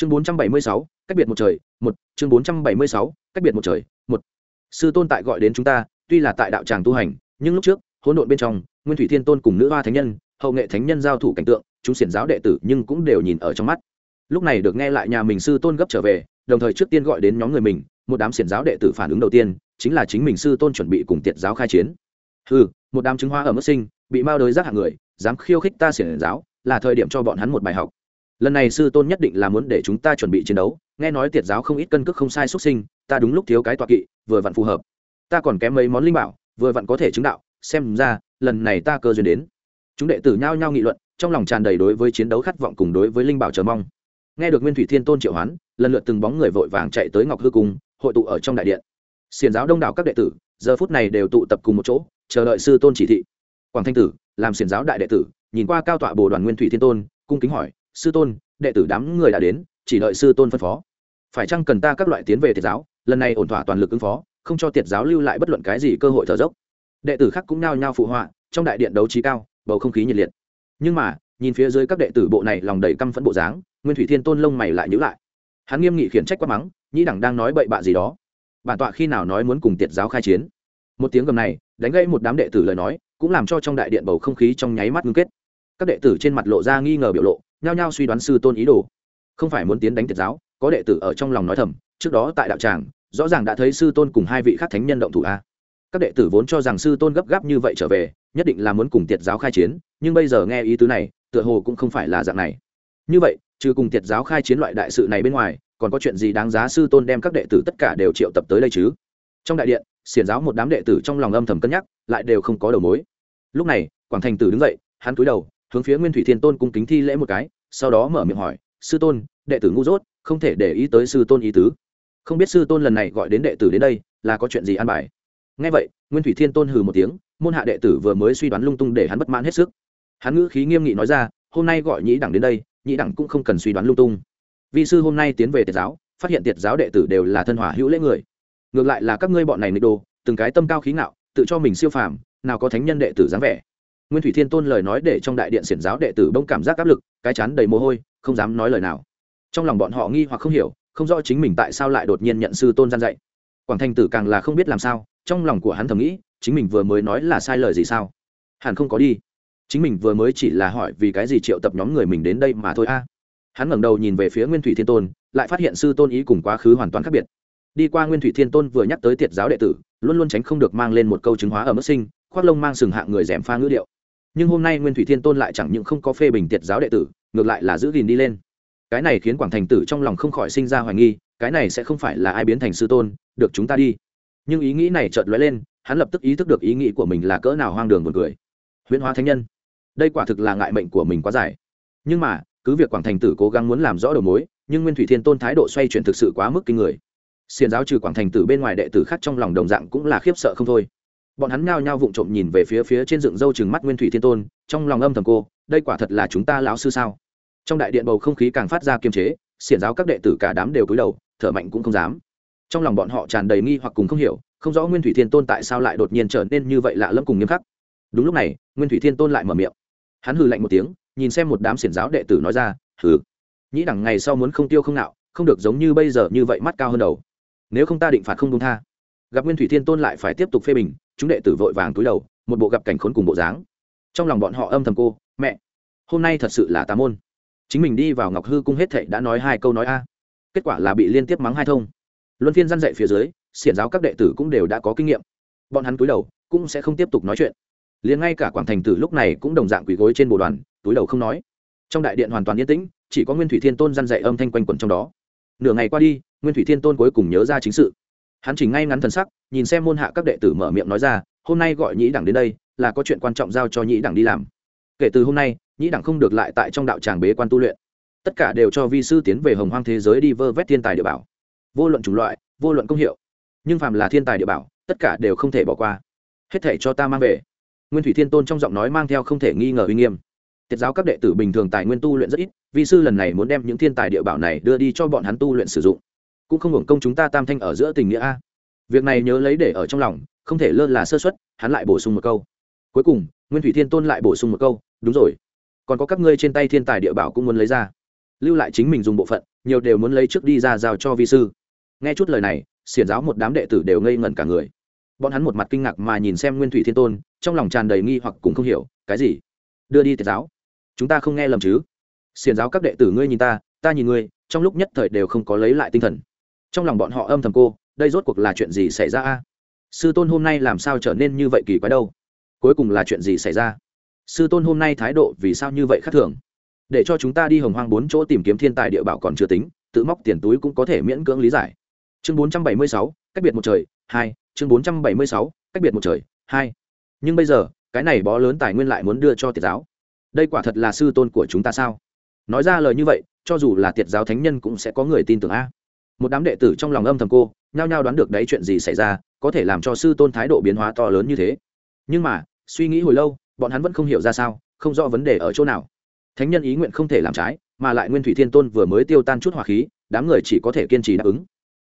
chương bốn trăm bảy mươi sáu, cách biệt một trời, một, chương bốn trăm bảy mươi sáu, cách biệt một trời, một. Sư tôn tại gọi đến chúng ta, tuy là tại đạo tràng tu hành, nhưng lúc trước, hỗn độn bên trong, nguyên thủy thiên tôn cùng nữ hoa thánh nhân, hậu nghệ thánh nhân giao thủ cảnh tượng, chúng xiển giáo đệ tử nhưng cũng đều nhìn ở trong mắt. Lúc này được nghe lại nhà mình sư tôn gấp trở về, đồng thời trước tiên gọi đến nhóm người mình, một đám xiển giáo đệ tử phản ứng đầu tiên, chính là chính mình sư tôn chuẩn bị cùng tiệt giáo khai chiến. Ừ một đám chứng hoa ở mức sinh, bị mao đới giác hạng người, dám khiêu khích ta xiển giáo, là thời điểm cho bọn hắn một bài học lần này sư tôn nhất định là muốn để chúng ta chuẩn bị chiến đấu, nghe nói tiệt giáo không ít cân cước không sai xuất sinh, ta đúng lúc thiếu cái tọa kỵ, vừa vặn phù hợp. Ta còn kém mấy món linh bảo, vừa vặn có thể chứng đạo, xem ra, lần này ta cơ duyên đến. Chúng đệ tử nhao nhao nghị luận, trong lòng tràn đầy đối với chiến đấu khát vọng cùng đối với linh bảo chờ mong. Nghe được nguyên thủy thiên tôn triệu hoán, lần lượt từng bóng người vội vàng chạy tới ngọc hư cung, hội tụ ở trong đại điện. Xiền giáo đông đảo các đệ tử, giờ phút này đều tụ tập cùng một chỗ, chờ đợi sư tôn chỉ thị. Quảng thanh tử, làm xiền giáo đại đệ tử, nhìn qua cao tọa bồ đoàn nguyên thủy thiên tôn, cung kính hỏi sư tôn, đệ tử đám người đã đến, chỉ đợi sư tôn phân phó. Phải chăng cần ta các loại tiến về tiệt giáo, lần này ổn thỏa toàn lực ứng phó, không cho tiệt giáo lưu lại bất luận cái gì cơ hội thở dốc. Đệ tử khác cũng nao nhao phụ họa, trong đại điện đấu trí cao, bầu không khí nhiệt liệt. Nhưng mà, nhìn phía dưới các đệ tử bộ này lòng đầy căm phẫn bộ dáng, nguyên thủy thiên tôn lông mày lại nhữ lại. Hắn nghiêm nghị khiển trách quát mắng, nhĩ đẳng đang nói bậy bạ gì đó. Bản tọa khi nào nói muốn cùng tiệt giáo khai chiến? Một tiếng gầm này, đánh gây một đám đệ tử lời nói, cũng làm cho trong đại điện bầu không khí trong nháy mắt ngưng kết. Các đệ tử trên mặt lộ ra nghi ngờ biểu lộ nhao nhao suy đoán sư tôn ý đồ. Không phải muốn tiến đánh tiệt giáo, có đệ tử ở trong lòng nói thầm, trước đó tại đạo tràng, rõ ràng đã thấy sư tôn cùng hai vị khác thánh nhân động thủ a. Các đệ tử vốn cho rằng sư tôn gấp gáp như vậy trở về, nhất định là muốn cùng tiệt giáo khai chiến, nhưng bây giờ nghe ý tứ này, tựa hồ cũng không phải là dạng này. Như vậy, trừ cùng tiệt giáo khai chiến loại đại sự này bên ngoài, còn có chuyện gì đáng giá sư tôn đem các đệ tử tất cả đều triệu tập tới đây chứ? Trong đại điện, xiển giáo một đám đệ tử trong lòng âm thầm cân nhắc, lại đều không có đầu mối. Lúc này, quảng thành tử đứng dậy, hắn cúi đầu hướng phía nguyên thủy thiên tôn cung kính thi lễ một cái, sau đó mở miệng hỏi, sư tôn, đệ tử ngu dốt, không thể để ý tới sư tôn ý tứ. Không biết sư tôn lần này gọi đến đệ tử đến đây là có chuyện gì an bài? Ngay vậy, nguyên thủy thiên tôn hừ một tiếng, môn hạ đệ tử vừa mới suy đoán lung tung để hắn bất mãn hết sức. Hắn ngữ khí nghiêm nghị nói ra, hôm nay gọi nhĩ đẳng đến đây, nhĩ đẳng cũng không cần suy đoán lung tung. Vì sư hôm nay tiến về tiệt giáo, phát hiện tiệt giáo đệ tử đều là thân hỏa hữu lễ người. Ngược lại là các ngươi bọn này nịch đồ, từng cái tâm cao khí ngạo, tự cho mình siêu phàm, nào có thánh nhân đệ tử dáng vẻ nguyên thủy thiên tôn lời nói để trong đại điện xiển giáo đệ tử bỗng cảm giác áp lực, cái chán đầy mồ hôi, không dám nói lời nào. Trong lòng bọn họ nghi hoặc không hiểu, không rõ chính mình tại sao lại đột nhiên nhận sư tôn gian dạy. Quảng thanh tử càng là không biết làm sao, trong lòng của hắn thầm nghĩ, chính mình vừa mới nói là sai lời gì sao? Hẳn không có đi. Chính mình vừa mới chỉ là hỏi vì cái gì triệu tập nhóm người mình đến đây mà thôi a. Hắn ngẩng đầu nhìn về phía nguyên thủy thiên tôn, lại phát hiện sư tôn ý cùng quá khứ hoàn toàn khác biệt. Đi qua nguyên thủy thiên tôn vừa nhắc tới tiệt giáo đệ tử, luôn luôn tránh không được mang lên một câu chứng hóa ở mức sinh, khoác lông mang sừng hạng người d pha ngữ điệu nhưng hôm nay nguyên thủy thiên tôn lại chẳng những không có phê bình tiệt giáo đệ tử, ngược lại là giữ gìn đi lên. Cái này khiến quảng thành tử trong lòng không khỏi sinh ra hoài nghi, cái này sẽ không phải là ai biến thành sư tôn, được chúng ta đi. Nhưng ý nghĩ này chợt lóe lên, hắn lập tức ý thức được ý nghĩ của mình là cỡ nào hoang đường buồn cười. Huyễn hóa thánh nhân. Đây quả thực là ngại mệnh của mình quá dài. Nhưng mà, cứ việc quảng thành tử cố gắng muốn làm rõ đầu mối, nhưng nguyên thủy thiên tôn thái độ xoay chuyển thực sự quá mức kinh người. Xiền giáo trừ quảng thành tử bên ngoài đệ tử khác trong lòng đồng dạng cũng là khiếp sợ không thôi bọn hắn nhao nhao vụng trộm nhìn về phía phía trên dựng râu chừng mắt nguyên thủy thiên tôn, trong lòng âm thầm cô, đây quả thật là chúng ta lão sư sao? Trong đại điện bầu không khí càng phát ra kiềm chế, xiển giáo các đệ tử cả đám đều cúi đầu, thở mạnh cũng không dám. Trong lòng bọn họ tràn đầy nghi hoặc cùng không hiểu, không rõ nguyên thủy thiên tôn tại sao lại đột nhiên trở nên như vậy lạ lẫm cùng nghiêm khắc. Đúng lúc này, nguyên thủy thiên tôn lại mở miệng. Hắn hừ lạnh một tiếng, nhìn xem một đám xiển giáo đệ tử nói ra, hừ, nhĩ đẳng ngày sau muốn không tiêu không nạo, không được giống như bây giờ như vậy mắt cao hơn đầu. Nếu không ta định phạt không công tha. Gặp nguyên thủy thiên tôn lại phải tiếp tục phê bình chúng đệ tử vội vàng túi đầu, một bộ gặp cảnh khốn cùng bộ dáng. Trong lòng bọn họ âm thầm cô, mẹ, hôm nay thật sự là tà môn. Chính mình đi vào ngọc hư cung hết thệ đã nói hai câu nói a. Kết quả là bị liên tiếp mắng hai thông. Luân phiên dăn dạy phía dưới, xiển giáo các đệ tử cũng đều đã có kinh nghiệm. Bọn hắn cúi đầu, cũng sẽ không tiếp tục nói chuyện. Liền ngay cả quảng thành tử lúc này cũng đồng dạng quỳ gối trên bồ đoàn, túi đầu không nói. Trong đại điện hoàn toàn yên tĩnh, chỉ có nguyên thủy thiên tôn dăn dạy âm thanh quanh quẩn trong đó. Nửa ngày qua đi, nguyên thủy thiên tôn cuối cùng nhớ ra chính sự hắn chỉnh ngay ngắn thần sắc, nhìn xem môn hạ các đệ tử mở miệng nói ra, hôm nay gọi nhĩ đẳng đến đây, là có chuyện quan trọng giao cho nhĩ đẳng đi làm. Kể từ hôm nay, nhĩ đẳng không được lại tại trong đạo tràng bế quan tu luyện. Tất cả đều cho vi sư tiến về hồng hoang thế giới đi vơ vét thiên tài địa bảo. Vô luận chủng loại, vô luận công hiệu, nhưng phàm là thiên tài địa bảo, tất cả đều không thể bỏ qua. Hết thể cho ta mang về. Nguyên thủy thiên tôn trong giọng nói mang theo không thể nghi ngờ uy nghiêm. Tiết giáo các đệ tử bình thường tài nguyên tu luyện rất ít, vi sư lần này muốn đem những thiên tài địa bảo này đưa đi cho bọn hắn tu luyện sử dụng cũng không hưởng công chúng ta tam thanh ở giữa tình nghĩa a. Việc này nhớ lấy để ở trong lòng, không thể lơ là sơ xuất hắn lại bổ sung một câu. Cuối cùng, nguyên thủy thiên tôn lại bổ sung một câu, đúng rồi. Còn có các ngươi trên tay thiên tài địa bảo cũng muốn lấy ra. Lưu lại chính mình dùng bộ phận, nhiều đều muốn lấy trước đi ra giao cho vi sư. Nghe chút lời này, xiển giáo một đám đệ tử đều ngây ngẩn cả người. Bọn hắn một mặt kinh ngạc mà nhìn xem nguyên thủy thiên tôn, trong lòng tràn đầy nghi hoặc cũng không hiểu, cái gì? Đưa đi tiệt giáo? Chúng ta không nghe lầm chứ? Xiển giáo các đệ tử ngươi nhìn ta ta nhìn ngươi, trong lúc nhất thời đều không có lấy lại tinh thần trong lòng bọn họ âm thầm cô, đây rốt cuộc là chuyện gì xảy ra a? Sư tôn hôm nay làm sao trở nên như vậy kỳ quái đâu? Cuối cùng là chuyện gì xảy ra? Sư tôn hôm nay thái độ vì sao như vậy khác thường? Để cho chúng ta đi hồng hoang bốn chỗ tìm kiếm thiên tài địa bảo còn chưa tính, tự móc tiền túi cũng có thể miễn cưỡng lý giải. Chương bốn trăm bảy mươi sáu, cách biệt một trời, hai, chương bốn trăm bảy mươi sáu, cách biệt một trời, hai. Nhưng bây giờ, cái này bó lớn tài nguyên lại muốn đưa cho tiệt giáo. Đây quả thật là sư tôn của chúng ta sao? Nói ra lời như vậy, cho dù là tiệt giáo thánh nhân cũng sẽ có người tin tưởng a một đám đệ tử trong lòng âm thầm cô, nhao nhao đoán được đấy chuyện gì xảy ra, có thể làm cho sư tôn thái độ biến hóa to lớn như thế. Nhưng mà, suy nghĩ hồi lâu, bọn hắn vẫn không hiểu ra sao, không rõ vấn đề ở chỗ nào. Thánh nhân ý nguyện không thể làm trái, mà lại nguyên thủy thiên tôn vừa mới tiêu tan chút hỏa khí, đám người chỉ có thể kiên trì đáp ứng.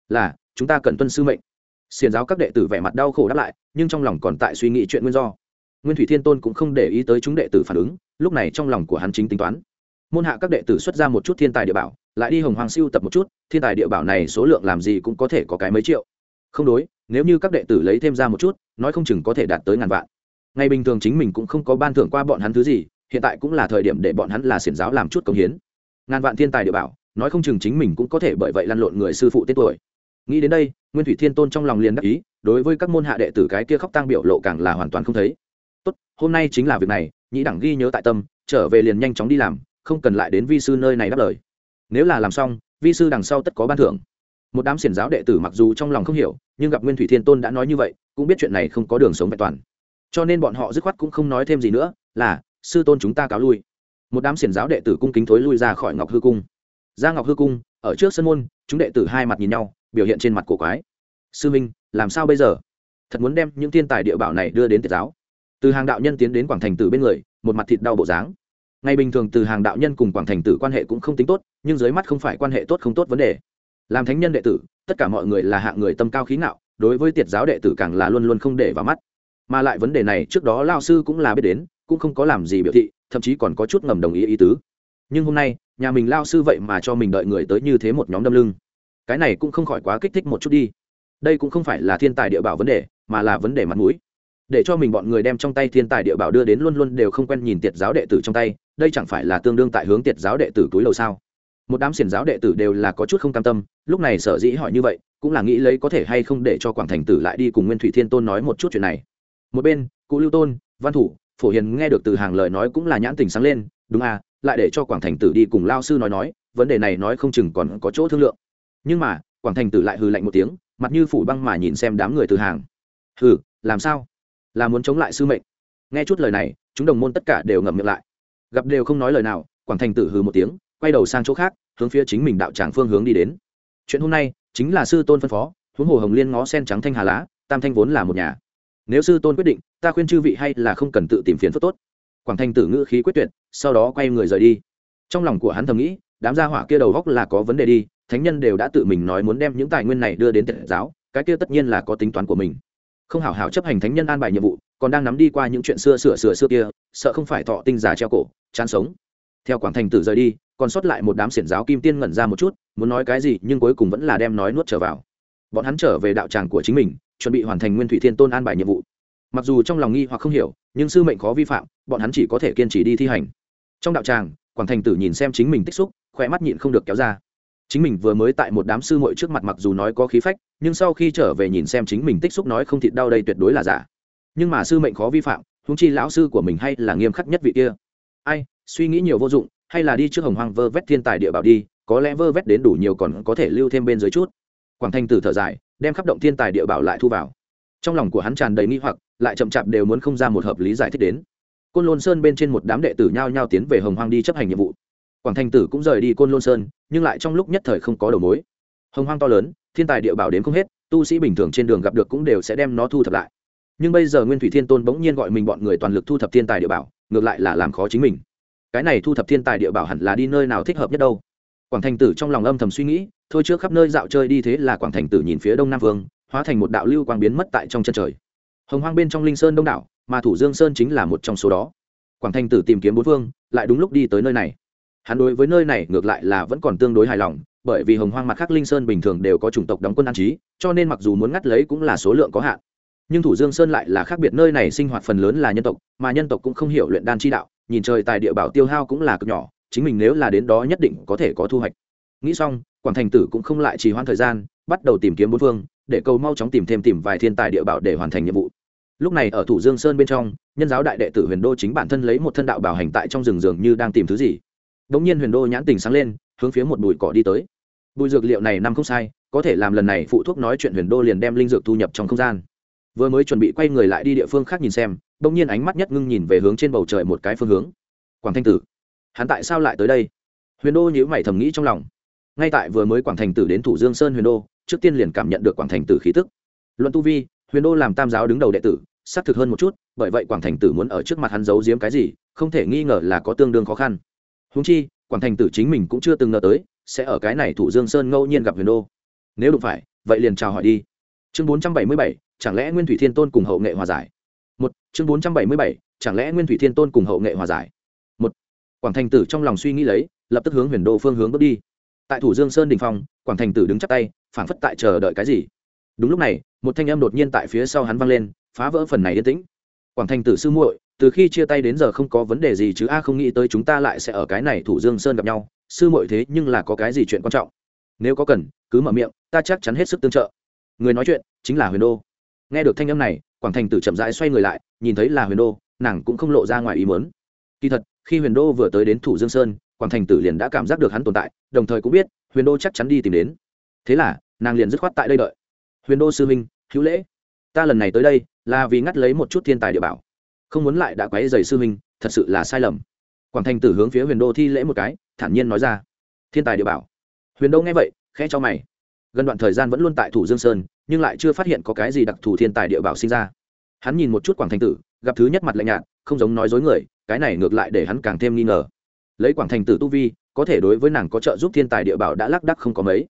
Là, chúng ta cần tuân sư mệnh. Xiền giáo các đệ tử vẻ mặt đau khổ đáp lại, nhưng trong lòng còn tại suy nghĩ chuyện nguyên do. Nguyên thủy thiên tôn cũng không để ý tới chúng đệ tử phản ứng, lúc này trong lòng của hắn chính tính toán. Môn hạ các đệ tử xuất ra một chút thiên tài địa bảo, lại đi hồng hoàng siêu tập một chút thiên tài địa bảo này số lượng làm gì cũng có thể có cái mấy triệu. Không đối, nếu như các đệ tử lấy thêm ra một chút, nói không chừng có thể đạt tới ngàn vạn. Ngày bình thường chính mình cũng không có ban thưởng qua bọn hắn thứ gì, hiện tại cũng là thời điểm để bọn hắn là xiển giáo làm chút công hiến. Ngàn vạn thiên tài địa bảo, nói không chừng chính mình cũng có thể bởi vậy lăn lộn người sư phụ tên tuổi. Nghĩ đến đây, nguyên thủy thiên tôn trong lòng liền đắc ý, đối với các môn hạ đệ tử cái kia khóc tăng biểu lộ càng là hoàn toàn không thấy. Tốt, hôm nay chính là việc này, nhĩ đẳng ghi nhớ tại tâm, trở về liền nhanh chóng đi làm, không cần lại đến vi sư nơi này đáp lời. Nếu là làm xong vi sư đằng sau tất có ban thưởng. Một đám xiển giáo đệ tử mặc dù trong lòng không hiểu, nhưng gặp nguyên thủy thiên tôn đã nói như vậy, cũng biết chuyện này không có đường sống vẹn toàn. Cho nên bọn họ dứt khoát cũng không nói thêm gì nữa, là, sư tôn chúng ta cáo lui. Một đám xiển giáo đệ tử cung kính thối lui ra khỏi ngọc hư cung. Ra ngọc hư cung, ở trước sân môn, chúng đệ tử hai mặt nhìn nhau, biểu hiện trên mặt cổ quái. Sư minh, làm sao bây giờ? Thật muốn đem những thiên tài địa bảo này đưa đến tiệt giáo. Từ hàng đạo nhân tiến đến quảng thành tử bên người, một mặt thịt đau bộ dáng ngày bình thường từ hàng đạo nhân cùng quảng thành tử quan hệ cũng không tính tốt, nhưng dưới mắt không phải quan hệ tốt không tốt vấn đề. Làm thánh nhân đệ tử, tất cả mọi người là hạng người tâm cao khí ngạo, đối với tiệt giáo đệ tử càng là luôn luôn không để vào mắt. Mà lại vấn đề này trước đó lao sư cũng là biết đến, cũng không có làm gì biểu thị, thậm chí còn có chút ngầm đồng ý ý tứ. Nhưng hôm nay, nhà mình lao sư vậy mà cho mình đợi người tới như thế một nhóm đâm lưng. Cái này cũng không khỏi quá kích thích một chút đi. Đây cũng không phải là thiên tài địa bảo vấn đề, mà là vấn đề mặt mũi để cho mình bọn người đem trong tay thiên tài địa bảo đưa đến luôn luôn đều không quen nhìn tiệt giáo đệ tử trong tay, đây chẳng phải là tương đương tại hướng tiệt giáo đệ tử túi lầu sao? Một đám xiển giáo đệ tử đều là có chút không cam tâm, lúc này sở dĩ hỏi như vậy, cũng là nghĩ lấy có thể hay không để cho quảng thành tử lại đi cùng nguyên thủy thiên tôn nói một chút chuyện này. Một bên, cụ lưu tôn, văn thủ, phổ hiền nghe được từ hàng lời nói cũng là nhãn tình sáng lên, đúng à lại để cho quảng thành tử đi cùng lao sư nói nói, vấn đề này nói không chừng còn có chỗ thương lượng. Nhưng mà, quảng thành tử lại hừ lạnh một tiếng, mặt như phủ băng mà nhìn xem đám người từ hàng. Hừ, làm sao? Là muốn chống lại sư mệnh. Nghe chút lời này, chúng đồng môn tất cả đều ngậm miệng lại. Gặp đều không nói lời nào, quảng thành tử hừ một tiếng, quay đầu sang chỗ khác, hướng phía chính mình đạo tràng phương hướng đi đến. Chuyện hôm nay chính là sư tôn phân phó, huống hồ hồng liên ngó sen trắng thanh hà lá, tam thanh vốn là một nhà. Nếu sư tôn quyết định, ta khuyên chư vị hay là không cần tự tìm phiền phức tốt. Quảng thành tử ngữ khí quyết tuyệt, sau đó quay người rời đi. Trong lòng của hắn thầm nghĩ, đám gia hỏa kia đầu góc là có vấn đề đi, thánh nhân đều đã tự mình nói muốn đem những tài nguyên này đưa đến tiện giáo, cái kia tất nhiên là có tính toán của mình không hảo hảo chấp hành thánh nhân an bài nhiệm vụ, còn đang nắm đi qua những chuyện xưa sửa sửa xưa kia, sợ không phải thọ tinh già treo cổ, chán sống. Theo quảng thành tử rời đi, còn sót lại một đám xiển giáo kim tiên ngẩn ra một chút, muốn nói cái gì nhưng cuối cùng vẫn là đem nói nuốt trở vào. Bọn hắn trở về đạo tràng của chính mình, chuẩn bị hoàn thành nguyên thủy thiên tôn an bài nhiệm vụ. Mặc dù trong lòng nghi hoặc không hiểu, nhưng sư mệnh khó vi phạm, bọn hắn chỉ có thể kiên trì đi thi hành. Trong đạo tràng, quảng thành tử nhìn xem chính mình tích xúc khỏe mắt nhịn không được kéo ra. Chính mình vừa mới tại một đám sư muội trước mặt mặc dù nói có khí phách nhưng sau khi trở về nhìn xem chính mình tích xúc nói không thịt đau đây tuyệt đối là giả. Nhưng mà sư mệnh khó vi phạm húng chi lão sư của mình hay là nghiêm khắc nhất vị kia. Ai, suy nghĩ nhiều vô dụng, hay là đi trước hồng hoang vơ vét thiên tài địa bảo đi, có lẽ vơ vét đến đủ nhiều còn có thể lưu thêm bên dưới chút. Quảng thanh tử thở dài, đem khắp động thiên tài địa bảo lại thu vào. Trong lòng của hắn tràn đầy nghi hoặc, lại chậm chạp đều muốn không ra một hợp lý giải thích đến. Côn lôn sơn bên trên một đám đệ tử nhao nhao tiến về hồng hoang đi chấp hành nhiệm vụ. Quảng thanh tử cũng rời đi côn lôn sơn, nhưng lại trong lúc nhất thời không có đầu mối hồng hoang to lớn, thiên tài địa bảo đến không hết, tu sĩ bình thường trên đường gặp được cũng đều sẽ đem nó thu thập lại. Nhưng bây giờ nguyên thủy thiên tôn bỗng nhiên gọi mình bọn người toàn lực thu thập thiên tài địa bảo, ngược lại là làm khó chính mình. Cái này thu thập thiên tài địa bảo hẳn là đi nơi nào thích hợp nhất đâu? Quảng thành tử trong lòng âm thầm suy nghĩ, thôi trước khắp nơi dạo chơi đi thế là quảng thành tử nhìn phía đông nam vương, hóa thành một đạo lưu quang biến mất tại trong chân trời. Hồng hoang bên trong linh sơn đông đảo, mà thủ dương sơn chính là một trong số đó. Quảng thành tử tìm kiếm bốn phương lại đúng lúc đi tới nơi này. Hắn đối với nơi này ngược lại là vẫn còn tương đối hài lòng bởi vì hồng hoang mặt khác linh sơn bình thường đều có chủng tộc đóng quân an trí, cho nên mặc dù muốn ngắt lấy cũng là số lượng có hạn. Nhưng thủ dương sơn lại là khác biệt, nơi này sinh hoạt phần lớn là nhân tộc, mà nhân tộc cũng không hiểu luyện đan chi đạo, nhìn trời tài địa bảo tiêu hao cũng là cực nhỏ, chính mình nếu là đến đó nhất định có thể có thu hoạch. Nghĩ xong, quảng thành tử cũng không lại trì hoãn thời gian, bắt đầu tìm kiếm bốn phương, để cầu mau chóng tìm thêm tìm vài thiên tài địa bảo để hoàn thành nhiệm vụ. Lúc này ở thủ dương sơn bên trong, nhân giáo đại đệ tử huyền đô chính bản thân lấy một thân đạo bảo hành tại trong rừng dường như đang tìm thứ gì. Đ ỗ n g nhiên huyền đô nhãn tình sáng lên hướng phía một bụi cỏ đi tới. Bụi dược liệu này nằm không sai, có thể làm lần này phụ thuốc nói chuyện huyền đô liền đem linh dược thu nhập trong không gian. Vừa mới chuẩn bị quay người lại đi địa phương khác nhìn xem đ ỗ n g nhiên ánh mắt nhất ngưng nhìn về hướng trên bầu trời một cái phương hướng. Quảng thanh tử, hắn tại sao lại tới đây? Huyền đô nhữ mày thầm nghĩ trong lòng. Ngay tại vừa mới quảng thành tử đến thủ dương sơn huyền đô, trước tiên liền cảm nhận được quảng thành tử khí tức. Luận tu vi, huyền đô làm tam giáo đứng đầu đệ tử, xác thực hơn một chút, bởi vậy quảng thành tử muốn ở trước mặt hắn giấu giếm cái gì, không thể nghi ngờ là có tương đương khó khăn. Húng chi quảng thành tử chính mình cũng chưa từng ngờ tới, sẽ ở cái này thủ dương sơn ngẫu nhiên gặp huyền đô. Nếu đụng phải, vậy liền chào hỏi đi. Chương bốn trăm bảy mươi bảy, chẳng lẽ nguyên thủy thiên tôn cùng hậu nghệ hòa giải? Một, chương bốn trăm bảy mươi bảy, chẳng lẽ nguyên thủy thiên tôn cùng hậu nghệ hòa giải? Một, quảng thành tử trong lòng suy nghĩ lấy, lập tức hướng huyền đô phương hướng bước đi. Tại thủ dương sơn đình phong quảng thành tử đứng chắc tay, phảng phất tại chờ đợi cái gì. Đúng lúc này, một thanh âm đột nhiên tại phía sau hắn vang lên, phá vỡ phần này yên tĩnh. Quảng thành tử sư muội từ khi chia tay đến giờ không có vấn đề gì chứ a không nghĩ tới chúng ta lại sẽ ở cái này thủ dương sơn gặp nhau. Sư muội thế nhưng là có cái gì chuyện quan trọng? Nếu có cần, cứ mở miệng, ta chắc chắn hết sức tương trợ. Người nói chuyện chính là huyền đô. Nghe được thanh âm này, quảng thành tử chậm rãi xoay người lại, nhìn thấy là huyền đô, nàng cũng không lộ ra ngoài ý muốn. Kỳ thật, khi huyền đô vừa tới đến thủ dương sơn, quảng thành tử liền đã cảm giác được hắn tồn tại, đồng thời cũng biết, huyền đô chắc chắn đi tìm đến. Thế là, nàng liền dứt khoát tại đây đợi. Huyền đô sư minh hữu lễ. Ta lần này tới đây là vì ngắt lấy một chút thiên tài địa bảo không muốn lại đã quấy dày sư huynh, thật sự là sai lầm. Quảng thành tử hướng phía huyền đô thi lễ một cái, thản nhiên nói ra. Thiên tài địa bảo. Huyền đô nghe vậy, khẽ cho mày. Gần đoạn thời gian vẫn luôn tại thủ dương sơn, nhưng lại chưa phát hiện có cái gì đặc thù thiên tài địa bảo sinh ra. Hắn nhìn một chút quảng thành tử, gặp thứ nhất mặt lạnh nhạt, không giống nói dối người, cái này ngược lại để hắn càng thêm nghi ngờ. Lấy quảng thành tử tu vi, có thể đối với nàng có trợ giúp thiên tài địa bảo đã lác đắc không có mấy.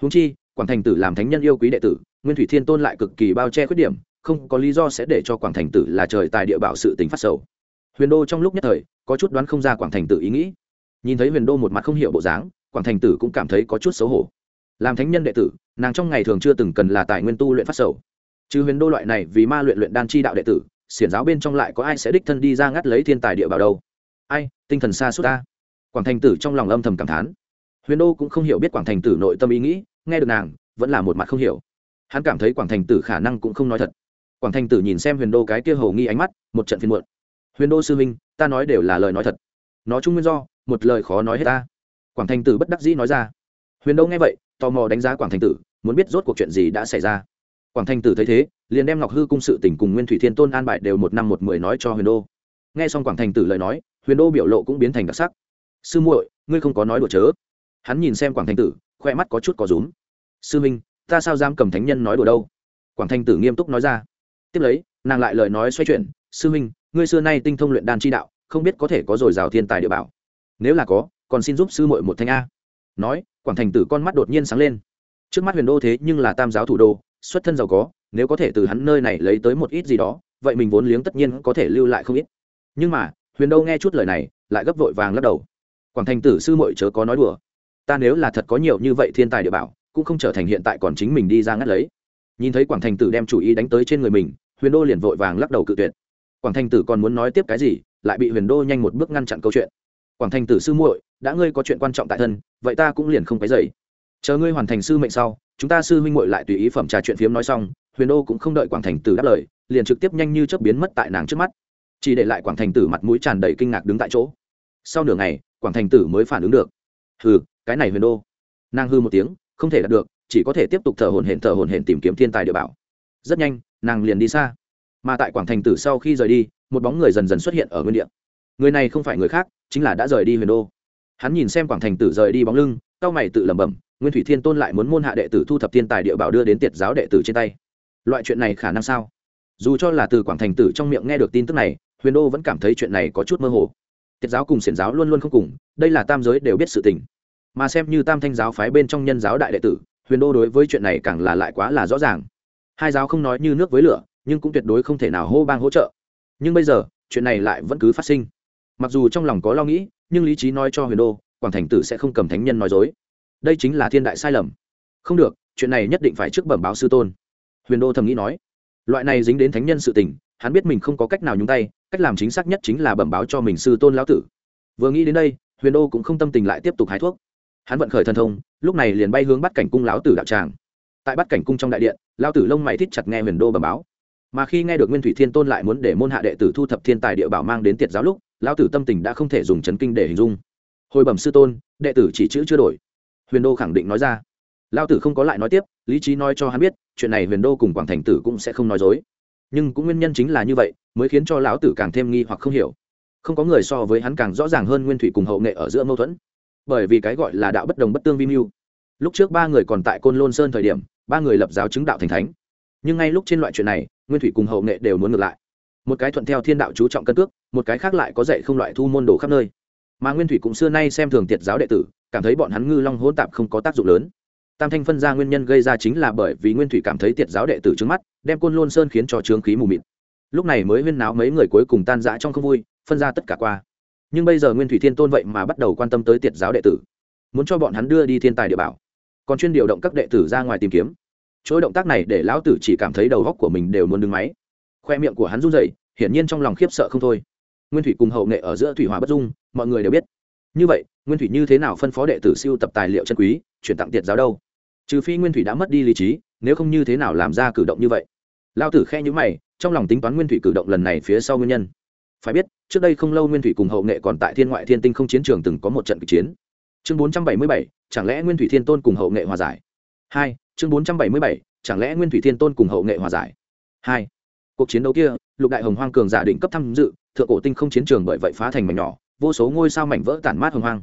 Húng chi, quảng thành tử làm thánh nhân yêu quý đệ tử, nguyên thủy thiên tôn lại cực kỳ bao che khuyết điểm không có lý do sẽ để cho quảng thành tử là trời tài địa bảo sự tính phát sầu. Huyền đô trong lúc nhất thời, có chút đoán không ra quảng thành tử ý nghĩ. Nhìn thấy huyền đô một mặt không hiểu bộ dáng, quảng thành tử cũng cảm thấy có chút xấu hổ. Làm thánh nhân đệ tử, nàng trong ngày thường chưa từng cần là tài nguyên tu luyện phát sầu. Trừ huyền đô loại này vì ma luyện luyện đan chi đạo đệ tử, xiển giáo bên trong lại có ai sẽ đích thân đi ra ngắt lấy thiên tài địa bảo đâu? Ai, tinh thần xa suốt ta. Quảng thành tử trong lòng âm thầm cảm thán. Huyền đô cũng không hiểu biết quảng thành tử nội tâm ý nghĩ, nghe được nàng, vẫn là một mặt không hiểu. Hắn cảm thấy quảng thành tử khả năng cũng không nói thật quảng thành tử nhìn xem huyền đô cái kia hầu nghi ánh mắt, một trận phiên muộn. Huyền đô sư minh ta nói đều là lời nói thật. Nói chung nguyên do, một lời khó nói hết ta. Quảng thành tử bất đắc dĩ nói ra. Huyền đô nghe vậy, tò mò đánh giá quảng thành tử, muốn biết rốt cuộc chuyện gì đã xảy ra. Quảng thành tử thấy thế, liền đem ngọc hư cung sự tỉnh cùng nguyên thủy thiên tôn an bài đều một năm một mười nói cho huyền đô. Nghe xong quảng thành tử lời nói, huyền đô biểu lộ cũng biến thành đặc sắc. Sư muội, ngươi không có nói đùa chớ. Hắn nhìn xem quảng thành tử, khoe mắt có chút có rúm. Sư minh ta sao dám cầm thánh nhân nói đùa đâu? Quảng thành tử nghiêm túc nói ra tiếp lấy, nàng lại lời nói xoay chuyển, sư minh ngươi xưa nay tinh thông luyện đan chi đạo, không biết có thể có dồi dào thiên tài địa bảo. Nếu là có, còn xin giúp sư muội một thanh a. Nói, quảng thành tử con mắt đột nhiên sáng lên. Trước mắt huyền đô thế nhưng là tam giáo thủ đô, xuất thân giàu có, nếu có thể từ hắn nơi này lấy tới một ít gì đó, vậy mình vốn liếng tất nhiên có thể lưu lại không ít. Nhưng mà, huyền đô nghe chút lời này, lại gấp vội vàng lắc đầu. Quảng thành tử sư muội chớ có nói đùa. Ta nếu là thật có nhiều như vậy thiên tài địa bảo, cũng không trở thành hiện tại còn chính mình đi ra ngắt lấy nhìn thấy quảng thành tử đem chủ ý đánh tới trên người mình, huyền đô liền vội vàng lắc đầu cự tuyệt. Quảng thành tử còn muốn nói tiếp cái gì, lại bị huyền đô nhanh một bước ngăn chặn câu chuyện. Quảng thành tử sư muội, đã ngươi có chuyện quan trọng tại thân, vậy ta cũng liền không cái dậy chờ ngươi hoàn thành sư mệnh sau, chúng ta sư huynh muội lại tùy ý phẩm trà chuyện phiếm nói xong, huyền đô cũng không đợi quảng thành tử đáp lời, liền trực tiếp nhanh như chớp biến mất tại nàng trước mắt. Chỉ để lại quảng thành tử mặt mũi tràn đầy kinh ngạc đứng tại chỗ. Sau nửa ngày, quảng thành tử mới phản ứng được. Hừ, cái này huyền đô. Nàng hư một tiếng, không thể đạt được chỉ có thể tiếp tục thở hồn hển, thở hồn hển tìm kiếm thiên tài địa bảo. Rất nhanh, nàng liền đi xa. Mà tại quảng thành tử sau khi rời đi, một bóng người dần dần xuất hiện ở nguyên địa. Người này không phải người khác, chính là đã rời đi huyền đô. Hắn nhìn xem quảng thành tử rời đi bóng lưng cao mày tự lẩm bẩm, nguyên thủy thiên tôn lại muốn môn hạ đệ tử thu thập thiên tài địa bảo đưa đến tiệt giáo đệ tử trên tay. Loại chuyện này khả năng sao? Dù cho là từ quảng thành tử trong miệng nghe được tin tức này, huyền đô vẫn cảm thấy chuyện này có chút mơ hồ. Tiệt giáo cùng xiển giáo luôn luôn không cùng, đây là tam giới đều biết sự tình. Mà xem như tam thanh giáo phái bên trong nhân giáo đại đệ tử huyền đô đối với chuyện này càng là lại quá là rõ ràng. Hai giáo không nói như nước với lửa, nhưng cũng tuyệt đối không thể nào hô bang hỗ trợ. Nhưng bây giờ, chuyện này lại vẫn cứ phát sinh. Mặc dù trong lòng có lo nghĩ, nhưng lý trí nói cho huyền đô, quảng thành tử sẽ không cầm thánh nhân nói dối. Đây chính là thiên đại sai lầm. Không được, chuyện này nhất định phải trước bẩm báo sư tôn. Huyền đô thầm nghĩ nói. Loại này dính đến thánh nhân sự tình, hắn biết mình không có cách nào nhúng tay, cách làm chính xác nhất chính là bẩm báo cho mình sư tôn lão tử. Vừa nghĩ đến đây, huyền đô cũng không tâm tình lại tiếp tục hái thuốc hắn vận khởi thần thông, lúc này liền bay hướng bắt cảnh cung lão tử đạo tràng. Tại bắt cảnh cung trong đại điện, lão tử lông mày thích chặt nghe huyền đô bẩm báo. Mà khi nghe được nguyên thủy thiên tôn lại muốn để môn hạ đệ tử thu thập thiên tài địa bảo mang đến tiệt giáo lúc, lão tử tâm tình đã không thể dùng chấn kinh để hình dung. Hồi bẩm sư tôn, đệ tử chỉ chữ chưa đổi. Huyền đô khẳng định nói ra. Lão tử không có lại nói tiếp, lý trí nói cho hắn biết, chuyện này huyền đô cùng quảng thành tử cũng sẽ không nói dối. Nhưng cũng nguyên nhân chính là như vậy, mới khiến cho lão tử càng thêm nghi hoặc không hiểu. Không có người so với hắn càng rõ ràng hơn nguyên thủy cùng hậu nghệ ở giữa mâu thuẫn bởi vì cái gọi là đạo bất đồng bất tương vi mưu. Lúc trước ba người còn tại côn lôn sơn thời điểm, ba người lập giáo chứng đạo thành thánh. Nhưng ngay lúc trên loại chuyện này, nguyên thủy cùng hậu nghệ đều muốn ngược lại. Một cái thuận theo thiên đạo chú trọng cân cước, một cái khác lại có dạy không loại thu môn đồ khắp nơi. Mà nguyên thủy cũng xưa nay xem thường tiệt giáo đệ tử, cảm thấy bọn hắn ngư long hỗn tạp không có tác dụng lớn. Tam thanh phân ra nguyên nhân gây ra chính là bởi vì nguyên thủy cảm thấy tiệt giáo đệ tử trước mắt, đem côn lôn sơn khiến cho trướng khí mù mịt. Lúc này mới huyên náo mấy người cuối cùng tan rã trong không vui, phân ra tất cả qua nhưng bây giờ nguyên thủy thiên tôn vậy mà bắt đầu quan tâm tới tiệt giáo đệ tử, muốn cho bọn hắn đưa đi thiên tài địa bảo. Còn chuyên điều động các đệ tử ra ngoài tìm kiếm. Chuỗi động tác này để lão tử chỉ cảm thấy đầu góc của mình đều muốn đứng máy. Khoe miệng của hắn run rẩy, hiển nhiên trong lòng khiếp sợ không thôi. Nguyên thủy cùng hậu nghệ ở giữa thủy hòa bất dung, mọi người đều biết. Như vậy, nguyên thủy như thế nào phân phó đệ tử siêu tập tài liệu chân quý, chuyển tặng tiệt giáo đâu? Trừ phi nguyên thủy đã mất đi lý trí, nếu không như thế nào làm ra cử động như vậy? Lao tử khe nhữ mày, trong lòng tính toán nguyên thủy cử động lần này phía sau nguyên nhân phải biết, trước đây không lâu nguyên thủy cùng hậu nghệ còn tại thiên ngoại thiên tinh không chiến trường từng có một trận kịch chiến. Chương bốn trăm bảy mươi bảy, chẳng lẽ nguyên thủy thiên tôn cùng hậu nghệ hòa giải? Hai, chương bốn trăm bảy mươi bảy, chẳng lẽ nguyên thủy thiên tôn cùng hậu nghệ hòa giải? Hai, cuộc chiến đấu kia, lục đại hồng hoang cường giả định cấp tham dự, thượng cổ tinh không chiến trường bởi vậy phá thành mảnh nhỏ, vô số ngôi sao mảnh vỡ tản mát hồng hoang.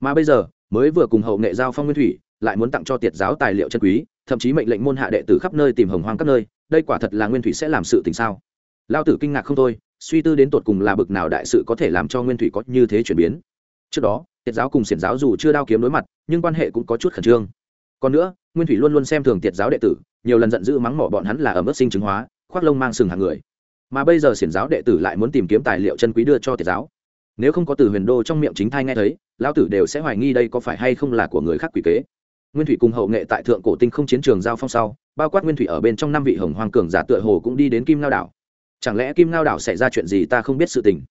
Mà bây giờ, mới vừa cùng hậu nghệ giao phong nguyên thủy, lại muốn tặng cho tiệt giáo tài liệu chân quý, thậm chí mệnh lệnh môn hạ đệ tử khắp nơi tìm hồng hoang các nơi, đây quả thật là nguyên thủy sẽ làm sự tình sao? Lao tử kinh ngạc không thôi, suy tư đến tột cùng là bực nào đại sự có thể làm cho nguyên thủy có như thế chuyển biến. Trước đó, tiệt giáo cùng xiển giáo dù chưa đao kiếm đối mặt, nhưng quan hệ cũng có chút khẩn trương. Còn nữa, nguyên thủy luôn luôn xem thường tiệt giáo đệ tử, nhiều lần giận dữ mắng mỏ bọn hắn là ở mức sinh chứng hóa, khoác lông mang sừng hàng người. Mà bây giờ xiển giáo đệ tử lại muốn tìm kiếm tài liệu chân quý đưa cho tiệt giáo. Nếu không có từ huyền đô trong miệng chính thai nghe thấy, lão tử đều sẽ hoài nghi đây có phải hay không là của người khác quỷ kế. Nguyên thủy cùng hậu nghệ tại thượng cổ tinh không chiến trường giao phong sau, bao quát nguyên thủy ở bên trong năm vị hồng hoàng cường giả tựa hồ cũng đi đến kim lao đảo chẳng lẽ kim Ngao đảo xảy ra chuyện gì ta không biết sự tình?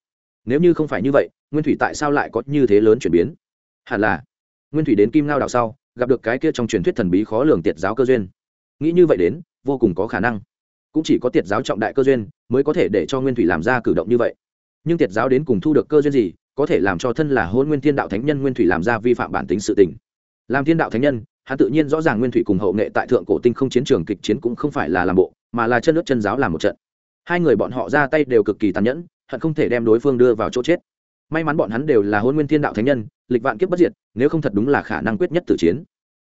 Nếu như không phải như vậy, nguyên thủy tại sao lại có như thế lớn chuyển biến? Hẳn là, nguyên thủy đến kim Ngao đảo sau, gặp được cái kia trong truyền thuyết thần bí khó lường tiệt giáo cơ duyên. Nghĩ như vậy đến, vô cùng có khả năng. Cũng chỉ có tiệt giáo trọng đại cơ duyên mới có thể để cho nguyên thủy làm ra cử động như vậy. Nhưng tiệt giáo đến cùng thu được cơ duyên gì, có thể làm cho thân là hôn nguyên thiên đạo thánh nhân nguyên thủy làm ra vi phạm bản tính sự tình. Làm thiên đạo thánh nhân, hắn tự nhiên rõ ràng nguyên thủy cùng hậu nghệ tại thượng cổ tinh không chiến trường kịch chiến cũng không phải là làm bộ, mà là chân nước chân giáo làm một trận hai người bọn họ ra tay đều cực kỳ tàn nhẫn, hận không thể đem đối phương đưa vào chỗ chết. May mắn bọn hắn đều là hôn nguyên thiên đạo thánh nhân, lịch vạn kiếp bất diệt, nếu không thật đúng là khả năng quyết nhất tử chiến.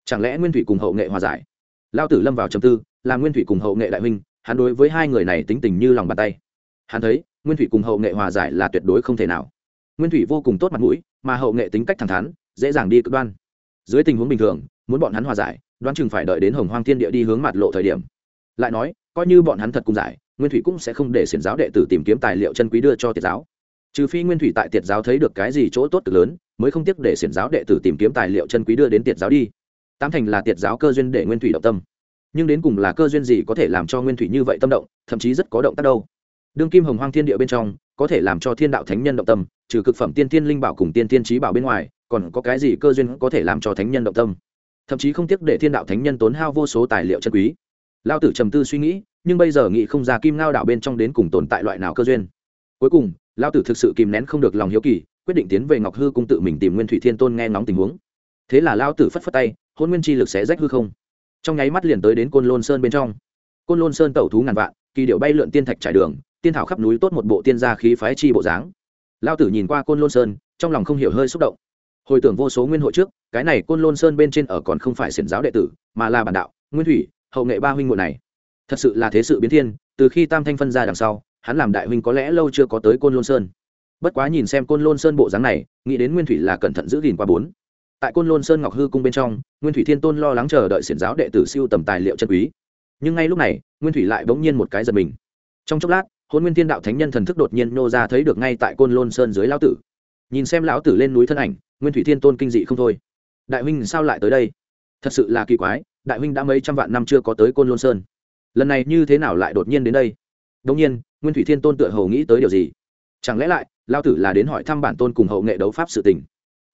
Chẳng lẽ nguyên thủy cùng hậu nghệ hòa giải? Lao tử lâm vào trầm tư là nguyên thủy cùng hậu nghệ đại huynh, hắn đối với hai người này tính tình như lòng bàn tay. Hắn thấy, nguyên thủy cùng hậu nghệ hòa giải là tuyệt đối không thể nào. Nguyên thủy vô cùng tốt mặt mũi, mà hậu nghệ tính cách thẳng thắn, dễ dàng đi cực đoan. Dưới tình huống bình thường, muốn bọn hắn hòa giải, đoán chừng phải đợi đến hồng hoang thiên địa đi hướng mặt lộ thời điểm. Lại nói, coi như bọn hắn thật cùng giải nguyên thủy cũng sẽ không để xiển giáo đệ tử tìm kiếm tài liệu chân quý đưa cho tiệt giáo. Trừ phi nguyên thủy tại tiệt giáo thấy được cái gì chỗ tốt cực lớn, mới không tiếc để xiển giáo đệ tử tìm kiếm tài liệu chân quý đưa đến tiệt giáo đi. Tám thành là tiệt giáo cơ duyên để nguyên thủy động tâm. Nhưng đến cùng là cơ duyên gì có thể làm cho nguyên thủy như vậy tâm động, thậm chí rất có động tác đâu. Đương kim hồng hoang thiên địa bên trong, có thể làm cho thiên đạo thánh nhân động tâm, trừ cực phẩm tiên tiên linh bảo cùng tiên tiên trí bảo bên ngoài, còn có cái gì cơ duyên có thể làm cho thánh nhân động tâm? Thậm chí không tiếc để thiên đạo thánh nhân tốn hao vô số tài liệu chân quý. Lao tử trầm tư suy nghĩ nhưng bây giờ nghĩ không ra kim ngao đảo bên trong đến cùng tồn tại loại nào cơ duyên. Cuối cùng lao tử thực sự kìm nén không được lòng hiếu kỳ, quyết định tiến về ngọc hư cung tự mình tìm nguyên thủy thiên tôn nghe ngóng tình huống. Thế là lao tử phất phất tay, hôn nguyên chi lực sẽ rách hư không. Trong nháy mắt liền tới đến côn lôn sơn bên trong. Côn lôn sơn tẩu thú ngàn vạn, kỳ điệu bay lượn tiên thạch trải đường, tiên thảo khắp núi tốt một bộ tiên gia khí phái chi bộ dáng. Lao tử nhìn qua côn lôn sơn, trong lòng không hiểu hơi xúc động. Hồi tưởng vô số nguyên hội trước, cái này côn lôn sơn bên trên ở còn không phải xiển giáo đệ tử, mà là bản đạo, nguyên thủy, hậu nghệ ba huynh muội này thật sự là thế sự biến thiên, từ khi tam thanh phân ra đằng sau, hắn làm đại huynh có lẽ lâu chưa có tới côn lôn sơn. Bất quá nhìn xem côn lôn sơn bộ dáng này, nghĩ đến nguyên thủy là cẩn thận giữ gìn qua bốn. Tại côn lôn sơn ngọc hư cung bên trong, nguyên thủy thiên tôn lo lắng chờ đợi xiển giáo đệ tử siêu tầm tài liệu chân quý. Nhưng ngay lúc này, nguyên thủy lại bỗng nhiên một cái giật mình. Trong chốc lát, hôn nguyên thiên đạo thánh nhân thần thức đột nhiên nô ra thấy được ngay tại côn lôn sơn dưới lão tử. Nhìn xem lão tử lên núi thân ảnh, nguyên thủy thiên tôn kinh dị không thôi. Đại huynh sao lại tới đây? Thật sự là kỳ quái, đại huynh đã mấy trăm vạn năm chưa có tới côn lôn sơn lần này như thế nào lại đột nhiên đến đây? Đông nhiên, nguyên thủy thiên tôn tựa hầu nghĩ tới điều gì? Chẳng lẽ lại lao tử là đến hỏi thăm bản tôn cùng hậu nghệ đấu pháp sự tình?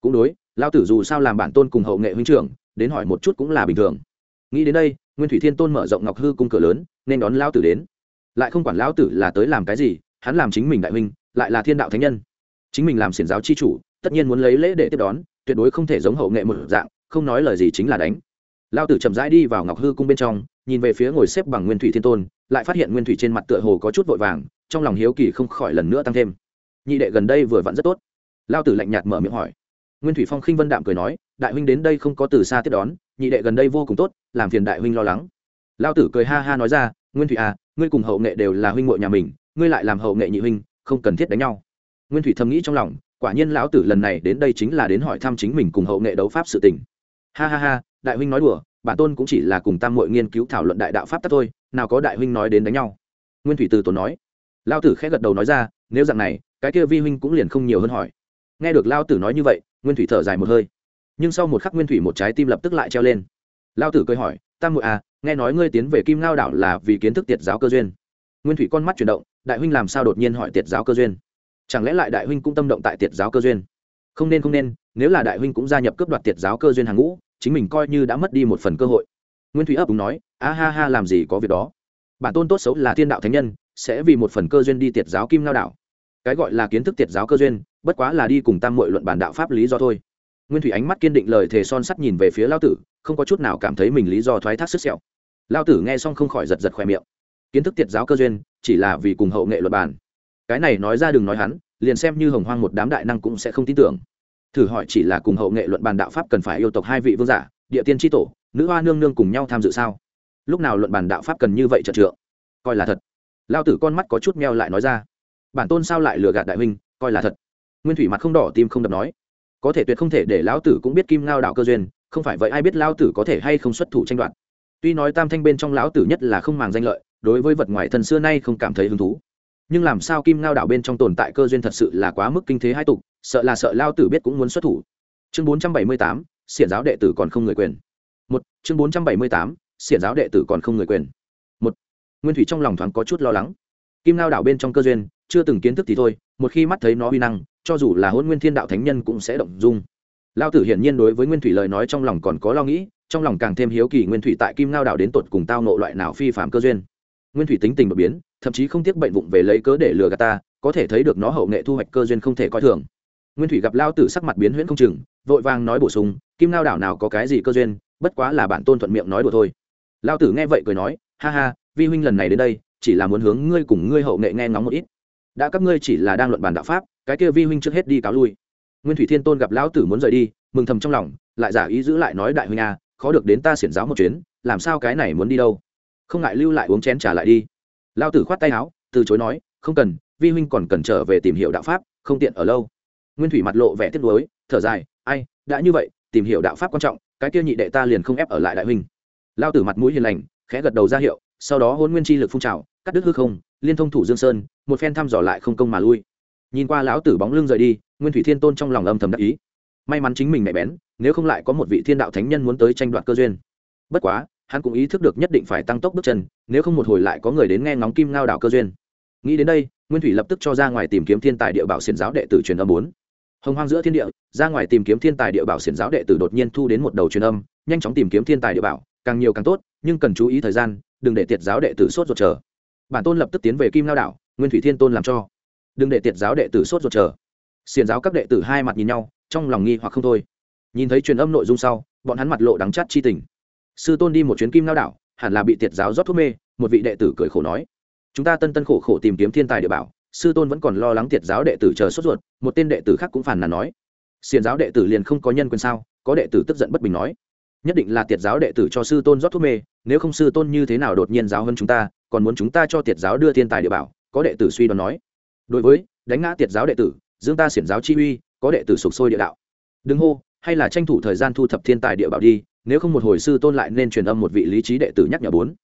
Cũng đối lao tử dù sao làm bản tôn cùng hậu nghệ huynh trưởng, đến hỏi một chút cũng là bình thường. Nghĩ đến đây, nguyên thủy thiên tôn mở rộng ngọc hư cung cửa lớn, nên đón lao tử đến. Lại không quản lão tử là tới làm cái gì, hắn làm chính mình đại huynh, lại là thiên đạo thánh nhân. Chính mình làm xiển giáo chi chủ, tất nhiên muốn lấy lễ để tiếp đón, tuyệt đối không thể giống hậu nghệ một dạng, không nói lời gì chính là đánh. Lao tử chậm rãi đi vào ngọc hư cung bên trong nhìn về phía ngồi xếp bằng nguyên thủy thiên tôn, lại phát hiện nguyên thủy trên mặt tựa hồ có chút vội vàng, trong lòng hiếu kỳ không khỏi lần nữa tăng thêm. Nhị đệ gần đây vừa vặn rất tốt. Lao tử lạnh nhạt mở miệng hỏi. Nguyên thủy phong khinh vân đạm cười nói, đại huynh đến đây không có từ xa tiếp đón, nhị đệ gần đây vô cùng tốt, làm phiền đại huynh lo lắng. Lao tử cười ha ha nói ra, nguyên thủy à ngươi cùng hậu nghệ đều là huynh muội nhà mình, ngươi lại làm hậu nghệ nhị huynh, không cần thiết đánh nhau. Nguyên thủy thầm nghĩ trong lòng, quả nhiên lão tử lần này đến đây chính là đến hỏi thăm chính mình cùng hậu nghệ đấu pháp sự tình. Ha ha ha, đại huynh nói đùa bản tôn cũng chỉ là cùng tam muội nghiên cứu thảo luận đại đạo pháp tắc thôi, nào có đại huynh nói đến đánh nhau. Nguyên thủy từ tốn nói. Lao tử khẽ gật đầu nói ra, nếu dạng này, cái kia vi huynh cũng liền không nhiều hơn hỏi. Nghe được lao tử nói như vậy, nguyên thủy thở dài một hơi. Nhưng sau một khắc nguyên thủy một trái tim lập tức lại treo lên. Lao tử cười hỏi, tam muội à nghe nói ngươi tiến về kim ngao đảo là vì kiến thức tiệt giáo cơ duyên. Nguyên thủy con mắt chuyển động, đại huynh làm sao đột nhiên hỏi tiệt giáo cơ duyên? Chẳng lẽ lại đại huynh cũng tâm động tại tiệt giáo cơ duyên? Không nên không nên, nếu là đại huynh cũng gia nhập cướp đoạt tiệt giáo cơ duyên hàng ngũ chính mình coi như đã mất đi một phần cơ hội. Nguyên thủy ấp úng nói, a ha ha, làm gì có việc đó. Bản tôn tốt xấu là thiên đạo thánh nhân, sẽ vì một phần cơ duyên đi tiệt giáo kim ngao đảo. Cái gọi là kiến thức tiệt giáo cơ duyên, bất quá là đi cùng tam mội luận bản đạo pháp lý do thôi. Nguyên thủy ánh mắt kiên định lời thề son sắt nhìn về phía lao tử, không có chút nào cảm thấy mình lý do thoái thác sức sẹo. Lao tử nghe xong không khỏi giật giật khỏe miệng. Kiến thức tiệt giáo cơ duyên, chỉ là vì cùng hậu nghệ luật bản cái này nói ra đừng nói hắn, liền xem như hồng hoang một đám đại năng cũng sẽ không tin tưởng thử hỏi chỉ là cùng hậu nghệ luận bàn đạo pháp cần phải yêu tộc hai vị vương giả, địa tiên tri tổ, nữ hoa nương nương cùng nhau tham dự sao? Lúc nào luận bàn đạo pháp cần như vậy trật trượng? Coi là thật. Lao tử con mắt có chút meo lại nói ra. Bản tôn sao lại lừa gạt đại huynh, coi là thật. Nguyên thủy mặt không đỏ tim không đập nói. Có thể tuyệt không thể để lão tử cũng biết kim ngao đạo cơ duyên, không phải vậy ai biết lão tử có thể hay không xuất thủ tranh đoạt. Tuy nói tam thanh bên trong lão tử nhất là không màng danh lợi, đối với vật ngoài thần xưa nay không cảm thấy hứng thú. Nhưng làm sao kim ngao đạo bên trong tồn tại cơ duyên thật sự là quá mức kinh thế hai tục sợ là sợ lao tử biết cũng muốn xuất thủ. Chương bốn trăm bảy mươi tám xiển giáo đệ tử còn không người quyền một, chương bốn trăm bảy mươi tám xiển giáo đệ tử còn không người quyền một, nguyên thủy trong lòng thoáng có chút lo lắng. Kim ngao đảo bên trong cơ duyên, chưa từng kiến thức thì thôi, một khi mắt thấy nó uy năng, cho dù là hôn nguyên thiên đạo thánh nhân cũng sẽ động dung. Lao tử hiển nhiên đối với nguyên thủy lời nói trong lòng còn có lo nghĩ, trong lòng càng thêm hiếu kỳ nguyên thủy tại kim ngao đảo đến tột cùng tao nộ loại nào phi phạm cơ duyên. Nguyên thủy tính tình đột biến, thậm chí không tiếc bệnh vụng về lấy cớ để lừa gạt ta, có thể thấy được nó hậu nghệ thu hoạch cơ duyên không thể coi thường nguyên thủy gặp lao tử sắc mặt biến huyễn không chừng, vội vàng nói bổ sung, kim lao đảo nào có cái gì cơ duyên, bất quá là bản tôn thuận miệng nói đùa thôi. Lao tử nghe vậy cười nói, ha ha, vi huynh lần này đến đây, chỉ là muốn hướng ngươi cùng ngươi hậu nghệ nghe ngóng một ít. Đã các ngươi chỉ là đang luận bàn đạo pháp, cái kia vi huynh trước hết đi cáo lui. Nguyên thủy thiên tôn gặp lão tử muốn rời đi, mừng thầm trong lòng, lại giả ý giữ lại nói đại huynh a, khó được đến ta xiển giáo một chuyến, làm sao cái này muốn đi đâu? Không ngại lưu lại uống chén trả lại đi. Lao tử khoát tay áo, từ chối nói, không cần, vi huynh còn cần trở về tìm hiểu đạo pháp, không tiện ở lâu nguyên thủy mặt lộ vẻ tiếc nuối, thở dài, ai, đã như vậy, tìm hiểu đạo pháp quan trọng, cái kia nhị đệ ta liền không ép ở lại đại huynh. Lao tử mặt mũi hiền lành, khẽ gật đầu ra hiệu, sau đó hôn nguyên chi lực phun trào, cắt đứt hư không, liên thông thủ dương sơn, một phen thăm dò lại không công mà lui. Nhìn qua lão tử bóng lưng rời đi, nguyên thủy thiên tôn trong lòng âm thầm đắc ý. May mắn chính mình mẹ bén, nếu không lại có một vị thiên đạo thánh nhân muốn tới tranh đoạt cơ duyên. Bất quá, hắn cũng ý thức được nhất định phải tăng tốc bước chân, nếu không một hồi lại có người đến nghe ngóng kim ngao đảo cơ duyên. Nghĩ đến đây, nguyên thủy lập tức cho ra ngoài tìm kiếm thiên tài địa bảo xiển giáo đệ tử truyền âm bốn hồng hoang giữa thiên địa, ra ngoài tìm kiếm thiên tài địa bảo xiển giáo đệ tử đột nhiên thu đến một đầu truyền âm, nhanh chóng tìm kiếm thiên tài địa bảo, càng nhiều càng tốt, nhưng cần chú ý thời gian, đừng để tiệt giáo đệ tử sốt ruột chờ. Bản tôn lập tức tiến về kim lao đảo, nguyên thủy thiên tôn làm cho. Đừng để tiệt giáo đệ tử sốt ruột chờ. Xiển giáo các đệ tử hai mặt nhìn nhau, trong lòng nghi hoặc không thôi. Nhìn thấy truyền âm nội dung sau, bọn hắn mặt lộ đắng chát chi tình. Sư tôn đi một chuyến kim lao đảo, hẳn là bị tiệt giáo rót thuốc mê, một vị đệ tử cười khổ nói. Chúng ta tân tân khổ khổ tìm kiếm thiên tài địa bảo sư tôn vẫn còn lo lắng tiệt giáo đệ tử chờ sốt ruột, một tên đệ tử khác cũng phản nàn nói. Xiền giáo đệ tử liền không có nhân quyền sao? Có đệ tử tức giận bất bình nói. Nhất định là tiệt giáo đệ tử cho sư tôn rót thuốc mê, nếu không sư tôn như thế nào đột nhiên giáo hơn chúng ta, còn muốn chúng ta cho tiệt giáo đưa thiên tài địa bảo, có đệ tử suy đoán nói. Đối với, đánh ngã tiệt giáo đệ tử, dương ta xiển giáo chi uy, có đệ tử sục sôi địa đạo. Đừng hô, hay là tranh thủ thời gian thu thập thiên tài địa bảo đi, nếu không một hồi sư tôn lại nên truyền âm một vị lý trí đệ tử nhắc nhở bốn.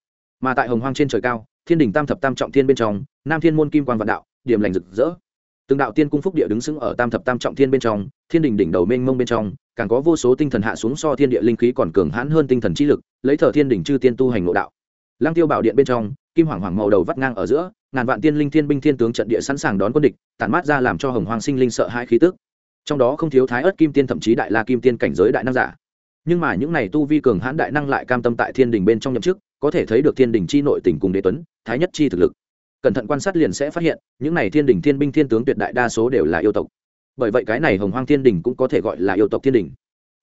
Mà tại hồng hoang trên trời cao, thiên đình tam thập tam trọng thiên bên trong, nam thiên môn kim quan vạn đạo điểm lành rực rỡ. Từng đạo tiên cung phúc địa đứng sững ở tam thập tam trọng thiên bên trong, thiên đình đỉnh đầu mênh mông bên trong, càng có vô số tinh thần hạ xuống so thiên địa linh khí còn cường hãn hơn tinh thần trí lực, lấy thờ thiên đỉnh chư tiên tu hành ngộ đạo. Lăng tiêu bảo điện bên trong, kim hoàng hoàng màu đầu vắt ngang ở giữa, ngàn vạn tiên linh thiên binh thiên tướng trận địa sẵn sàng đón quân địch, tản mát ra làm cho hồng hoàng sinh linh sợ hai khí tức. Trong đó không thiếu thái ớt kim tiên thậm chí đại la kim tiên cảnh giới đại năng giả. Nhưng mà những này tu vi cường hãn đại năng lại cam tâm tại thiên đình bên trong nhậm chức, có thể thấy được thiên đình chi nội tình cùng đế tuấn, thái nhất chi thực lực cẩn thận quan sát liền sẽ phát hiện, những này thiên đình thiên binh thiên tướng tuyệt đại đa số đều là yêu tộc. Bởi vậy cái này hồng hoang thiên đình cũng có thể gọi là yêu tộc thiên đình.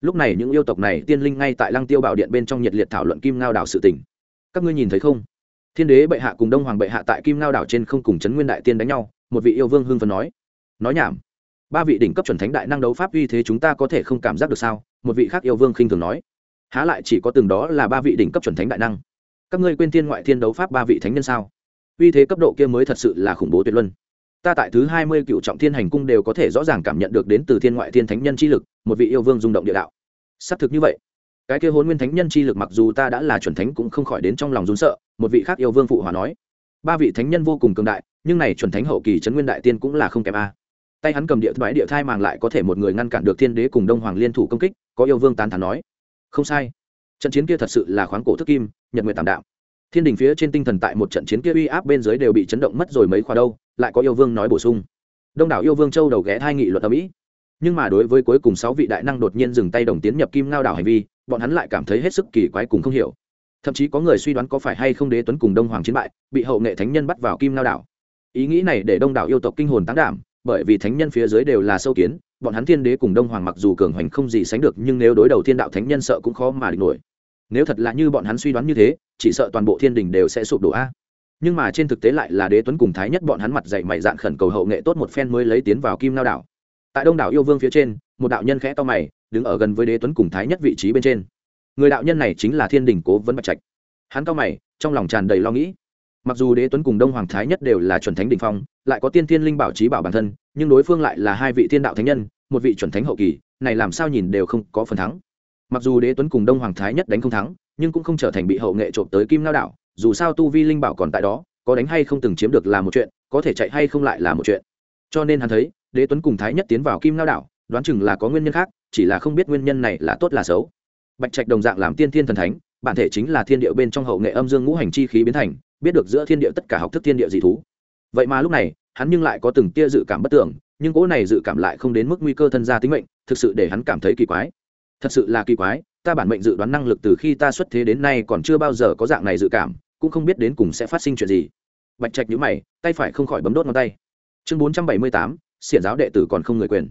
Lúc này những yêu tộc này tiên linh ngay tại lăng tiêu bảo điện bên trong nhiệt liệt thảo luận kim ngao đảo sự tình. Các ngươi nhìn thấy không? Thiên đế bệ hạ cùng đông hoàng bệ hạ tại kim ngao đảo trên không cùng trấn nguyên đại tiên đánh nhau, một vị yêu vương hưng phần nói. Nói nhảm. Ba vị đỉnh cấp chuẩn thánh đại năng đấu pháp uy thế chúng ta có thể không cảm giác được sao? Một vị khác yêu vương khinh thường nói. Há lại chỉ có từng đó là ba vị đỉnh cấp chuẩn thánh đại năng. Các ngươi quên thiên ngoại thiên đấu pháp ba vị thánh nhân sao? Uy thế cấp độ kia mới thật sự là khủng bố tuyệt luân. Ta tại thứ hai mươi cựu trọng thiên hành cung đều có thể rõ ràng cảm nhận được đến từ thiên ngoại thiên thánh nhân chi lực, một vị yêu vương rung động địa đạo. Xác thực như vậy. Cái kia hôn nguyên thánh nhân chi lực mặc dù ta đã là chuẩn thánh cũng không khỏi đến trong lòng run sợ, một vị khác yêu vương phụ hòa nói, ba vị thánh nhân vô cùng cường đại, nhưng này chuẩn thánh hậu kỳ trấn nguyên đại tiên cũng là không kém a. Tay hắn cầm địa thoái địa thai màng lại có thể một người ngăn cản được thiên đế cùng đông hoàng liên thủ công kích, có yêu vương tán thán nói, không sai. Trận chiến kia thật sự là khoáng cổ thức kim, nhật nguyện tạm đạo thiên đình phía trên tinh thần tại một trận chiến kia uy áp bên dưới đều bị chấn động mất rồi mấy khoa đâu, lại có yêu vương nói bổ sung. Đông đảo yêu vương châu đầu ghé thai nghị luật ở mỹ. Nhưng mà đối với cuối cùng sáu vị đại năng đột nhiên dừng tay đồng tiến nhập kim ngao đảo hành vi, bọn hắn lại cảm thấy hết sức kỳ quái cùng không hiểu. Thậm chí có người suy đoán có phải hay không đế tuấn cùng đông hoàng chiến bại, bị hậu nghệ thánh nhân bắt vào kim ngao đảo. Ý nghĩ này để đông đảo yêu tộc kinh hồn tán đảm, bởi vì thánh nhân phía dưới đều là sâu kiến, bọn hắn thiên đế cùng đông hoàng mặc dù cường hoành không gì sánh được, nhưng nếu đối đầu thiên đạo thánh nhân sợ cũng khó mà địch nổi. Nếu thật là như bọn hắn suy đoán như thế chỉ sợ toàn bộ thiên đình đều sẽ sụp đổ a. Nhưng mà trên thực tế lại là đế tuấn cùng thái nhất bọn hắn mặt dạy mày dạn khẩn cầu hậu nghệ tốt một phen mới lấy tiến vào kim lao đảo. Tại đông đảo yêu vương phía trên, một đạo nhân khẽ to mày, đứng ở gần với đế tuấn cùng thái nhất vị trí bên trên. Người đạo nhân này chính là thiên đình cố vấn bạch trạch. Hắn to mày, trong lòng tràn đầy lo nghĩ. Mặc dù đế tuấn cùng đông hoàng thái nhất đều là chuẩn thánh đình phong, lại có tiên thiên linh bảo trí bảo bản thân, nhưng đối phương lại là hai vị thiên đạo thánh nhân, một vị chuẩn thánh hậu kỳ, này làm sao nhìn đều không có phần thắng. Mặc dù đế tuấn cùng đông hoàng thái nhất đánh không thắng nhưng cũng không trở thành bị hậu nghệ trộm tới kim lao đảo, dù sao tu vi linh bảo còn tại đó, có đánh hay không từng chiếm được là một chuyện, có thể chạy hay không lại là một chuyện. Cho nên hắn thấy, đế tuấn cùng thái nhất tiến vào kim lao đảo, đoán chừng là có nguyên nhân khác, chỉ là không biết nguyên nhân này là tốt là xấu. Bạch trạch đồng dạng làm tiên thiên thần thánh, bản thể chính là thiên địa bên trong hậu nghệ âm dương ngũ hành chi khí biến thành, biết được giữa thiên địa tất cả học thức thiên địa dị thú. Vậy mà lúc này, hắn nhưng lại có từng tia dự cảm bất tưởng, nhưng cỗ này dự cảm lại không đến mức nguy cơ thân gia tính mệnh, thực sự để hắn cảm thấy kỳ quái. Thật sự là kỳ quái ta bản mệnh dự đoán năng lực từ khi ta xuất thế đến nay còn chưa bao giờ có dạng này dự cảm, cũng không biết đến cùng sẽ phát sinh chuyện gì. Bạch trạch nhữ mày, tay phải không khỏi bấm đốt ngón tay. Chương bốn trăm bảy mươi tám xiển giáo đệ tử còn không người quyền.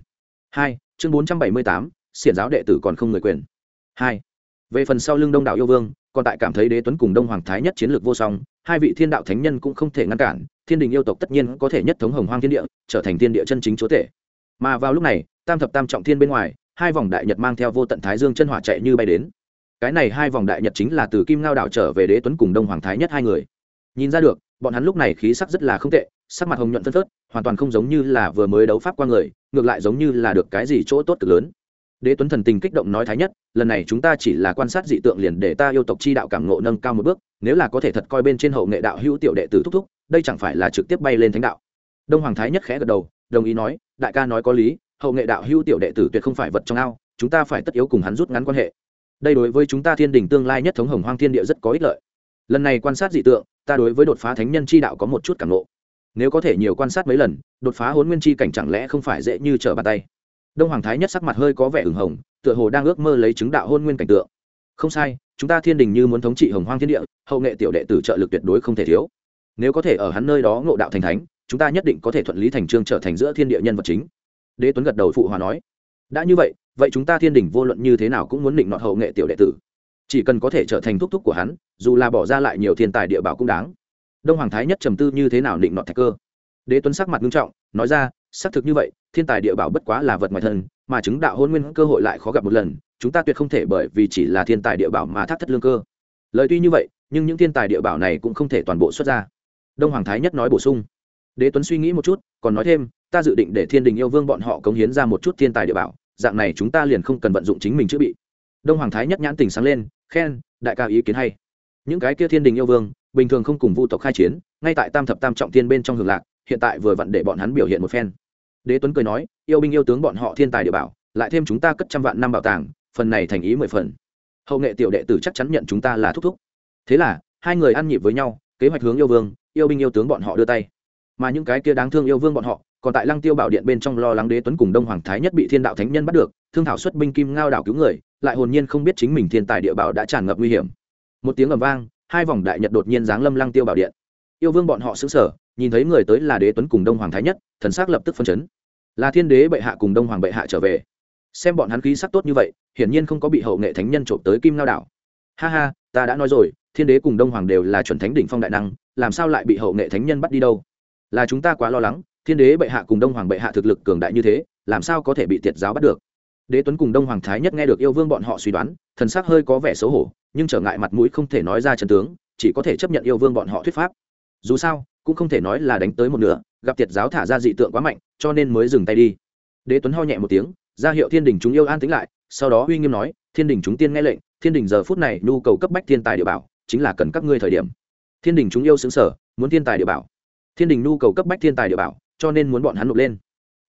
Hai, chương bốn trăm bảy mươi tám xiển giáo đệ tử còn không người quyền. Hai, về phần sau lưng đông đạo yêu vương, còn tại cảm thấy đế tuấn cùng đông hoàng thái nhất chiến lược vô song, hai vị thiên đạo thánh nhân cũng không thể ngăn cản, thiên đình yêu tộc tất nhiên có thể nhất thống hồng hoang thiên địa, trở thành thiên địa chân chính chúa tể. Mà vào lúc này, tam thập tam trọng thiên bên ngoài hai vòng đại nhật mang theo vô tận thái dương chân hỏa chạy như bay đến. Cái này hai vòng đại nhật chính là từ kim ngao đảo trở về đế tuấn cùng đông hoàng thái nhất hai người. Nhìn ra được, bọn hắn lúc này khí sắc rất là không tệ, sắc mặt hồng nhuận phân phớt, hoàn toàn không giống như là vừa mới đấu pháp qua người, ngược lại giống như là được cái gì chỗ tốt cực lớn. Đế tuấn thần tình kích động nói thái nhất, lần này chúng ta chỉ là quan sát dị tượng liền để ta yêu tộc chi đạo cảm ngộ nâng cao một bước, nếu là có thể thật coi bên trên hậu nghệ đạo hữu tiểu đệ tử thúc thúc, đây chẳng phải là trực tiếp bay lên thánh đạo. Đông hoàng thái nhất khẽ gật đầu, đồng ý nói, đại ca nói có lý hậu nghệ đạo hữu tiểu đệ tử tuyệt không phải vật trong ao, chúng ta phải tất yếu cùng hắn rút ngắn quan hệ. Đây đối với chúng ta thiên đình tương lai nhất thống hồng hoang thiên địa rất có ích lợi. Lần này quan sát dị tượng, ta đối với đột phá thánh nhân chi đạo có một chút cảm ngộ. Nếu có thể nhiều quan sát mấy lần, đột phá hôn nguyên chi cảnh chẳng lẽ không phải dễ như trở bàn tay? Đông hoàng thái nhất sắc mặt hơi có vẻ ửng hồng, tựa hồ đang ước mơ lấy chứng đạo hôn nguyên cảnh tượng. Không sai, chúng ta thiên đình như muốn thống trị hồng hoang thiên địa, hậu nghệ tiểu đệ tử trợ lực tuyệt đối không thể thiếu. Nếu có thể ở hắn nơi đó ngộ đạo thành thánh, chúng ta nhất định có thể thuận lý thành trương trở thành giữa thiên địa nhân vật chính đế tuấn gật đầu phụ hòa nói, đã như vậy vậy chúng ta thiên đình vô luận như thế nào cũng muốn định nọt hậu nghệ tiểu đệ tử. Chỉ cần có thể trở thành thúc thúc của hắn, dù là bỏ ra lại nhiều thiên tài địa bảo cũng đáng. Đông hoàng thái nhất trầm tư như thế nào định nọt thạch cơ? Đế tuấn sắc mặt nghiêm trọng, nói ra, xác thực như vậy, thiên tài địa bảo bất quá là vật ngoài thân, mà chứng đạo hôn nguyên cơ hội lại khó gặp một lần, chúng ta tuyệt không thể bởi vì chỉ là thiên tài địa bảo mà thác thất lương cơ. Lời tuy như vậy, nhưng những thiên tài địa bảo này cũng không thể toàn bộ xuất ra. Đông hoàng thái nhất nói bổ sung đế tuấn suy nghĩ một chút, còn nói thêm, ta dự định để thiên đình yêu vương bọn họ cống hiến ra một chút thiên tài địa bảo, dạng này chúng ta liền không cần vận dụng chính mình chữa bị. Đông hoàng thái nhất nhãn tình sáng lên, khen, đại ca ý kiến hay. Những cái kia thiên đình yêu vương, bình thường không cùng vu tộc khai chiến, ngay tại tam thập tam trọng thiên bên trong hưởng lạc, hiện tại vừa vặn để bọn hắn biểu hiện một phen. Đế tuấn cười nói, yêu binh yêu tướng bọn họ thiên tài địa bảo, lại thêm chúng ta cất trăm vạn năm bảo tàng, phần này thành ý mười phần. Hậu nghệ tiểu đệ tử chắc chắn nhận chúng ta là thúc thúc. Thế là, hai người ăn nhịp với nhau, kế hoạch hướng yêu vương, yêu binh yêu tướng bọn họ đưa tay mà những cái kia đáng thương yêu vương bọn họ, còn tại lăng tiêu bảo điện bên trong lo lắng đế tuấn cùng đông hoàng thái nhất bị thiên đạo thánh nhân bắt được, thương thảo xuất binh kim ngao đảo cứu người, lại hồn nhiên không biết chính mình thiên tài địa bảo đã tràn ngập nguy hiểm. Một tiếng ầm vang, hai vòng đại nhật đột nhiên giáng lâm lăng tiêu bảo điện. Yêu vương bọn họ xứng sở nhìn thấy người tới là đế tuấn cùng đông hoàng thái nhất, thần s ắ c lập tức phân chấn. Là thiên đế bệ hạ cùng đông hoàng bệ hạ trở về. Xem bọn hắn khí sắc tốt như vậy, hiển nhiên không có bị hậu nghệ thánh nhân trộm tới kim ngao đảo. Ha ha, ta đã nói rồi, thiên đế cùng đông hoàng đều là chuẩn thánh đỉnh phong đại năng, làm sao lại bị hậu nghệ thánh nhân bắt đi đâu? Là chúng ta quá lo lắng, thiên đế bệ hạ cùng đông hoàng bệ hạ thực lực cường đại như thế, làm sao có thể bị tiệt giáo bắt được? Đế tuấn cùng đông hoàng thái nhất nghe được yêu vương bọn họ suy đoán, thần sắc hơi có vẻ xấu hổ, nhưng trở ngại mặt mũi không thể nói ra chân tướng, chỉ có thể chấp nhận yêu vương bọn họ thuyết pháp. Dù sao, cũng không thể nói là đánh tới một nửa, gặp tiệt giáo thả ra dị tượng quá mạnh, cho nên mới dừng tay đi. Đế tuấn ho nhẹ một tiếng, ra hiệu thiên đình chúng yêu an tính lại, sau đó uy nghiêm nói, thiên đình chúng tiên nghe lệnh, thiên đình giờ phút này nhu cầu cấp bách thiên tài địa bảo, chính là cần các ngươi thời điểm. Thiên đình chúng yêu xứng sở muốn thiên tài địa bảo thiên đình nhu cầu cấp bách thiên tài địa bảo, cho nên muốn bọn hắn nộp lên.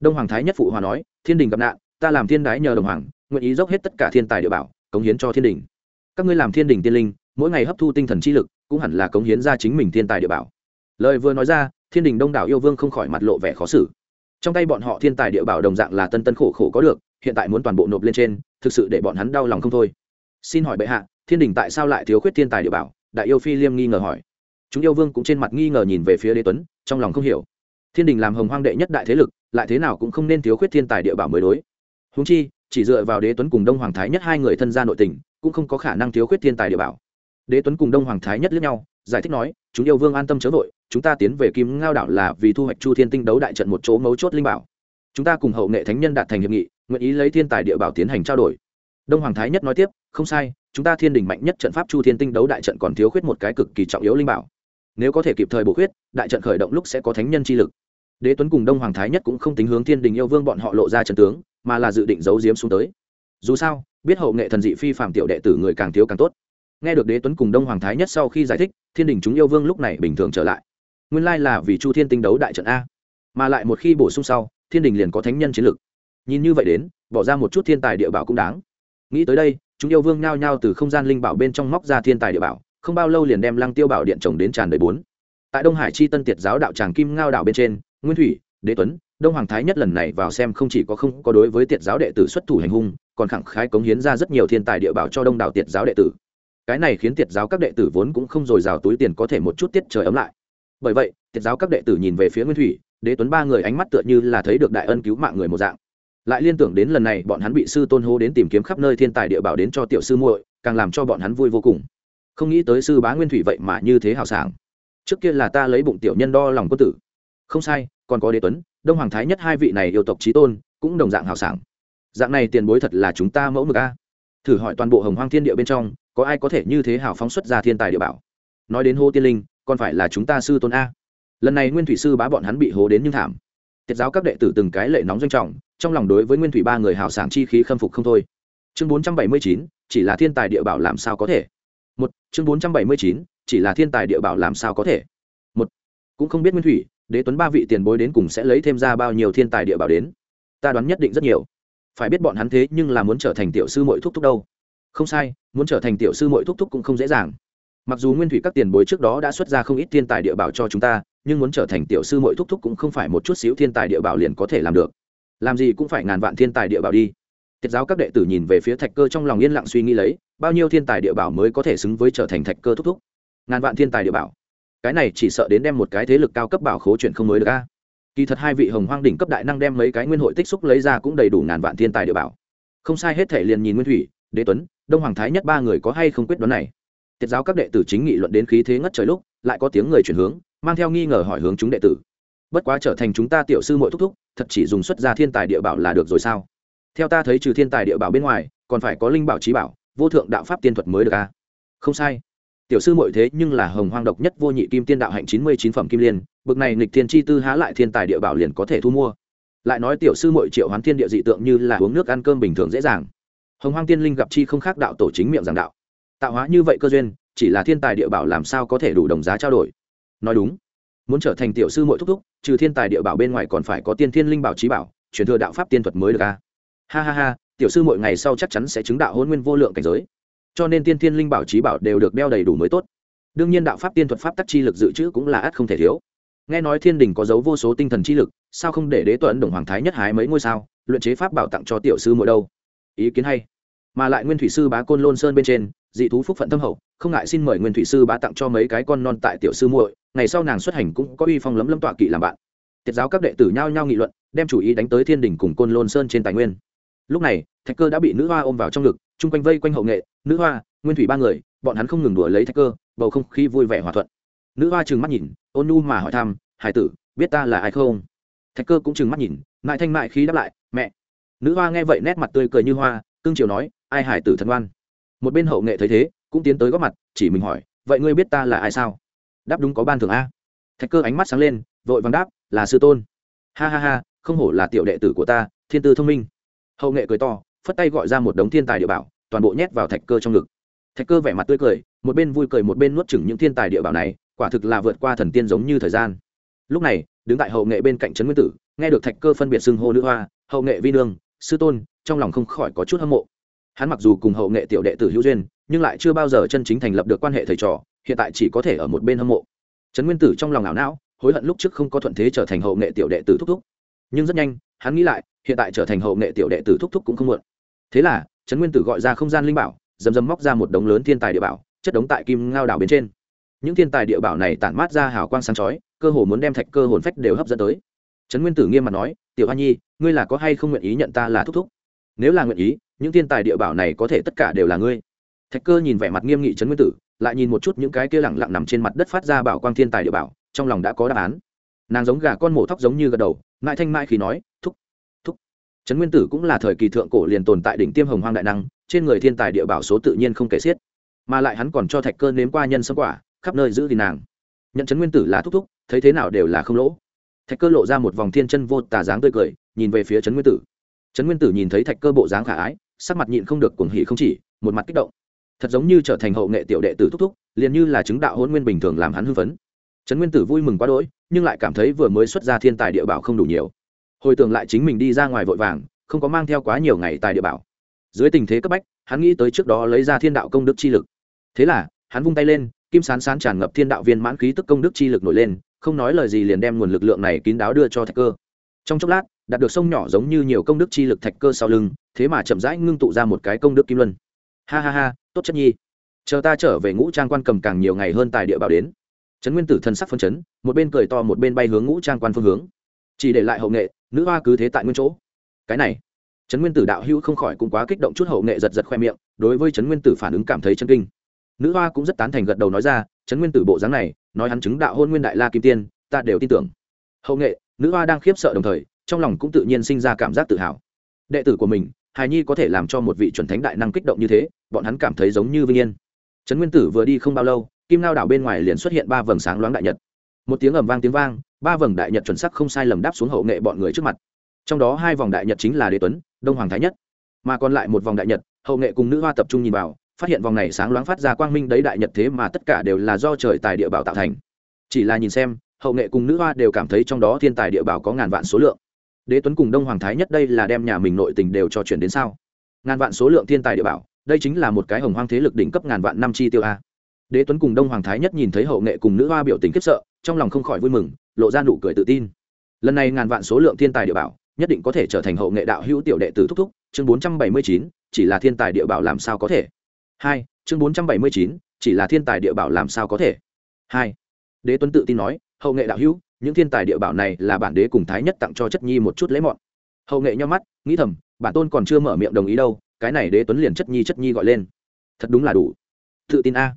Đông hoàng thái nhất phụ hòa nói, thiên đình gặp nạn, ta làm thiên đái nhờ đồng hoàng, nguyện ý dốc hết tất cả thiên tài địa bảo, cống hiến cho thiên đình. Các ngươi làm thiên đình tiên linh, mỗi ngày hấp thu tinh thần chi lực, cũng hẳn là cống hiến ra chính mình thiên tài địa bảo. Lời vừa nói ra, thiên đình đông đảo yêu vương không khỏi mặt lộ vẻ khó xử. Trong tay bọn họ thiên tài địa bảo đồng dạng là tân tân khổ khổ có được, hiện tại muốn toàn bộ nộp lên trên, thực sự để bọn hắn đau lòng không thôi. Xin hỏi bệ hạ, thiên đình tại sao lại thiếu khuyết thiên tài địa bảo? Đại yêu phi liêm nghi ngờ hỏi chúng yêu vương cũng trên mặt nghi ngờ nhìn về phía đế tuấn, trong lòng không hiểu. Thiên đình làm hồng hoang đệ nhất đại thế lực, lại thế nào cũng không nên thiếu khuyết thiên tài địa bảo mới đối. Húng chi, chỉ dựa vào đế tuấn cùng đông hoàng thái nhất hai người thân gia nội tình, cũng không có khả năng thiếu khuyết thiên tài địa bảo. Đế tuấn cùng đông hoàng thái nhất lẫn nhau, giải thích nói, chúng yêu vương an tâm chớ vội, chúng ta tiến về kim ngao đảo là vì thu hoạch chu thiên tinh đấu đại trận một chỗ mấu chốt linh bảo. Chúng ta cùng hậu nghệ thánh nhân đạt thành hiệp nghị, nguyện ý lấy thiên tài địa bảo tiến hành trao đổi. Đông hoàng thái nhất nói tiếp, không sai, chúng ta thiên đình mạnh nhất trận pháp chu thiên tinh đấu đại trận còn thiếu khuyết một cái cực kỳ trọng yếu linh bảo nếu có thể kịp thời bổ khuyết, đại trận khởi động lúc sẽ có thánh nhân chi lực. Đế tuấn cùng đông hoàng thái nhất cũng không tính hướng thiên đình yêu vương bọn họ lộ ra trận tướng, mà là dự định giấu giếm xuống tới. Dù sao, biết hậu nghệ thần dị phi phạm tiểu đệ tử người càng thiếu càng tốt. Nghe được đế tuấn cùng đông hoàng thái nhất sau khi giải thích, thiên đình chúng yêu vương lúc này bình thường trở lại. Nguyên lai là vì chu thiên tinh đấu đại trận a. Mà lại một khi bổ sung sau, thiên đình liền có thánh nhân chiến lực. Nhìn như vậy đến, bỏ ra một chút thiên tài địa bảo cũng đáng. Nghĩ tới đây, chúng yêu vương nhao nhao từ không gian linh bảo bên trong móc ra thiên tài địa bảo không bao lâu liền đem lăng tiêu bảo điện trồng đến tràn đầy bốn. Tại đông hải chi tân tiệt giáo đạo tràng kim ngao đảo bên trên, nguyên thủy, đế tuấn, đông hoàng thái nhất lần này vào xem không chỉ có không có đối với tiệt giáo đệ tử xuất thủ hành hung, còn khẳng khái cống hiến ra rất nhiều thiên tài địa bảo cho đông đảo tiệt giáo đệ tử. Cái này khiến tiệt giáo các đệ tử vốn cũng không dồi dào túi tiền có thể một chút tiết trời ấm lại. Bởi vậy, tiệt giáo các đệ tử nhìn về phía nguyên thủy, đế tuấn ba người ánh mắt tựa như là thấy được đại ân cứu mạng người một dạng. Lại liên tưởng đến lần này bọn hắn bị sư tôn hô đến tìm kiếm khắp nơi thiên tài địa bảo đến cho tiểu sư muội, càng làm cho bọn hắn vui vô cùng không nghĩ tới sư bá nguyên thủy vậy mà như thế hào sảng. Trước kia là ta lấy bụng tiểu nhân đo lòng quân tử. Không sai, còn có đế tuấn, đông hoàng thái nhất hai vị này yêu tộc trí tôn, cũng đồng dạng hào sảng. Dạng này tiền bối thật là chúng ta mẫu mực a. Thử hỏi toàn bộ hồng hoang thiên địa bên trong, có ai có thể như thế hào phóng xuất ra thiên tài địa bảo? Nói đến hô tiên linh, còn phải là chúng ta sư tôn a. Lần này nguyên thủy sư bá bọn hắn bị hố đến nhưng thảm. Tiết giáo các đệ tử từng cái lệ nóng doanh trọng, trong lòng đối với nguyên thủy ba người hào sảng chi khí khâm phục không thôi. Chương bốn trăm bảy mươi chín, chỉ là thiên tài địa bảo làm sao có thể? Một, chương bốn trăm bảy mươi chín, chỉ là thiên tài địa bảo làm sao có thể? Một, cũng không biết nguyên thủy, đế tuấn ba vị tiền bối đến cùng sẽ lấy thêm ra bao nhiêu thiên tài địa bảo đến? Ta đoán nhất định rất nhiều. Phải biết bọn hắn thế nhưng là muốn trở thành tiểu sư mội thúc thúc đâu. Không sai, muốn trở thành tiểu sư mội thúc thúc cũng không dễ dàng. Mặc dù nguyên thủy các tiền bối trước đó đã xuất ra không ít thiên tài địa bảo cho chúng ta, nhưng muốn trở thành tiểu sư mội thúc thúc cũng không phải một chút xíu thiên tài địa bảo liền có thể làm được. Làm gì cũng phải ngàn vạn thiên tài địa bảo đi. Tiết giáo các đệ tử nhìn về phía thạch cơ trong lòng yên lặng suy nghĩ lấy bao nhiêu thiên tài địa bảo mới có thể xứng với trở thành thạch cơ thúc thúc? Ngàn vạn thiên tài địa bảo. Cái này chỉ sợ đến đem một cái thế lực cao cấp bảo khố chuyện không mới được a. Kỳ thật hai vị hồng hoang đỉnh cấp đại năng đem mấy cái nguyên hội tích xúc lấy ra cũng đầy đủ ngàn vạn thiên tài địa bảo. Không sai hết thể liền nhìn nguyên thủy, đế tuấn, đông hoàng thái nhất ba người có hay không quyết đoán này. Tiết giáo các đệ tử chính nghị luận đến khí thế ngất trời lúc, lại có tiếng người chuyển hướng, mang theo nghi ngờ hỏi hướng chúng đệ tử. Bất quá trở thành chúng ta tiểu sư muội thúc thúc, thật chỉ dùng xuất ra thiên tài địa bảo là được rồi sao? Theo ta thấy trừ thiên tài địa bảo bên ngoài, còn phải có linh bảo trí bảo vô thượng đạo pháp tiên thuật mới được a không sai. Tiểu sư muội thế nhưng là hồng hoang độc nhất vô nhị kim tiên đạo hạnh chín mươi chín phẩm kim liên, bực này nghịch thiên chi tư há lại thiên tài địa bảo liền có thể thu mua. Lại nói tiểu sư muội triệu hoán thiên địa dị tượng như là uống nước ăn cơm bình thường dễ dàng. Hồng hoang tiên linh gặp chi không khác đạo tổ chính miệng giảng đạo. Tạo hóa như vậy cơ duyên, chỉ là thiên tài địa bảo làm sao có thể đủ đồng giá trao đổi? Nói đúng. Muốn trở thành tiểu sư muội thúc thúc, trừ thiên tài địa bảo bên ngoài còn phải có tiên thiên linh bảo trí bảo, truyền thừa đạo pháp tiên thuật mới được a ha ha ha tiểu sư mỗi ngày sau chắc chắn sẽ chứng đạo hôn nguyên vô lượng cảnh giới. Cho nên tiên thiên linh bảo trí bảo đều được đeo đầy đủ mới tốt. Đương nhiên đạo pháp tiên thuật pháp tắc chi lực dự trữ cũng là ắt không thể thiếu. Nghe nói thiên đình có dấu vô số tinh thần chi lực, sao không để đế tuấn đồng hoàng thái nhất hái mấy ngôi sao, luyện chế pháp bảo tặng cho tiểu sư mỗi đâu? Ý kiến hay. Mà lại nguyên thủy sư bá côn lôn sơn bên trên, dị thú phúc phận thâm hậu, không ngại xin mời nguyên thủy sư bá tặng cho mấy cái con non tại tiểu sư muội, ngày sau nàng xuất hành cũng có uy phong lấm lâm tọa kỵ làm bạn. Tiết giáo các đệ tử nhao nhao nghị luận, đem chủ ý đánh tới thiên đình cùng côn lôn sơn trên tài nguyên lúc này, thạch cơ đã bị nữ hoa ôm vào trong ngực, chung quanh vây quanh hậu nghệ, nữ hoa, nguyên thủy ba người, bọn hắn không ngừng đùa lấy thạch cơ, bầu không khí vui vẻ hòa thuận. Nữ hoa trừng mắt nhìn, ôn nu mà hỏi thăm, hải tử, biết ta là ai không? Thạch cơ cũng trừng mắt nhìn mại thanh mại khí đáp lại, mẹ. Nữ hoa nghe vậy nét mặt tươi cười như hoa cưng chiều nói, ai hải tử thân ngoan một bên hậu nghệ thấy thế, cũng tiến tới góp mặt, chỉ mình hỏi, vậy ngươi biết ta là ai sao? Đáp đúng có ban thường a. Thạch cơ ánh mắt sáng lên, vội vàng đáp, là sư tôn. Ha ha ha, không hổ là tiểu đệ tử của ta, thiên tư thông minh hậu nghệ cười to, phất tay gọi ra một đống thiên tài địa bảo, toàn bộ nhét vào thạch cơ trong ngực. Thạch cơ vẻ mặt tươi cười, một bên vui cười một bên nuốt chửng những thiên tài địa bảo này, quả thực là vượt qua thần tiên giống như thời gian. Lúc này, đứng tại hậu nghệ bên cạnh trấn nguyên tử, nghe được thạch cơ phân biệt xưng hô nữ hoa, hậu nghệ vi nương, sư tôn, trong lòng không khỏi có chút hâm mộ. Hắn mặc dù cùng hậu nghệ tiểu đệ tử hữu duyên, nhưng lại chưa bao giờ chân chính thành lập được quan hệ thầy trò, hiện tại chỉ có thể ở một bên hâm mộ. Trấn nguyên tử trong lòng ảo não, hối hận lúc trước không có thuận thế trở thành hậu nghệ tiểu đệ tử thúc thúc. Nhưng rất nhanh, hắn nghĩ lại hiện tại trở thành hậu nghệ tiểu đệ tử thúc thúc cũng không muộn. Thế là, trấn nguyên tử gọi ra không gian linh bảo, dầm dầm móc ra một đống lớn thiên tài địa bảo, chất đống tại kim ngao đảo bên trên. Những thiên tài địa bảo này tản mát ra hào quang sáng chói, cơ hồ muốn đem thạch cơ hồn phách đều hấp dẫn tới. Trấn nguyên tử nghiêm mặt nói, tiểu hoa nhi, ngươi là có hay không nguyện ý nhận ta là thúc thúc? Nếu là nguyện ý, những thiên tài địa bảo này có thể tất cả đều là ngươi. Thạch cơ nhìn vẻ mặt nghiêm nghị trấn nguyên tử, lại nhìn một chút những cái kia lẳng lặng nằm trên mặt đất phát ra bảo quang thiên tài địa bảo, trong lòng đã có đáp án. Nàng giống gà con mổ thóc giống như gật đầu, mãi thanh mãi khi nói, thúc trấn nguyên tử cũng là thời kỳ thượng cổ liền tồn tại đỉnh tiêm hồng hoang đại năng, trên người thiên tài địa bảo số tự nhiên không kể xiết. Mà lại hắn còn cho thạch cơ nếm qua nhân sâm quả, khắp nơi giữ gìn nàng. Nhận trấn nguyên tử là thúc thúc, thấy thế nào đều là không lỗ. Thạch cơ lộ ra một vòng thiên chân vô tà dáng tươi cười, nhìn về phía trấn nguyên tử. Trấn nguyên tử nhìn thấy thạch cơ bộ dáng khả ái, sắc mặt nhịn không được cuồng hỉ không chỉ, một mặt kích động. Thật giống như trở thành hậu nghệ tiểu đệ tử thúc thúc, liền như là chứng đạo hôn nguyên bình thường làm hắn hưng phấn. Trấn nguyên tử vui mừng quá đỗi, nhưng lại cảm thấy vừa mới xuất ra thiên tài địa bảo không đủ nhiều hồi tưởng lại chính mình đi ra ngoài vội vàng, không có mang theo quá nhiều ngày tài địa bảo. Dưới tình thế cấp bách, hắn nghĩ tới trước đó lấy ra thiên đạo công đức chi lực. Thế là, hắn vung tay lên, kim sán sán tràn ngập thiên đạo viên mãn khí tức công đức chi lực nổi lên, không nói lời gì liền đem nguồn lực lượng này kín đáo đưa cho thạch cơ. Trong chốc lát, đạt được sông nhỏ giống như nhiều công đức chi lực thạch cơ sau lưng, thế mà chậm rãi ngưng tụ ra một cái công đức kim luân. Ha ha ha, tốt chất nhi. Chờ ta trở về ngũ trang quan cầm càng nhiều ngày hơn tài địa bảo đến. Trấn nguyên tử thân sắc phân chấn, một bên cười to một bên bay hướng ngũ trang quan phương hướng. Chỉ để lại hậu nghệ nữ hoa cứ thế tại nguyên chỗ. Cái này, trấn nguyên tử đạo hữu không khỏi cũng quá kích động chút hậu nghệ giật giật khoe miệng, đối với trấn nguyên tử phản ứng cảm thấy chân kinh. Nữ hoa cũng rất tán thành gật đầu nói ra, trấn nguyên tử bộ dáng này, nói hắn chứng đạo hôn nguyên đại la kim tiên, ta đều tin tưởng. Hậu nghệ, nữ hoa đang khiếp sợ đồng thời, trong lòng cũng tự nhiên sinh ra cảm giác tự hào. Đệ tử của mình, hài nhi có thể làm cho một vị chuẩn thánh đại năng kích động như thế, bọn hắn cảm thấy giống như vinh yên. Trấn nguyên tử vừa đi không bao lâu, kim lao đảo bên ngoài liền xuất hiện ba vầng sáng loáng đại nhật. Một tiếng ầm vang tiếng vang ba vầng đại nhật chuẩn sắc không sai lầm đáp xuống hậu nghệ bọn người trước mặt. Trong đó hai vòng đại nhật chính là đế tuấn, đông hoàng thái nhất. Mà còn lại một vòng đại nhật, hậu nghệ cùng nữ hoa tập trung nhìn vào, phát hiện vòng này sáng loáng phát ra quang minh đấy đại nhật thế mà tất cả đều là do trời tài địa bảo tạo thành. Chỉ là nhìn xem, hậu nghệ cùng nữ hoa đều cảm thấy trong đó thiên tài địa bảo có ngàn vạn số lượng. Đế tuấn cùng đông hoàng thái nhất đây là đem nhà mình nội tình đều cho chuyển đến sao? Ngàn vạn số lượng thiên tài địa bảo, đây chính là một cái hồng hoang thế lực đỉnh cấp ngàn vạn năm chi tiêu a. Đế tuấn cùng đông hoàng thái nhất nhìn thấy hậu nghệ cùng nữ hoa biểu tình khiếp sợ, trong lòng không khỏi vui mừng lộ ra nụ cười tự tin. Lần này ngàn vạn số lượng thiên tài địa bảo, nhất định có thể trở thành hậu nghệ đạo hữu tiểu đệ tử thúc thúc. Chương bốn trăm bảy mươi chín, chỉ là thiên tài địa bảo làm sao có thể? Hai, chương bốn trăm bảy mươi chín, chỉ là thiên tài địa bảo làm sao có thể? Hai, đế tuấn tự tin nói, hậu nghệ đạo hữu, những thiên tài địa bảo này là bản đế cùng thái nhất tặng cho chất nhi một chút lễ mọn. Hậu nghệ nhau mắt, nghĩ thầm, bản tôn còn chưa mở miệng đồng ý đâu, cái này đế tuấn liền chất nhi chất nhi gọi lên. Thật đúng là đủ. Tự tin a.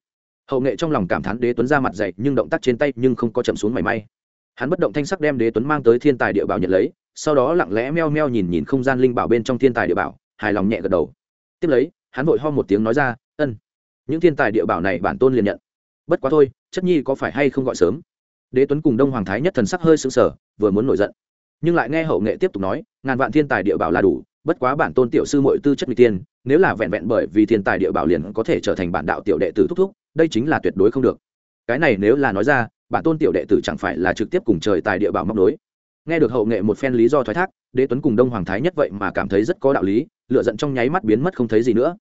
Hậu nghệ trong lòng cảm thán đế tuấn ra mặt dậy, nhưng động tác trên tay nhưng không có chậm xuống mảy may hắn bất động thanh sắc đem đế tuấn mang tới thiên tài địa bảo nhận lấy, sau đó lặng lẽ meo meo nhìn nhìn không gian linh bảo bên trong thiên tài địa bảo, hài lòng nhẹ gật đầu. Tiếp lấy, hắn vội ho một tiếng nói ra, ân, những thiên tài địa bảo này bản tôn liền nhận. Bất quá thôi, chất nhi có phải hay không gọi sớm? Đế tuấn cùng đông hoàng thái nhất thần sắc hơi sững sờ, vừa muốn nổi giận. Nhưng lại nghe hậu nghệ tiếp tục nói, ngàn vạn thiên tài địa bảo là đủ, bất quá bản tôn tiểu sư mọi tư chất n tiên, nếu là vẹn vẹn bởi vì thiên tài địa bảo liền có thể trở thành bản đạo tiểu đệ tử thúc thúc, đây chính là tuyệt đối không được. Cái này nếu là nói ra bản tôn tiểu đệ tử chẳng phải là trực tiếp cùng trời tài địa bảo móc đối nghe được hậu nghệ một phen lý do thoái thác, đế tuấn cùng đông hoàng thái nhất vậy mà cảm thấy rất có đạo lý lựa giận trong nháy mắt biến mất không thấy gì nữa.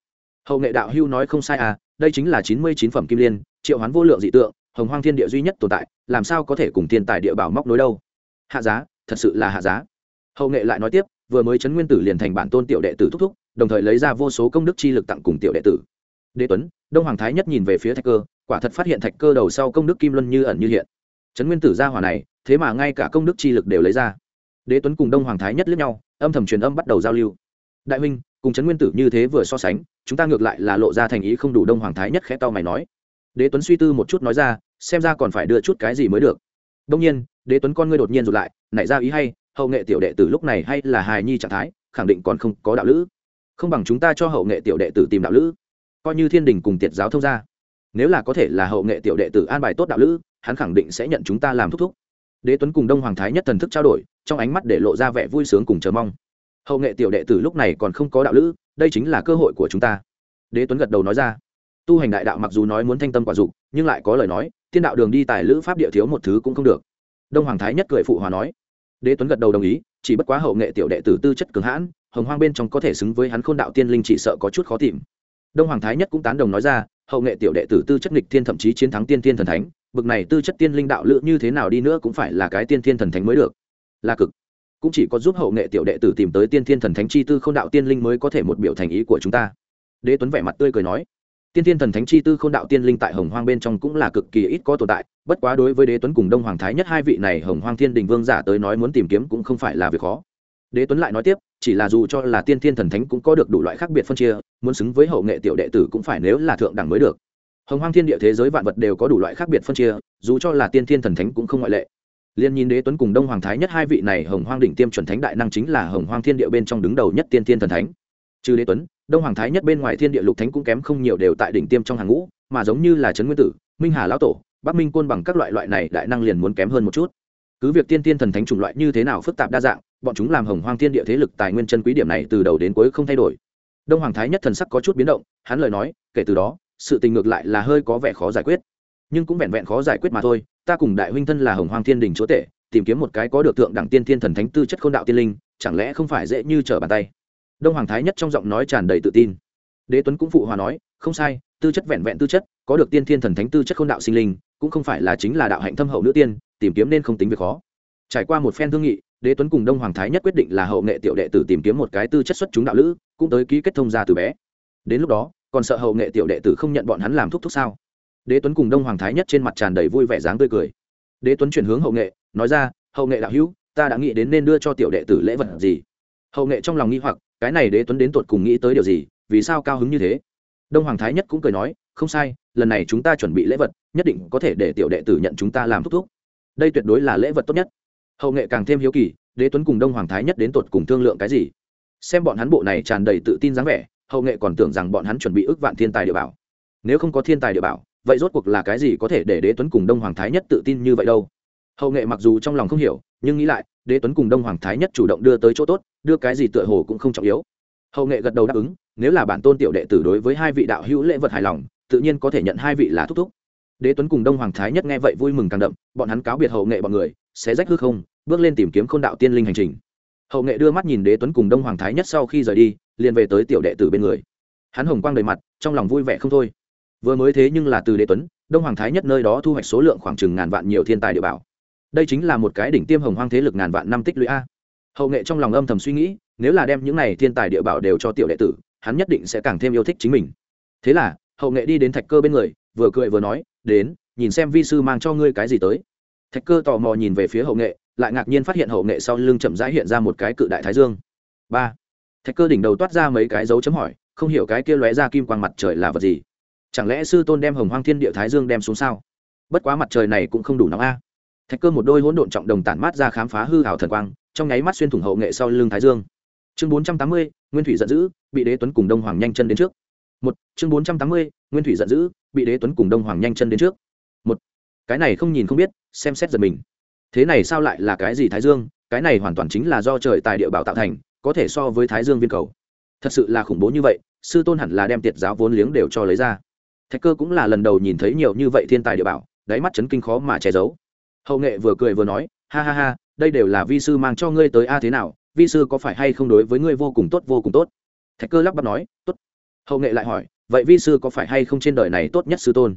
Hậu nghệ đạo hưu nói không sai à đây chính là chín mươi chín phẩm kim liên, triệu hoán vô lượng dị tượng, hồng hoang thiên địa duy nhất tồn tại, làm sao có thể cùng thiên tài địa bảo móc nối đâu? Hạ giá, thật sự là hạ giá. Hậu nghệ lại nói tiếp, vừa mới chấn nguyên tử liền thành bản tôn tiểu đệ tử thúc thúc, đồng thời lấy ra vô số công đức chi lực tặng cùng tiểu đệ tử. Đế tuấn, đông hoàng thái nhất nhìn về phía thạch cơ quả thật phát hiện thạch cơ đầu sau công đức kim luân như ẩn như hiện. Trấn nguyên tử gia hỏa này, thế mà ngay cả công đức chi lực đều lấy ra. Đế tuấn cùng đông hoàng thái nhất lướt nhau, âm thầm truyền âm bắt đầu giao lưu. Đại huynh, cùng trấn nguyên tử như thế vừa so sánh, chúng ta ngược lại là lộ ra thành ý không đủ đông hoàng thái nhất khẽ tao mày nói. Đế tuấn suy tư một chút nói ra, xem ra còn phải đưa chút cái gì mới được. Đông nhiên, đế tuấn con ngươi đột nhiên rụt lại, nảy ra ý hay, hậu nghệ tiểu đệ tử lúc này hay là hài nhi trạng thái, khẳng định còn không có đạo lữ. Không bằng chúng ta cho hậu nghệ tiểu đệ tử tìm đạo lữ. Coi như thiên đình cùng tiệt giáo thông ra nếu là có thể là hậu nghệ tiểu đệ tử an bài tốt đạo lữ, hắn khẳng định sẽ nhận chúng ta làm thúc thúc. Đế tuấn cùng đông hoàng thái nhất thần thức trao đổi, trong ánh mắt để lộ ra vẻ vui sướng cùng chờ mong. Hậu nghệ tiểu đệ tử lúc này còn không có đạo lữ, đây chính là cơ hội của chúng ta. Đế tuấn gật đầu nói ra. Tu hành đại đạo mặc dù nói muốn thanh tâm quả dục, nhưng lại có lời nói, tiên đạo đường đi tài lữ pháp địa thiếu một thứ cũng không được. Đông hoàng thái nhất cười phụ hòa nói. Đế tuấn gật đầu đồng ý, chỉ bất quá hậu nghệ tiểu đệ tử tư chất cường hãn, hồng hoang bên trong có thể xứng với hắn khôn đạo tiên linh chỉ sợ có chút khó tìm. Đông hoàng thái nhất cũng tán đồng nói ra hậu nghệ tiểu đệ tử tư chất nghịch thiên thậm chí chiến thắng tiên tiên thần thánh, bực này tư chất tiên linh đạo lữ như thế nào đi nữa cũng phải là cái tiên tiên thần thánh mới được. Là cực, cũng chỉ có giúp hậu nghệ tiểu đệ tử tìm tới tiên tiên thần thánh chi tư k h ô n đạo tiên linh mới có thể một biểu thành ý của chúng ta. Đế tuấn vẻ mặt tươi cười nói, tiên tiên thần thánh chi tư k h ô n đạo tiên linh tại hồng hoang bên trong cũng là cực kỳ ít có tồn tại, bất quá đối với đế tuấn cùng đông hoàng thái nhất hai vị này hồng hoang thiên đình vương giả tới nói muốn tìm kiếm cũng không phải là việc khó. Đế tuấn lại nói tiếp, chỉ là dù cho là tiên tiên thần thánh cũng có được đủ loại khác biệt phân chia muốn xứng với hậu nghệ tiểu đệ tử cũng phải nếu là thượng đẳng mới được. Hồng hoang thiên địa thế giới vạn vật đều có đủ loại khác biệt phân chia, dù cho là tiên thiên thần thánh cũng không ngoại lệ. Liên nhìn đế tuấn cùng đông hoàng thái nhất hai vị này, hồng hoang đỉnh tiêm chuẩn thánh đại năng chính là hồng hoang thiên địa bên trong đứng đầu nhất tiên thiên thần thánh. Trừ đế tuấn, đông hoàng thái nhất bên ngoài thiên địa lục thánh cũng kém không nhiều đều tại đỉnh tiêm trong hàng ngũ, mà giống như là trấn nguyên tử, minh hà lão tổ, bắc minh côn bằng các loại loại này đại năng liền muốn kém hơn một chút. Cứ việc tiên tiên thần thánh chủng loại như thế nào phức tạp đa dạng, bọn chúng làm hồng hoang thiên địa thế lực tài nguyên chân quý điểm này từ đầu đến cuối không thay đổi đông hoàng thái nhất thần sắc có chút biến động, hắn lời nói, kể từ đó, sự tình ngược lại là hơi có vẻ khó giải quyết. Nhưng cũng vẹn vẹn khó giải quyết mà thôi, ta cùng đại huynh thân là hồng hoàng thiên đình chúa tể, tìm kiếm một cái có được tượng đẳng tiên thiên thần thánh tư chất khôn đạo tiên linh, chẳng lẽ không phải dễ như trở bàn tay? Đông hoàng thái nhất trong giọng nói tràn đầy tự tin. Đế tuấn cũng phụ hòa nói, không sai, tư chất vẹn vẹn tư chất, có được tiên thiên thần thánh tư chất khôn đạo sinh linh, cũng không phải là chính là đạo hạnh thâm hậu nữ tiên, tìm kiếm nên không tính việc khó. Trải qua một phen thương nghị đế tuấn cùng đông hoàng thái nhất quyết định là hậu nghệ tiểu đệ tử tìm kiếm một cái tư chất xuất chúng đạo lữ, cũng tới ký kết thông gia từ bé. Đến lúc đó, còn sợ hậu nghệ tiểu đệ tử không nhận bọn hắn làm thúc thúc sao? Đế tuấn cùng đông hoàng thái nhất trên mặt tràn đầy vui vẻ dáng tươi cười. Đế tuấn chuyển hướng hậu nghệ, nói ra, hậu nghệ đạo hữu, ta đã nghĩ đến nên đưa cho tiểu đệ tử lễ vật gì? Hậu nghệ trong lòng nghĩ hoặc, cái này đế tuấn đến tột cùng nghĩ tới điều gì, vì sao cao hứng như thế? Đông hoàng thái nhất cũng cười nói, không sai, lần này chúng ta chuẩn bị lễ vật, nhất định có thể để tiểu đệ tử nhận chúng ta làm thúc thúc. Đây tuyệt đối là lễ vật tốt nhất hậu nghệ càng thêm hiếu kỳ, đế tuấn cùng đông hoàng thái nhất đến tột cùng thương lượng cái gì? Xem bọn hắn bộ này tràn đầy tự tin dáng vẻ, hậu nghệ còn tưởng rằng bọn hắn chuẩn bị ước vạn thiên tài địa bảo. Nếu không có thiên tài địa bảo, vậy rốt cuộc là cái gì có thể để đế tuấn cùng đông hoàng thái nhất tự tin như vậy đâu? Hậu nghệ mặc dù trong lòng không hiểu, nhưng nghĩ lại, đế tuấn cùng đông hoàng thái nhất chủ động đưa tới chỗ tốt, đưa cái gì tựa hồ cũng không trọng yếu. Hậu nghệ gật đầu đáp ứng, nếu là bản tôn tiểu đệ tử đối với hai vị đạo hữu lễ vật hài lòng, tự nhiên có thể nhận hai vị là thúc thúc. Đế tuấn cùng đông hoàng thái nhất nghe vậy vui mừng càng đậm, bọn hắn cáo biệt hậu nghệ bọn người sẽ rách hư không, bước lên tìm kiếm k h ô n đạo tiên linh hành trình. Hậu nghệ đưa mắt nhìn đế tuấn cùng đông hoàng thái nhất sau khi rời đi, liền về tới tiểu đệ tử bên người. Hắn hồng quang đầy mặt, trong lòng vui vẻ không thôi. Vừa mới thế nhưng là từ đế tuấn, đông hoàng thái nhất nơi đó thu hoạch số lượng khoảng chừng ngàn vạn nhiều thiên tài địa bảo. Đây chính là một cái đỉnh tiêm hồng hoang thế lực ngàn vạn năm tích lũy a. Hậu nghệ trong lòng âm thầm suy nghĩ, nếu là đem những này thiên tài địa bảo đều cho tiểu đệ tử, hắn nhất định sẽ càng thêm yêu thích chính mình. Thế là, hậu nghệ đi đến thạch cơ bên người, vừa cười vừa nói, đến, nhìn xem vi sư mang cho ngươi cái gì tới thạch cơ tò mò nhìn về phía hậu nghệ, lại ngạc nhiên phát hiện hậu nghệ sau lưng chậm rãi hiện ra một cái cự đại thái dương. Ba. Thạch cơ đỉnh đầu toát ra mấy cái dấu chấm hỏi, không hiểu cái kia lóe ra kim quang mặt trời là vật gì. Chẳng lẽ sư tôn đem hồng hoang thiên địa thái dương đem xuống sao? Bất quá mặt trời này cũng không đủ nóng a. Thạch cơ một đôi hỗn độn trọng đồng tản mát ra khám phá hư ảo thần quang, trong nháy mắt xuyên thủng hậu nghệ sau lưng thái dương. Chương bốn trăm tám mươi, nguyên thủy giận dữ, bị đế tuấn cùng đông hoàng nhanh chân đến trước. Một. Chương bốn trăm tám mươi, nguyên thủy giận dữ, bị đế tuấn cùng đông hoàng nhanh chân đến trước cái này không nhìn không biết, xem xét giật mình. Thế này sao lại là cái gì thái dương? Cái này hoàn toàn chính là do trời tài địa bảo tạo thành, có thể so với thái dương viên cầu. Thật sự là khủng bố như vậy, sư tôn hẳn là đem tiệt giáo vốn liếng đều cho lấy ra. Thạch cơ cũng là lần đầu nhìn thấy nhiều như vậy thiên tài địa bảo, đáy mắt chấn kinh khó mà che giấu. Hậu nghệ vừa cười vừa nói, ha ha ha, đây đều là vi sư mang cho ngươi tới a thế nào, vi sư có phải hay không đối với ngươi vô cùng tốt, vô cùng tốt? Thạch cơ lắp bắp nói, tốt. Hậu nghệ lại hỏi, vậy vi sư có phải hay không trên đời này tốt nhất sư tôn?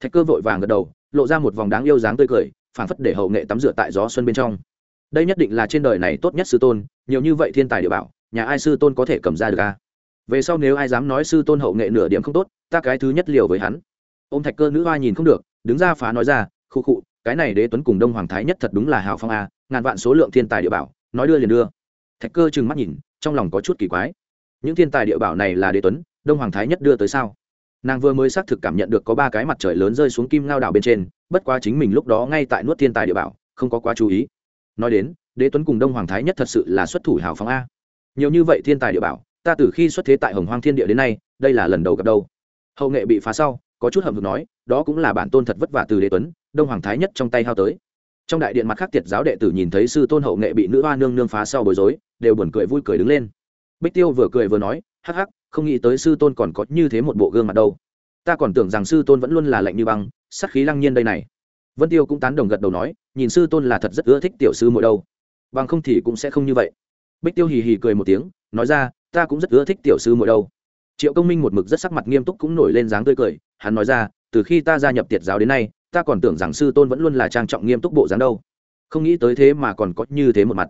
Thạch cơ vội vàng gật đầu lộ ra một vòng đáng yêu dáng tươi cười, phảng phất để hậu nghệ tắm rửa tại gió xuân bên trong. Đây nhất định là trên đời này tốt nhất sư tôn, nhiều như vậy thiên tài địa bảo, nhà ai sư tôn có thể cầm ra được a? Về sau nếu ai dám nói sư tôn hậu nghệ nửa điểm không tốt, ta cái thứ nhất liều với hắn. Ô m thạch cơ nữ hoa nhìn không được, đứng ra phá nói ra khu khụ, cái này đế tuấn cùng đông hoàng thái nhất thật đúng là hào phong a, ngàn vạn số lượng thiên tài địa bảo, nói đưa liền đưa. Thạch cơ trừng mắt nhìn, trong lòng có chút kỳ quái. Những thiên tài địa bảo này là đế tuấn, đông hoàng thái nhất đưa tới sao? Nàng vừa mới xác thực cảm nhận được có ba cái mặt trời lớn rơi xuống kim ngao đảo bên trên, bất quá chính mình lúc đó ngay tại nuốt thiên tài địa bảo, không có quá chú ý. Nói đến, đế tuấn cùng đông hoàng thái nhất thật sự là xuất thủ hào phóng a. Nhiều như vậy thiên tài địa bảo, ta từ khi xuất thế tại hồng hoang thiên địa đến nay, đây là lần đầu gặp đâu. Hậu nghệ bị phá sau, có chút hầm hực nói, đó cũng là bản tôn thật vất vả từ đế tuấn, đông hoàng thái nhất trong tay hao tới. Trong đại điện mặt khác tiệt giáo đệ tử nhìn thấy sư tôn hậu nghệ bị nữ hoa nương nương phá sau bối rối, đều buồn cười vui cười đứng lên. Bích tiêu vừa cười vừa nói, hắc hắc không nghĩ tới sư tôn còn có như thế một bộ gương mặt đâu. Ta còn tưởng rằng sư tôn vẫn luôn là lạnh như băng sắc khí lăng nhiên đây này. Vân tiêu cũng tán đồng gật đầu nói, nhìn sư tôn là thật rất ưa thích tiểu sư mỗi đâu. Bằng không thì cũng sẽ không như vậy. Bích tiêu hì hì cười một tiếng, nói ra, ta cũng rất ưa thích tiểu sư mỗi đâu. Triệu công minh một mực rất sắc mặt nghiêm túc cũng nổi lên dáng tươi cười, hắn nói ra, từ khi ta gia nhập tiệt giáo đến nay, ta còn tưởng rằng sư tôn vẫn luôn là trang trọng nghiêm túc bộ dáng đâu. Không nghĩ tới thế mà còn có như thế một mặt.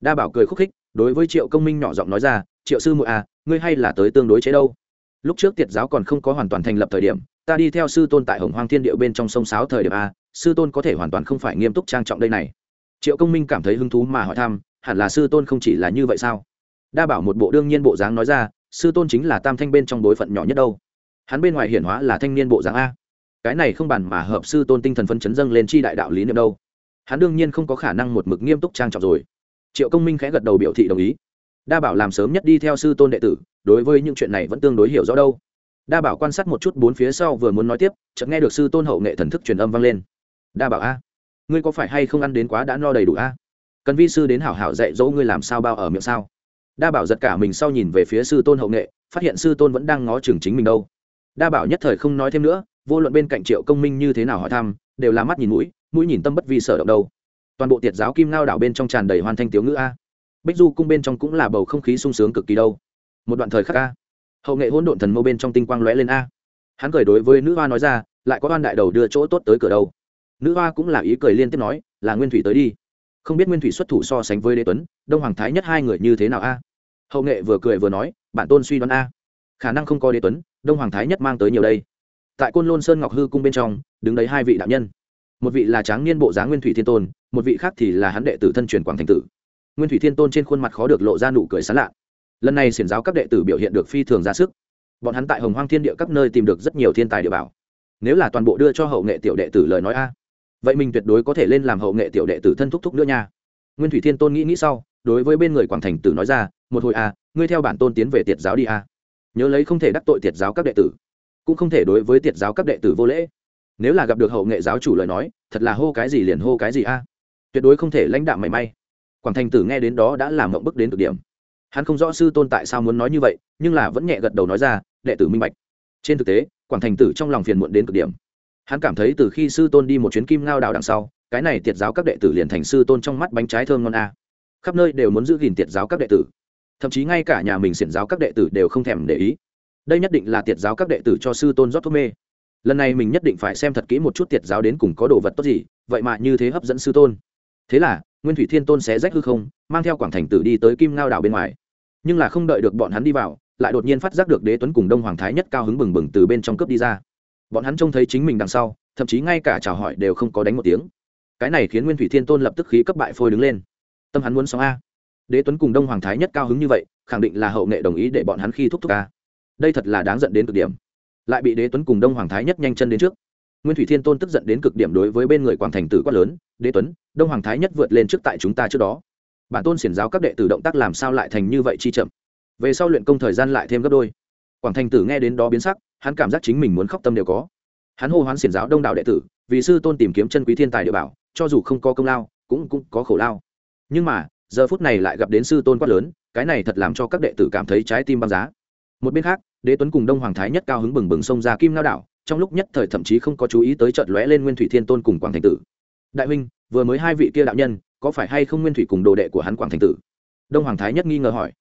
Đa bảo cười khúc khích, đối với triệu công minh nhỏ giọng nói ra, triệu sư muội à ngươi hay là tới tương đối chế đâu? Lúc trước tiệt giáo còn không có hoàn toàn thành lập thời điểm, ta đi theo sư tôn tại hồng hoang thiên điệu bên trong sông sáo thời điểm a, sư tôn có thể hoàn toàn không phải nghiêm túc trang trọng đây này. Triệu công minh cảm thấy hứng thú mà hỏi thăm, hẳn là sư tôn không chỉ là như vậy sao? Đa bảo một bộ đương nhiên bộ dáng nói ra, sư tôn chính là tam thanh bên trong đối phận nhỏ nhất đâu. Hắn bên ngoài hiển hóa là thanh niên bộ dáng a. Cái này không bàn mà hợp sư tôn tinh thần phân chấn dâng lên chi đại đạo lý niệm đâu. Hắn đương nhiên không có khả năng một mực nghiêm túc trang trọng rồi. Triệu công minh khẽ gật đầu biểu thị đồng ý đa bảo làm sớm nhất đi theo sư tôn đệ tử, đối với những chuyện này vẫn tương đối hiểu rõ đâu. Đa bảo quan sát một chút bốn phía sau vừa muốn nói tiếp, chợt nghe được sư tôn hậu nghệ thần thức truyền âm vang lên. Đa bảo a, ngươi có phải hay không ăn đến quá đã no đầy đủ a? Cần vi sư đến hảo hảo dạy dỗ ngươi làm sao bao ở miệng sao? Đa bảo giật cả mình sau nhìn về phía sư tôn hậu nghệ, phát hiện sư tôn vẫn đang ngó chừng chính mình đâu. Đa bảo nhất thời không nói thêm nữa, vô luận bên cạnh triệu công minh như thế nào hỏi thăm, đều là mắt nhìn mũi mũi nhìn tâm bất vi sở động đâu. Toàn bộ tiệt giáo kim ngao đảo bên trong tràn đầy hoàn thanh tiếu ngữ a bích du cung bên trong cũng là bầu không khí sung sướng cực kỳ đâu. Một đoạn thời khắc a. Hậu nghệ hỗn độn thần mâu bên trong tinh quang lóe lên a. Hắn cười đối với nữ hoa nói ra, lại có đoan đại đầu đưa chỗ tốt tới cửa đâu. Nữ hoa cũng là ý cười liên tiếp nói, là nguyên thủy tới đi. Không biết nguyên thủy xuất thủ so sánh với đế tuấn, đông hoàng thái nhất hai người như thế nào a? Hậu nghệ vừa cười vừa nói, bản tôn suy đoán a. Khả năng không có đế tuấn, đông hoàng thái nhất mang tới nhiều đây. Tại côn lôn sơn ngọc hư cung bên trong, đứng đấy hai vị đạo nhân. Một vị là tráng niên bộ dáng nguyên thủy thiên tôn, một vị khác thì là hắn đệ tử thân truyền quảng thành tử nguyên thủy thiên tôn trên khuôn mặt khó được lộ ra nụ cười sán lạ. Lần này xiển giáo các đệ tử biểu hiện được phi thường ra sức. Bọn hắn tại hồng hoang thiên địa các nơi tìm được rất nhiều thiên tài địa bảo. Nếu là toàn bộ đưa cho hậu nghệ tiểu đệ tử lời nói a, vậy mình tuyệt đối có thể lên làm hậu nghệ tiểu đệ tử thân thúc thúc nữa nha. Nguyên thủy thiên tôn nghĩ nghĩ sau, đối với bên người quảng thành tử nói ra, một hồi a, ngươi theo bản tôn tiến về tiệt giáo đi a. Nhớ lấy không thể đắc tội tiệt giáo các đệ tử, cũng không thể đối với tiệt giáo các đệ tử vô lễ. Nếu là gặp được hậu nghệ giáo chủ lời nói, thật là hô cái gì liền hô cái gì a. Tuyệt đối không thể lãnh đạo mảy may quảng thành tử nghe đến đó đã làm mộng bức đến cực điểm. Hắn không rõ sư tôn tại sao muốn nói như vậy, nhưng là vẫn nhẹ gật đầu nói ra, đệ tử minh bạch. Trên thực tế, quảng thành tử trong lòng phiền muộn đến cực điểm. Hắn cảm thấy từ khi sư tôn đi một chuyến kim ngao đào đằng sau, cái này tiệt giáo các đệ tử liền thành sư tôn trong mắt bánh trái thơm ngon a. Khắp nơi đều muốn giữ gìn tiệt giáo các đệ tử. Thậm chí ngay cả nhà mình xiển giáo các đệ tử đều không thèm để ý. Đây nhất định là tiệt giáo các đệ tử cho sư tôn rót thuốc mê. Lần này mình nhất định phải xem thật kỹ một chút tiệt giáo đến cùng có đồ vật tốt gì, vậy mà như thế hấp dẫn sư tôn. Thế là nguyên thủy thiên tôn xé rách hư không, mang theo quảng thành tử đi tới kim ngao đảo bên ngoài. Nhưng là không đợi được bọn hắn đi vào, lại đột nhiên phát giác được đế tuấn cùng đông hoàng thái nhất cao hứng bừng bừng từ bên trong cướp đi ra. Bọn hắn trông thấy chính mình đằng sau, thậm chí ngay cả chào hỏi đều không có đánh một tiếng. Cái này khiến nguyên thủy thiên tôn lập tức khí cấp bại phôi đứng lên. Tâm hắn muốn sống a. Đế tuấn cùng đông hoàng thái nhất cao hứng như vậy, khẳng định là hậu nghệ đồng ý để bọn hắn khi thúc thúc a. Đây thật là đáng giận đến cực điểm. Lại bị đế tuấn cùng đông hoàng thái nhất nhanh chân đến trước nguyên thủy thiên tôn tức giận đến cực điểm đối với bên người quảng thành tử quát lớn, đế tuấn, đông hoàng thái nhất vượt lên trước tại chúng ta trước đó. Bản tôn xiển giáo các đệ tử động tác làm sao lại thành như vậy chi chậm? Về sau luyện công thời gian lại thêm gấp đôi. Quảng thành tử nghe đến đó biến sắc, hắn cảm giác chính mình muốn khóc tâm đều có. Hắn hô hoán xiển giáo đông đảo đệ tử, vì sư tôn tìm kiếm chân quý thiên tài địa bảo, cho dù không có công lao, cũng cũng có khổ lao. Nhưng mà, giờ phút này lại gặp đến sư tôn quát lớn, cái này thật làm cho các đệ tử cảm thấy trái tim băng giá. Một bên khác, đế tuấn cùng đông hoàng thái nhất cao hứng bừng bừng xông ra kim lao đảo trong lúc nhất thời thậm chí không có chú ý tới trận lóe lên nguyên thủy thiên tôn cùng quảng thành tử. Đại huynh, vừa mới hai vị kia đạo nhân, có phải hay không nguyên thủy cùng đồ đệ của hắn quảng thành tử? Đông hoàng thái nhất nghi ngờ hỏi.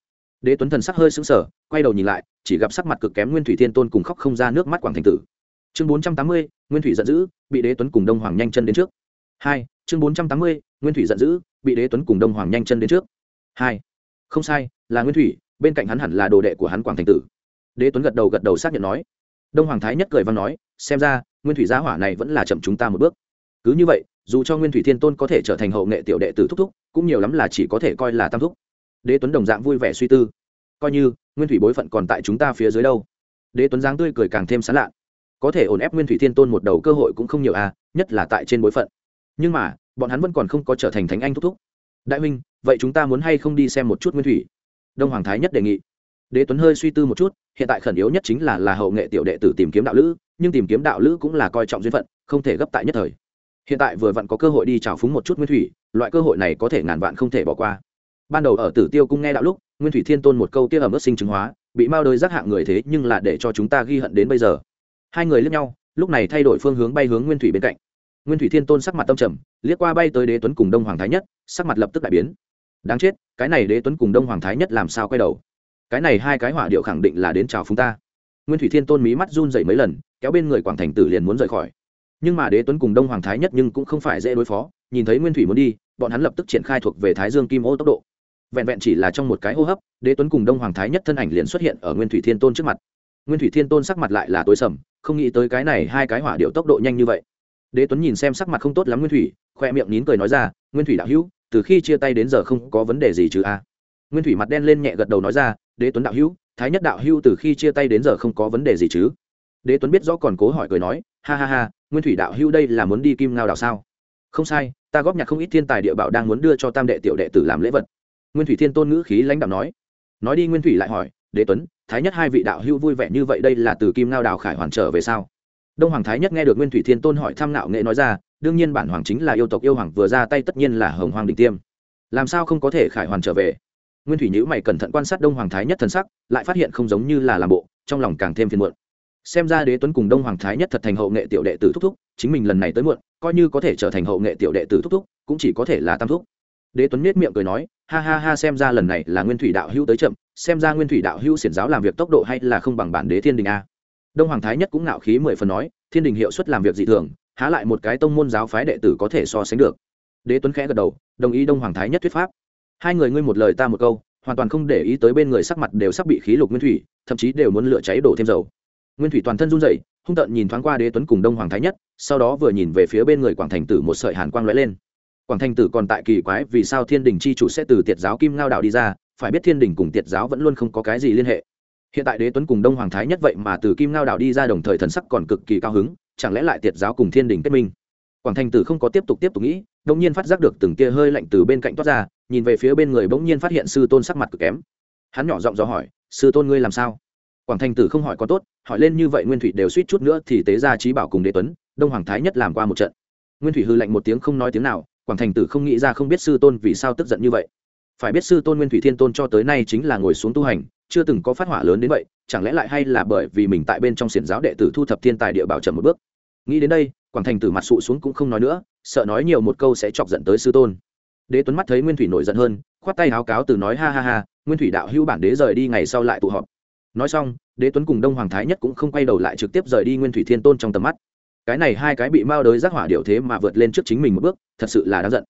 Đế tuấn thần sắc hơi sững sờ, quay đầu nhìn lại, chỉ gặp sắc mặt cực kém nguyên thủy thiên tôn cùng khóc không ra nước mắt quảng thành tử. Chương bốn trăm tám mươi, nguyên thủy giận dữ, bị đế tuấn cùng đông hoàng nhanh chân đến trước. Hai, chương bốn trăm tám mươi, nguyên thủy giận dữ, bị đế tuấn cùng đông hoàng nhanh chân đến trước. Hai, không sai, là nguyên thủy, bên cạnh hắn hẳn là đồ đệ của hắn quảng thành tử. Đế tuấn gật đầu gật đầu xác nhận nói đông hoàng thái nhất cười văn nói, xem ra, nguyên thủy gia hỏa này vẫn là chậm chúng ta một bước. Cứ như vậy, dù cho nguyên thủy thiên tôn có thể trở thành hậu nghệ tiểu đệ tử thúc thúc, cũng nhiều lắm là chỉ có thể coi là tam thúc. Đế tuấn đồng dạng vui vẻ suy tư. Coi như, nguyên thủy bối phận còn tại chúng ta phía dưới đâu. Đế tuấn giáng tươi cười càng thêm sán lạ. Có thể ổn ép nguyên thủy thiên tôn một đầu cơ hội cũng không nhiều à nhất là tại trên bối phận. Nhưng mà, bọn hắn vẫn còn không có trở thành thánh anh thúc thúc. Đại huynh, vậy chúng ta muốn hay không đi xem một chút nguyên thủy? Đông hoàng thái nhất đề nghị đế tuấn hơi suy tư một chút, hiện tại khẩn yếu nhất chính là là hậu nghệ tiểu đệ tử tìm kiếm đạo lữ, nhưng tìm kiếm đạo lữ cũng là coi trọng duyên phận, không thể gấp tại nhất thời. Hiện tại vừa vặn có cơ hội đi trào phúng một chút nguyên thủy, loại cơ hội này có thể ngàn vạn không thể bỏ qua. Ban đầu ở tử tiêu cung nghe đạo lúc, nguyên thủy thiên tôn một câu kia ở mức sinh chứng hóa, bị mao đôi giác hạng người thế nhưng là để cho chúng ta ghi hận đến bây giờ. Hai người lướt nhau, lúc này thay đổi phương hướng bay hướng nguyên thủy bên cạnh. Nguyên thủy thiên tôn sắc mặt tâm trầm, liếc qua bay tới đế tuấn cùng đông hoàng thái nhất, sắc mặt lập tức đại biến. Đáng chết, cái này đế tuấn cùng đông hoàng thái nhất làm sao quay đầu? Cái này hai cái hỏa điệu khẳng định là đến chào phúng ta. Nguyên thủy thiên tôn mí mắt run dậy mấy lần, kéo bên người quảng thành tử liền muốn rời khỏi. Nhưng mà đế tuấn cùng đông hoàng thái nhất nhưng cũng không phải dễ đối phó, nhìn thấy nguyên thủy muốn đi, bọn hắn lập tức triển khai thuộc về thái dương kim ô tốc độ. Vẹn vẹn chỉ là trong một cái hô hấp, đế tuấn cùng đông hoàng thái nhất thân ảnh liền xuất hiện ở nguyên thủy thiên tôn trước mặt. Nguyên thủy thiên tôn sắc mặt lại là tối sầm, không nghĩ tới cái này hai cái hỏa điệu tốc độ nhanh như vậy. Đế tuấn nhìn xem sắc mặt không tốt lắm nguyên thủy, khoe miệng nín cười nói ra, nguyên thủy đạo hữu, từ khi chia tay đến giờ không có vấn đề gì chứ a? Nguyên thủy mặt đen lên nhẹ gật đầu nói ra đế tuấn đạo hữu, thái nhất đạo hữu từ khi chia tay đến giờ không có vấn đề gì chứ? Đế tuấn biết rõ còn cố hỏi cười nói, ha ha ha, nguyên thủy đạo hữu đây là muốn đi kim ngao đảo sao? Không sai, ta góp nhặt không ít thiên tài địa bảo đang muốn đưa cho tam đệ tiểu đệ tử làm lễ vật. Nguyên thủy thiên tôn ngữ khí lãnh đạo nói. Nói đi nguyên thủy lại hỏi, đế tuấn, thái nhất hai vị đạo hữu vui vẻ như vậy đây là từ kim ngao đào khải hoàn trở về sao? Đông hoàng thái nhất nghe được nguyên thủy thiên tôn hỏi tham nạo nghệ nói ra, đương nhiên bản hoàng chính là yêu tộc yêu hoàng vừa ra tay tất nhiên là hồng hoàng đình tiêm. Làm sao không có thể khải hoàn trở về? Nguyên thủy nhữ mày cẩn thận quan sát đông hoàng thái nhất thần sắc, lại phát hiện không giống như là làm bộ, trong lòng càng thêm phiền muộn. Xem ra đế tuấn cùng đông hoàng thái nhất thật thành hậu nghệ tiểu đệ tử thúc thúc, chính mình lần này tới muộn, coi như có thể trở thành hậu nghệ tiểu đệ tử thúc thúc, cũng chỉ có thể là tam thúc. Đế tuấn nết miệng cười nói, ha ha ha, xem ra lần này là nguyên thủy đạo hữu tới chậm, xem ra nguyên thủy đạo hữu xiển giáo làm việc tốc độ hay là không bằng bản đế thiên đình a. Đông hoàng thái nhất cũng nạo khí mười phần nói, thiên đình hiệu suất làm việc dị thường, há lại một cái tông môn giáo phái đệ tử có thể so sánh được. Đế tuấn khẽ gật đầu, đồng ý đông hoàng thái nhất thuyết pháp hai người ngươi một lời ta một câu, hoàn toàn không để ý tới bên người sắc mặt đều sắp bị khí lục nguyên thủy, thậm chí đều muốn lửa cháy đổ thêm dầu. Nguyên thủy toàn thân run rẩy, hung tợn nhìn thoáng qua đế tuấn cùng đông hoàng thái nhất, sau đó vừa nhìn về phía bên người quảng thành tử một sợi hàn quang lóe lên. Quảng thành tử còn tại kỳ quái vì sao thiên đình c h i chủ sẽ từ tiệt giáo kim ngao đạo đi ra, phải biết thiên đình cùng tiệt giáo vẫn luôn không có cái gì liên hệ. Hiện tại đế tuấn cùng đông hoàng thái nhất vậy mà từ kim ngao đạo đi ra đồng thời thần sắc còn cực kỳ cao hứng, chẳng lẽ lại tiệt giáo cùng thiên đình kết minh? Quảng thành tử không có tiếp tục tiếp tục nghĩ đông nhiên phát giác được từng tia hơi lạnh từ bên cạnh toát ra nhìn về phía bên người bỗng nhiên phát hiện sư tôn sắc mặt cực kém. Hắn nhỏ giọng dò hỏi, sư tôn ngươi làm sao? Quảng thành tử không hỏi có tốt, hỏi lên như vậy nguyên thủy đều suýt chút nữa thì tế ra trí bảo cùng đế tuấn, đông hoàng thái nhất làm qua một trận. Nguyên thủy hư lạnh một tiếng không nói tiếng nào, quảng thành tử không nghĩ ra không biết sư tôn vì sao tức giận như vậy. Phải biết sư tôn nguyên thủy thiên tôn cho tới nay chính là ngồi xuống tu hành, chưa từng có phát hỏa lớn đến vậy, chẳng lẽ lại hay là bởi vì mình tại bên trong xiển giáo đệ tử thu thập thiên tài địa bảo chậm một bước? Nghĩ đến đây, quảng thành tử mặt sụ xuống cũng không nói nữa, sợ nói nhiều một câu sẽ chọc giận tới sư tôn đế tuấn mắt thấy nguyên thủy nổi giận hơn, khoát tay háo cáo từ nói, ha ha ha, nguyên thủy đạo hữu bản đế rời đi ngày sau lại tụ họp. Nói xong, đế tuấn cùng đông hoàng thái nhất cũng không quay đầu lại trực tiếp rời đi nguyên thủy thiên tôn trong tầm mắt. Cái này hai cái bị mao đới giác hỏa điệu thế mà vượt lên trước chính mình một bước, thật sự là đáng giận.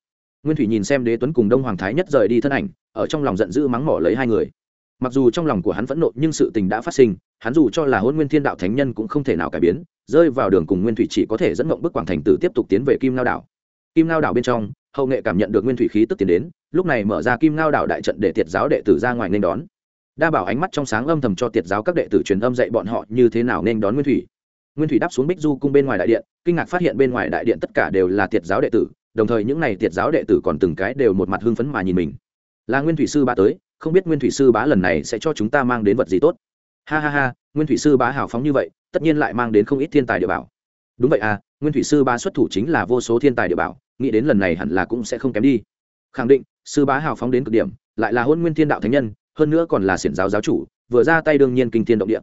Nguyên thủy nhìn xem đế tuấn cùng đông hoàng thái nhất rời đi thân ảnh, ở trong lòng giận dữ mắng mỏ lấy hai người. Mặc dù trong lòng của hắn phẫn nộ nhưng sự tình đã phát sinh, hắn dù cho là hôn nguyên thiên đạo thánh nhân cũng không thể nào cải biến, rơi vào đường cùng nguyên thủy chỉ có thể dẫn mộng bức quảng thành tử tiếp tục tiến về kim lao đảo. Kim lao đảo bên trong hậu nghệ cảm nhận được nguyên thủy khí tức tiến đến, lúc này mở ra kim ngao đảo đại trận để tiệt giáo đệ tử ra ngoài nên đón. Đa bảo ánh mắt trong sáng âm thầm cho tiệt giáo các đệ tử truyền âm dạy bọn họ như thế nào nên đón nguyên thủy. Nguyên thủy đáp xuống bích du cung bên ngoài đại điện, kinh ngạc phát hiện bên ngoài đại điện tất cả đều là tiệt giáo đệ tử, đồng thời những n à y tiệt giáo đệ tử còn từng cái đều một mặt hưng phấn mà nhìn mình. Là nguyên thủy sư bá tới, không biết nguyên thủy sư bá lần này sẽ cho chúng ta mang đến vật gì tốt. Ha ha ha, nguyên thủy sư bá hào phóng như vậy, tất nhiên lại mang đến không ít thiên tài địa bảo. Đúng vậy à nguyên thủy sư bá xuất thủ chính là vô số thiên tài địa bảo, nghĩ đến lần này hẳn là cũng sẽ không kém đi. Khẳng định, sư bá hào phóng đến cực điểm, lại là hôn nguyên thiên đạo thánh nhân, hơn nữa còn là xiển giáo giáo chủ, vừa ra tay đương nhiên kinh thiên động địa.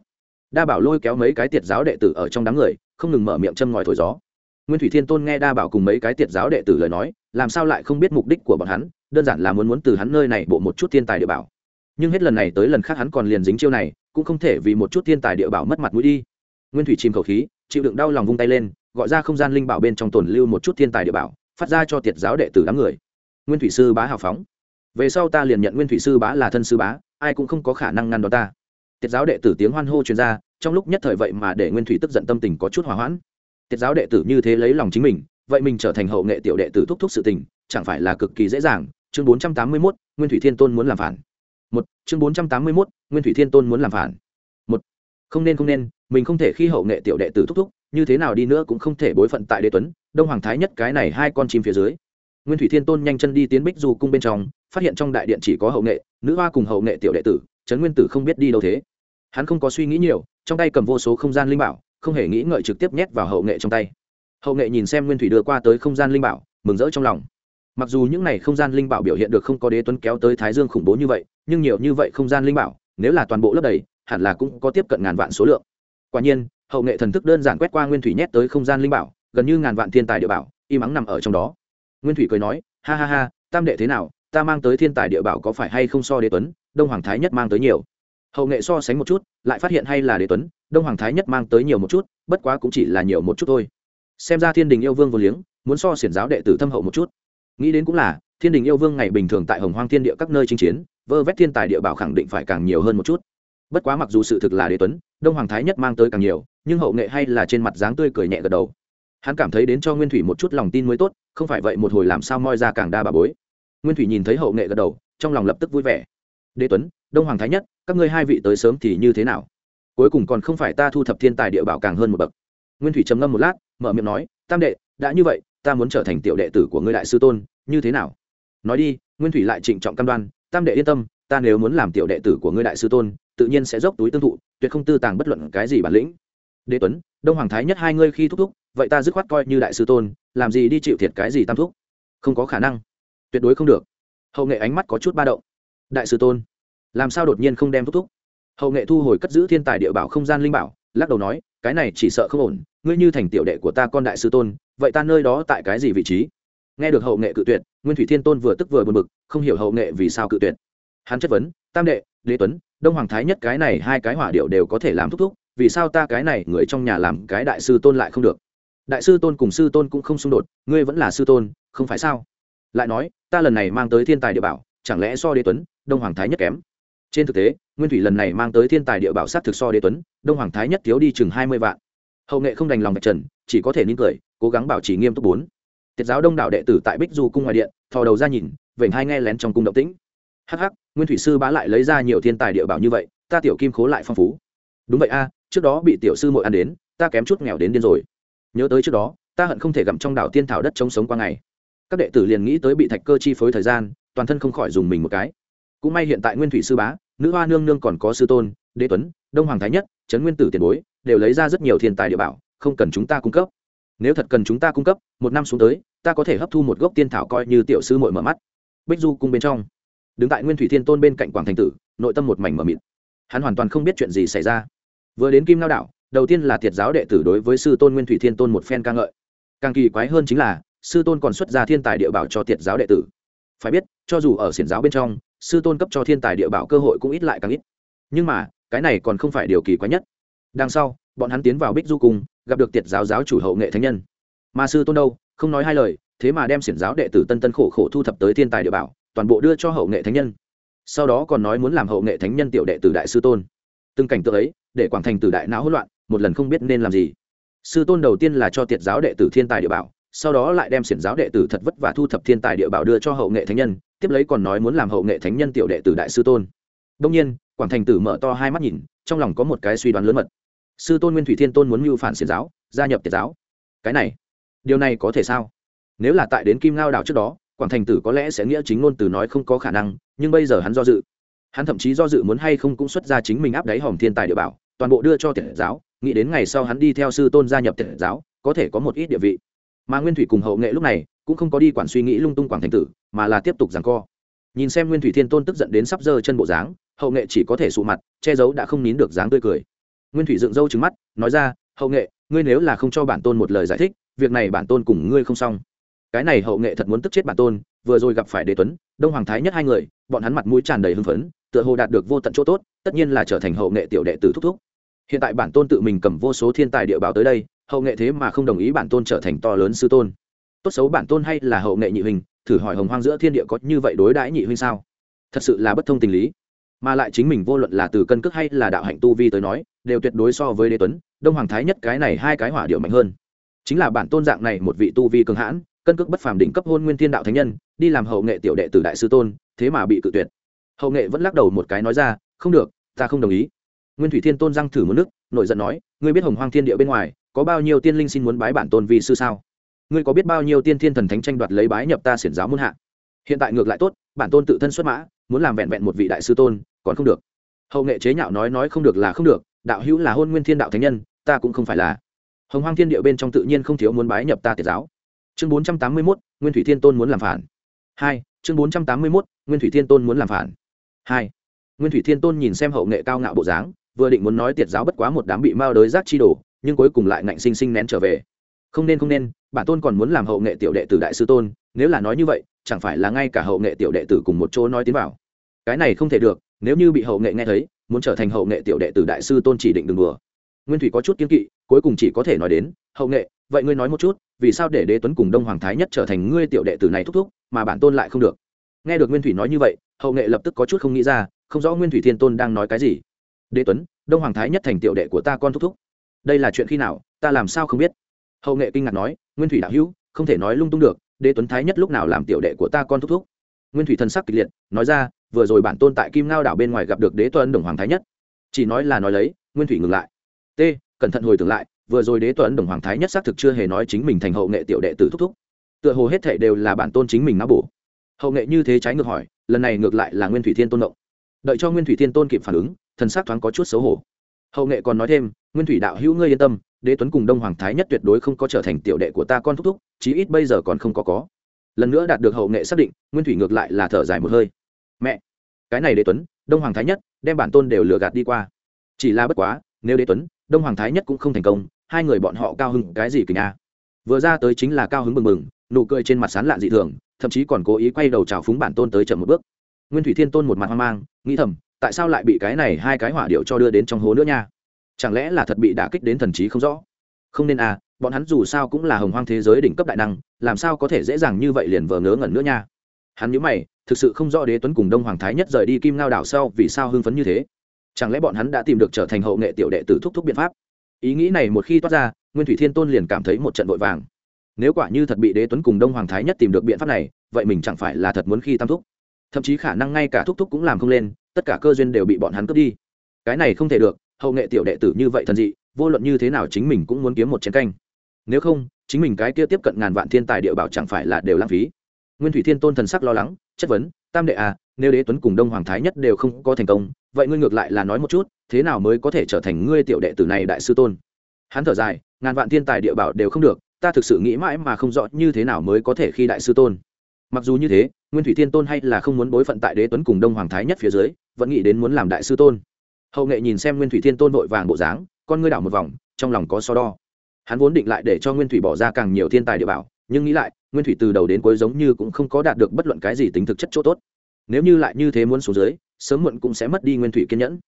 Đa bảo lôi kéo mấy cái tiệt giáo đệ tử ở trong đám người, không ngừng mở miệng châm ngòi thổi gió. Nguyên thủy thiên tôn nghe đa bảo cùng mấy cái tiệt giáo đệ tử lời nói, làm sao lại không biết mục đích của bọn hắn, đơn giản là muốn muốn từ hắn nơi này bộ một chút thiên tài địa bảo. Nhưng hết lần này tới lần khác hắn còn liền dính chiêu này, cũng không thể vì một chút thiên tài địa bảo mất mặt mũi đi. Nguyên thủy chìm khẩu khí, chịu đựng đau lòng vung tay lên gọi ra không gian linh bảo bên trong tồn lưu một chút thiên tài địa bảo, phát ra cho tiệt giáo đệ tử đám người. Nguyên thủy sư bá hào phóng. Về sau ta liền nhận nguyên thủy sư bá là thân sư bá, ai cũng không có khả năng ngăn đó ta. Tiệt giáo đệ tử tiếng hoan hô truyền ra, trong lúc nhất thời vậy mà để nguyên thủy tức giận tâm tình có chút hỏa hoãn. Tiệt giáo đệ tử như thế lấy lòng chính mình, vậy mình trở thành hậu nghệ tiểu đệ tử thúc thúc sự tình, chẳng phải là cực kỳ dễ dàng. Chương bốn trăm tám mươi mốt, nguyên thủy thiên tôn muốn làm phản. Một, chương bốn trăm tám mươi mốt, nguyên thủy thiên tôn muốn làm phản. Một, không nên không nên, mình không thể khi hậu nghệ tiểu đệ tử thúc thúc như thế nào đi nữa cũng không thể bối phận tại đế tuấn, đông hoàng thái nhất cái này hai con chim phía dưới. Nguyên thủy thiên tôn nhanh chân đi tiến bích du cung bên trong, phát hiện trong đại điện chỉ có hậu nghệ, nữ hoa cùng hậu nghệ tiểu đệ tử, trấn nguyên tử không biết đi đâu thế. Hắn không có suy nghĩ nhiều, trong tay cầm vô số không gian linh bảo, không hề nghĩ ngợi trực tiếp nhét vào hậu nghệ trong tay. Hậu nghệ nhìn xem nguyên thủy đưa qua tới không gian linh bảo, mừng rỡ trong lòng. Mặc dù những n à y không gian linh bảo biểu hiện được không có đế tuấn kéo tới thái dương khủng bố như vậy, nhưng nhiều như vậy không gian linh bảo, nếu là toàn bộ lớp đầy, hẳn là cũng có tiếp cận ngàn vạn số lượng. Quả nhiên hậu nghệ thần thức đơn giản quét qua nguyên thủy nhét tới không gian linh bảo, gần như ngàn vạn thiên tài địa bảo, y mắng nằm ở trong đó. Nguyên thủy cười nói, ha ha ha, tam đệ thế nào, ta mang tới thiên tài địa bảo có phải hay không so đế tuấn, đông hoàng thái nhất mang tới nhiều. Hậu nghệ so sánh một chút, lại phát hiện hay là đế tuấn, đông hoàng thái nhất mang tới nhiều một chút, bất quá cũng chỉ là nhiều một chút thôi. Xem ra thiên đình yêu vương vô liếng, muốn so xiển giáo đệ tử thâm hậu một chút. Nghĩ đến cũng là, thiên đình yêu vương ngày bình thường tại hồng hoang thiên địa các nơi chinh chiến, vơ vét thiên tài địa bảo khẳng định phải càng nhiều hơn một chút bất quá mặc dù sự thực là đế tuấn, đông hoàng thái nhất mang tới càng nhiều, nhưng hậu nghệ hay là trên mặt dáng tươi cười nhẹ gật đầu. Hắn cảm thấy đến cho nguyên thủy một chút lòng tin mới tốt, không phải vậy một hồi làm sao moi ra càng đa bà bối. Nguyên thủy nhìn thấy hậu nghệ gật đầu, trong lòng lập tức vui vẻ. Đế tuấn, đông hoàng thái nhất, các ngươi hai vị tới sớm thì như thế nào? Cuối cùng còn không phải ta thu thập thiên tài địa bảo càng hơn một bậc. Nguyên thủy trầm ngâm một lát, mở miệng nói, tam đệ, đã như vậy, ta muốn trở thành tiểu đệ tử của ngươi đại sư tôn, như thế nào? Nói đi, nguyên thủy lại trịnh trọng cam đoan, tam đệ yên tâm, ta nếu muốn làm tiểu đệ tử của ngươi đại sư tôn tự nhiên sẽ dốc túi tương thụ, tuyệt không tư tàng bất luận cái gì bản lĩnh. Đế tuấn, đông hoàng thái nhất hai ngươi khi thúc thúc, vậy ta dứt khoát coi như đại sư tôn, làm gì đi chịu thiệt cái gì tam thúc? Không có khả năng. Tuyệt đối không được. Hậu nghệ ánh mắt có chút ba động. Đại sư tôn, làm sao đột nhiên không đem thúc thúc? Hậu nghệ thu hồi cất giữ thiên tài địa bảo không gian linh bảo, lắc đầu nói, cái này chỉ sợ không ổn, ngươi như thành tiểu đệ của ta con đại sư tôn, vậy ta nơi đó tại cái gì vị trí? Nghe được hậu nghệ cự tuyệt, nguyên thủy thiên tôn vừa tức vừa buồn bực, không hiểu hậu nghệ vì sao cự tuyệt. Hắn chất vấn, tam đệ đế tuấn, đông hoàng thái nhất cái này hai cái hỏa điệu đều có thể làm thúc thúc, vì sao ta cái này người trong nhà làm cái đại sư tôn lại không được? Đại sư tôn cùng sư tôn cũng không xung đột, ngươi vẫn là sư tôn, không phải sao? Lại nói, ta lần này mang tới thiên tài địa bảo, chẳng lẽ so đế tuấn, đông hoàng thái nhất kém? Trên thực tế, nguyên thủy lần này mang tới thiên tài địa bảo sát thực so đế tuấn, đông hoàng thái nhất thiếu đi chừng hai mươi vạn. Hậu nghệ không đành lòng bạch trần, chỉ có thể nín cười, cố gắng bảo trì nghiêm túc bốn. Tiết giáo đông đảo đệ tử tại bích du cung ngoài điện, thò đầu ra nhìn, vểnh hai nghe lén trong cung động tĩnh. Hh nguyên thủy sư bá lại lấy ra nhiều thiên tài địa bảo như vậy, ta tiểu kim khố lại phong phú. Đúng vậy a, trước đó bị tiểu sư mội ăn đến, ta kém chút nghèo đến điên rồi. Nhớ tới trước đó, ta hận không thể gặm trong đảo tiên thảo đất chống sống qua ngày. Các đệ tử liền nghĩ tới bị thạch cơ chi phối thời gian, toàn thân không khỏi dùng mình một cái. Cũng may hiện tại nguyên thủy sư bá, nữ hoa nương nương còn có sư tôn, đế tuấn, đông hoàng thái nhất, trấn nguyên tử tiền bối, đều lấy ra rất nhiều thiên tài địa bảo, không cần chúng ta cung cấp. Nếu thật cần chúng ta cung cấp, một năm xuống tới, ta có thể hấp thu một gốc tiên thảo coi như tiểu sư mội mở mắt. Bích du cung bên trong đứng tại nguyên thủy thiên tôn bên cạnh quảng thành tử, nội tâm một mảnh mở mịt. Hắn hoàn toàn không biết chuyện gì xảy ra. Vừa đến kim lao đạo đầu tiên là thiệt giáo đệ tử đối với sư tôn nguyên thủy thiên tôn một phen ca ngợi. Càng kỳ quái hơn chính là, sư tôn còn xuất ra thiên tài địa bảo cho thiệt giáo đệ tử. Phải biết, cho dù ở xiển giáo bên trong, sư tôn cấp cho thiên tài địa bảo cơ hội cũng ít lại càng ít. Nhưng mà, cái này còn không phải điều kỳ quái nhất. Đằng sau, bọn hắn tiến vào bích du cung, gặp được tiệt giáo giáo chủ hậu nghệ thánh nhân. Mà sư tôn đâu, không nói hai lời, thế mà đem xiển giáo đệ tử tân tân khổ khổ thu thập tới thiên tài địa bảo toàn bộ đưa cho hậu nghệ thánh nhân. Sau đó còn nói muốn làm hậu nghệ thánh nhân tiểu đệ tử đại sư tôn. Từng cảnh tượng ấy, để quảng thành tử đại não hỗn loạn, một lần không biết nên làm gì. Sư tôn đầu tiên là cho tiệt giáo đệ tử thiên tài địa bảo, sau đó lại đem xiển giáo đệ tử thật vất và thu thập thiên tài địa bảo đưa cho hậu nghệ thánh nhân, tiếp lấy còn nói muốn làm hậu nghệ thánh nhân tiểu đệ tử đại sư tôn. Đông nhiên, quảng thành tử mở to hai mắt nhìn, trong lòng có một cái suy đoán lớn mật. Sư tôn nguyên thủy thiên tôn muốn mưu phản xiển giáo, gia nhập tiệt giáo. Cái này, điều này có thể sao? Nếu là tại đến kim ngao đảo trước đó quảng thành tử có lẽ sẽ nghĩa chính ngôn từ nói không có khả năng, nhưng bây giờ hắn do dự. Hắn thậm chí do dự muốn hay không cũng xuất ra chính mình áp đáy hòm thiên tài địa bảo, toàn bộ đưa cho tiện giáo, nghĩ đến ngày sau hắn đi theo sư tôn gia nhập tiện giáo, có thể có một ít địa vị. Mà nguyên thủy cùng hậu nghệ lúc này, cũng không có đi quản suy nghĩ lung tung quảng thành tử, mà là tiếp tục rằng co. Nhìn xem nguyên thủy thiên tôn tức giận đến sắp giơ chân bộ dáng, hậu nghệ chỉ có thể sụ mặt, che giấu đã không nín được dáng tươi cười. Nguyên thủy dựng râu trứng mắt, nói ra, hậu nghệ, ngươi nếu là không cho bản tôn một lời giải thích, việc này bản tôn cùng ngươi không xong cái này hậu nghệ thật muốn tức chết bản tôn, vừa rồi gặp phải đế tuấn, đông hoàng thái nhất hai người, bọn hắn mặt mũi tràn đầy hưng phấn, tựa hồ đạt được vô tận chỗ tốt, tất nhiên là trở thành hậu nghệ tiểu đệ tử thúc thúc. Hiện tại bản tôn tự mình cầm vô số thiên tài địa bảo tới đây, hậu nghệ thế mà không đồng ý bản tôn trở thành to lớn sư tôn. Tốt xấu bản tôn hay là hậu nghệ nhị huynh, thử hỏi hồng hoang giữa thiên địa có như vậy đối đãi nhị huynh sao? Thật sự là bất thông tình lý. Mà lại chính mình vô luận là từ cân cước hay là đạo hạnh tu vi tới nói, đều tuyệt đối so với đế tuấn, đông hoàng thái nhất cái này hai cái hỏa điệu mạnh hơn. Chính là bản tôn dạng này một vị tu vi cường hãn cân cước bất phàm đỉnh cấp hôn nguyên thiên đạo thánh nhân, đi làm hậu nghệ tiểu đệ tử đại sư tôn, thế mà bị cự tuyệt. Hậu nghệ vẫn lắc đầu một cái nói ra, không được, ta không đồng ý. Nguyên thủy thiên tôn răng thử một nước nội giận nói, ngươi biết hồng hoang thiên địa bên ngoài, có bao nhiêu tiên linh xin muốn bái bản tôn vì sư sao? Ngươi có biết bao nhiêu tiên thiên thần thánh tranh đoạt lấy bái nhập ta xiển giáo muôn hạ? Hiện tại ngược lại tốt, bản tôn tự thân xuất mã, muốn làm vẹn vẹn một vị đại sư tôn, còn không được. Hậu nghệ chế nhạo nói nói không được là không được, đạo hữu là hôn nguyên thiên đạo thánh nhân, ta cũng không phải là. Hồng hoang thiên địa bên trong tự nhiên không thiếu muốn bái nhập ta tiệt giáo chương bốn trăm tám mươi mốt, nguyên thủy thiên tôn muốn làm phản. Hai, chương bốn trăm tám mươi mốt, nguyên thủy thiên tôn muốn làm phản. Hai, nguyên thủy thiên tôn nhìn xem hậu nghệ cao ngạo bộ dáng, vừa định muốn nói tiệt giáo bất quá một đám bị mao đới giác chi đổ nhưng cuối cùng lại ngạnh sinh sinh nén trở về. Không nên không nên, bản tôn còn muốn làm hậu nghệ tiểu đệ tử đại sư tôn, nếu là nói như vậy, chẳng phải là ngay cả hậu nghệ tiểu đệ tử cùng một chỗ nói tiến vào. Cái này không thể được, nếu như bị hậu nghệ nghe thấy, muốn trở thành hậu nghệ tiểu đệ tử đại sư tôn chỉ định đừng đùa nguyên thủy có chút kiên kỵ, cuối cùng chỉ có thể nói đến, hậu nghệ, vậy ngươi nói một chút, vì sao để đế tuấn cùng đông hoàng thái nhất trở thành ngươi tiểu đệ tử này thúc thúc, mà bản tôn lại không được? Nghe được nguyên thủy nói như vậy, hậu nghệ lập tức có chút không nghĩ ra, không rõ nguyên thủy thiên tôn đang nói cái gì. Đế tuấn, đông hoàng thái nhất thành tiểu đệ của ta con thúc thúc. Đây là chuyện khi nào, ta làm sao không biết? Hậu nghệ kinh ngạc nói, nguyên thủy đạo hữu, không thể nói lung tung được, đế tuấn thái nhất lúc nào làm tiểu đệ của ta con thúc thúc? Nguyên thủy thần sắc kịch liệt, nói ra, vừa rồi bản tôn tại kim ngao đảo bên ngoài gặp được đế tuấn đồng hoàng thái nhất. Chỉ nói là nói lấy, nguyên thủy ngừng lại t, cẩn thận hồi tưởng lại, vừa rồi đế tuấn đồng hoàng thái nhất xác thực chưa hề nói chính mình thành hậu nghệ tiểu đệ tử thúc thúc. Tựa hồ hết thệ đều là bản tôn chính mình não bổ. Hậu nghệ như thế trái ngược hỏi, lần này ngược lại là nguyên thủy thiên tôn động đợi cho nguyên thủy thiên tôn kịp phản ứng, thần sắc thoáng có chút xấu hổ. Hậu nghệ còn nói thêm, nguyên thủy đạo hữu ngươi yên tâm, đế tuấn cùng đông hoàng thái nhất tuyệt đối không có trở thành tiểu đệ của ta con thúc thúc, chí ít bây giờ còn không có có. Lần nữa đạt được hậu nghệ xác định, nguyên thủy ngược lại là thở dài một hơi. Mẹ! Cái này đế tuấn, đông hoàng thái nhất, đem bản tôn đều lừa gạt đi qua. Chỉ là bất quá nếu đế tuấn, đông hoàng thái nhất cũng không thành công, hai người bọn họ cao hứng cái gì kình a vừa ra tới chính là cao hứng mừng mừng nụ cười trên mặt sán lạn dị thường, thậm chí còn cố ý quay đầu trào phúng bản tôn tới chậm một bước. Nguyên thủy thiên tôn một mặt hoang mang, nghĩ thầm, tại sao lại bị cái này hai cái hỏa điệu cho đưa đến trong hố nữa nha? Chẳng lẽ là thật bị đả kích đến thần trí không rõ? Không nên à bọn hắn dù sao cũng là hồng hoang thế giới đỉnh cấp đại năng, làm sao có thể dễ dàng như vậy liền vờ ngớ ngẩn nữa nha? Hắn nhớ mày, thực sự không rõ đế tuấn cùng đông hoàng thái nhất rời đi kim ngao đảo sau vì sao hưng phấn như thế chẳng lẽ bọn hắn đã tìm được trở thành hậu nghệ tiểu đệ tử thúc thúc biện pháp? Ý nghĩ này một khi toát ra, nguyên thủy thiên tôn liền cảm thấy một trận vội vàng. Nếu quả như thật bị đế tuấn cùng đông hoàng thái nhất tìm được biện pháp này, vậy mình chẳng phải là thật muốn khi tam thúc? Thậm chí khả năng ngay cả thúc thúc cũng làm không lên, tất cả cơ duyên đều bị bọn hắn cướp đi. Cái này không thể được, hậu nghệ tiểu đệ tử như vậy thần dị, vô luận như thế nào chính mình cũng muốn kiếm một chiến canh. Nếu không, chính mình cái kia tiếp cận ngàn vạn thiên tài địa bảo chẳng phải là đều lãng phí? Nguyên thủy thiên tôn thần sắc lo lắng, chất vấn, tam đệ à nếu đế tuấn cùng đông hoàng thái nhất đều không có thành công vậy ngươi ngược lại là nói một chút, thế nào mới có thể trở thành ngươi tiểu đệ tử này đại sư tôn? Hắn thở dài, ngàn vạn thiên tài địa bảo đều không được, ta thực sự nghĩ mãi mà không rõ như thế nào mới có thể khi đại sư tôn. Mặc dù như thế, nguyên thủy thiên tôn hay là không muốn bối phận tại đế tuấn cùng đông hoàng thái nhất phía dưới, vẫn nghĩ đến muốn làm đại sư tôn. Hậu nghệ nhìn xem nguyên thủy thiên tôn vội vàng bộ dáng, con ngươi đảo một vòng, trong lòng có so đo. Hắn vốn định lại để cho nguyên thủy bỏ ra càng nhiều thiên tài địa bảo, nhưng nghĩ lại, nguyên thủy từ đầu đến cuối giống như cũng không có đạt được bất luận cái gì tính thực chất chỗ tốt. Nếu như lại như thế muốn xuống dưới sớm muộn cũng sẽ mất đi nguyên thủy kiên nhẫn.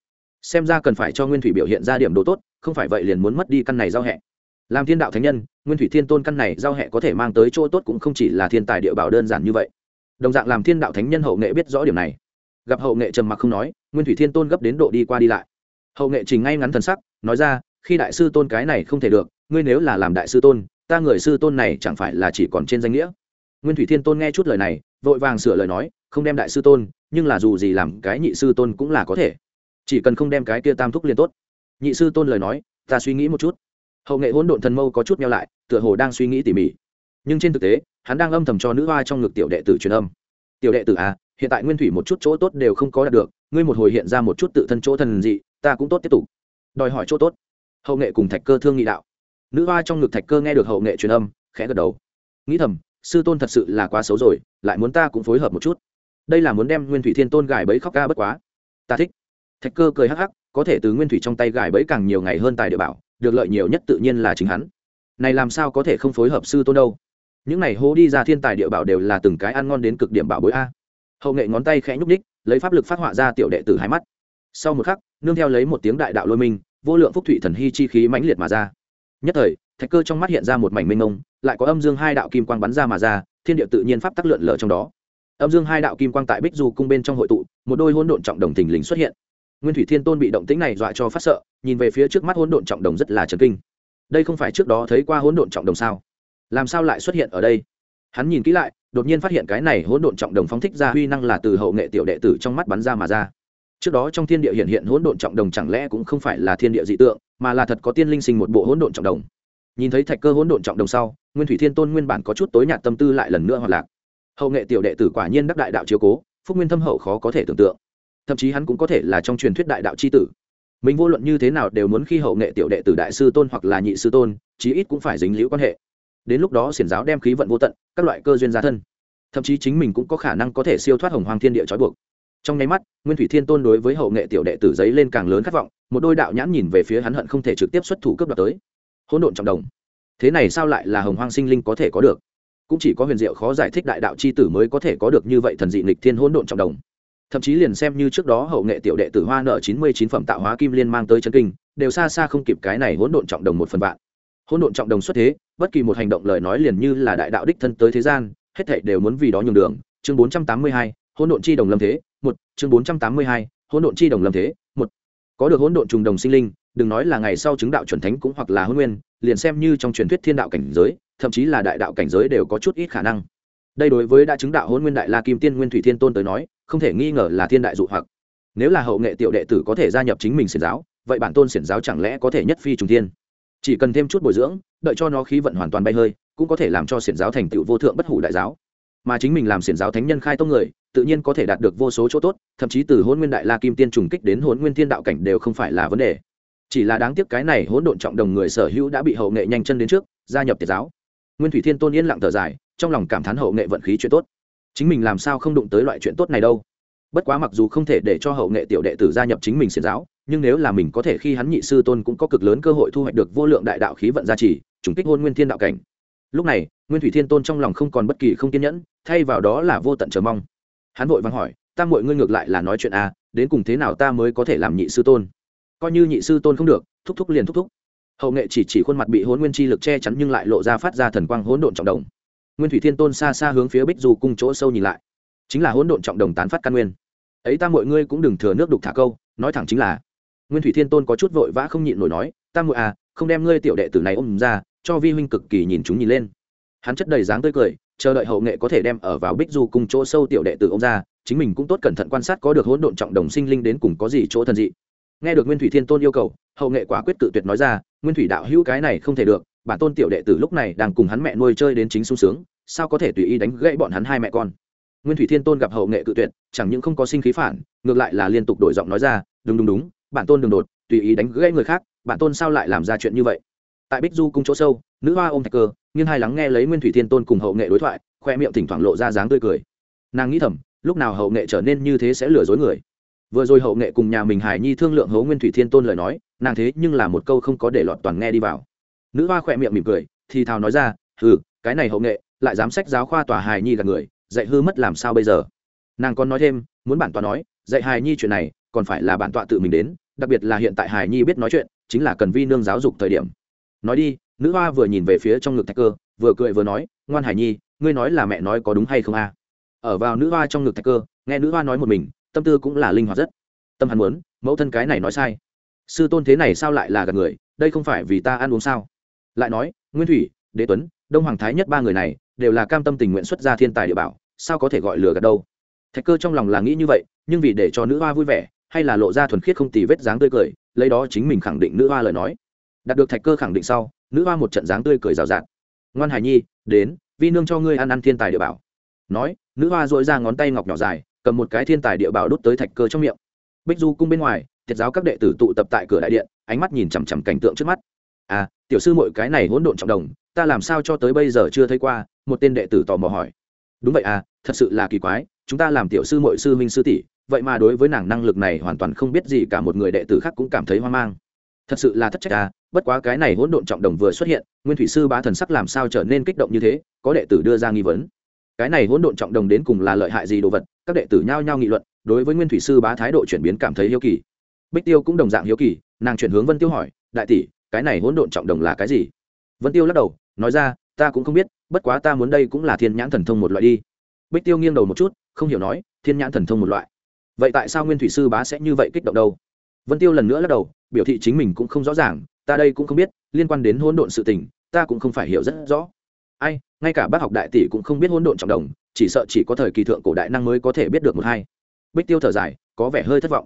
Xem ra cần phải cho nguyên thủy biểu hiện ra điểm đồ tốt, không phải vậy liền muốn mất đi căn này giao hẹ. Làm thiên đạo thánh nhân, nguyên thủy thiên tôn căn này giao hẹ có thể mang tới chỗ tốt cũng không chỉ là thiên tài địa bảo đơn giản như vậy. Đồng dạng làm thiên đạo thánh nhân hậu nghệ biết rõ điểm này. Gặp hậu nghệ trầm mặc không nói, nguyên thủy thiên tôn gấp đến độ đi qua đi lại. Hậu nghệ trình ngay ngắn thần sắc, nói ra, khi đại sư tôn cái này không thể được, ngươi nếu là làm đại sư tôn, ta người sư tôn này chẳng phải là chỉ còn trên danh nghĩa. Nguyên thủy thiên tôn nghe chút lời này vội vàng sửa lời nói, không đem đại sư tôn, nhưng là dù gì làm cái nhị sư tôn cũng là có thể. Chỉ cần không đem cái kia tam thúc liền tốt. Nhị sư tôn lời nói, ta suy nghĩ một chút. Hậu nghệ hỗn độn thần mâu có chút meo lại, tựa hồ đang suy nghĩ tỉ mỉ. Nhưng trên thực tế, hắn đang âm thầm cho nữ hoa trong ngực tiểu đệ tử truyền âm. Tiểu đệ tử à hiện tại nguyên thủy một chút chỗ tốt đều không có đạt được, ngươi một hồi hiện ra một chút tự thân chỗ thần dị, ta cũng tốt tiếp tục. Đòi hỏi chỗ tốt. Hậu nghệ cùng thạch cơ thương nghị đạo. Nữ hoa trong ngực thạch cơ nghe được hậu nghệ truyền âm, khẽ gật đầu. Nghĩ thầm sư tôn thật sự là quá xấu rồi, lại muốn ta cũng phối hợp một chút. Đây là muốn đem nguyên thủy thiên tôn gài bẫy khóc ca bất quá. Ta thích. Thạch cơ cười hắc hắc, có thể từ nguyên thủy trong tay gài bẫy càng nhiều ngày hơn tài địa bảo, được lợi nhiều nhất tự nhiên là chính hắn. Này làm sao có thể không phối hợp sư tôn đâu? Những này hố đi ra thiên tài địa bảo đều là từng cái ăn ngon đến cực điểm bảo bối a. Hậu nghệ ngón tay khẽ nhúc ních lấy pháp lực phát họa ra tiểu đệ tử hai mắt. Sau một khắc, nương theo lấy một tiếng đại đạo lôi minh vô lượng phúc thụy thần hy chi khí mãnh liệt mà ra. Nhất thời thạch cơ trong mắt hiện ra một mảnh mênh mông, lại có âm dương hai đạo kim quang bắn ra mà ra, thiên địa tự nhiên pháp tắc lượn lở trong đó. Âm dương hai đạo kim quang tại bích du cung bên trong hội tụ, một đôi hỗn độn trọng đồng thình lình xuất hiện. Nguyên thủy thiên tôn bị động tĩnh này dọa cho phát sợ, nhìn về phía trước mắt hỗn độn trọng đồng rất là chấn kinh. Đây không phải trước đó thấy qua hỗn độn trọng đồng sao? Làm sao lại xuất hiện ở đây? Hắn nhìn kỹ lại, đột nhiên phát hiện cái này hỗn độn trọng đồng phóng thích ra huy năng là từ hậu nghệ tiểu đệ tử trong mắt bắn ra mà ra. Trước đó trong thiên địa hiện hiện hỗn độn trọng đồng chẳng lẽ cũng không phải là thiên địa dị tượng, mà là thật có tiên linh sinh một bộ hỗn độn trọng đồng? Nhìn thấy thạch cơ hỗn độn trọng đồng sau, nguyên thủy thiên tôn nguyên bản có chút tối nhạt tâm tư lại lần nữa hoạt lạc. Hậu nghệ tiểu đệ tử quả nhiên đắc đại đạo chiếu cố, phúc nguyên thâm hậu khó có thể tưởng tượng. Thậm chí hắn cũng có thể là trong truyền thuyết đại đạo c h i tử. Mình vô luận như thế nào đều muốn khi hậu nghệ tiểu đệ tử đại sư tôn hoặc là nhị sư tôn, chí ít cũng phải dính liễu quan hệ. Đến lúc đó xiển giáo đem khí vận vô tận, các loại cơ duyên gia thân. Thậm chí chính mình cũng có khả năng có thể siêu thoát hồng hoàng thiên địa trói buộc. Trong nháy mắt, nguyên thủy thiên tôn đối với hậu nghệ tiểu đệ tử giấy lên càng lớn khát vọng, một đôi đạo nhãn nhìn về phía hắn hận không thể trực tiếp xuất thủ cướp đoạt tới hỗn độn trọng đồng. Thế này sao lại là hồng hoang sinh linh có thể có được? Cũng chỉ có huyền diệu khó giải thích đại đạo c h i tử mới có thể có được như vậy thần dị nịch thiên hỗn độn trọng đồng. Thậm chí liền xem như trước đó hậu nghệ tiểu đệ tử hoa nợ chín mươi chín phẩm tạo hóa kim liên mang tới chân kinh, đều xa xa không kịp cái này hỗn độn trọng đồng một phần vạn. Hỗn độn trọng đồng xuất thế, bất kỳ một hành động lời nói liền như là đại đạo đích thân tới thế gian, hết thảy đều muốn vì đó nhường đường. Chương bốn trăm tám mươi hai, hỗn độn chi đồng lâm thế, một. Chương bốn trăm tám mươi hai, hỗn độn chi đồng lâm thế, một. Có được hỗn độn trùng đồng sinh linh đừng nói là ngày sau chứng đạo chuẩn thánh cũng hoặc là hôn nguyên, liền xem như trong truyền thuyết thiên đạo cảnh giới, thậm chí là đại đạo cảnh giới đều có chút ít khả năng. Đây đối với đã chứng đạo hôn nguyên đại la kim tiên nguyên thủy thiên tôn tới nói, không thể nghi ngờ là thiên đại dụ hoặc. Nếu là hậu nghệ tiểu đệ tử có thể gia nhập chính mình xiển giáo, vậy bản tôn xiển giáo chẳng lẽ có thể nhất phi trùng thiên? Chỉ cần thêm chút bồi dưỡng, đợi cho nó khí vận hoàn toàn bay hơi, cũng có thể làm cho xiển giáo thành tựu vô thượng bất hủ đại giáo. Mà chính mình làm xiển giáo thánh nhân khai tông người, tự nhiên có thể đạt được vô số chỗ tốt, thậm chí từ hôn nguyên đại la kim tiên trùng kích đến hôn nguyên thiên đạo cảnh đều không phải là vấn đề chỉ là đáng tiếc cái này hỗn độn trọng đồng người sở hữu đã bị hậu nghệ nhanh chân đến trước gia nhập tiệt giáo. Nguyên thủy thiên tôn yên lặng thở dài trong lòng cảm thán hậu nghệ vận khí chuyện tốt. Chính mình làm sao không đụng tới loại chuyện tốt này đâu? Bất quá mặc dù không thể để cho hậu nghệ tiểu đệ tử gia nhập chính mình xiển giáo nhưng nếu là mình có thể khi hắn nhị sư tôn cũng có cực lớn cơ hội thu hoạch được vô lượng đại đạo khí vận gia trì trùng kích hôn nguyên thiên đạo cảnh. Lúc này nguyên thủy thiên tôn trong lòng không còn bất kỳ không kiên nhẫn thay vào đó là vô tận chờ mong. Hắn vội vắng hỏi ta mọi ngươi ngược lại là nói chuyện a à, đến cùng thế nào ta mới có thể làm nhị sư tôn? Coi như nhị sư tôn không được, thúc thúc liền thúc thúc. Hậu nghệ chỉ chỉ khuôn mặt bị hôn nguyên chi lực che chắn nhưng lại lộ ra phát ra thần quang hỗn độn trọng đồng. Nguyên thủy thiên tôn xa xa hướng phía bích du cung chỗ sâu nhìn lại. Chính là hỗn độn trọng đồng tán phát căn nguyên. Ấy ta mọi ngươi cũng đừng thừa nước đục thả câu, nói thẳng chính là. Nguyên thủy thiên tôn có chút vội vã không nhịn nổi nói, ta muội à không đem ngươi tiểu đệ tử này ôm ra, cho vi huynh cực kỳ nhìn chúng nhìn lên. Hắn chất đầy dáng tươi cười, chờ đợi hậu nghệ có thể đem ở vào bích du cùng chỗ sâu tiểu đệ tử ông ra, chính mình cũng tốt cẩn thận quan sát có được hỗn độn trọng đồng sinh linh đến cùng có gì chỗ thần dị nghe được nguyên thủy thiên tôn yêu cầu, hậu nghệ quả quyết tự tuyệt nói ra, nguyên thủy đạo hữu cái này không thể được, bản tôn tiểu đệ tử lúc này đang cùng hắn mẹ nuôi chơi đến chính sung sướng, sao có thể tùy ý đánh gãy bọn hắn hai mẹ con? Nguyên thủy thiên tôn gặp hậu nghệ cự tuyệt, chẳng những không có sinh khí phản, ngược lại là liên tục đổi giọng nói ra, đúng đúng đúng, bản tôn đường đột, tùy ý đánh gãy người khác, bản tôn sao lại làm ra chuyện như vậy? Tại bích du cung chỗ sâu, nữ hoa ôm thạch cơ, nghiêng hai lắng nghe lấy nguyên thủy thiên tôn cùng hậu nghệ đối thoại, khoe miệng thỉnh thoảng lộ ra dáng tươi cười. Nàng nghĩ thầm, lúc nào hậu nghệ trở nên như thế sẽ lừa dối người? Vừa rồi hậu nghệ cùng nhà mình hải nhi thương lượng hấu nguyên thủy thiên tôn lời nói, nàng thế nhưng là một câu không có để lọt toàn nghe đi vào. Nữ hoa khỏe miệng mỉm cười, thì thào nói ra ừ cái này hậu nghệ, lại dám sách giáo khoa tòa hài nhi gạt người, dạy hư mất làm sao bây giờ? Nàng còn nói thêm, muốn bản tọa nói, dạy hài nhi chuyện này, còn phải là bản tọa tự mình đến, đặc biệt là hiện tại hài nhi biết nói chuyện, chính là cần vi nương giáo dục thời điểm. Nói đi, nữ hoa vừa nhìn về phía trong ngực thạch cơ, vừa cười vừa nói, ngoan hải nhi, ngươi nói là mẹ nói có đúng hay không a? Ở vào nữ hoa trong ngực thạch cơ, nghe nữ hoa nói một mình tâm tư cũng là linh hoạt rất. Tâm hắn muốn, mẫu thân cái này nói sai. Sư tôn thế này sao lại là gạt người, đây không phải vì ta ăn uống sao? Lại nói, nguyên thủy, đế tuấn, đông hoàng thái nhất ba người này, đều là cam tâm tình nguyện xuất gia thiên tài địa bảo, sao có thể gọi lừa gạt đâu? Thạch cơ trong lòng là nghĩ như vậy, nhưng vì để cho nữ hoa vui vẻ, hay là lộ ra thuần khiết không tì vết dáng tươi cười, lấy đó chính mình khẳng định nữ hoa lời nói. Đạt được thạch cơ khẳng định sau, nữ hoa một trận dáng tươi cười rào rạt. Ngoan hải nhi, đến, vi nương cho ngươi ăn ăn thiên tài địa bảo. Nói, nữ hoa dội ra ngón tay ngọc nhỏ dài cầm một cái thiên tài địa bảo đốt tới thạch cơ trong miệng. Bích du cung bên ngoài thiệt giáo các đệ tử tụ tập tại cửa đại điện, ánh mắt nhìn chằm chằm cảnh tượng trước mắt. À tiểu sư mọi cái này hỗn độn trọng đồng, ta làm sao cho tới bây giờ chưa thấy qua, một tên đệ tử tò mò hỏi. Đúng vậy à thật sự là kỳ quái, chúng ta làm tiểu sư muội sư minh sư tỷ, vậy mà đối với nàng năng lực này hoàn toàn không biết gì cả một người đệ tử khác cũng cảm thấy hoang mang. Thật sự là thất trách à bất quá cái này hỗn độn trọng đồng vừa xuất hiện, nguyên thủy sư bá thần sắc làm sao trở nên kích động như thế, có đệ tử đưa ra nghi vấn cái này hỗn độn trọng đồng đến cùng là lợi hại gì đồ vật, các đệ tử nhao nhao nghị luận, đối với nguyên thủy sư bá thái độ chuyển biến cảm thấy hiếu kỳ. Bích tiêu cũng đồng dạng hiếu kỳ, nàng chuyển hướng vân tiêu hỏi, đại tỷ, cái này hỗn độn trọng đồng là cái gì? Vân tiêu lắc đầu, nói ra, ta cũng không biết, bất quá ta muốn đây cũng là thiên nhãn thần thông một loại đi. Bích tiêu nghiêng đầu một chút, không hiểu nói, thiên nhãn thần thông một loại? Vậy tại sao nguyên thủy sư bá sẽ như vậy kích động đâu? Vân tiêu lần nữa lắc đầu, biểu thị chính mình cũng không rõ ràng, ta đây cũng không biết, liên quan đến hỗn độn sự tình, ta cũng không phải hiểu rất rõ ai, ngay cả bác học đại tỷ cũng không biết hỗn độn trọng đồng, chỉ sợ chỉ có thời kỳ thượng cổ đại năng mới có thể biết được một hai. Bích tiêu thở dài, có vẻ hơi thất vọng.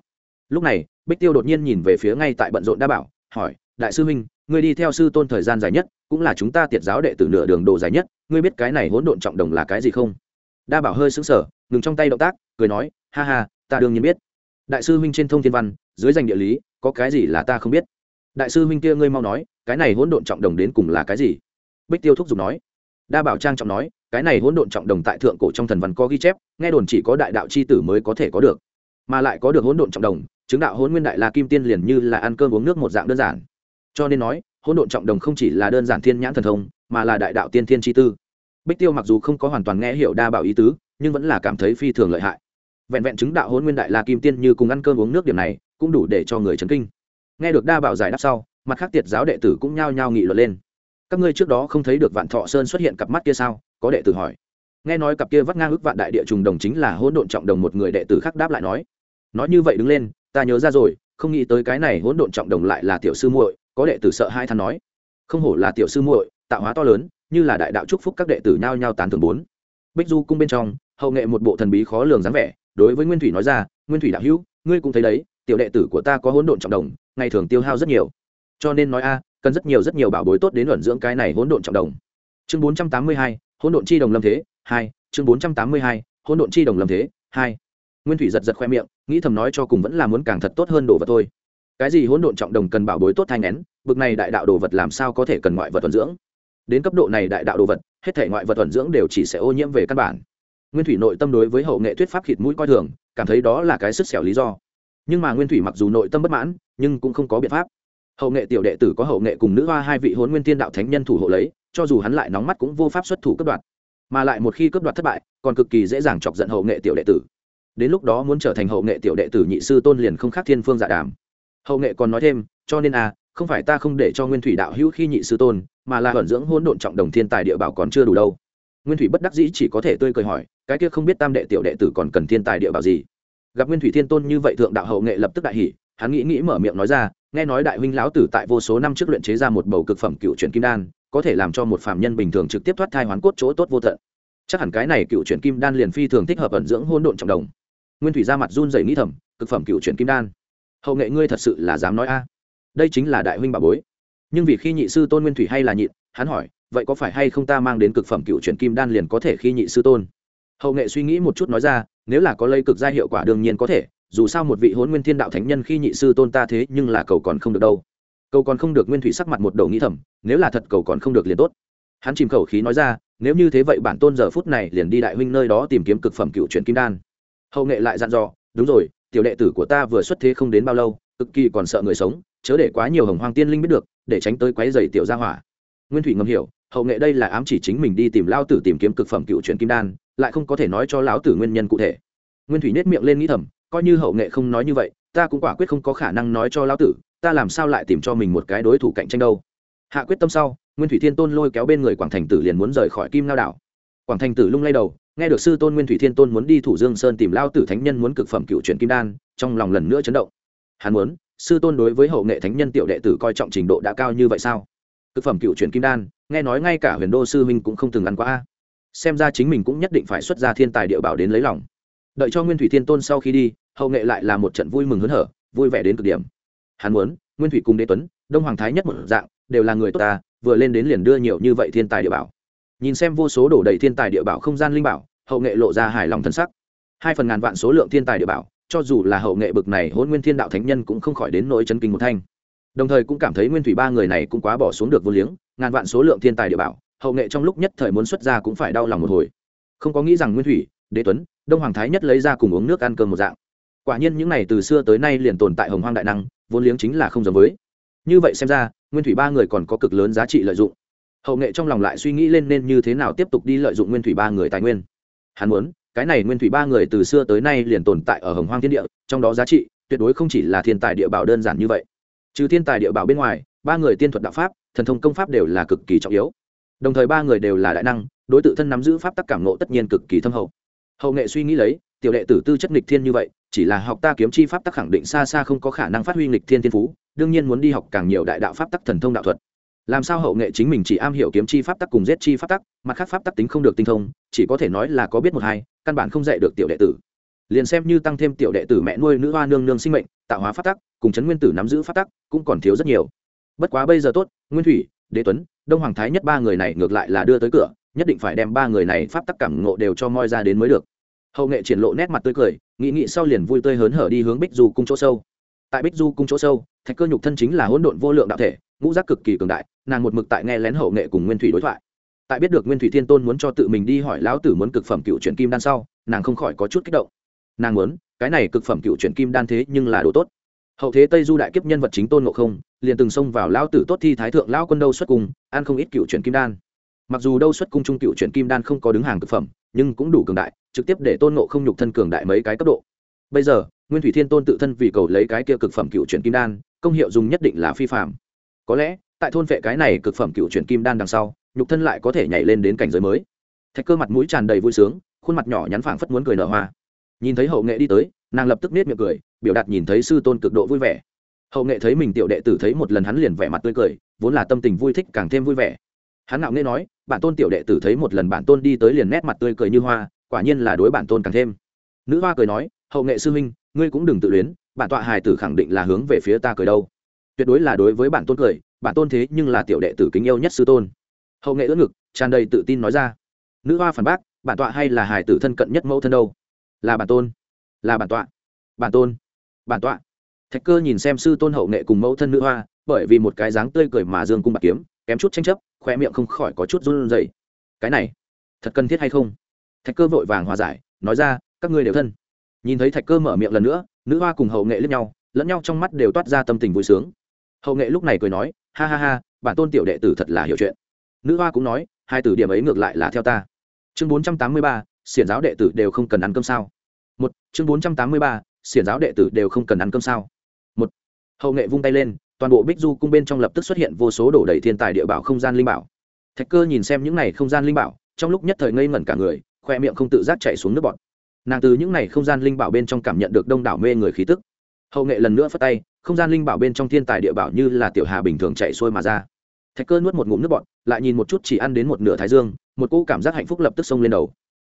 Lúc này, bích tiêu đột nhiên nhìn về phía ngay tại bận rộn đa bảo, hỏi, đại sư huynh người đi theo sư tôn thời gian dài nhất, cũng là chúng ta tiệt giáo đệ tử nửa đường đồ dài nhất, ngươi biết cái này hỗn độn trọng đồng là cái gì không? Đa bảo hơi sững sờ, ngừng trong tay động tác, cười nói, ha ha, ta đương nhiên biết. Đại sư huynh trên thông thiên văn, dưới danh địa lý, có cái gì là ta không biết? Đại sư huynh kia ngươi mau nói, cái này hỗn độn trọng đồng đến cùng là cái gì? Bích tiêu thúc giục nói đa bảo trang trọng nói, cái này hỗn độn trọng đồng tại thượng cổ trong thần văn có ghi chép, nghe đồn chỉ có đại đạo c h i tử mới có thể có được. Mà lại có được hỗn độn trọng đồng, chứng đạo hôn nguyên đại la kim tiên liền như là ăn cơm uống nước một dạng đơn giản. Cho nên nói, hỗn độn trọng đồng không chỉ là đơn giản thiên nhãn thần thông, mà là đại đạo tiên thiên tri tư. Bích tiêu mặc dù không có hoàn toàn nghe hiểu đa bảo ý tứ, nhưng vẫn là cảm thấy phi thường lợi hại. Vẹn vẹn chứng đạo hôn nguyên đại la kim tiên như cùng ăn cơm uống nước điểm này, cũng đủ để cho người chấn kinh. Nghe được đa bảo giải đáp sau, mặt khác tiệt giáo đệ tử cũng nhao nhao nghị luận lên các ngươi trước đó không thấy được vạn thọ sơn xuất hiện cặp mắt kia sao? Có đệ tử hỏi. Nghe nói cặp kia vắt ngang ức vạn đại địa trùng đồng chính là hỗn độn trọng đồng một người đệ tử khác đáp lại nói. Nói như vậy đứng lên, ta nhớ ra rồi, không nghĩ tới cái này hỗn độn trọng đồng lại là tiểu sư muội, có đệ tử sợ hai than nói. Không hổ là tiểu sư muội, tạo hóa to lớn, như là đại đạo chúc phúc các đệ tử nhao nhao tán thường bốn. Bích du cung bên trong, hậu nghệ một bộ thần bí khó lường dáng vẻ, đối với nguyên thủy nói ra, nguyên thủy đạo hữu, ngươi cũng thấy đấy, tiểu đệ tử của ta có hỗn độn trọng đồng, ngày thường tiêu hao rất nhiều. Cho nên nói a cần rất nhiều rất nhiều bảo bối tốt đến luận dưỡng cái này hỗn độn trọng đồng. Chương bốn trăm tám mươi hai, hỗn độn chi đồng lâm thế, hai, chương bốn trăm tám mươi hai, hỗn độn chi đồng lâm thế, hai. Nguyên thủy giật giật khoe miệng, nghĩ thầm nói cho cùng vẫn là muốn càng thật tốt hơn đồ vật thôi. Cái gì hỗn độn trọng đồng cần bảo bối tốt thanh nén, bực này đại đạo đồ vật làm sao có thể cần ngoại vật thuần dưỡng? Đến cấp độ này đại đạo đồ vật, hết thể ngoại vật thuần dưỡng đều chỉ sẽ ô nhiễm về căn bản. Nguyên thủy nội tâm đối với hậu nghệ thuyết pháp khịt mũi coi thường, cảm thấy đó là cái sức xẻo lý do. Nhưng mà nguyên thủy mặc dù nội tâm bất mãn, nhưng cũng không có biện pháp hậu nghệ tiểu đệ tử có hậu nghệ cùng nữ hoa hai vị hôn nguyên tiên đạo thánh nhân thủ hộ lấy, cho dù hắn lại nóng mắt cũng vô pháp xuất thủ cấp đoạt. Mà lại một khi cấp đoạt thất bại, còn cực kỳ dễ dàng chọc giận hậu nghệ tiểu đệ tử. Đến lúc đó muốn trở thành hậu nghệ tiểu đệ tử nhị sư tôn liền không khác thiên phương dạ đàm. Hậu nghệ còn nói thêm, cho nên a không phải ta không để cho nguyên thủy đạo hữu khi nhị sư tôn, mà là hận dưỡng hỗn độn trọng đồng thiên tài địa bảo còn chưa đủ đâu. Nguyên thủy bất đắc dĩ chỉ có thể tươi cười hỏi, cái kia không biết tam đệ tiểu đệ tử còn cần thiên tài địa bảo gì? Gặp nguyên thủy thiên tôn như vậy thượng đạo hậu nghệ lập tức đại hỉ, hắn nghĩ nghĩ mở miệng nói ra nghe nói đại huynh lão tử tại vô số năm trước luyện chế ra một bầu cực phẩm cựu truyền kim đan, có thể làm cho một phạm nhân bình thường trực tiếp thoát thai hoán cốt chỗ tốt vô tận. Chắc hẳn cái này cựu truyền kim đan liền phi thường thích hợp ẩn dưỡng hôn độn trọng đồng. Nguyên thủy ra mặt run dày nghĩ thầm, cực phẩm cựu truyền kim đan. Hậu nghệ ngươi thật sự là dám nói a. Đây chính là đại huynh bà bối. Nhưng vì khi nhị sư tôn nguyên thủy hay là nhịn hắn hỏi, vậy có phải hay không ta mang đến cực phẩm cựu truyền kim đan liền có thể khi nhị sư tôn? Hậu nghệ suy nghĩ một chút nói ra, nếu là có lây cực gia hiệu quả đương nhiên có thể dù sao một vị hôn nguyên thiên đạo thánh nhân khi nhị sư tôn ta thế nhưng là cầu còn không được đâu. Cầu còn không được nguyên thủy sắc mặt một đầu nghĩ thầm, nếu là thật cầu còn không được liền tốt. Hắn chìm khẩu khí nói ra, nếu như thế vậy bản tôn giờ phút này liền đi đại huynh nơi đó tìm kiếm cực phẩm cựu truyền kim đan. Hậu nghệ lại dặn dò, đúng rồi, tiểu đệ tử của ta vừa xuất thế không đến bao lâu, cực kỳ còn sợ người sống, chớ để quá nhiều hồng hoàng tiên linh biết được, để tránh tới quấy dày tiểu gia hỏa. Nguyên thủy ngầm hiểu, hậu nghệ đây là ám chỉ chính mình đi tìm lao tử tìm kiếm cực phẩm cựu truyền kim đan, lại không có thể nói cho lão tử nguyên nhân cụ thể. Nguyên thủy nết miệng lên nghĩ thầm coi như hậu nghệ không nói như vậy, ta cũng quả quyết không có khả năng nói cho lão tử, ta làm sao lại tìm cho mình một cái đối thủ cạnh tranh đâu. Hạ quyết tâm sau, nguyên thủy thiên tôn lôi kéo bên người quảng thành tử liền muốn rời khỏi kim lao đảo. Quảng thành tử lung lay đầu, nghe được sư tôn nguyên thủy thiên tôn muốn đi thủ dương sơn tìm lao tử thánh nhân muốn cực phẩm cựu truyền kim đan, trong lòng lần nữa chấn động. Hắn muốn, sư tôn đối với hậu nghệ thánh nhân tiểu đệ tử coi trọng trình độ đã cao như vậy sao? Cực phẩm cựu truyền kim đan, nghe nói ngay cả huyền đô sư huynh cũng không từng ăn qua xem ra chính mình cũng nhất định phải xuất ra thiên tài địa bảo đến lấy lòng. Đợi cho nguyên thủy thiên tôn sau khi đi hậu nghệ lại là một trận vui mừng hớn hở, vui vẻ đến cực điểm. Hắn muốn, nguyên thủy cùng đế tuấn, đông hoàng thái nhất một dạng, đều là người tốt ta, vừa lên đến liền đưa nhiều như vậy thiên tài địa bảo. Nhìn xem vô số đổ đầy thiên tài địa bảo không gian linh bảo, hậu nghệ lộ ra hài lòng thân sắc. Hai phần ngàn vạn số lượng thiên tài địa bảo, cho dù là hậu nghệ bực này hôn nguyên thiên đạo thánh nhân cũng không khỏi đến nỗi chấn kinh một thanh. Đồng thời cũng cảm thấy nguyên thủy ba người này cũng quá bỏ xuống được vô liếng, ngàn vạn số lượng thiên tài địa bảo, hậu nghệ trong lúc nhất thời muốn xuất ra cũng phải đau lòng một hồi. Không có nghĩ rằng nguyên thủy, đế tuấn, đông hoàng thái nhất lấy ra cùng uống nước ăn cơm một dạng quả nhiên những này từ xưa tới nay liền tồn tại hồng hoang đại năng, vốn liếng chính là không giống với. Như vậy xem ra, nguyên thủy ba người còn có cực lớn giá trị lợi dụng. Hậu nghệ trong lòng lại suy nghĩ lên nên như thế nào tiếp tục đi lợi dụng nguyên thủy ba người tài nguyên. Hắn muốn, cái này nguyên thủy ba người từ xưa tới nay liền tồn tại ở hồng hoang thiên địa, trong đó giá trị tuyệt đối không chỉ là thiên tài địa bảo đơn giản như vậy. Trừ thiên tài địa bảo bên ngoài, ba người tiên thuật đạo pháp, thần thông công pháp đều là cực kỳ trọng yếu. Đồng thời ba người đều là đại năng, đối tự thân nắm giữ pháp tắc cảm nộ tất nhiên cực kỳ thâm hậu. Hậu nghệ suy nghĩ lấy tiểu đệ tử tư chất nghịch thiên như vậy, chỉ là học ta kiếm chi pháp tắc khẳng định xa xa không có khả năng phát huy nghịch thiên thiên phú, đương nhiên muốn đi học càng nhiều đại đạo pháp tắc thần thông đạo thuật. Làm sao hậu nghệ chính mình chỉ am hiểu kiếm chi pháp tắc cùng giết chi pháp tắc, mặt khác pháp tắc tính không được tinh thông, chỉ có thể nói là có biết một hai, căn bản không dạy được tiểu đệ tử. Liền xem như tăng thêm tiểu đệ tử mẹ nuôi nữ hoa nương nương sinh mệnh, tạo hóa pháp tắc, cùng chấn nguyên tử nắm giữ pháp tắc, cũng còn thiếu rất nhiều. Bất quá bây giờ tốt, nguyên thủy, đế tuấn, đông hoàng thái nhất ba người này ngược lại là đưa tới cửa, nhất định phải đem ba người này pháp tắc cảm ngộ đều cho moi ra đến mới được hậu nghệ triển lộ nét mặt tươi cười nghị nghị sau liền vui tươi hớn hở đi hướng bích du cung chỗ sâu. Tại bích du cung chỗ sâu, thạch cơ nhục thân chính là hỗn độn vô lượng đạo thể, ngũ giác cực kỳ cường đại, nàng một mực tại nghe lén hậu nghệ cùng nguyên thủy đối thoại. Tại biết được nguyên thủy thiên tôn muốn cho tự mình đi hỏi lão tử muốn cực phẩm cựu truyền kim đan sau, nàng không khỏi có chút kích động. Nàng muốn, cái này cực phẩm cựu truyền kim đan thế nhưng là đồ tốt. Hậu thế tây du đại kiếp nhân vật chính tôn ngộ không, liền từng xông vào lão tử tốt thi thái thượng lão quân đâu xuất cung, ăn không ít cựu truyền kim đan. Mặc dù đâu xuất cung trung cựu truyền kim đan không có đứng hàng cực phẩm nhưng cũng đủ cường đại, trực tiếp để tôn ngộ không nhục thân cường đại mấy cái cấp độ. Bây giờ, nguyên thủy thiên tôn tự thân vì cầu lấy cái kia cực phẩm cựu chuyển kim đan, công hiệu dùng nhất định là phi phạm có lẽ, tại thôn vệ cái này cực phẩm cựu chuyển kim đan đằng sau, nhục thân lại có thể nhảy lên đến cảnh giới mới. Thạch cơ mặt mũi tràn đầy vui sướng, khuôn mặt nhỏ nhắn phảng phất muốn cười nở hoa. Nhìn thấy hậu nghệ đi tới, nàng lập tức nết miệng cười, biểu đạt nhìn thấy sư tôn cực độ vui vẻ. Hậu nghệ thấy mình tiểu đệ tử thấy một lần hắn liền vẻ mặt tươi cười, vốn là tâm tình vui thích càng thêm vui vẻ hắn ngạo nghe nói, bản tôn tiểu đệ tử thấy một lần bản tôn đi tới liền nét mặt tươi cười như hoa, quả nhiên là đối bản tôn càng thêm. Nữ hoa cười nói, hậu nghệ sư huynh, ngươi cũng đừng tự luyến, bản tọa hài tử khẳng định là hướng về phía ta cười đâu. Tuyệt đối là đối với bản tôn cười, bản tôn thế nhưng là tiểu đệ tử kính yêu nhất sư tôn. Hậu nghệ ưỡn ngực, tràn đầy tự tin nói ra. Nữ hoa phản bác, bản tọa hay là hài tử thân cận nhất mẫu thân đâu? Là bản tôn. Là bản tọa. Bản tôn. Bản tọa. Thạch cơ nhìn xem sư tôn hậu nghệ cùng mẫu thân nữ hoa, bởi vì một cái dáng tươi cười mà dương cung bạc kiếm kém chút tranh chấp, khoe miệng không khỏi có chút run rẩy. Cái này, thật cần thiết hay không? Thạch cơ vội vàng hòa giải, nói ra, các ngươi đều thân. Nhìn thấy thạch cơ mở miệng lần nữa, nữ hoa cùng hậu nghệ lẫn nhau lẫn nhau trong mắt đều toát ra tâm tình vui sướng. Hậu nghệ lúc này cười nói, ha ha ha, bản tôn tiểu đệ tử thật là hiểu chuyện. Nữ hoa cũng nói, hai từ điểm ấy ngược lại là theo ta. Chương bốn trăm tám mươi ba, xiển giáo đệ tử đều không cần ăn cơm sao? Một, chương bốn trăm tám mươi ba, xiển giáo đệ tử đều không cần ăn cơm sao? Một, hậu nghệ vung tay lên toàn bộ bích du cung bên trong lập tức xuất hiện vô số đổ đầy thiên tài địa bảo không gian linh bảo. Thạch cơ nhìn xem những này không gian linh bảo, trong lúc nhất thời ngây ngẩn cả người, khoe miệng không tự giác chạy xuống nước bọt. Nàng từ những này không gian linh bảo bên trong cảm nhận được đông đảo mê người khí tức. Hậu nghệ lần nữa phất tay, không gian linh bảo bên trong thiên tài địa bảo như là tiểu hà bình thường chạy xuôi mà ra. Thạch cơ nuốt một ngụm nước bọt, lại nhìn một chút chỉ ăn đến một nửa thái dương, một cỗ cảm giác hạnh phúc lập tức xông lên đầu.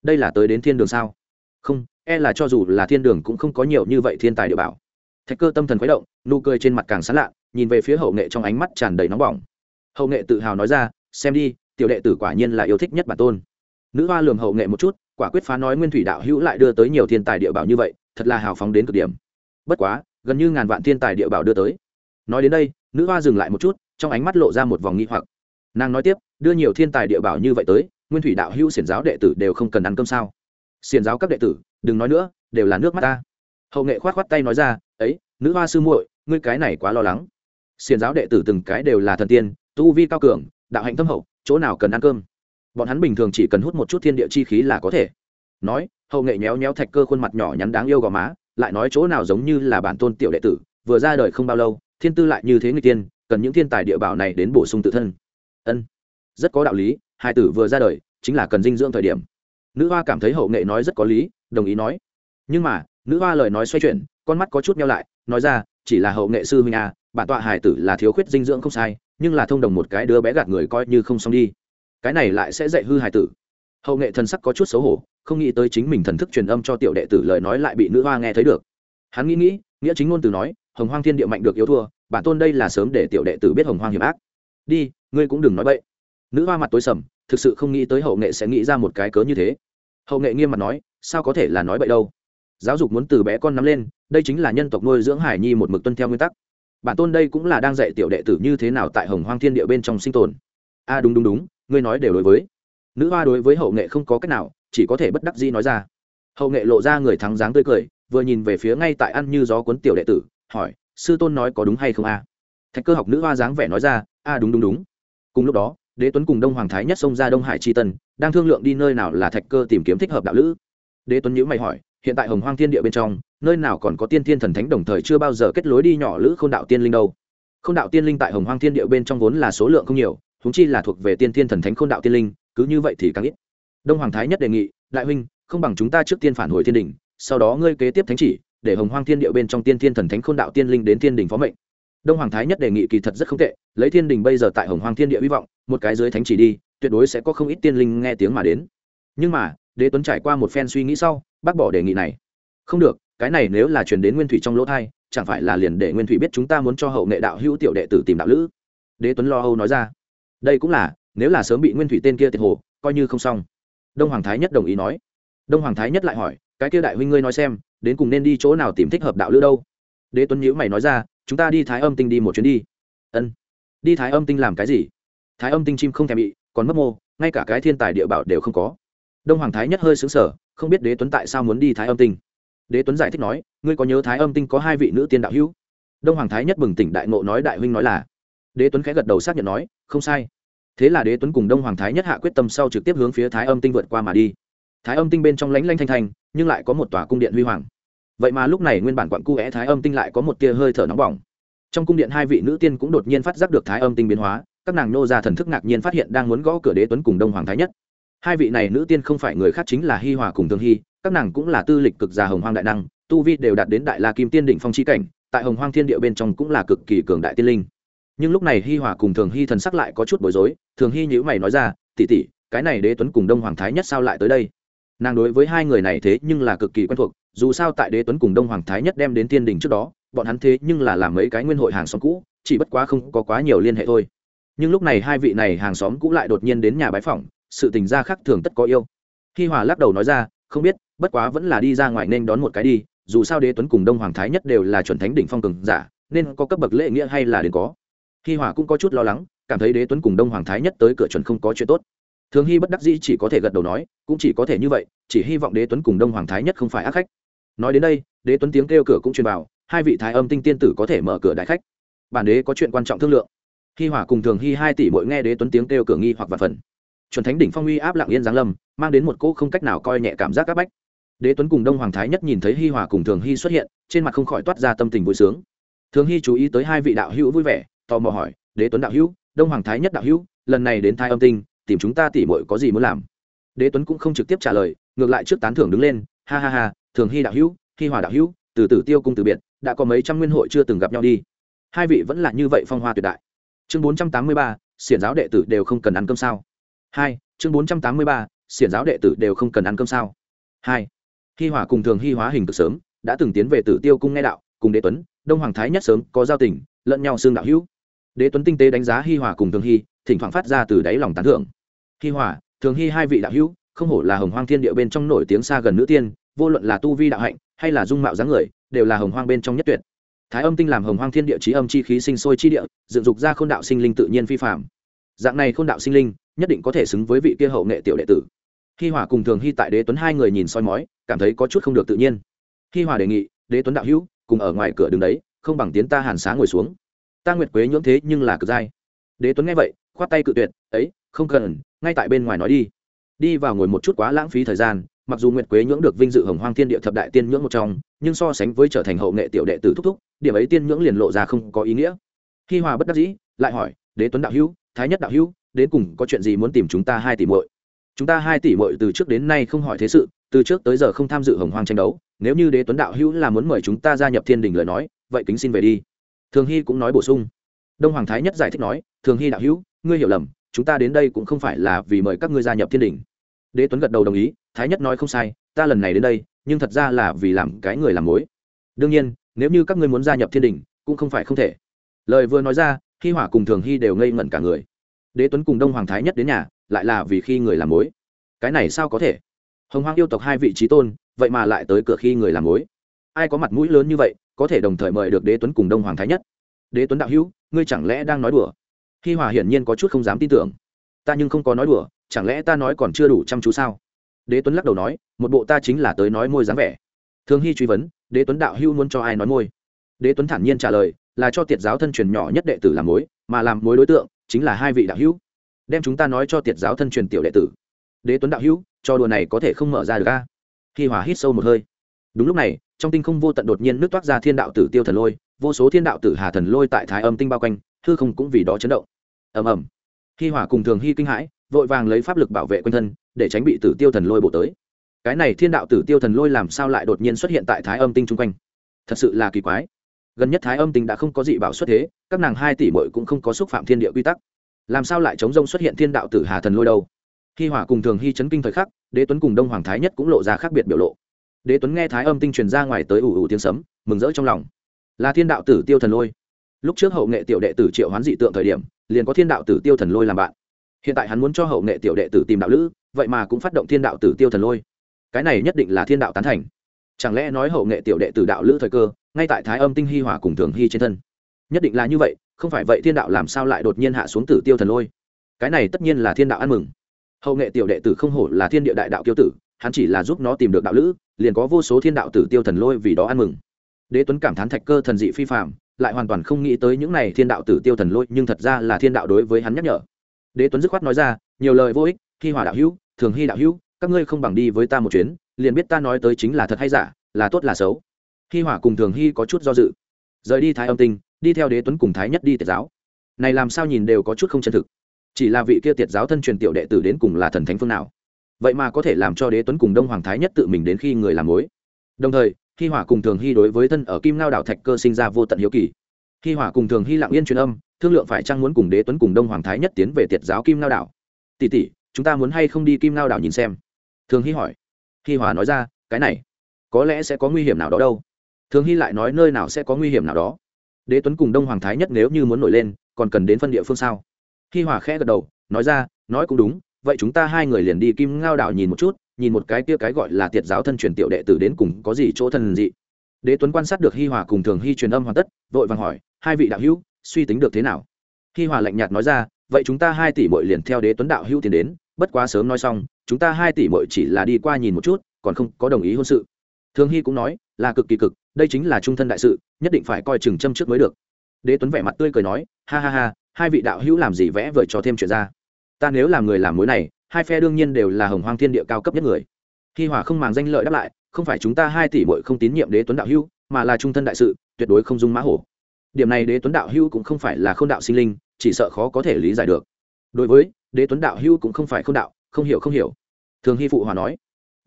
Đây là tới đến thiên đường sao? Không e là cho dù là thiên đường cũng không có nhiều như vậy thiên tài địa bảo. Thạch cơ tâm thần khuấy động, nụ cười trên mặt càng sán lạ nhìn về phía hậu nghệ trong ánh mắt tràn đầy nóng bỏng. Hậu nghệ tự hào nói ra, xem đi, tiểu đệ tử quả nhiên là yêu thích nhất bản tôn. Nữ hoa lường hậu nghệ một chút, quả quyết phá nói nguyên thủy đạo hữu lại đưa tới nhiều thiên tài địa bảo như vậy, thật là hào phóng đến cực điểm. Bất quá, gần như ngàn vạn thiên tài địa bảo đưa tới. Nói đến đây, nữ hoa dừng lại một chút, trong ánh mắt lộ ra một vòng nghi hoặc. Nàng nói tiếp, đưa nhiều thiên tài địa bảo như vậy tới, nguyên thủy đạo hữu xiển giáo đệ tử đều không cần ăn cơm sao? Xiển giáo các đệ tử, đừng nói nữa, đều là nước mắt ta. Hậu nghệ khoát khoát tay nói ra, ấy, nữ hoa sư muội, ngươi cái này quá lo lắng. Xiền giáo đệ tử từng cái đều là thần tiên, tu vi cao cường, đạo hạnh thâm hậu, chỗ nào cần ăn cơm. Bọn hắn bình thường chỉ cần hút một chút thiên địa chi khí là có thể. Nói, hậu nghệ nhéo nhéo thạch cơ khuôn mặt nhỏ nhắn đáng yêu gò má, lại nói chỗ nào giống như là bản tôn tiểu đệ tử, vừa ra đời không bao lâu, thiên tư lại như thế người tiên, cần những thiên tài địa bảo này đến bổ sung tự thân. Ân, rất có đạo lý, hai tử vừa ra đời, chính là cần dinh dưỡng thời điểm. Nữ hoa cảm thấy hậu nghệ nói rất có lý, đồng ý nói. Nhưng mà, nữ hoa lời nói xoay chuyển, con mắt có chút nhau lại, nói ra, chỉ là hậu nghệ sư huynh a bản tọa hài tử là thiếu khuyết dinh dưỡng không sai, nhưng là thông đồng một cái đứa bé gạt người coi như không xong đi. Cái này lại sẽ dạy hư hài tử. Hậu nghệ thần sắc có chút xấu hổ, không nghĩ tới chính mình thần thức truyền âm cho tiểu đệ tử lời nói lại bị nữ hoa nghe thấy được. Hắn nghĩ nghĩ, nghĩa chính ngôn từ nói, hồng hoang thiên địa mạnh được yếu thua, bản tôn đây là sớm để tiểu đệ tử biết hồng hoang hiểm ác. Đi, ngươi cũng đừng nói bậy. Nữ hoa mặt tối sầm, thực sự không nghĩ tới hậu nghệ sẽ nghĩ ra một cái cớ như thế. Hậu nghệ nghiêm mặt nói, sao có thể là nói bậy đâu? Giáo dục muốn từ bé con nắm lên, đây chính là nhân tộc nuôi dưỡng hải nhi một mực tuân theo nguyên tắc bản tôn đây cũng là đang dạy tiểu đệ tử như thế nào tại hồng hoang thiên địa bên trong sinh tồn. A đúng đúng đúng, ngươi nói đều đối với. Nữ hoa đối với hậu nghệ không có cách nào, chỉ có thể bất đắc dĩ nói ra. Hậu nghệ lộ ra người thắng dáng tươi cười, vừa nhìn về phía ngay tại ăn như gió cuốn tiểu đệ tử, hỏi, sư tôn nói có đúng hay không a? Thạch cơ học nữ hoa dáng vẻ nói ra, a, đúng đúng đúng. Cùng lúc đó, đế tuấn cùng đông hoàng thái nhất xông ra đông hải tri tân, đang thương lượng đi nơi nào là thạch cơ tìm kiếm thích hợp đạo lữ. Đế tuấn nhữ mày hỏi, hiện tại hồng hoang thiên địa bên trong nơi nào còn có tiên thiên thần thánh đồng thời chưa bao giờ kết lối đi nhỏ lữ không đạo tiên linh đâu. Không đạo tiên linh tại hồng hoang thiên địa bên trong vốn là số lượng không nhiều húng chi là thuộc về tiên thiên thần thánh không đạo tiên linh, cứ như vậy thì càng ít. Đông hoàng thái nhất đề nghị, đại huynh, không bằng chúng ta trước tiên phản hồi thiên đình, sau đó ngươi kế tiếp thánh chỉ, để hồng hoang thiên địa bên trong tiên thiên thần thánh khôn đạo tiên linh đến thiên đình phó mệnh. Đông hoàng thái nhất đề nghị kỳ thật rất không tệ, lấy thiên đình bây giờ tại hồng hoang thiên địa hy vọng, một cái dưới thánh chỉ đi, tuyệt đối sẽ có không ít tiên linh nghe tiếng mà đến. Nhưng mà, đế tuấn trải qua một phen suy nghĩ sau, bác bỏ đề nghị này. Không được cái này nếu là truyền đến nguyên thủy trong lỗ thai, chẳng phải là liền để nguyên thủy biết chúng ta muốn cho hậu nghệ đạo hữu tiểu đệ tử tìm đạo lữ? Đế tuấn lo âu nói ra. Đây cũng là, nếu là sớm bị nguyên thủy tên kia tiệt hồ, coi như không xong. Đông hoàng thái nhất đồng ý nói. Đông hoàng thái nhất lại hỏi, cái kia đại huynh ngươi nói xem, đến cùng nên đi chỗ nào tìm thích hợp đạo lữ đâu? Đế tuấn nhữ mày nói ra, chúng ta đi thái âm tinh đi một chuyến đi. Ân. Đi thái âm tinh làm cái gì? Thái âm tinh chim không thèm bị, còn mất mô, ngay cả cái thiên tài địa bảo đều không có. Đông hoàng thái nhất hơi xứng sở không biết đế tuấn tại sao muốn đi thái âm tinh đế tuấn giải thích nói, ngươi có nhớ thái âm tinh có hai vị nữ tiên đạo hữu? Đông hoàng thái nhất bừng tỉnh đại ngộ nói, đại huynh nói là. Đế tuấn khẽ gật đầu xác nhận nói, không sai. Thế là đế tuấn cùng đông hoàng thái nhất hạ quyết tâm sau trực tiếp hướng phía thái âm tinh vượt qua mà đi. Thái âm tinh bên trong lánh lanh thanh thanh, nhưng lại có một tòa cung điện huy hoàng. Vậy mà lúc này nguyên bản quặn cu é thái âm tinh lại có một tia hơi thở nóng bỏng. Trong cung điện hai vị nữ tiên cũng đột nhiên phát giác được thái âm tinh biến hóa, các nàng nô ra thần thức ngạc nhiên phát hiện đang muốn gõ cửa đế tuấn cùng đông hoàng thái nhất. Hai vị này nữ tiên không phải người khác chính là hi hòa cùng thương hy các nàng cũng là tư lịch cực già hồng hoang đại năng, tu vi đều đạt đến đại la kim tiên đỉnh phong chi cảnh, tại hồng hoang thiên địa bên trong cũng là cực kỳ cường đại tiên linh. Nhưng lúc này hi hòa cùng thường hy thần sắc lại có chút bối rối, thường hy nhữ mày nói ra tỉ tỉ cái này đế tuấn cùng đông hoàng thái nhất sao lại tới đây? Nàng đối với hai người này thế nhưng là cực kỳ quen thuộc, dù sao tại đế tuấn cùng đông hoàng thái nhất đem đến tiên đình trước đó, bọn hắn thế nhưng là làm mấy cái nguyên hội hàng xóm cũ, chỉ bất quá không có quá nhiều liên hệ thôi. Nhưng lúc này hai vị này hàng xóm cũ lại đột nhiên đến nhà bái phỏng, sự tình gia khác thường tất có yêu. Hi hòa lắc đầu nói ra, không biết bất quá vẫn là đi ra ngoài nên đón một cái đi, dù sao đế tuấn cùng đông hoàng thái nhất đều là chuẩn thánh đỉnh phong cường giả, nên có cấp bậc lễ nghĩa hay là đến có. Hi hòa cũng có chút lo lắng, cảm thấy đế tuấn cùng đông hoàng thái nhất tới cửa chuẩn không có chuyện tốt. Thường hy bất đắc dĩ chỉ có thể gật đầu nói, cũng chỉ có thể như vậy, chỉ hy vọng đế tuấn cùng đông hoàng thái nhất không phải ác khách. Nói đến đây, đế tuấn tiếng kêu cửa cũng truyền vào, hai vị thái âm tinh tiên tử có thể mở cửa đại khách. Bản đế có chuyện quan trọng thương lượng. Hi hòa cùng thường hy hai tỷ mỗi nghe đế tuấn tiếng kêu cửa nghi hoặc và phần. Chuẩn thánh đỉnh phong uy áp lặng yên giáng lâm, mang đến một cỗ không cách nào coi nhẹ cảm giác áp bách đế tuấn cùng đông hoàng thái nhất nhìn thấy hi hòa cùng thường hy xuất hiện, trên mặt không khỏi toát ra tâm tình vui sướng. Thường hy chú ý tới hai vị đạo hữu vui vẻ, tò mò hỏi, đế tuấn đạo hữu, đông hoàng thái nhất đạo hữu, lần này đến thai âm tinh, tìm chúng ta tỉ mội có gì muốn làm? Đế tuấn cũng không trực tiếp trả lời, ngược lại trước tán thưởng đứng lên, ha ha ha, thường hy đạo hữu, hi hòa đạo hữu, từ tử tiêu cung từ biệt, đã có mấy trăm nguyên hội chưa từng gặp nhau đi. Hai vị vẫn là như vậy phong hoa tuyệt đại. Chương bốn trăm tám mươi ba, xiển giáo đệ tử đều không cần ăn cơm sao? Hai, chương bốn trăm tám mươi ba, xiển giáo đệ tử đều không cần ăn cơm sao? Hai hi hòa cùng thường hi hóa hình từ sớm, đã từng tiến về tử tiêu cung nghe đạo, cùng đế tuấn, đông hoàng thái nhất sớm có giao tình, lẫn nhau xương đạo hữu. Đế tuấn tinh tế đánh giá hi hòa cùng thường hi, thỉnh thoảng phát ra từ đáy lòng tán thưởng. Hi hòa, thường hi hai vị đạo hữu, không hổ là hồng hoang thiên địa bên trong nổi tiếng xa gần nữ tiên, vô luận là tu vi đạo hạnh, hay là dung mạo dáng người, đều là hồng hoang bên trong nhất tuyệt. Thái âm tinh làm hồng hoang thiên địa trí âm chi khí sinh sôi chi địa, dựng dục ra k h ô n đạo sinh linh tự nhiên phi phạm dạng này k h ô n đạo sinh linh, nhất định có thể xứng với vị kia hậu nghệ tiểu đệ tử. Hi hòa cùng thường hy tại đế tuấn hai người nhìn soi mói cảm thấy có chút không được tự nhiên. Khi hòa đề nghị, đế tuấn đạo hữu, cùng ở ngoài cửa đường đấy, không bằng tiến ta hàn xá ngồi xuống. Ta nguyệt quế nhưỡng thế nhưng là cực dai. Đế tuấn nghe vậy, khoát tay cự tuyệt, ấy, không cần, ngay tại bên ngoài nói đi. Đi vào ngồi một chút quá lãng phí thời gian, mặc dù nguyệt quế nhưỡng được vinh dự hồng hoang thiên địa thập đại tiên nhưỡng một trong, nhưng so sánh với trở thành hậu nghệ tiểu đệ tử thúc thúc, điểm ấy tiên nhưỡng liền lộ ra không có ý nghĩa. Khi hòa bất đắc dĩ, lại hỏi, đế tuấn đạo hữu, thái nhất đạo hữu, đến cùng có chuyện gì muốn tìm chúng ta hai tỷ muội? Chúng ta hai tỷ muội từ trước đến nay không hỏi thế sự từ trước tới giờ không tham dự hồng hoang tranh đấu, nếu như đế tuấn đạo hữu là muốn mời chúng ta gia nhập thiên đình lời nói, vậy kính xin về đi. Thường hy cũng nói bổ sung. Đông hoàng thái nhất giải thích nói, thường hy đạo hữu, ngươi hiểu lầm, chúng ta đến đây cũng không phải là vì mời các ngươi gia nhập thiên đình. Đế tuấn gật đầu đồng ý, thái nhất nói không sai, ta lần này đến đây, nhưng thật ra là vì làm cái người làm mối. Đương nhiên, nếu như các ngươi muốn gia nhập thiên đình, cũng không phải không thể. Lời vừa nói ra khi hỏa cùng thường hy đều ngây ngẩn cả người. Đế tuấn cùng đông hoàng thái nhất đến nhà, lại là vì khi người làm mối. Cái này sao có thể? Hồng hoang yêu tộc hai vị trí tôn, vậy mà lại tới cửa khi người làm mối. Ai có mặt mũi lớn như vậy, có thể đồng thời mời được đế tuấn cùng đông hoàng thái nhất? Đế tuấn đạo hữu, ngươi chẳng lẽ đang nói đùa? Hi hòa hiển nhiên có chút không dám tin tưởng. Ta nhưng không có nói đùa, chẳng lẽ ta nói còn chưa đủ chăm chú sao? Đế tuấn lắc đầu nói, một bộ ta chính là tới nói môi dáng vẻ. Thường hy truy vấn, đế tuấn đạo hữu muốn cho ai nói môi? Đế tuấn thản nhiên trả lời, là cho tiệt giáo thân truyền nhỏ nhất đệ tử làm mối, mà làm mối đối tượng chính là hai vị đạo hữu. Đem chúng ta nói cho tiệt giáo thân truyền tiểu đệ tử đế tuấn đạo hữu, cho đùa này có thể không mở ra được a? Khi hòa hít sâu một hơi. Đúng lúc này, trong tinh không vô tận đột nhiên nước toát ra thiên đạo tử tiêu thần lôi, vô số thiên đạo tử hà thần lôi tại thái âm tinh bao quanh, hư không cũng vì đó chấn động. Ầm ầm. Khi hòa cùng thường hy kinh hãi, vội vàng lấy pháp lực bảo vệ quanh thân, để tránh bị tử tiêu thần lôi bổ tới. Cái này thiên đạo tử tiêu thần lôi làm sao lại đột nhiên xuất hiện tại thái âm tinh chung quanh? Thật sự là kỳ quái. Gần nhất thái âm tinh đã không có dị bảo xuất thế, các nàng hai tỷ mội cũng không có xúc phạm thiên địa quy tắc. Làm sao lại chống rông xuất hiện thiên đạo tử hà thần lôi đâu? Hi hỏa cùng thường hy chấn kinh thời khắc, đế tuấn cùng đông hoàng thái nhất cũng lộ ra khác biệt biểu lộ. Đế tuấn nghe thái âm tinh truyền ra ngoài tới ủ ủ tiếng sấm, mừng rỡ trong lòng. Là thiên đạo tử tiêu thần lôi. Lúc trước hậu nghệ tiểu đệ tử triệu hoán dị tượng thời điểm, liền có thiên đạo tử tiêu thần lôi làm bạn. Hiện tại hắn muốn cho hậu nghệ tiểu đệ tử tìm đạo lữ, vậy mà cũng phát động thiên đạo tử tiêu thần lôi. Cái này nhất định là thiên đạo tán thành. Chẳng lẽ nói hậu nghệ tiểu đệ tử đạo lữ thời cơ, ngay tại thái âm tinh hi hỏa cùng thường hy trên thân? Nhất định là như vậy, không phải vậy thiên đạo làm sao lại đột nhiên hạ xuống tử tiêu thần lôi? Cái này tất nhiên là thiên đạo ăn mừng hậu nghệ tiểu đệ tử không hổ là thiên địa đại đạo tiêu tử, hắn chỉ là giúp nó tìm được đạo lữ, liền có vô số thiên đạo tử tiêu thần lôi vì đó ăn mừng. Đế tuấn cảm thán thạch cơ thần dị phi phạm lại hoàn toàn không nghĩ tới những này thiên đạo tử tiêu thần lôi, nhưng thật ra là thiên đạo đối với hắn nhắc nhở. Đế tuấn dứt khoát nói ra, nhiều lời vô ích khi hòa đạo hữu, thường hy đạo hữu, các ngươi không bằng đi với ta một chuyến, liền biết ta nói tới chính là thật hay giả, là tốt là xấu. Hi hỏa cùng thường hy có chút do dự. Rời đi thái âm tinh, đi theo đế tuấn cùng thái nhất đi tiệt giáo. Này làm sao nhìn đều có chút không chân thực chỉ là vị kia tiệt giáo thân truyền tiểu đệ tử đến cùng là thần thánh phương nào? Vậy mà có thể làm cho đế tuấn cùng đông hoàng thái nhất tự mình đến khi người làm mối. Đồng thời, hi hỏa cùng thường hy đối với thân ở kim lao đảo thạch cơ sinh ra vô tận hiếu kỳ. Hi hỏa cùng thường hy lặng yên truyền âm, thương lượng phải chăng muốn cùng đế tuấn cùng đông hoàng thái nhất tiến về tiệt giáo kim lao đảo. Tỷ tỷ, chúng ta muốn hay không đi kim lao đảo nhìn xem? Thường hy hỏi. Hi hỏa nói ra, cái này, có lẽ sẽ có nguy hiểm nào đó đâu. Thường hy lại nói, nơi nào sẽ có nguy hiểm nào đó? Đế tuấn cùng đông hoàng thái nhất nếu như muốn nổi lên, còn cần đến phân địa phương sao? Hi hòa khẽ gật đầu, nói ra, nói cũng đúng, vậy chúng ta hai người liền đi kim ngao đảo nhìn một chút, nhìn một cái kia cái gọi là tiệt giáo thân truyền tiểu đệ tử đến cùng có gì chỗ thần dị. Đế tuấn quan sát được hi hòa cùng thường Hi truyền âm hoàn tất, vội vàng hỏi, hai vị đạo hữu, suy tính được thế nào? Hi hòa lạnh nhạt nói ra, vậy chúng ta hai tỷ bội liền theo đế tuấn đạo hữu tiến đến, bất quá sớm nói xong, chúng ta hai tỷ bội chỉ là đi qua nhìn một chút, còn không có đồng ý hôn sự. Thường hy cũng nói, là cực kỳ cực, đây chính là trung thân đại sự, nhất định phải coi chừng châm trước mới được. Đế tuấn vẻ mặt tươi cười nói, ha ha ha hai vị đạo hữu làm gì vẽ vời cho thêm chuyện ra? Ta nếu làm người làm mối này, hai phe đương nhiên đều là hồng hoang thiên địa cao cấp nhất người. Hi hòa không màng danh lợi đáp lại, không phải chúng ta hai tỷ bội không tín nhiệm đế tuấn đạo hữu, mà là trung thân đại sự, tuyệt đối không dung mã hổ. Điểm này đế tuấn đạo hữu cũng không phải là k h ô n đạo sinh linh, chỉ sợ khó có thể lý giải được. Đối với, đế tuấn đạo hữu cũng không phải k h ô n đạo, không hiểu không hiểu. Thường hy phụ hòa nói,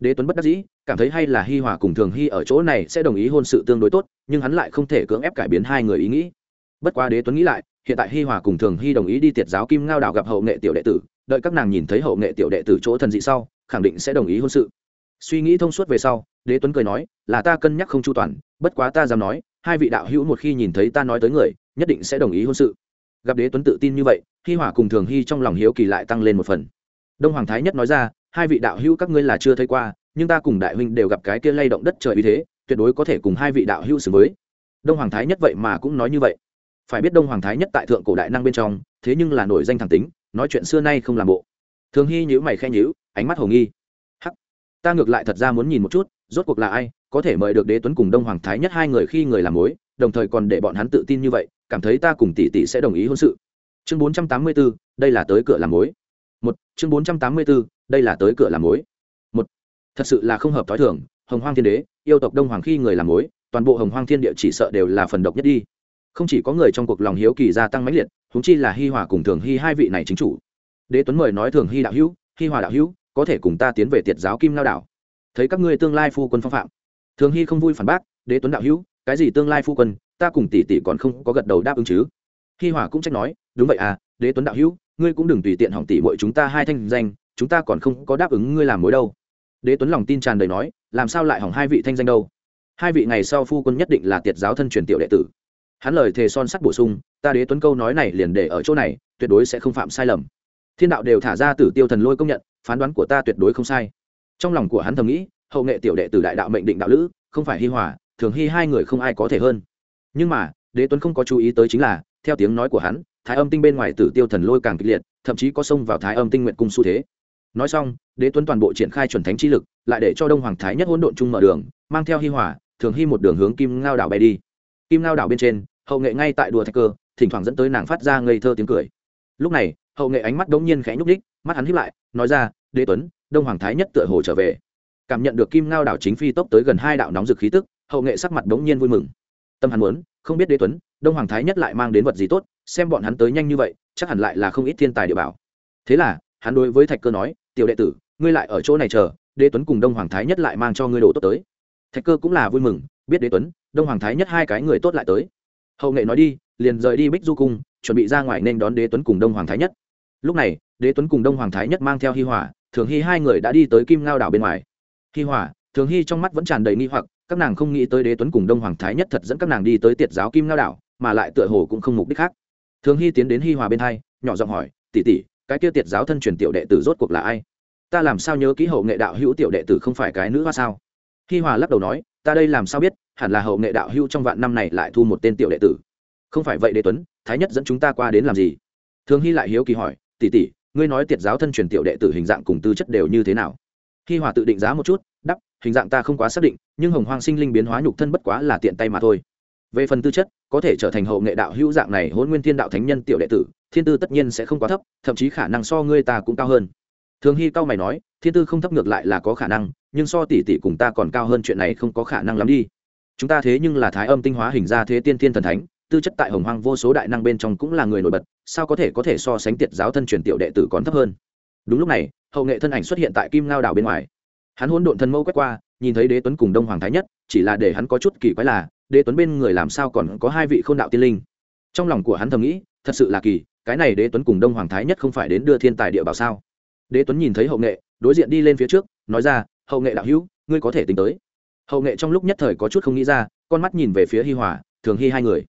đế tuấn bất đắc dĩ, cảm thấy hay là hi hòa cùng thường hy ở chỗ này sẽ đồng ý hôn sự tương đối tốt, nhưng hắn lại không thể cưỡng ép cải biến hai người ý nghĩ. Bất quá đế tuấn nghĩ lại hiện tại hi hòa cùng thường hy đồng ý đi tiệt giáo kim ngao đảo gặp hậu nghệ tiểu đệ tử, đợi các nàng nhìn thấy hậu nghệ tiểu đệ tử chỗ thần dị sau, khẳng định sẽ đồng ý hôn sự. Suy nghĩ thông suốt về sau, đế tuấn cười nói, là ta cân nhắc không chu toàn, bất quá ta dám nói, hai vị đạo hữu một khi nhìn thấy ta nói tới người, nhất định sẽ đồng ý hôn sự. Gặp đế tuấn tự tin như vậy, hi hòa cùng thường hy trong lòng hiếu kỳ lại tăng lên một phần. Đông hoàng thái nhất nói ra, hai vị đạo hữu các ngươi là chưa thấy qua, nhưng ta cùng đại huynh đều gặp cái kia lay động đất trời uy thế, tuyệt đối có thể cùng hai vị đạo hữu xử với. Đông hoàng thái nhất vậy mà cũng nói như vậy phải biết đông hoàng thái nhất tại thượng cổ đại năng bên trong thế nhưng là nổi danh thẳng tính nói chuyện xưa nay không làm bộ. Thường hy nhữ mày khe nhữ ánh mắt hồ nghi. Hắc ta ngược lại thật ra muốn nhìn một chút rốt cuộc là ai có thể mời được đế tuấn cùng đông hoàng thái nhất hai người khi người làm mối đồng thời còn để bọn hắn tự tin như vậy cảm thấy ta cùng tỷ tỷ sẽ đồng ý hôn sự. Chương bốn trăm tám mươi 484, đây là tới cửa làm mối. Một chương bốn trăm tám mươi 484, đây là tới cửa làm mối. Một thật sự là không hợp t h ó i thường hồng hoang thiên đế yêu tộc đông hoàng khi người làm mối toàn bộ hồng hoang thiên địa chỉ sợ đều là phần độc nhất đi không chỉ có người trong cuộc lòng hiếu kỳ gia tăng mãnh liệt húng chi là hi hòa cùng thường hy hai vị này chính chủ. Đế tuấn mời nói thường hy đạo hữu, hi hòa đạo hữu, có thể cùng ta tiến về tiệt giáo kim lao đảo. Thấy các ngươi tương lai phu quân phong phạm. Thường hy không vui phản bác, đế tuấn đạo hữu, cái gì tương lai phu quân, ta cùng tỷ tỷ còn không có gật đầu đáp ứng chứ. Hi hòa cũng trách nói, đúng vậy à đế tuấn đạo hữu, ngươi cũng đừng tùy tiện hỏng tỷ bội chúng ta hai thanh danh, chúng ta còn không có đáp ứng ngươi làm mối đâu. Đế tuấn lòng tin tràn đầy nói, làm sao lại hỏng hai vị thanh danh đâu? Hai vị ngày sau phu quân nhất định là tiệt giáo thân truyền tiểu đệ tử hắn lời thề son sắt bổ sung, ta đế tuấn câu nói này liền để ở chỗ này, tuyệt đối sẽ không phạm sai lầm. Thiên đạo đều thả ra tử tiêu thần lôi công nhận, phán đoán của ta tuyệt đối không sai. Trong lòng của hắn thầm nghĩ, hậu nghệ tiểu đệ tử đại đạo mệnh định đạo lữ, không phải hi hòa, thường hy hai người không ai có thể hơn. Nhưng mà, đế tuấn không có chú ý tới chính là, theo tiếng nói của hắn, thái âm tinh bên ngoài tử tiêu thần lôi càng kịch liệt, thậm chí có xông vào thái âm tinh nguyện cung xu thế. Nói xong, đế tuấn toàn bộ triển khai chuẩn thánh chi lực, lại để cho đông hoàng thái nhất hỗn độn chung mở đường, mang theo hi hòa, thường hy một đường hướng kim ngao đảo bay đi kim ngao đảo bên trên, hậu nghệ ngay tại đùa thạch cơ, thỉnh thoảng dẫn tới nàng phát ra ngây thơ tiếng cười. Lúc này, hậu nghệ ánh mắt đ n g nhiên khẽ nhúc đích mắt hắn hiếp lại, nói ra, đế tuấn, đông hoàng thái nhất tựa hồ trở về. Cảm nhận được kim ngao đảo chính phi tốc tới gần hai đạo nóng rực khí tức, hậu nghệ sắc mặt đ n g nhiên vui mừng. Tâm hắn muốn, không biết đế tuấn, đông hoàng thái nhất lại mang đến vật gì tốt, xem bọn hắn tới nhanh như vậy, chắc hẳn lại là không ít thiên tài địa bảo. Thế là, hắn đối với thạch cơ nói, tiểu đệ tử, ngươi lại ở chỗ này chờ, đế tuấn cùng đông hoàng thái nhất lại mang cho ngươi đồ tốt tới. Thạch cơ cũng là vui mừng, biết đế tuấn đông hoàng thái nhất hai cái người tốt lại tới. Hậu nghệ nói đi, liền rời đi bích du cung, chuẩn bị ra ngoài nên đón đế tuấn cùng đông hoàng thái nhất. Lúc này, đế tuấn cùng đông hoàng thái nhất mang theo hi hòa thường hy hai người đã đi tới kim ngao đảo bên ngoài. Hi hòa thường hy trong mắt vẫn tràn đầy nghi hoặc, các nàng không nghĩ tới đế tuấn cùng đông hoàng thái nhất thật dẫn các nàng đi tới tiệt giáo kim ngao đảo, mà lại tựa hồ cũng không mục đích khác. Thường hy tiến đến hi hòa bên hai, nhỏ giọng hỏi tỉ tỉ cái kia tiệt giáo thân truyền tiểu đệ tử rốt cuộc là ai? Ta làm sao nhớ kỹ hậu nghệ đạo hữu tiểu đệ tử không phải cái nữ hoa sao? Hi hòa lắc đầu nói, ta đây làm sao biết hẳn là hậu nghệ đạo hưu trong vạn năm này lại thu một tên tiểu đệ tử. Không phải vậy, đế tuấn, thái nhất dẫn chúng ta qua đến làm gì? Thường hy lại hiếu kỳ hỏi, tỷ tỷ, ngươi nói tiệt giáo thân truyền tiểu đệ tử hình dạng cùng tư chất đều như thế nào? Hi hòa tự định giá một chút đắp hình dạng ta không quá xác định, nhưng hồng hoang sinh linh biến hóa nhục thân bất quá là tiện tay mà thôi. Về phần tư chất, có thể trở thành hậu nghệ đạo hữu dạng này hôn nguyên thiên đạo thánh nhân tiểu đệ tử, thiên tư tất nhiên sẽ không quá thấp, thậm chí khả năng so ngươi ta cũng cao hơn. Thường hy cao mày nói, thiên tư không thấp ngược lại là có khả năng, nhưng so tỷ tỷ cùng ta còn cao hơn, chuyện này không có khả năng lắm đi chúng ta thế nhưng là thái âm tinh hóa hình ra thế tiên thiên thần thánh, tư chất tại hồng hoang vô số đại năng bên trong cũng là người nổi bật, sao có thể có thể so sánh tiệt giáo thân truyền tiểu đệ tử còn thấp hơn? Đúng lúc này, hậu nghệ thân ảnh xuất hiện tại kim ngao đảo bên ngoài. Hắn hôn độn thân mâu quét qua, nhìn thấy đế tuấn cùng đông hoàng thái nhất, chỉ là để hắn có chút kỳ quái là, đế tuấn bên người làm sao còn có hai vị k h ô n đạo tiên linh? Trong lòng của hắn thầm nghĩ, thật sự là kỳ, cái này đế tuấn cùng đông hoàng thái nhất không phải đến đưa thiên tài địa bảo sao? Đế tuấn nhìn thấy hậu nghệ, đối diện đi lên phía trước, nói ra, hậu nghệ đạo hữu, ngươi có thể tính tới hậu nghệ trong lúc nhất thời có chút không nghĩ ra, con mắt nhìn về phía hi hòa, thường hy hai người.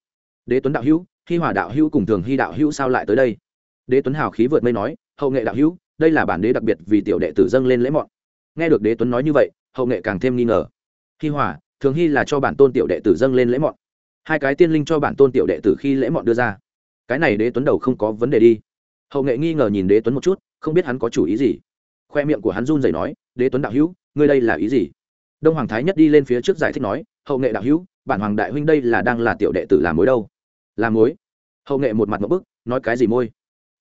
Đế tuấn đạo hữu, hi hòa đạo hữu cùng thường hy đạo hữu sao lại tới đây? Đế tuấn hào khí vượt mây nói, hậu nghệ đạo hữu, đây là bản đế đặc biệt vì tiểu đệ tử dâng lên lễ mọn. Nghe được đế tuấn nói như vậy, hậu nghệ càng thêm nghi ngờ. Hi hòa, thường hy là cho bản tôn tiểu đệ tử dâng lên lễ mọn. Hai cái tiên linh cho bản tôn tiểu đệ tử khi lễ mọn đưa ra. Cái này đế tuấn đầu không có vấn đề đi. Hậu nghệ nghi ngờ nhìn đế tuấn một chút, không biết hắn có chủ ý gì. Khoe miệng của hắn run rẩy nói, đế tuấn đạo hữu, ngươi đây là ý gì? Đông hoàng thái nhất đi lên phía trước giải thích nói, hậu nghệ đạo hữu, bản hoàng đại huynh đây là đang là tiểu đệ tử làm mối đâu? Làm mối. Hậu nghệ một mặt một bức, nói cái gì môi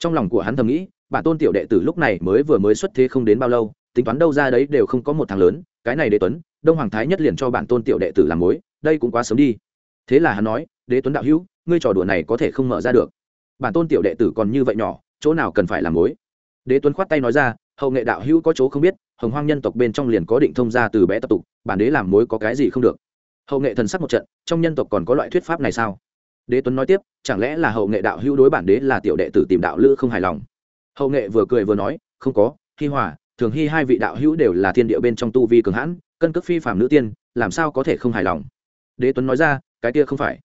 trong lòng của hắn thầm nghĩ, bản tôn tiểu đệ tử lúc này mới vừa mới xuất thế không đến bao lâu, tính toán đâu ra đấy đều không có một thằng lớn, cái này đế tuấn, đông hoàng thái nhất liền cho bản tôn tiểu đệ tử làm mối, đây cũng quá sớm đi. Thế là hắn nói, đế tuấn đạo hữu, ngươi trò đùa này có thể không mở ra được. Bản tôn tiểu đệ tử còn như vậy nhỏ, chỗ nào cần phải làm mối? Đế tuấn khoát tay nói ra, hậu nghệ đạo hữu có chỗ không biết hồng hoang nhân tộc bên trong liền có định thông ra từ bé tập tục, bản đế làm mối có cái gì không được? Hậu nghệ thần sắc một trận, trong nhân tộc còn có loại thuyết pháp này sao? Đế tuấn nói tiếp, chẳng lẽ là hậu nghệ đạo hữu đối bản đế là tiểu đệ tử tìm đạo lữ không hài lòng? Hậu nghệ vừa cười vừa nói, không có, hi hòa, thường hy hai vị đạo hữu đều là thiên địa bên trong tu vi cường hãn, cân cước phi phạm nữ tiên, làm sao có thể không hài lòng? Đế tuấn nói ra, cái kia không phải.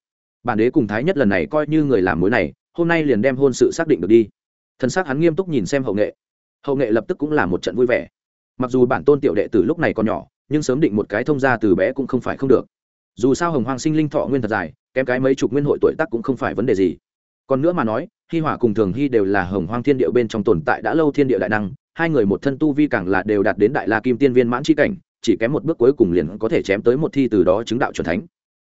Bản đế cùng thái nhất lần này coi như người làm mối này, hôm nay liền đem hôn sự xác định được đi. Thần sắc hắn nghiêm túc nhìn xem hậu nghệ. Hậu nghệ lập tức cũng là một trận vui vẻ mặc dù bản tôn tiểu đệ từ lúc này còn nhỏ, nhưng sớm định một cái thông gia từ bé cũng không phải không được. Dù sao hồng hoàng sinh linh thọ nguyên thật dài, kém cái mấy chục nguyên hội tuổi tác cũng không phải vấn đề gì. Còn nữa mà nói, hi hỏa cùng thường hy đều là hồng hoang thiên điệu bên trong tồn tại đã lâu thiên địa đại năng, hai người một thân tu vi càng là đều đạt đến đại la kim tiên viên mãn c h i cảnh, chỉ kém một bước cuối cùng liền có thể chém tới một thi từ đó chứng đạo c thánh.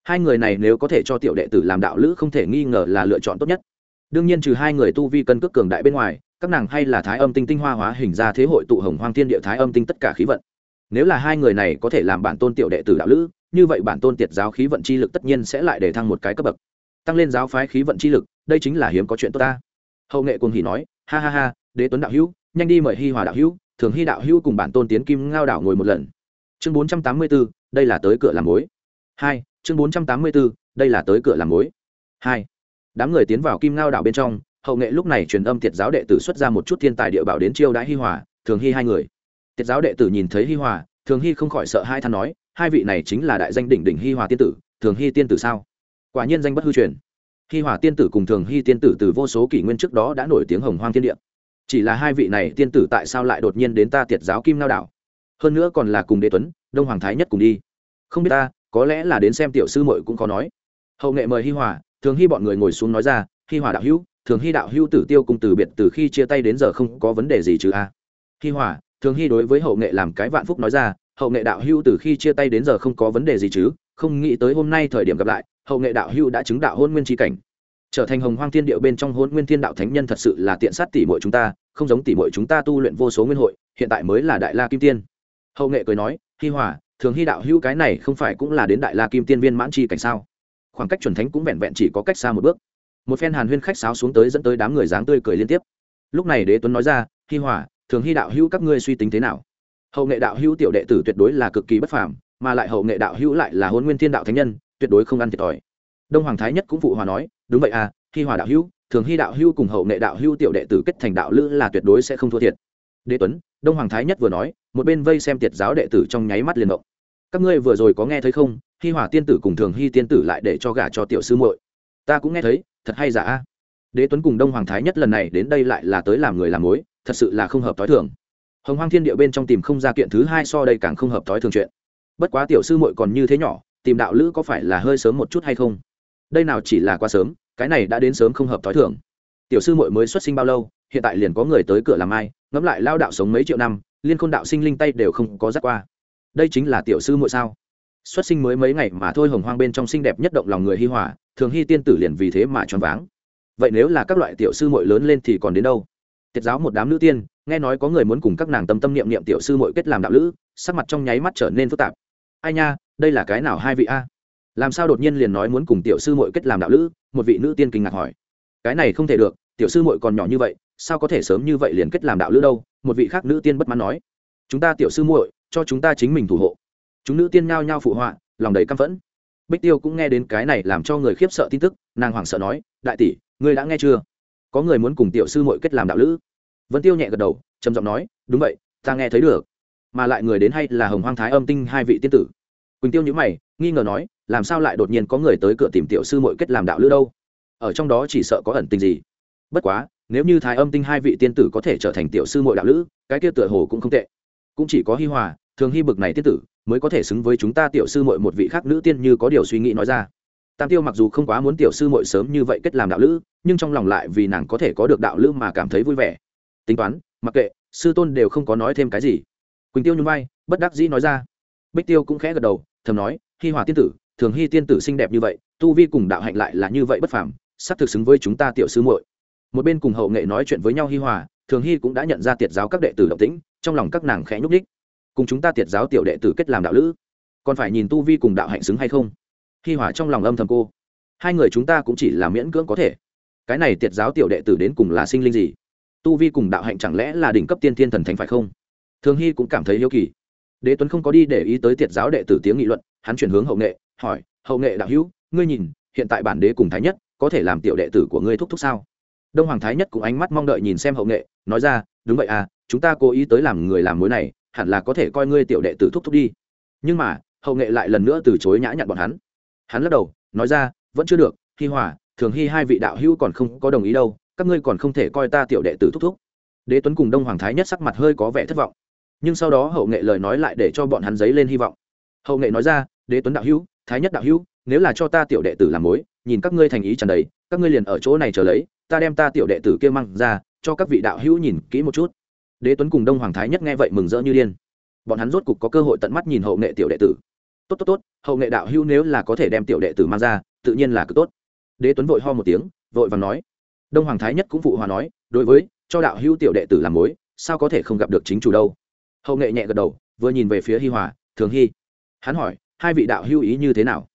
Hai người này nếu có thể cho tiểu đệ tử làm đạo lữ không thể nghi ngờ là lựa chọn tốt nhất. Đương nhiên trừ hai người tu vi cân cước cường đại bên ngoài các nàng hay là thái âm tinh tinh hoa hóa hình ra thế hội tụ hồng hoang thiên địa thái âm tinh tất cả khí vận. Nếu là hai người này có thể làm bản tôn tiểu đệ tử đạo lữ như vậy bản tôn tiệt giáo khí vận chi lực tất nhiên sẽ lại để thăng một cái cấp bậc. Tăng lên giáo phái khí vận chi lực đây chính là hiếm có chuyện tốt ta. Hậu nghệ cuồng hỉ nói ha ha ha đế tuấn đạo hữu nhanh đi mời hi hòa đạo hữu thường hy đạo hữu cùng bản tôn tiến kim ngao đảo ngồi một lần. Chương bốn trăm tám mươi 484, đây là tới cửa làm mối. Hai chương bốn trăm tám mươi 484, đây là tới cửa làm mối. Hai đám người tiến vào kim ngao đảo bên trong hậu nghệ lúc này truyền âm tiệt giáo đệ tử xuất ra một chút thiên tài địa bảo đến chiêu đãi hi hòa, thường hy hai người. Tiệt giáo đệ tử nhìn thấy hi hòa, thường hy không khỏi sợ hai than nói, hai vị này chính là đại danh đỉnh đỉnh hi hòa tiên tử, thường hy tiên tử sao? Quả nhiên danh bất hư truyền. Hi hòa tiên tử cùng thường hy tiên tử từ vô số kỷ nguyên trước đó đã nổi tiếng hồng hoang thiên địa. Chỉ là hai vị này tiên tử tại sao lại đột nhiên đến ta tiệt giáo kim lao đảo? Hơn nữa còn là cùng đế tuấn, đông hoàng thái nhất cùng đi. Không biết ta có lẽ là đến xem tiểu sư muội cũng có nói. Hậu nghệ mời hi hòa, thường hy bọn người ngồi xuống nói ra hi hòa đạo hữu, thường hy đạo hữu tử tiêu cùng từ biệt từ khi chia tay đến giờ không có vấn đề gì chứ a? Hi hòa, thường hy đối với hậu nghệ làm cái vạn phúc nói ra, hậu nghệ đạo hữu từ khi chia tay đến giờ không có vấn đề gì chứ, không nghĩ tới hôm nay thời điểm gặp lại, hậu nghệ đạo hưu đã chứng đạo hôn nguyên tri cảnh. Trở thành hồng hoang thiên điệu bên trong hôn nguyên thiên đạo thánh nhân thật sự là tiện sát tỷ muội chúng ta, không giống tỷ muội chúng ta tu luyện vô số nguyên hội, hiện tại mới là đại la kim tiên. Hậu nghệ cười nói hi hòa, thường hy đạo hữu cái này không phải cũng là đến đại la kim tiên viên mãn chi cảnh sao? Khoảng cách chuẩn thánh cũng vẹn vẹn chỉ có cách xa một bước một phen hàn huyên khách sáo xuống tới dẫn tới đám người dáng tươi cười liên tiếp. Lúc này đế tuấn nói ra, hi hòa, thường hy đạo hữu các ngươi suy tính thế nào? Hậu nghệ đạo hữu tiểu đệ tử tuyệt đối là cực kỳ bất phàm, mà lại hậu nghệ đạo hữu lại là hôn nguyên thiên đạo thánh nhân, tuyệt đối không ăn thiệt thòi. Đông hoàng thái nhất cũng phụ hòa nói, đúng vậy à hi hòa đạo hữu, thường hy đạo hữu cùng hậu nghệ đạo hữu tiểu đệ tử kết thành đạo lữ là tuyệt đối sẽ không thua thiệt. Đế tuấn, đông hoàng thái nhất vừa nói, một bên vây xem tiệt giáo đệ tử trong nháy mắt liền động. Các ngươi vừa rồi có nghe thấy không? Hi hòa tiên tử cùng thường hy tiên tử lại để cho gả cho tiểu sư muội ta cũng nghe thấy, thật hay giả a. Đế tuấn cùng đông hoàng thái nhất lần này đến đây lại là tới làm người làm mối, thật sự là không hợp thói thường. Hồng hoang thiên địa bên trong tìm không ra kiện thứ hai so đây càng không hợp thói thường chuyện. Bất quá tiểu sư muội còn như thế nhỏ, tìm đạo lữ có phải là hơi sớm một chút hay không? Đây nào chỉ là quá sớm, cái này đã đến sớm không hợp thói thường. Tiểu sư muội mới xuất sinh bao lâu, hiện tại liền có người tới cửa làm ai, ngẫm lại lao đạo sống mấy triệu năm, liên côn đạo sinh linh tay đều không có dắt qua. Đây chính là tiểu sư muội sao? Xuất sinh mới mấy ngày mà thôi, hồng hoang bên trong xinh đẹp nhất động lòng người hi hòa thường hy tiên tử liền vì thế mà choáng váng. Vậy nếu là các loại tiểu sư muội lớn lên thì còn đến đâu? Tiết giáo một đám nữ tiên, nghe nói có người muốn cùng các nàng tâm tâm niệm niệm tiểu sư muội kết làm đạo lữ, sắc mặt trong nháy mắt trở nên phức tạp. Ai nha, đây là cái nào hai vị a? Làm sao đột nhiên liền nói muốn cùng tiểu sư muội kết làm đạo lữ? Một vị nữ tiên kinh ngạc hỏi. Cái này không thể được, tiểu sư muội còn nhỏ như vậy, sao có thể sớm như vậy liền kết làm đạo lữ đâu? Một vị khác nữ tiên bất mãn nói. Chúng ta tiểu sư muội, cho chúng ta chính mình thủ hộ. Chúng nữ tiên nhao nhao phụ họa, lòng đầy căm phẫn bích tiêu cũng nghe đến cái này làm cho người khiếp sợ tin tức, nàng hoảng sợ nói, đại tỷ, ngươi đã nghe chưa? Có người muốn cùng tiểu sư muội kết làm đạo lữ. Vân tiêu nhẹ gật đầu, trầm giọng nói, đúng vậy, ta nghe thấy được. Mà lại người đến hay là hồng hoang thái âm tinh hai vị tiên tử. Quỳnh tiêu nhữ mày, nghi ngờ nói, làm sao lại đột nhiên có người tới cửa tìm tiểu sư muội kết làm đạo lữ đâu? Ở trong đó chỉ sợ có ẩn tình gì? Bất quá, nếu như thái âm tinh hai vị tiên tử có thể trở thành tiểu sư muội đạo lữ, cái kia tựa hồ cũng không tệ. Cũng chỉ có hi hòa, thường hy bực này tiên tử mới có thể xứng với chúng ta tiểu sư muội một vị khác nữ tiên như có điều suy nghĩ nói ra. Tam tiêu mặc dù không quá muốn tiểu sư muội sớm như vậy kết làm đạo lữ, nhưng trong lòng lại vì nàng có thể có được đạo lữ mà cảm thấy vui vẻ. Tính toán, mặc kệ, sư tôn đều không có nói thêm cái gì. Quỳnh tiêu nhún vai, bất đắc dĩ nói ra. Bích tiêu cũng khẽ gật đầu, thầm nói, hi hòa tiên tử, thường hy tiên tử xinh đẹp như vậy, tu vi cùng đạo hạnh lại là như vậy bất phàm, sắp thực xứng với chúng ta tiểu sư muội. Một bên cùng hậu nghệ nói chuyện với nhau hi hòa, thường hy cũng đã nhận ra tiệt giáo các đệ tử động tĩnh, trong lòng các nàng khẽ nhúc ních cùng chúng ta tiệt giáo tiểu đệ tử kết làm đạo lữ. Còn phải nhìn tu vi cùng đạo hạnh xứng hay không? Hi hòa trong lòng âm thầm cô. Hai người chúng ta cũng chỉ là miễn cưỡng có thể. Cái này tiệt giáo tiểu đệ tử đến cùng là sinh linh gì? Tu vi cùng đạo hạnh chẳng lẽ là đỉnh cấp tiên thiên thần thánh phải không? Thường hy cũng cảm thấy hiếu kỳ. Đế tuấn không có đi để ý tới tiệt giáo đệ tử tiếng nghị luận, hắn chuyển hướng hậu nghệ, hỏi, hậu nghệ đạo hữu, ngươi nhìn, hiện tại bản đế cùng thái nhất, có thể làm tiểu đệ tử của ngươi thúc thúc sao? Đông hoàng thái nhất cũng ánh mắt mong đợi nhìn xem hậu nghệ, nói ra, đúng vậy à chúng ta cố ý tới làm người làm mối này hẳn là có thể coi ngươi tiểu đệ tử thúc thúc đi. Nhưng mà, hậu nghệ lại lần nữa từ chối nhã nhặn bọn hắn. Hắn lắc đầu, nói ra, vẫn chưa được, hi hòa, thường hy hai vị đạo hữu còn không có đồng ý đâu, các ngươi còn không thể coi ta tiểu đệ tử thúc thúc. Đế tuấn cùng đông hoàng thái nhất sắc mặt hơi có vẻ thất vọng. Nhưng sau đó hậu nghệ lời nói lại để cho bọn hắn giấy lên hy vọng. Hậu nghệ nói ra, đế tuấn đạo hữu, thái nhất đạo hữu, nếu là cho ta tiểu đệ tử làm mối, nhìn các ngươi thành ý tràn đầy, các ngươi liền ở chỗ này chờ lấy, ta đem ta tiểu đệ tử kia măng ra, cho các vị đạo hữu nhìn kỹ một chút đế tuấn cùng đông hoàng thái nhất nghe vậy mừng rỡ như điên. Bọn hắn rốt cục có cơ hội tận mắt nhìn hậu nghệ tiểu đệ tử. Tốt tốt tốt, hậu nghệ đạo hữu nếu là có thể đem tiểu đệ tử mang ra, tự nhiên là cứ tốt. Đế tuấn vội ho một tiếng, vội vàng nói. Đông hoàng thái nhất cũng phụ hòa nói, đối với, cho đạo hữu tiểu đệ tử làm mối, sao có thể không gặp được chính chủ đâu. Hậu nghệ nhẹ gật đầu, vừa nhìn về phía hi hòa, thường hy hắn hỏi, hai vị đạo hữu ý như thế nào?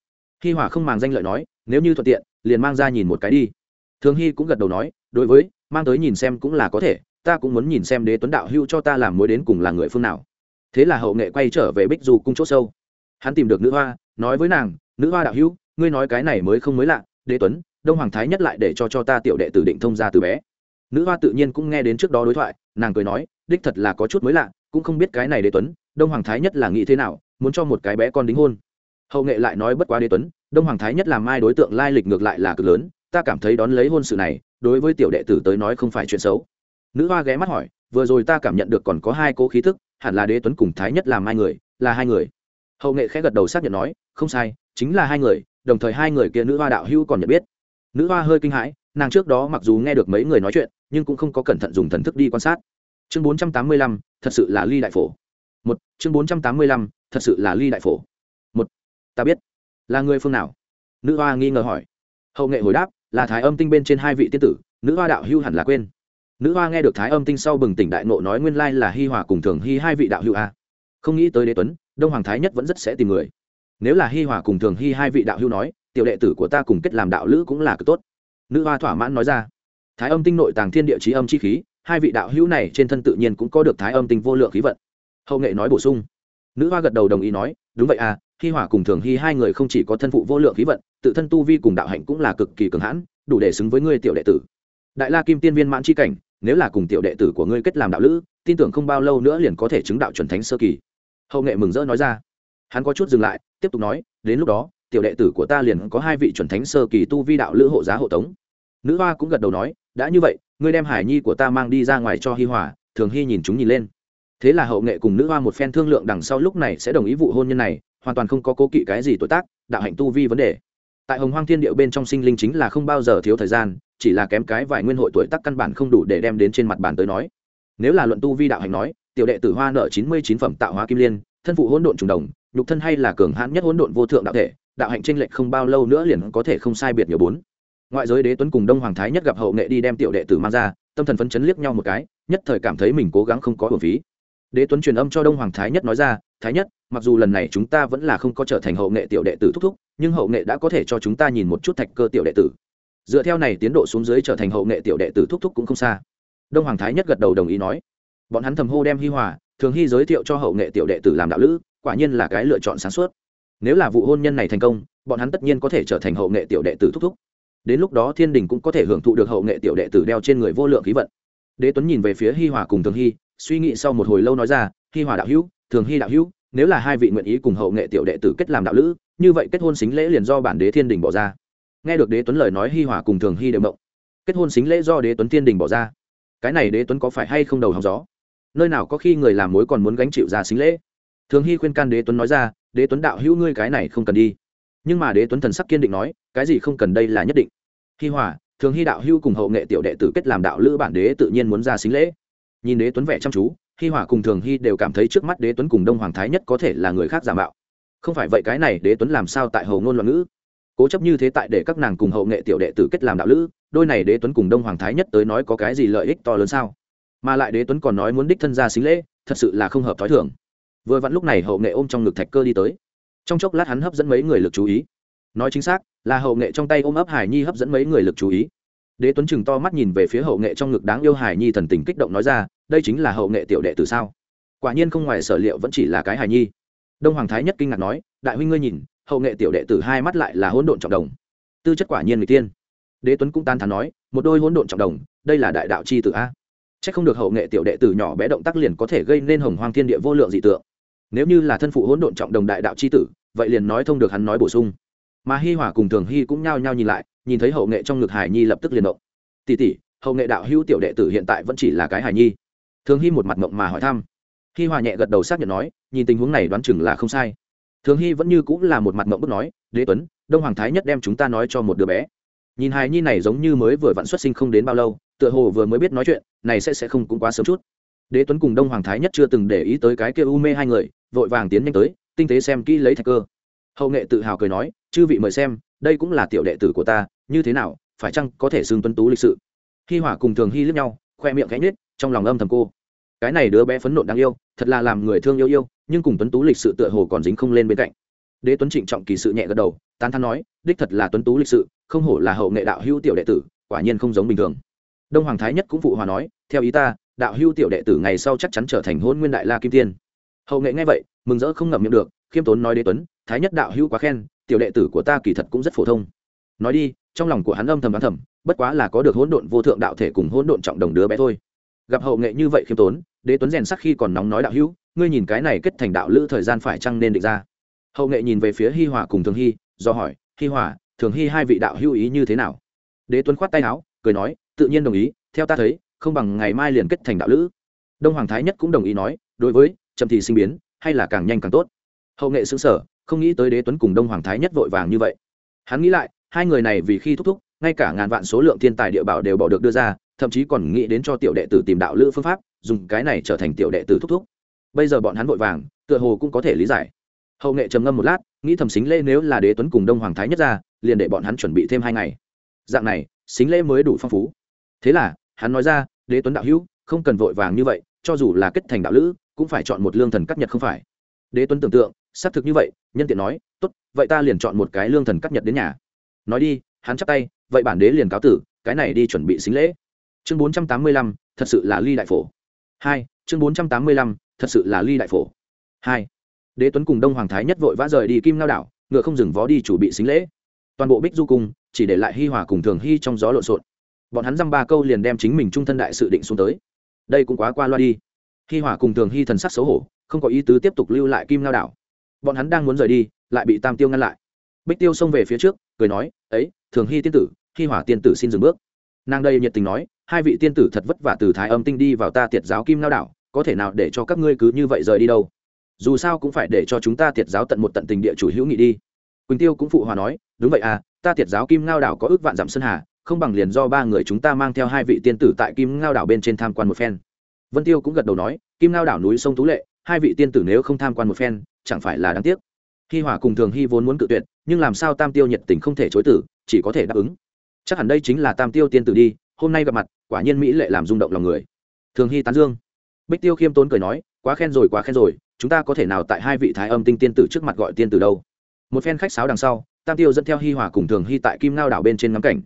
Hi hòa không màng danh lợi nói, nếu như thuận tiện, liền mang ra nhìn một cái đi. Thường hy cũng gật đầu nói, đối với, mang tới nhìn xem cũng là có thể ta cũng muốn nhìn xem đế tuấn đạo hưu cho ta làm mối đến cùng là người phương nào. Thế là hậu nghệ quay trở về bích du cung c h ỗ sâu. Hắn tìm được nữ hoa, nói với nàng, nữ hoa đạo hưu, ngươi nói cái này mới không mới lạ, đế tuấn, đông hoàng thái nhất lại để cho cho ta tiểu đệ tử định thông ra từ bé. Nữ hoa tự nhiên cũng nghe đến trước đó đối thoại, nàng cười nói, đích thật là có chút mới lạ, cũng không biết cái này đế tuấn, đông hoàng thái nhất là nghĩ thế nào, muốn cho một cái bé con đính hôn. Hậu nghệ lại nói, bất quá đế tuấn, đông hoàng thái nhất làm ai đối tượng lai lịch ngược lại là cực lớn, ta cảm thấy đón lấy hôn sự này, đối với tiểu đệ tử tới nói không phải chuyện xấu nữ hoa ghé mắt hỏi, vừa rồi ta cảm nhận được còn có hai cố khí thức, hẳn là đế tuấn cùng thái nhất làm hai người, là hai người. Hậu nghệ khẽ gật đầu xác nhận nói, không sai, chính là hai người, đồng thời hai người kia nữ hoa đạo hữu còn nhận biết. Nữ hoa hơi kinh hãi, nàng trước đó mặc dù nghe được mấy người nói chuyện, nhưng cũng không có cẩn thận dùng thần thức đi quan sát. Chương bốn trăm tám mươi lăm, thật sự là ly đại phổ. Một, chương bốn trăm tám mươi lăm, thật sự là ly đại phổ. Một, ta biết, là người phương nào? Nữ hoa nghi ngờ hỏi. Hậu nghệ hồi đáp, là thái âm tinh bên trên hai vị tiên tử, nữ hoa đạo hưu hẳn là quên nữ hoa nghe được thái âm tinh sau bừng tỉnh đại nộ nói nguyên lai là hi hòa cùng thường hi hai vị đạo hưu a à. không nghĩ tới đế tuấn, đông hoàng thái nhất vẫn rất sẽ tìm người. Nếu là hi hòa cùng thường hi hai vị đạo hưu nói, tiểu đệ tử của ta cùng kết làm đạo lữ cũng là cực tốt. Nữ hoa thỏa mãn nói ra. Thái âm tinh nội tàng thiên địa trí âm chi khí, hai vị đạo hữu này trên thân tự nhiên cũng có được thái âm tinh vô lượng khí vận. Hậu nghệ nói bổ sung. Nữ hoa gật đầu đồng ý nói, đúng vậy à hi hòa cùng thường hi hai người không chỉ có thân phụ vô lượng khí vận, tự thân tu vi cùng đạo hạnh cũng là cực kỳ cường hãn, đủ để xứng với ngươi tiểu đệ tử. Đại la kim tiên viên mãn c h i cảnh nếu là cùng tiểu đệ tử của ngươi kết làm đạo lữ, tin tưởng không bao lâu nữa liền có thể chứng đạo chuẩn thánh sơ kỳ. Hậu nghệ mừng rỡ nói ra. Hắn có chút dừng lại, tiếp tục nói, đến lúc đó, tiểu đệ tử của ta liền có hai vị chuẩn thánh sơ kỳ tu vi đạo lữ hộ giá hộ tống. Nữ hoa cũng gật đầu nói, đã như vậy, ngươi đem hải nhi của ta mang đi ra ngoài cho hi hòa, thường hy nhìn chúng nhìn lên. Thế là hậu nghệ cùng nữ hoa một phen thương lượng đằng sau lúc này sẽ đồng ý vụ hôn nhân này, hoàn toàn không có cố kỵ cái gì tuổi tác, đạo hạnh tu vi vấn đề. Tại hồng hoang thiên điệu bên trong sinh linh chính là không bao giờ thiếu thời gian chỉ là kém cái vài nguyên hội tuổi tác căn bản không đủ để đem đến trên mặt bàn tới nói. Nếu là luận tu vi đạo hành nói, tiểu đệ tử hoa nợ chín mươi chín phẩm tạo hóa kim liên, thân phụ hỗn độn trùng đồng, nhục thân hay là cường hãn nhất hỗn độn vô thượng đạo thể, đạo hạnh tranh lệch không bao lâu nữa liền có thể không sai biệt nhiều bốn. Ngoại giới đế tuấn cùng đông hoàng thái nhất gặp hậu nghệ đi đem tiểu đệ tử mang ra, tâm thần phấn chấn liếc nhau một cái, nhất thời cảm thấy mình cố gắng không có bổn phí. Đế tuấn truyền âm cho đông hoàng thái nhất nói ra, thái nhất, mặc dù lần này chúng ta vẫn là không có trở thành hậu nghệ tiểu đệ tử thúc thúc, nhưng hậu nghệ đã có thể cho chúng ta nhìn một chút thạch cơ tiểu đệ tử dựa theo này tiến độ xuống dưới trở thành hậu nghệ tiểu đệ tử thúc thúc cũng không xa. Đông hoàng thái nhất gật đầu đồng ý nói. Bọn hắn thầm hô đem hi hòa, thường hy giới thiệu cho hậu nghệ tiểu đệ tử làm đạo lữ, quả nhiên là cái lựa chọn sáng suốt. Nếu là vụ hôn nhân này thành công, bọn hắn tất nhiên có thể trở thành hậu nghệ tiểu đệ tử thúc thúc. Đến lúc đó thiên đình cũng có thể hưởng thụ được hậu nghệ tiểu đệ tử đeo trên người vô lượng khí vận. Đế tuấn nhìn về phía hi hòa cùng thường hy, suy nghĩ sau một hồi lâu nói ra, hi hòa đạo hữu, thường hy đạo hữu, nếu là hai vị nguyện ý cùng hậu nghệ tiểu đệ tử kết làm đạo lữ, như vậy kết hôn xính lễ liền do bản đế thiên đình bỏ ra nghe được đế tuấn lời nói hi hòa cùng thường hy đều mộng, kết hôn xính lễ do đế tuấn tiên đình bỏ ra. Cái này đế tuấn có phải hay không đầu hòng gió? Nơi nào có khi người làm mối còn muốn gánh chịu ra xính lễ? Thường hy khuyên can đế tuấn nói ra đế tuấn đạo hữu ngươi cái này không cần đi. Nhưng mà đế tuấn thần sắc kiên định nói cái gì không cần đây là nhất định. Hi hòa thường hy đạo hữu cùng hậu nghệ tiểu đệ tử kết làm đạo lữ bản đế tự nhiên muốn ra xính lễ. Nhìn đế tuấn vẻ chăm chú hi hòa cùng thường hy đều cảm thấy trước mắt đế tuấn cùng đông hoàng thái nhất có thể là người khác giả mạo. Không phải vậy cái này đế tuấn làm sao tại hầu ngôn loạn ngữ? Cố chấp như thế tại để các nàng cùng hậu nghệ tiểu đệ tử kết làm đạo lữ, đôi này đế tuấn cùng đông hoàng thái nhất tới nói có cái gì lợi ích to lớn sao? Mà lại đế tuấn còn nói muốn đích thân ra xính lễ, thật sự là không hợp t h ó i thường. Vừa vặn lúc này hậu nghệ ôm trong ngực thạch cơ đi tới. Trong chốc lát hắn hấp dẫn mấy người lực chú ý. Nói chính xác, là hậu nghệ trong tay ôm ấp hải nhi hấp dẫn mấy người lực chú ý. Đế tuấn chừng to mắt nhìn về phía hậu nghệ trong ngực đáng yêu hải nhi thần tình kích động nói ra, đây chính là hậu nghệ tiểu đệ từ sao? Quả nhiên không ngoài sở liệu vẫn chỉ là cái hải nhi. Đông hoàng thái nhất kinh ngạc nói, đại huynh ngươi nhìn hậu nghệ tiểu đệ tử hai mắt lại là hỗn độn trọng đồng tư chất quả nhiên người tiên đế tuấn cũng tan thắn nói một đôi hỗn độn trọng đồng đây là đại đạo c h i tự a Chắc không được hậu nghệ tiểu đệ tử nhỏ bé động tác liền có thể gây nên hồng hoang thiên địa vô lượng dị tượng. Nếu như là thân phụ hỗn độn trọng đồng đại đạo chi tử, vậy liền nói thông được hắn nói bổ sung. Mà Hi Hòa cùng Thường Hi cũng nhao nhao nhìn lại, nhìn thấy hậu nghệ trong ngực Hải Nhi lập tức liền động. Tỷ tỷ, hậu nghệ đạo hữu tiểu đệ tử hiện tại vẫn chỉ là cái Hải Nhi. Thường Hi một mặt ngậm mà hỏi thăm. Hi Hòa nhẹ gật đầu xác nhận nói, nhìn tình huống này đoán chừng là không sai. Thường Hi vẫn như cũng là một mặt mộng bức nói, Đế Tuấn, Đông Hoàng Thái nhất đem chúng ta nói cho một đứa bé. Nhìn hài Nhi này giống như mới vừa vặn xuất sinh không đến bao lâu, tựa hồ vừa mới biết nói chuyện này sẽ sẽ không cũng quá sớm chút. Đế tuấn cùng đông hoàng thái nhất chưa từng để ý tới cái kia u mê hai người vội vàng tiến nhanh tới tinh tế xem kỹ lấy thạch cơ. Hậu nghệ tự hào cười nói chư vị mời xem đây cũng là tiểu đệ tử của ta như thế nào phải chăng có thể xưng tuân tú lịch sự? Hi hỏa cùng thường hy lướt nhau khoe miệng cánh nết trong lòng âm thầm cô. Cái này đứa bé phấn nộn đáng yêu thật là làm người thương yêu yêu nhưng cùng tuấn tú lịch sự tựa hồ còn dính không lên bên cạnh. Đế tuấn trịnh trọng kỳ sự nhẹ gật đầu, tán thắn nói, đích thật là tuấn tú lịch sự, không hổ là hậu nghệ đạo hữu tiểu đệ tử, quả nhiên không giống bình thường. Đông hoàng thái nhất cũng phụ hòa nói, theo ý ta, đạo hữu tiểu đệ tử ngày sau chắc chắn trở thành hôn nguyên đại la kim tiên. Hậu nghệ nghe vậy, mừng rỡ không ngậm miệng được, khiêm tốn nói đế tuấn, thái nhất đạo hữu quá khen, tiểu đệ tử của ta kỳ thật cũng rất phổ thông. Nói đi, trong lòng của hắn âm thầm đoán thầm, bất quá là có được hỗn độn vô thượng đạo thể cùng hỗn độn trọng đồng đứa bé thôi. Gặp hậu nghệ như vậy khiêm tốn đế tuấn rèn sắc khi còn nóng nói đạo hữu, ngươi nhìn cái này kết thành đạo lữ thời gian phải chăng nên định ra? Hậu nghệ nhìn về phía hi hòa cùng thường hy do hỏi, hi hòa, thường hy hai vị đạo hữu ý như thế nào? Đế tuấn khoát tay áo, cười nói, tự nhiên đồng ý, theo ta thấy, không bằng ngày mai liền kết thành đạo lữ. Đông hoàng thái nhất cũng đồng ý nói, đối với, chậm thì sinh biến, hay là càng nhanh càng tốt. Hậu nghệ xứng sở không nghĩ tới đế tuấn cùng đông hoàng thái nhất vội vàng như vậy. Hắn nghĩ lại, hai người này vì khi thúc thúc, ngay cả ngàn vạn số lượng thiên tài địa bảo đều bỏ được đưa ra thậm chí còn nghĩ đến cho tiểu đệ tử tìm đạo lữ phương pháp, dùng cái này trở thành tiểu đệ tử thúc thúc. Bây giờ bọn hắn vội vàng, tựa hồ cũng có thể lý giải. Hậu nghệ trầm ngâm một lát, nghĩ thầm xính lễ nếu là đế tuấn cùng đông hoàng thái nhất ra, liền để bọn hắn chuẩn bị thêm hai ngày. Dạng này, xính lễ mới đủ phong phú. Thế là, hắn nói ra, đế tuấn đạo hữu, không cần vội vàng như vậy, cho dù là kết thành đạo lữ, cũng phải chọn một lương thần cắt nhật không phải. Đế tuấn tưởng tượng, xác thực như vậy, nhân tiện nói, tốt, vậy ta liền chọn một cái lương thần cắt nhật đến nhà. Nói đi, hắn chắp tay, vậy bản đế liền cáo tử, cái này đi chuẩn bị xính lễ chương bốn trăm tám mươi lăm, thật sự là ly đại phổ. Hai, chương bốn trăm tám mươi lăm, thật sự là ly đại phổ. Hai, đế tuấn cùng đông hoàng thái nhất vội vã rời đi kim lao đảo, ngựa không dừng vó đi chủ bị xính lễ. Toàn bộ bích du cung, chỉ để lại hi hòa cùng thường hy trong gió lộn xộn. Bọn hắn dăm ba câu liền đem chính mình trung thân đại sự định xuống tới. Đây cũng quá qua loa đi. Hi hòa cùng thường hy thần sắc xấu hổ, không có ý tứ tiếp tục lưu lại kim lao đảo. Bọn hắn đang muốn rời đi, lại bị tam tiêu ngăn lại. Bích tiêu xông về phía trước, cười nói, ấy, thường hy tiên tử, hi hòa tiên tử xin dừng bước. Nàng đây nhiệt tình nói hai vị tiên tử thật vất vả từ thái âm tinh đi vào ta tiệt giáo kim lao đảo, có thể nào để cho các ngươi cứ như vậy rời đi đâu? Dù sao cũng phải để cho chúng ta tiệt giáo tận một tận tình địa chủ hữu nghị đi. Quỳnh tiêu cũng phụ hòa nói, đúng vậy à ta tiệt giáo kim ngao đảo có ước vạn dặm sơn hà, không bằng liền do ba người chúng ta mang theo hai vị tiên tử tại kim ngao đảo bên trên tham quan một phen. Vân tiêu cũng gật đầu nói, kim ngao đảo núi sông tú lệ, hai vị tiên tử nếu không tham quan một phen, chẳng phải là đáng tiếc. Hi hòa cùng thường hy vốn muốn cự tuyệt, nhưng làm sao tam tiêu nhiệt tình không thể chối tử, chỉ có thể đáp ứng. Chắc hẳn đây chính là tam tiêu tiên tử đi, hôm nay gặp mặt quả nhiên mỹ lệ làm rung động lòng người. Thường hy tán dương. Bích tiêu khiêm tốn cười nói, quá khen rồi, quá khen rồi, chúng ta có thể nào tại hai vị thái âm tinh tiên tử trước mặt gọi tiên tử đâu? Một phen khách sáo đằng sau, tam tiêu dẫn theo hi hòa cùng thường hy tại kim ngao đảo bên trên ngắm cảnh.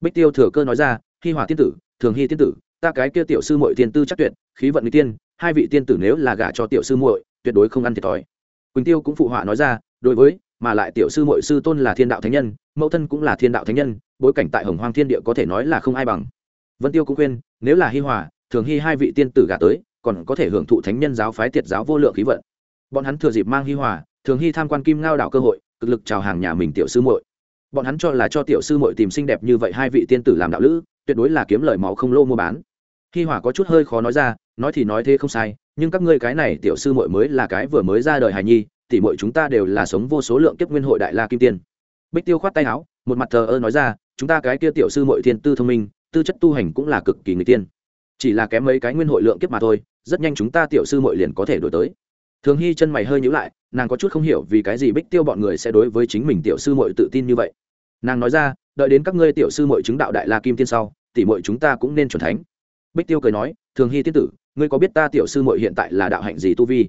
Bích tiêu thừa cơ nói ra, hi hòa tiên tử, thường hy tiên tử, ta cái kia tiểu sư muội tiên tư chắc tuyệt, khí vận người tiên, hai vị tiên tử nếu là gả cho tiểu sư muội, tuyệt đối không ăn thiệt thòi. Quỳnh tiêu cũng phụ họa nói ra, đối với, mà lại tiểu sư muội sư tôn là thiên đạo thánh nhân, mẫu thân cũng là thiên đạo thánh nhân, bối cảnh tại hồng hoang thiên địa có thể nói là không ai bằng vân tiêu cũng khuyên, nếu là hi hòa, thường hy hai vị tiên tử gả tới, còn có thể hưởng thụ thánh nhân giáo phái tiệt giáo vô lượng khí vận. Bọn hắn thừa dịp mang hi hòa, thường hy tham quan kim ngao đảo cơ hội, cực lực chào hàng nhà mình tiểu sư muội. Bọn hắn cho là cho tiểu sư muội tìm xinh đẹp như vậy hai vị tiên tử làm đạo lữ, tuyệt đối là kiếm lời máu không lô mua bán. Hi hòa có chút hơi khó nói ra, nói thì nói thế không sai, nhưng các ngươi cái này tiểu sư muội mới là cái vừa mới ra đời hài nhi tỷ muội chúng ta đều là sống vô số lượng kiếp nguyên hội đại la kim tiên. Bích tiêu khoát tay áo, một mặt thờ ơ nói ra, chúng ta cái kia tiểu sư muội thiên tư thông minh tư chất tu hành cũng là cực kỳ người tiên. Chỉ là kém mấy cái nguyên hội lượng kiếp mà thôi, rất nhanh chúng ta tiểu sư muội liền có thể đổi tới. Thường hy chân mày hơi nhíu lại, nàng có chút không hiểu vì cái gì bích tiêu bọn người sẽ đối với chính mình tiểu sư muội tự tin như vậy. Nàng nói ra, đợi đến các ngươi tiểu sư muội chứng đạo đại la kim tiên sau, tỷ muội chúng ta cũng nên chuẩn thánh. Bích tiêu cười nói, thường hy tiên tử, ngươi có biết ta tiểu sư muội hiện tại là đạo hạnh gì tu vi?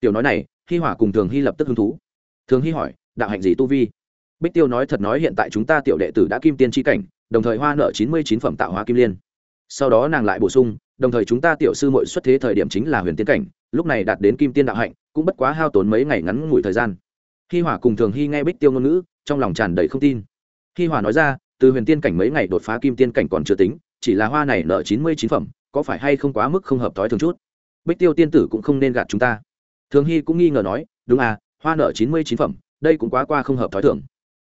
Tiểu nói này hy hỏa cùng thường hy lập tức hứng thú. Thường hy hỏi, đạo hạnh gì tu vi? Bích tiêu nói thật nói hiện tại chúng ta tiểu đệ tử đã kim tiên tri cảnh đồng thời hoa nợ chín mươi chín phẩm tạo hóa kim liên. Sau đó nàng lại bổ sung, đồng thời chúng ta tiểu sư mội xuất thế thời điểm chính là huyền tiên cảnh, lúc này đạt đến kim tiên đạo hạnh, cũng bất quá hao tốn mấy ngày ngắn ngủi thời gian. Hi hỏa cùng thường hy nghe bích tiêu ngôn ngữ, trong lòng tràn đầy không tin. Hi hỏa nói ra, từ huyền tiên cảnh mấy ngày đột phá kim tiên cảnh còn chưa tính, chỉ là hoa này nợ chín mươi chín phẩm, có phải hay không quá mức không hợp thói thường chút? Bích tiêu tiên tử cũng không nên gạt chúng ta. Thường hy cũng nghi ngờ nói, đúng à hoa nợ chín mươi chín phẩm, đây cũng quá qua không hợp thói thường.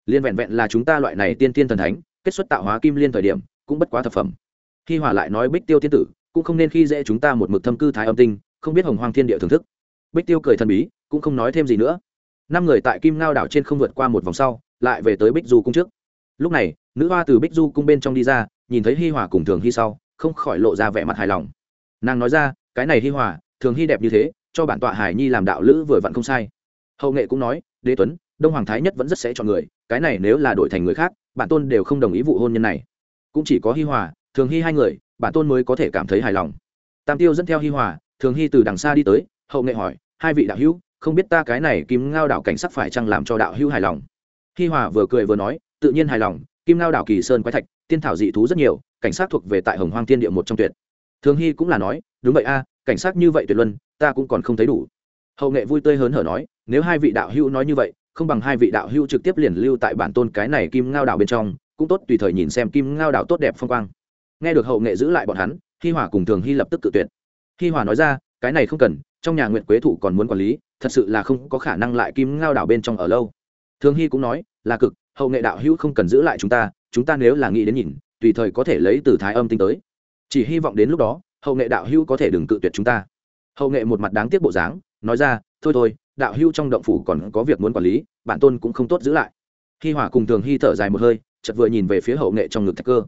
Liên vẹn vẹn là chúng ta loại này tiên tiên thần thánh kết xuất tạo hóa kim liên thời điểm, cũng bất quá thập phẩm. Khi hòa lại nói bích tiêu thiên tử, cũng không nên khi dễ chúng ta một mực thâm cư thái âm tinh, không biết hồng hoang thiên địa thưởng thức. Bích tiêu cười thần bí, cũng không nói thêm gì nữa. Năm người tại kim ngao đảo trên không vượt qua một vòng sau, lại về tới bích du cung trước. Lúc này, nữ hoa từ bích du cung bên trong đi ra, nhìn thấy hi hòa cùng thường hy sau, không khỏi lộ ra vẻ mặt hài lòng. Nàng nói ra, cái này hi hòa, thường hy đẹp như thế, cho bản tọa hải nhi làm đạo lữ vừa vặn không sai. Hậu nghệ cũng nói, đế tuấn, đông hoàng thái nhất vẫn rất sẽ chọn người, cái này nếu là đổi thành người khác bản tôn đều không đồng ý vụ hôn nhân này. Cũng chỉ có hi hòa, thường hy hai người, bản tôn mới có thể cảm thấy hài lòng. Tam tiêu dẫn theo hi hòa, thường hy từ đằng xa đi tới, hậu nghệ hỏi, hai vị đạo hữu, không biết ta cái này kim ngao đảo cảnh sắc phải chăng làm cho đạo hữu hài lòng? Hi hòa vừa cười vừa nói, tự nhiên hài lòng, kim ngao đảo kỳ sơn quái thạch, tiên thảo dị thú rất nhiều, cảnh sát thuộc về tại hồng hoang thiên địa một trong tuyệt. Thường hy cũng là nói, đúng vậy a, cảnh sát như vậy tuyệt luân, ta cũng còn không thấy đủ. Hậu nghệ vui tươi hớn hở nói, nếu hai vị đạo hữu nói như vậy không bằng hai vị đạo hữu trực tiếp liền lưu tại bản tôn cái này kim ngao đảo bên trong, cũng tốt tùy thời nhìn xem kim ngao đảo tốt đẹp phong quang. Nghe được hậu nghệ giữ lại bọn hắn, hi hòa cùng thường hy lập tức cự tuyệt. Hi hòa nói ra, cái này không cần, trong nhà nguyện quế thủ còn muốn quản lý, thật sự là không có khả năng lại kim ngao đảo bên trong ở lâu. Thường hy cũng nói, là cực, hậu nghệ đạo hữu không cần giữ lại chúng ta chúng ta nếu là nghĩ đến nhìn, tùy thời có thể lấy từ thái âm tinh tới. Chỉ hy vọng đến lúc đó, hậu nghệ đạo hữu có thể đừng cự tuyệt chúng ta. Hậu nghệ một mặt đáng tiếc bộ dáng, nói ra, thôi thôi đạo hữu trong động phủ còn có việc muốn quản lý, bản tôn cũng không tốt giữ lại. Hi hòa cùng thường hy thở dài một hơi chật vừa nhìn về phía hậu nghệ trong ngực thạch cơ.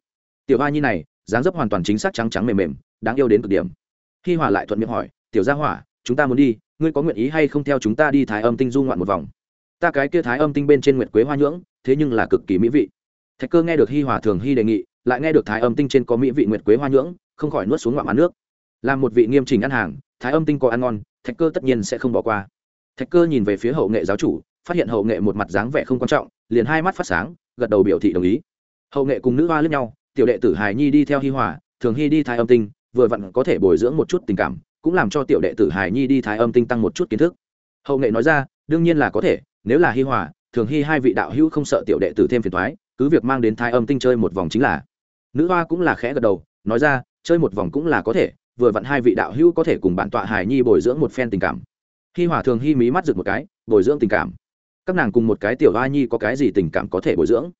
Tiểu hoa nhi này, dáng dấp hoàn toàn chính xác trắng trắng mềm mềm, đáng yêu đến cực điểm. Hi hòa lại thuận miệng hỏi, tiểu gia hỏa, chúng ta muốn đi, ngươi có nguyện ý hay không theo chúng ta đi thái âm tinh du ngoạn một vòng? Ta cái kia thái âm tinh bên trên nguyệt quế hoa nhưỡng, thế nhưng là cực kỳ mỹ vị. Thạch cơ nghe được hi hòa thường hy đề nghị, lại nghe được thái âm tinh trên có mỹ vị nguyệt quế hoa nhưỡng, không khỏi nuốt xuống ngoạm ăn nước. Làm một vị nghiêm trình ăn hàng, thái âm tinh có ăn ngon, thạch cơ tất nhiên sẽ không bỏ qua thạch cơ nhìn về phía hậu nghệ giáo chủ, phát hiện hậu nghệ một mặt dáng vẻ không quan trọng, liền hai mắt phát sáng, gật đầu biểu thị đồng ý. Hậu nghệ cùng nữ hoa lướt nhau, tiểu đệ tử hài nhi đi theo hi hòa, thường hy đi thái âm tinh, vừa vặn có thể bồi dưỡng một chút tình cảm, cũng làm cho tiểu đệ tử hài nhi đi thái âm tinh tăng một chút kiến thức. Hậu nghệ nói ra, đương nhiên là có thể, nếu là hi hòa, thường hy hai vị đạo hữu không sợ tiểu đệ tử thêm phiền thoái cứ việc mang đến thái âm tinh chơi một vòng chính là. Nữ hoa cũng là khẽ gật đầu, nói ra, chơi một vòng cũng là có thể, vừa vặn hai vị đạo hữu có thể cùng bạn tọa hài nhi bồi dưỡng một phen tình cảm hi hòa thường hy mí mắt rực một cái, bồi dưỡng tình cảm. Các nàng cùng một cái tiểu hoa nhi có cái gì tình cảm có thể bồi dưỡng?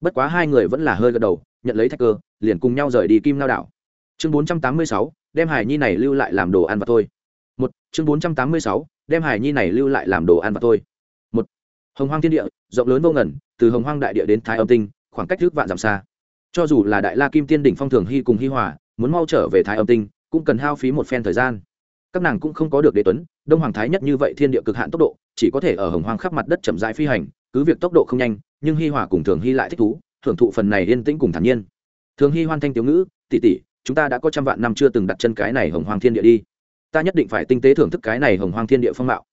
Bất quá hai người vẫn là hơi gật đầu, nhận lấy thạch cơ, liền cùng nhau rời đi kim lao đảo. Chương bốn trăm tám mươi sáu, đem hải nhi này lưu lại làm đồ ăn và thôi. Một, chương bốn trăm tám mươi sáu, đem hải nhi này lưu lại làm đồ ăn và thôi. Một, hồng hoang thiên địa, rộng lớn vô ngẩn từ hồng hoang đại địa đến thái âm tinh, khoảng cách trước vạn dặm xa. Cho dù là đại la kim tiên đỉnh phong thường hy cùng hy hòa, muốn mau trở về thái âm tinh, cũng cần hao phí một phen thời gian. Các nàng cũng không có được đế tuấn đông hoàng thái nhất như vậy thiên địa cực hạn tốc độ, chỉ có thể ở hồng hoang khắp mặt đất chậm rãi phi hành, cứ việc tốc độ không nhanh, nhưng hi hòa cùng thường hy lại thích thú, thưởng thụ phần này yên tĩnh cùng thản nhiên. Thường hy hoan thanh tiểu ngữ, tỷ tỷ, chúng ta đã có trăm vạn năm chưa từng đặt chân cái này hồng hoang thiên địa đi. Ta nhất định phải tinh tế thưởng thức cái này hồng hoang thiên địa phong mạo.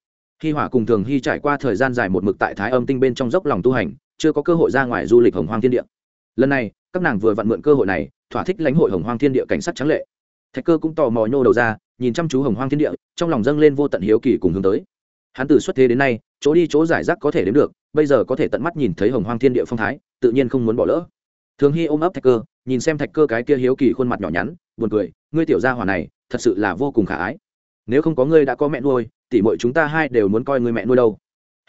Hi hòa cùng thường hy trải qua thời gian dài một mực tại thái âm tinh bên trong dốc lòng tu hành, chưa có cơ hội ra ngoài du lịch hồng hoang thiên địa. Lần này, các nàng vừa vặn mượn cơ hội này, thỏa thích lãnh hội hồng hoang thiên địa cảnh sát trắng lệ. Thạch cơ cũng tò mò nhô đầu ra nhìn chăm chú hồng hoang thiên địa, trong lòng dâng lên vô tận hiếu kỳ cùng hướng tới. Hắn từ xuất thế đến nay, chỗ đi chỗ giải rác có thể đến được, bây giờ có thể tận mắt nhìn thấy hồng hoang thiên địa phong thái, tự nhiên không muốn bỏ lỡ. Thường hy ôm ấp thạch cơ, nhìn xem thạch cơ cái kia hiếu kỳ khuôn mặt nhỏ nhắn, buồn cười, ngươi tiểu gia hỏa này, thật sự là vô cùng khả ái. Nếu không có ngươi đã có mẹ nuôi, tỉ mọi chúng ta hai đều muốn coi ngươi mẹ nuôi đâu.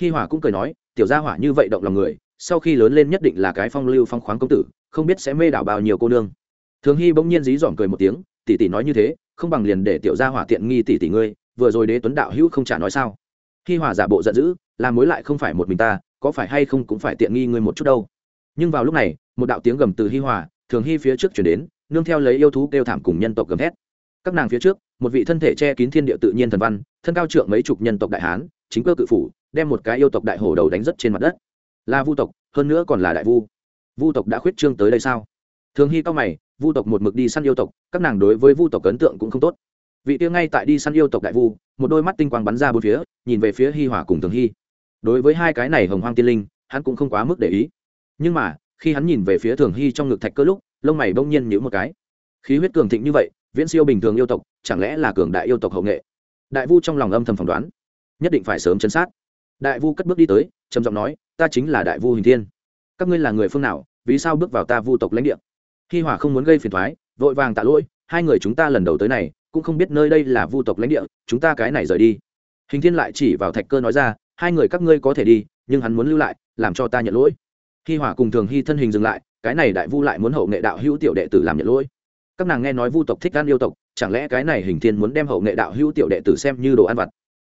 Hi hỏa cũng cười nói, tiểu gia hỏa như vậy động lòng người, sau khi lớn lên nhất định là cái phong lưu phong khoáng công tử, không biết sẽ mê đảo bao nhiêu cô nương. Thường hy bỗng nhiên dí dỏm cười một tiếng, tỷ tỷ nói như thế không bằng liền để tiểu gia hỏa tiện nghi tỷ tỷ ngươi, vừa rồi đế tuấn đạo hữu không trả nói sao? Hi hỏa giả bộ giận dữ làm mối lại không phải một mình ta, có phải hay không cũng phải tiện nghi ngươi một chút đâu. Nhưng vào lúc này, một đạo tiếng gầm từ hi hòa, thường hi phía trước chuyển đến, nương theo lấy yêu thú kêu thảm cùng nhân tộc gầm thét. Các nàng phía trước, một vị thân thể che kín thiên địa tự nhiên thần văn, thân cao trượng mấy chục nhân tộc đại hán, chính cơ cự phủ, đem một cái yêu tộc đại hổ đầu đánh rất trên mặt đất. Là vu tộc, hơn nữa còn là đại vu. Vu tộc đã khuyết trương tới đây sao? Thường hy cao mày vu tộc một mực đi săn yêu tộc, các nàng đối với vu tộc ấn tượng cũng không tốt. Vị tiêu ngay tại đi săn yêu tộc đại vu, một đôi mắt tinh quang bắn ra bốn phía, nhìn về phía hi hỏa cùng thường hy đối với hai cái này hồng hoang tiên linh, hắn cũng không quá mức để ý. Nhưng mà, khi hắn nhìn về phía thường hy trong ngực thạch cơ lúc, lông mày bỗng nhiên nhíu một cái. Khí huyết cường thịnh như vậy, viễn siêu bình thường yêu tộc, chẳng lẽ là cường đại yêu tộc hậu nghệ? Đại vu trong lòng âm thầm phỏng đoán. Nhất định phải sớm chấn sát. Đại vu cất bước đi tới, trầm giọng nói, ta chính là đại vu hình thiên. Các ngươi là người phương nào, vì sao bước vào ta vu tộc lãnh địa? Hi hỏa không muốn gây phiền thoái vội vàng tạ lỗi, hai người chúng ta lần đầu tới này, cũng không biết nơi đây là vu tộc lãnh địa, chúng ta cái này rời đi. Hình thiên lại chỉ vào thạch cơ nói ra, hai người các ngươi có thể đi, nhưng hắn muốn lưu lại, làm cho ta nhận lỗi. Hi hỏa cùng thường hy thân hình dừng lại, cái này đại vu lại muốn hậu nghệ đạo hữu tiểu đệ tử làm nhận lỗi. Các nàng nghe nói vu tộc thích ăn yêu tộc, chẳng lẽ cái này hình thiên muốn đem hậu nghệ đạo hữu tiểu đệ tử xem như đồ ăn vặt?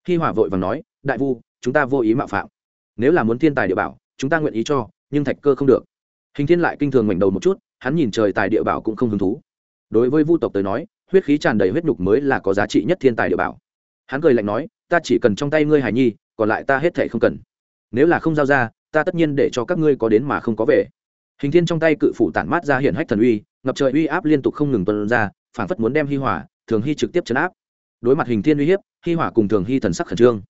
Hi hỏa vội vàng nói, đại vu, chúng ta vô ý mạo phạm. Nếu là muốn thiên tài địa bảo, chúng ta nguyện ý cho, nhưng thạch cơ không được. Hình thiên lại kinh thường ngoảnh đầu một chút hắn nhìn trời tài địa bảo cũng không hứng thú. Đối với vu tộc tới nói, huyết khí tràn đầy huyết nhục mới là có giá trị nhất thiên tài địa bảo. Hắn cười lạnh nói, ta chỉ cần trong tay ngươi hải nhi, còn lại ta hết thể không cần. Nếu là không giao ra, ta tất nhiên để cho các ngươi có đến mà không có về. Hình thiên trong tay cự phủ tản mát ra hiện hách thần uy, ngập trời uy áp liên tục không ngừng tuân ra phản phất muốn đem hi hỏa, thường hy trực tiếp chấn áp. Đối mặt hình thiên uy hiếp, hi hỏa cùng thường hy thần sắc khẩn trương.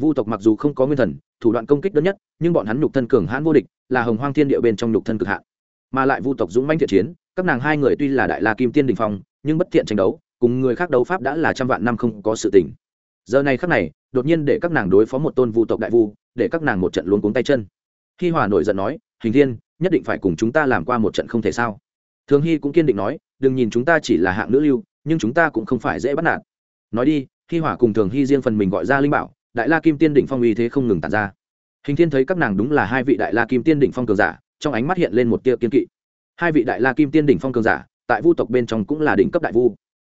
Vu tộc mặc dù không có nguyên thần, thủ đoạn công kích đơn nhất, nhưng bọn hắn nhục thân cường hãn vô địch, là hồng hoang thiên địa bên trong nhục thân cực hạn mà lại vu tộc dũng manh thiện chiến, các nàng hai người tuy là đại la kim tiên đình phong, nhưng bất thiện tranh đấu, cùng người khác đấu pháp đã là trăm vạn năm không có sự tình. Giờ này khắc này, đột nhiên để các nàng đối phó một tôn vu tộc đại vu, để các nàng một trận luôn cuống tay chân. Khi hòa nổi giận nói, hình thiên, nhất định phải cùng chúng ta làm qua một trận không thể sao? Thường hy cũng kiên định nói, đừng nhìn chúng ta chỉ là hạng nữ lưu, nhưng chúng ta cũng không phải dễ bắt nạt. Nói đi, khi hỏa cùng thường hy riêng phần mình gọi ra linh bảo, đại la kim tiên đỉnh phong uy thế không ngừng tàn ra. Hình thiên thấy các nàng đúng là hai vị đại la kim tiên đỉnh phong cường giả trong ánh mắt hiện lên một tia kiên kỵ. Hai vị đại la kim tiên đỉnh phong cường giả, tại vu tộc bên trong cũng là đỉnh cấp đại vu.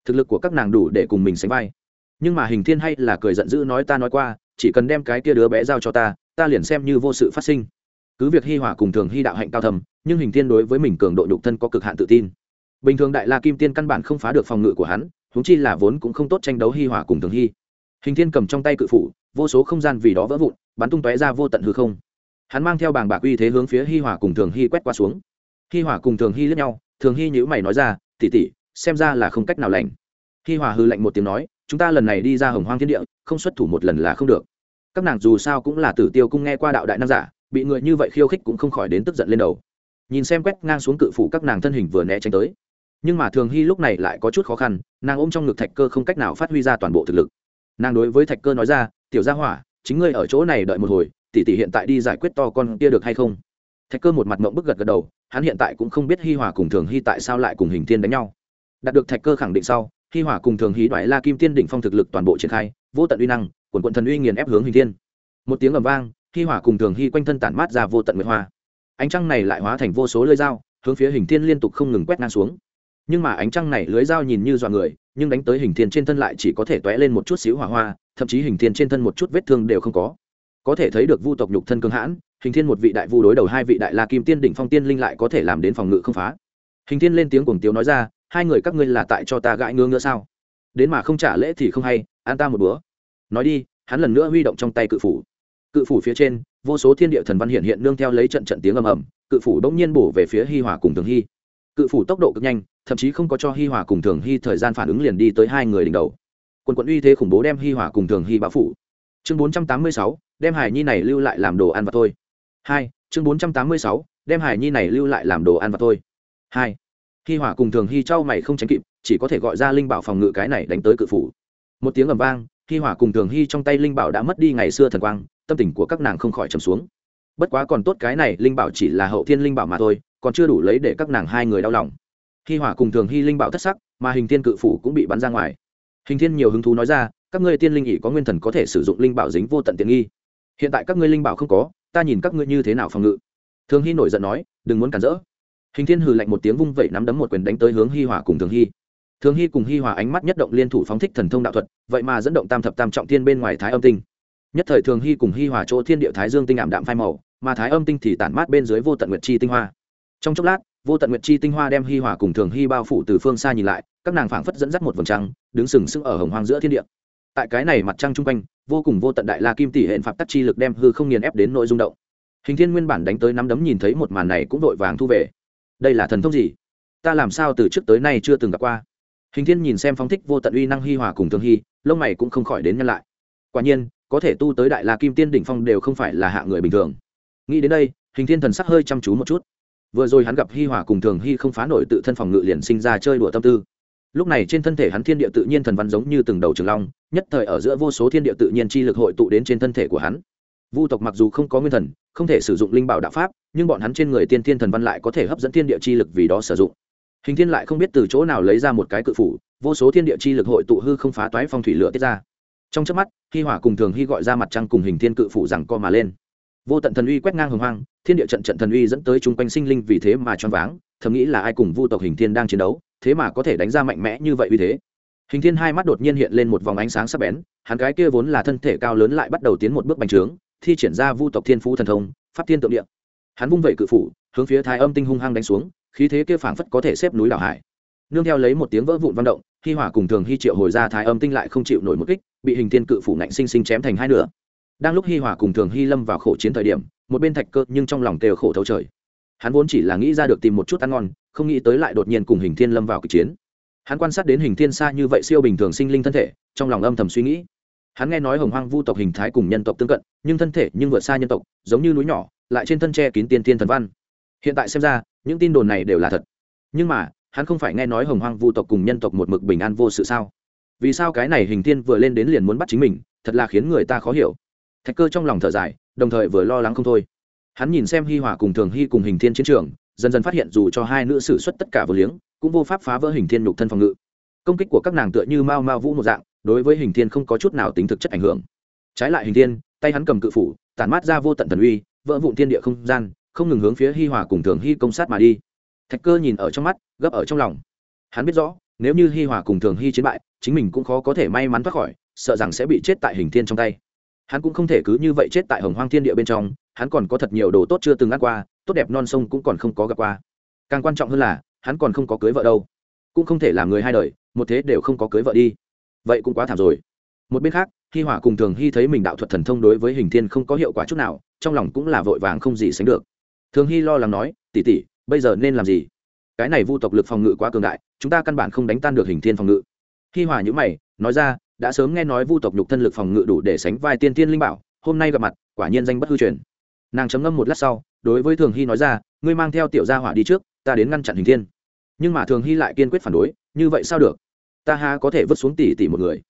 Thực lực của các nàng đủ để cùng mình sánh vai. Nhưng mà hình thiên hay là cười giận dữ nói ta nói qua, chỉ cần đem cái tia đứa bé giao cho ta ta liền xem như vô sự phát sinh. Cứ việc hi hòa cùng thường hy đạo hạnh cao thầm, nhưng hình thiên đối với mình cường độ nhục thân có cực hạn tự tin. Bình thường đại la kim tiên căn bản không phá được phòng ngự của hắn húng chi là vốn cũng không tốt tranh đấu hi hòa cùng thường hy. Hình thiên cầm trong tay cự phủ, vô số không gian vì đó vỡ vụn, bắn tung tóe ra vô tận hư không hắn mang theo bàng bạc uy thế hướng phía hi hòa cùng thường hy quét qua xuống. Hi hòa cùng thường hy lướt nhau, thường hy nhữ mày nói ra tỉ tỉ xem ra là không cách nào lành. Hi hòa hư lạnh một tiếng nói, chúng ta lần này đi ra hồng hoang thiên địa, không xuất thủ một lần là không được. Các nàng dù sao cũng là tử tiêu cung nghe qua đạo đại nam giả, bị người như vậy khiêu khích cũng không khỏi đến tức giận lên đầu. Nhìn xem quét ngang xuống cự phủ các nàng thân hình vừa né tránh tới. Nhưng mà thường hy lúc này lại có chút khó khăn, nàng ôm trong ngực thạch cơ không cách nào phát huy ra toàn bộ thực lực. Nàng đối với thạch cơ nói ra, tiểu gia hỏa, chính ngươi ở chỗ này đợi một hồi tỷ tỷ hiện tại đi giải quyết to con kia được hay không? Thạch cơ một mặt mộng bức gật gật đầu, hắn hiện tại cũng không biết hi hòa cùng thường hy tại sao lại cùng hình thiên đánh nhau. Đạt được thạch cơ khẳng định sau, hi hòa cùng thường Hi đoái la kim tiên đỉnh phong thực lực toàn bộ triển khai, vô tận uy năng, quần quận thần uy nghiền ép hướng hình thiên. Một tiếng ầm vang, hi hòa cùng thường hy quanh thân tản mát ra vô tận nguyệt hoa. Ánh trăng này lại hóa thành vô số lưỡi dao, hướng phía hình thiên liên tục không ngừng quét ngang xuống. Nhưng mà ánh trăng này lưới dao nhìn như dọa người, nhưng đánh tới hình thiên trên thân lại chỉ có thể t lên một chút xíu hỏa hoa, thậm chí hình thiên trên thân một chút vết thương đều không có có thể thấy được vu tộc nhục thân cường hãn, hình thiên một vị đại vu đối đầu hai vị đại la kim tiên đỉnh phong tiên linh lại có thể làm đến phòng ngự không phá. Hình thiên lên tiếng cuồng tiếu nói ra, hai người các ngươi là tại cho ta gãi ngứa ngứa sao? Đến mà không trả lễ thì không hay, an ta một bữa. Nói đi, hắn lần nữa huy động trong tay cự phủ. Cự phủ phía trên, vô số thiên địa thần văn hiện hiện nương theo lấy trận trận tiếng ầm ầm, cự phủ bỗng nhiên bổ về phía hi hòa cùng thường hy cự phủ tốc độ cực nhanh, thậm chí không có cho hi hòa cùng thường hy thời gian phản ứng liền đi tới hai người đỉnh đầu. Quân quận uy thế khủng bố đem hi hòa cùng thường hy bão phủ. Chương bốn trăm tám mươi sáu đem hải nhi này lưu lại làm đồ ăn và thôi. Hai, chương bốn trăm tám mươi sáu, đem hải nhi này lưu lại làm đồ ăn và thôi. Hai, hi hỏa cùng thường hy trao mày không tránh kịp, chỉ có thể gọi ra linh bảo phòng ngự cái này đánh tới cự phủ. Một tiếng ầm vang, hi hỏa cùng thường hy trong tay linh bảo đã mất đi ngày xưa thần quang, tâm tình của các nàng không khỏi trầm xuống. Bất quá còn tốt cái này linh bảo chỉ là hậu thiên linh bảo mà thôi, còn chưa đủ lấy để các nàng hai người đau lòng. Hi hỏa cùng thường hy linh bảo thất sắc, mà hình thiên cự phủ cũng bị bắn ra ngoài. Hình thiên nhiều hứng thú nói ra, các ngươi tiên linh ỉ có nguyên thần có thể sử dụng linh bảo dính vô tận tiện nghi hiện tại các ngươi linh bảo không có, ta nhìn các ngươi như thế nào phòng ngự. Thường hy nổi giận nói, đừng muốn cản rỡ. Hình thiên hừ lạnh một tiếng vung vẩy nắm đấm một quyền đánh tới hướng hi Hòa cùng thường hy. Thường hy cùng hi Hòa ánh mắt nhất động liên thủ phóng thích thần thông đạo thuật, vậy mà dẫn động tam thập tam trọng thiên bên ngoài thái âm tinh. Nhất thời thường hy cùng hi Hòa chỗ thiên địa thái dương tinh ảm đạm phai màu, mà thái âm tinh thì tản mát bên dưới vô tận nguyệt chi tinh hoa. Trong chốc lát, vô tận nguyệt chi tinh hoa đem hi Hòa cùng thường hy bao phủ từ phương xa nhìn lại, các nàng phảng phất dẫn dắt một vầng trăng, đứng sừng sững ở hồng hoang giữa thiên địa. Tại cái này mặt trăng chung quanh vô cùng vô tận đại la kim tỷ hệ phạm tắc chi lực đem hư không nghiền ép đến nội rung động. Hình thiên nguyên bản đánh tới năm đấm nhìn thấy một màn này cũng vội vàng thu về. Đây là thần thông gì? Ta làm sao từ trước tới nay chưa từng gặp qua? Hình thiên nhìn xem phong thích vô tận uy năng hi hòa cùng thường hy lông mày cũng không khỏi đến nhân lại. Quả nhiên, có thể tu tới đại la kim tiên đỉnh phong đều không phải là hạ người bình thường. Nghĩ đến đây, hình thiên thần sắc hơi chăm chú một chút. Vừa rồi hắn gặp hi hòa cùng thường hy không phá nổi tự thân phòng ngự liền sinh ra chơi đùa tâm tư lúc này trên thân thể hắn thiên địa tự nhiên thần văn giống như từng đầu trường long, nhất thời ở giữa vô số thiên địa tự nhiên chi lực hội tụ đến trên thân thể của hắn. Vu tộc mặc dù không có nguyên thần, không thể sử dụng linh bảo đạo pháp, nhưng bọn hắn trên người tiên thiên thần văn lại có thể hấp dẫn thiên địa chi lực vì đó sử dụng. Hình thiên lại không biết từ chỗ nào lấy ra một cái cự phủ, vô số thiên địa chi lực hội tụ hư không phá toái phong thủy lửa tiết ra. Trong chớp mắt, hi hỏa cùng thường hy gọi ra mặt trăng cùng hình thiên cự phủ rằng co mà lên. Vô tận thần uy quét ngang hồng hoang, thiên địa trận trận thần uy dẫn tới chung quanh sinh linh vì thế mà choáng váng, thầm nghĩ là ai cùng vu tộc hình thiên đang chiến đấu thế mà có thể đánh ra mạnh mẽ như vậy uy thế. Hình thiên hai mắt đột nhiên hiện lên một vòng ánh sáng sắc bén, hắn cái kia vốn là thân thể cao lớn lại bắt đầu tiến một bước bành trướng, thi triển ra vu tộc thiên phú thần thông, pháp thiên tượng địa. Hắn vung vẩy cự phủ, hướng phía thái âm tinh hung hăng đánh xuống, khí thế kia phảng phất có thể xếp núi đảo hải. Nương theo lấy một tiếng vỡ vụn văn động, hi hỏa cùng thường hi triệu hồi ra thái âm tinh lại không chịu nổi một kích, bị hình thiên cự phủ ngạnh sinh sinh chém thành hai nửa. Đang lúc hi hỏa cùng thường hy lâm vào khổ chiến thời điểm, một bên thạch cơ nhưng trong lòng tều khổ thấu trời hắn vốn chỉ là nghĩ ra được tìm một chút ăn ngon, không nghĩ tới lại đột nhiên cùng hình thiên lâm vào kịch chiến. Hắn quan sát đến hình thiên xa như vậy siêu bình thường sinh linh thân thể, trong lòng âm thầm suy nghĩ. Hắn nghe nói hồng hoang vu tộc hình thái cùng nhân tộc tương cận, nhưng thân thể nhưng vượt xa nhân tộc, giống như núi nhỏ, lại trên thân tre kín tiên tiên thần văn. Hiện tại xem ra, những tin đồn này đều là thật. Nhưng mà, hắn không phải nghe nói hồng hoang vu tộc cùng nhân tộc một mực bình an vô sự sao? Vì sao cái này hình thiên vừa lên đến liền muốn bắt chính mình, thật là khiến người ta khó hiểu. Thạch cơ trong lòng thở dài, đồng thời vừa lo lắng không thôi hắn nhìn xem hi hòa cùng thường hy cùng hình thiên chiến trường, dần dần phát hiện dù cho hai nữ xử suất tất cả vừa liếng, cũng vô pháp phá vỡ hình thiên nhục thân phòng ngự. Công kích của các nàng tựa như mao mao vũ một dạng, đối với hình thiên không có chút nào tính thực chất ảnh hưởng. Trái lại hình thiên, tay hắn cầm cự phủ, tản mát ra vô tận thần uy, vỡ vụn thiên địa không gian, không ngừng hướng phía hi hòa cùng thường hy công sát mà đi. Thạch cơ nhìn ở trong mắt, gấp ở trong lòng. Hắn biết rõ, nếu như hi hòa cùng thường hy chiến bại, chính mình cũng khó có thể may mắn thoát khỏi, sợ rằng sẽ bị chết tại hình thiên trong tay. Hắn cũng không thể cứ như vậy chết tại hồng hoang thiên địa bên trong hắn còn có thật nhiều đồ tốt chưa từng ăn qua, tốt đẹp non sông cũng còn không có gặp qua. Càng quan trọng hơn là, hắn còn không có cưới vợ đâu. Cũng không thể làm người hai đời, một thế đều không có cưới vợ đi. Vậy cũng quá thảm rồi. Một bên khác, hi hòa cùng thường hy thấy mình đạo thuật thần thông đối với hình thiên không có hiệu quả chút nào, trong lòng cũng là vội vàng không gì sánh được. Thường hy lo lắng nói tỉ tỉ bây giờ nên làm gì? Cái này vu tộc lực phòng ngự quá cường đại, chúng ta căn bản không đánh tan được hình thiên phòng ngự. Hi hòa nhữ mày, nói ra, đã sớm nghe nói vu tộc nhục thân lực phòng ngự đủ để sánh vai tiên tiên linh bảo, hôm nay gặp mặt, quả nhiên danh bất hư truyền nàng chấm ngâm một lát sau, đối với thường hy nói ra, ngươi mang theo tiểu gia hỏa đi trước, ta đến ngăn chặn hình thiên. Nhưng mà thường hy lại kiên quyết phản đối, như vậy sao được? Ta ha có thể vứt xuống tỷ tỷ một người.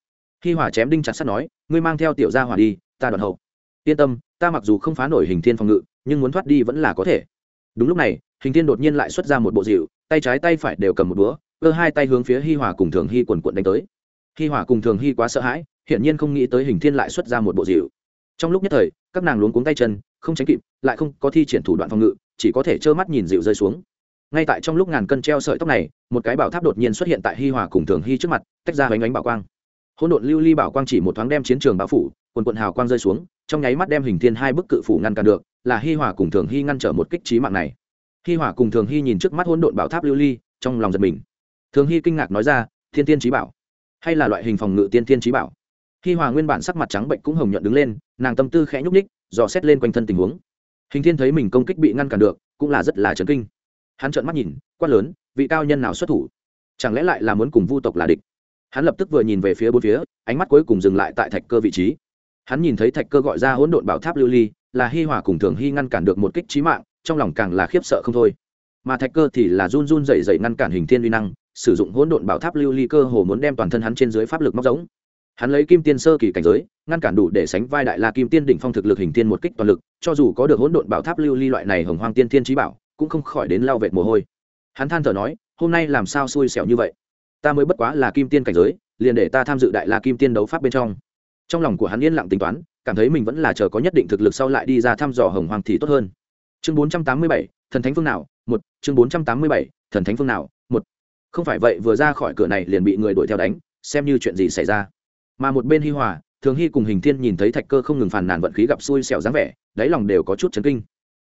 Hi hỏa chém đinh chặt sắt nói, ngươi mang theo tiểu gia hỏa đi, ta đoàn hậu. Yên tâm, ta mặc dù không phá nổi hình thiên phòng ngự, nhưng muốn thoát đi vẫn là có thể. Đúng lúc này, hình thiên đột nhiên lại xuất ra một bộ dịu tay trái tay phải đều cầm một búa, cơ hai tay hướng phía hi hỏa cùng thường hy quần quận đánh tới. Hi hỏa cùng thường hy quá sợ hãi, hiển nhiên không nghĩ tới hình thiên lại xuất ra một bộ dịu trong lúc nhất thời, các nàng luống cuống tay chân không tránh kịp, lại không có thi triển thủ đoạn phòng ngự, chỉ có thể trơ mắt nhìn dịu rơi xuống. Ngay tại trong lúc ngàn cân treo sợi tóc này, một cái bảo tháp đột nhiên xuất hiện tại hi hòa cùng thường hy trước mặt, tách ra bánh bánh bảo quang. Hỗn độn lưu ly bảo quang chỉ một thoáng đem chiến trường bao phủ, quần quận hào quang rơi xuống, trong nháy mắt đem hình thiên hai bức cự phủ ngăn cản được, là hi hòa cùng thường hy ngăn trở một kích trí mạng này. Hi hòa cùng thường hy nhìn trước mắt hỗn độn bảo tháp lưu ly, trong lòng giật mình. Thường hy kinh ngạc nói ra, thiên tiên trí bảo. Hay là loại hình phòng ngự tiên tiên trí bảo? Hi hòa nguyên bản sắc mặt trắng bệnh cũng hồng nhuận đứng lên, nàng tâm tư khẽ nhúc ních dò xét lên quanh thân tình huống. Hình thiên thấy mình công kích bị ngăn cản được, cũng là rất là chấn kinh. Hắn trợn mắt nhìn, quát lớn, vị cao nhân nào xuất thủ? Chẳng lẽ lại là muốn cùng vu tộc là địch? Hắn lập tức vừa nhìn về phía bốn phía, ánh mắt cuối cùng dừng lại tại thạch cơ vị trí. Hắn nhìn thấy thạch cơ gọi ra hỗn độn bảo tháp lưu ly, là hi hòa cùng thường hy ngăn cản được một kích trí mạng, trong lòng càng là khiếp sợ không thôi. Mà thạch cơ thì là run run dậy dậy ngăn cản hình thiên uy năng, sử dụng hỗn độn bảo tháp lưu ly cơ hồ muốn đem toàn thân hắn trên dưới pháp lực móc giống hắn lấy kim tiên sơ kỳ cảnh giới, ngăn cản đủ để sánh vai đại la kim tiên đỉnh phong thực lực hình tiên một kích toàn lực, cho dù có được hỗn độn bảo tháp lưu ly loại này hồng hoang tiên thiên trí bảo, cũng không khỏi đến lao vệt mồ hôi. Hắn than thở nói, hôm nay làm sao xui xẻo như vậy? Ta mới bất quá là kim tiên cảnh giới, liền để ta tham dự đại la kim tiên đấu pháp bên trong. Trong lòng của hắn yên lặng tính toán, cảm thấy mình vẫn là chờ có nhất định thực lực sau lại đi ra thăm dò hồng hoàng thì tốt hơn. Chương bốn trăm tám mươi bảy, thần thánh phương nào? Một. Chương bốn trăm tám mươi bảy, thần thánh phương nào? Một. Không phải vậy vừa ra khỏi cửa này liền bị người đuổi theo đánh, xem như chuyện gì xảy ra mà một bên hi hòa, thường hy cùng hình thiên nhìn thấy thạch cơ không ngừng phàn nàn vận khí gặp xui xẻo dáng vẻ, đáy lòng đều có chút chấn kinh.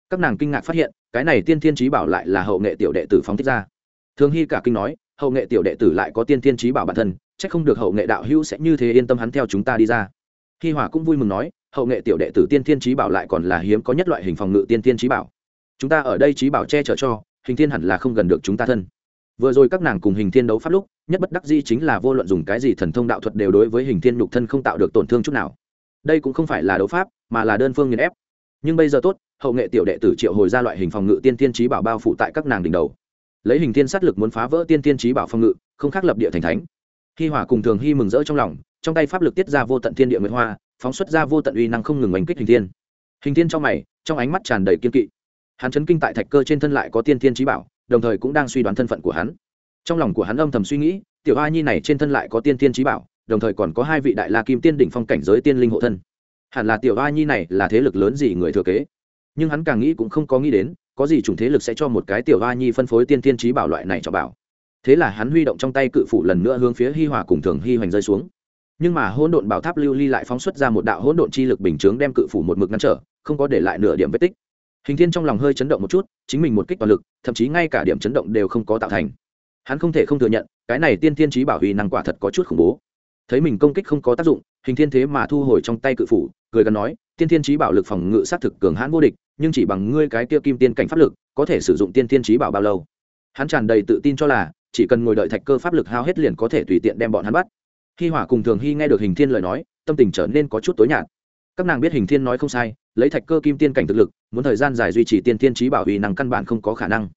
Các nàng kinh ngạc phát hiện, cái này tiên thiên trí bảo lại là hậu nghệ tiểu đệ tử phóng thích ra. Thường hy cả kinh nói, hậu nghệ tiểu đệ tử lại có tiên thiên trí bảo bản thân c h ắ c không được hậu nghệ đạo hữu sẽ như thế yên tâm hắn theo chúng ta đi ra. Hi hòa cũng vui mừng nói, hậu nghệ tiểu đệ tử tiên thiên trí bảo lại còn là hiếm có nhất loại hình phòng ngự tiên thiên trí bảo. Chúng ta ở đây trí bảo che chở cho, hình thiên hẳn là không gần được chúng ta thân vừa rồi các nàng cùng hình thiên đấu pháp lúc, nhất bất đắc di chính là vô luận dùng cái gì thần thông đạo thuật đều đối với hình thiên nhục thân không tạo được tổn thương chút nào. Đây cũng không phải là đấu pháp, mà là đơn phương nghiền ép. Nhưng bây giờ tốt, hậu nghệ tiểu đệ tử triệu hồi ra loại hình phòng ngự tiên tiên trí bảo bao phủ tại các nàng đỉnh đầu. Lấy hình thiên sát lực muốn phá vỡ tiên tiên trí bảo phòng ngự, không khác lập địa thành thánh. Hi hòa cùng thường hy mừng rỡ trong lòng, trong tay pháp lực tiết ra vô tận thiên địa nguyệt hoa, phóng xuất ra vô tận uy năng không ngừng oanh kích hình thiên. Hình thiên trong mày, trong ánh mắt tràn đầy kiên kỵ. Hắn chấn kinh tại thạch cơ trên thân lại có tiên tiên trí bảo đồng thời cũng đang suy đoán thân phận của hắn. Trong lòng của hắn âm thầm suy nghĩ, tiểu a nhi này trên thân lại có tiên tiên trí bảo, đồng thời còn có hai vị đại la kim tiên đỉnh phong cảnh giới tiên linh hộ thân. Hẳn là tiểu a nhi này là thế lực lớn gì người thừa kế? Nhưng hắn càng nghĩ cũng không có nghĩ đến, có gì chủng thế lực sẽ cho một cái tiểu a nhi phân phối tiên tiên trí bảo loại này cho bảo. Thế là hắn huy động trong tay cự phủ lần nữa hướng phía hi hòa cùng thường hi hoành rơi xuống. Nhưng mà hỗn độn bảo tháp lưu ly lại phóng xuất ra một đạo hỗn độn chi lực bình chướng đem cự phủ một mực ngăn trở, không có để lại nửa điểm vết tích hình thiên trong lòng hơi chấn động một chút, chính mình một kích toàn lực, thậm chí ngay cả điểm chấn động đều không có tạo thành. Hắn không thể không thừa nhận, cái này tiên thiên trí bảo huy năng quả thật có chút khủng bố. Thấy mình công kích không có tác dụng, hình thiên thế mà thu hồi trong tay cự phủ, cười gần nói, tiên thiên trí bảo lực phòng ngự sát thực cường hãn vô địch, nhưng chỉ bằng ngươi cái kia kim tiên cảnh pháp lực, có thể sử dụng tiên thiên trí bảo bao lâu? Hắn tràn đầy tự tin cho là, chỉ cần ngồi đợi thạch cơ pháp lực hao hết liền có thể tùy tiện đem bọn hắn bắt. Hi hỏa cùng thường hy nghe được hình thiên lời nói, tâm tình trở nên có chút tối nhạt. Các nàng biết hình thiên nói không sai, lấy thạch cơ kim tiên cảnh thực lực muốn thời gian dài duy trì tiên tiên trí bảo uy năng căn bản không có khả năng.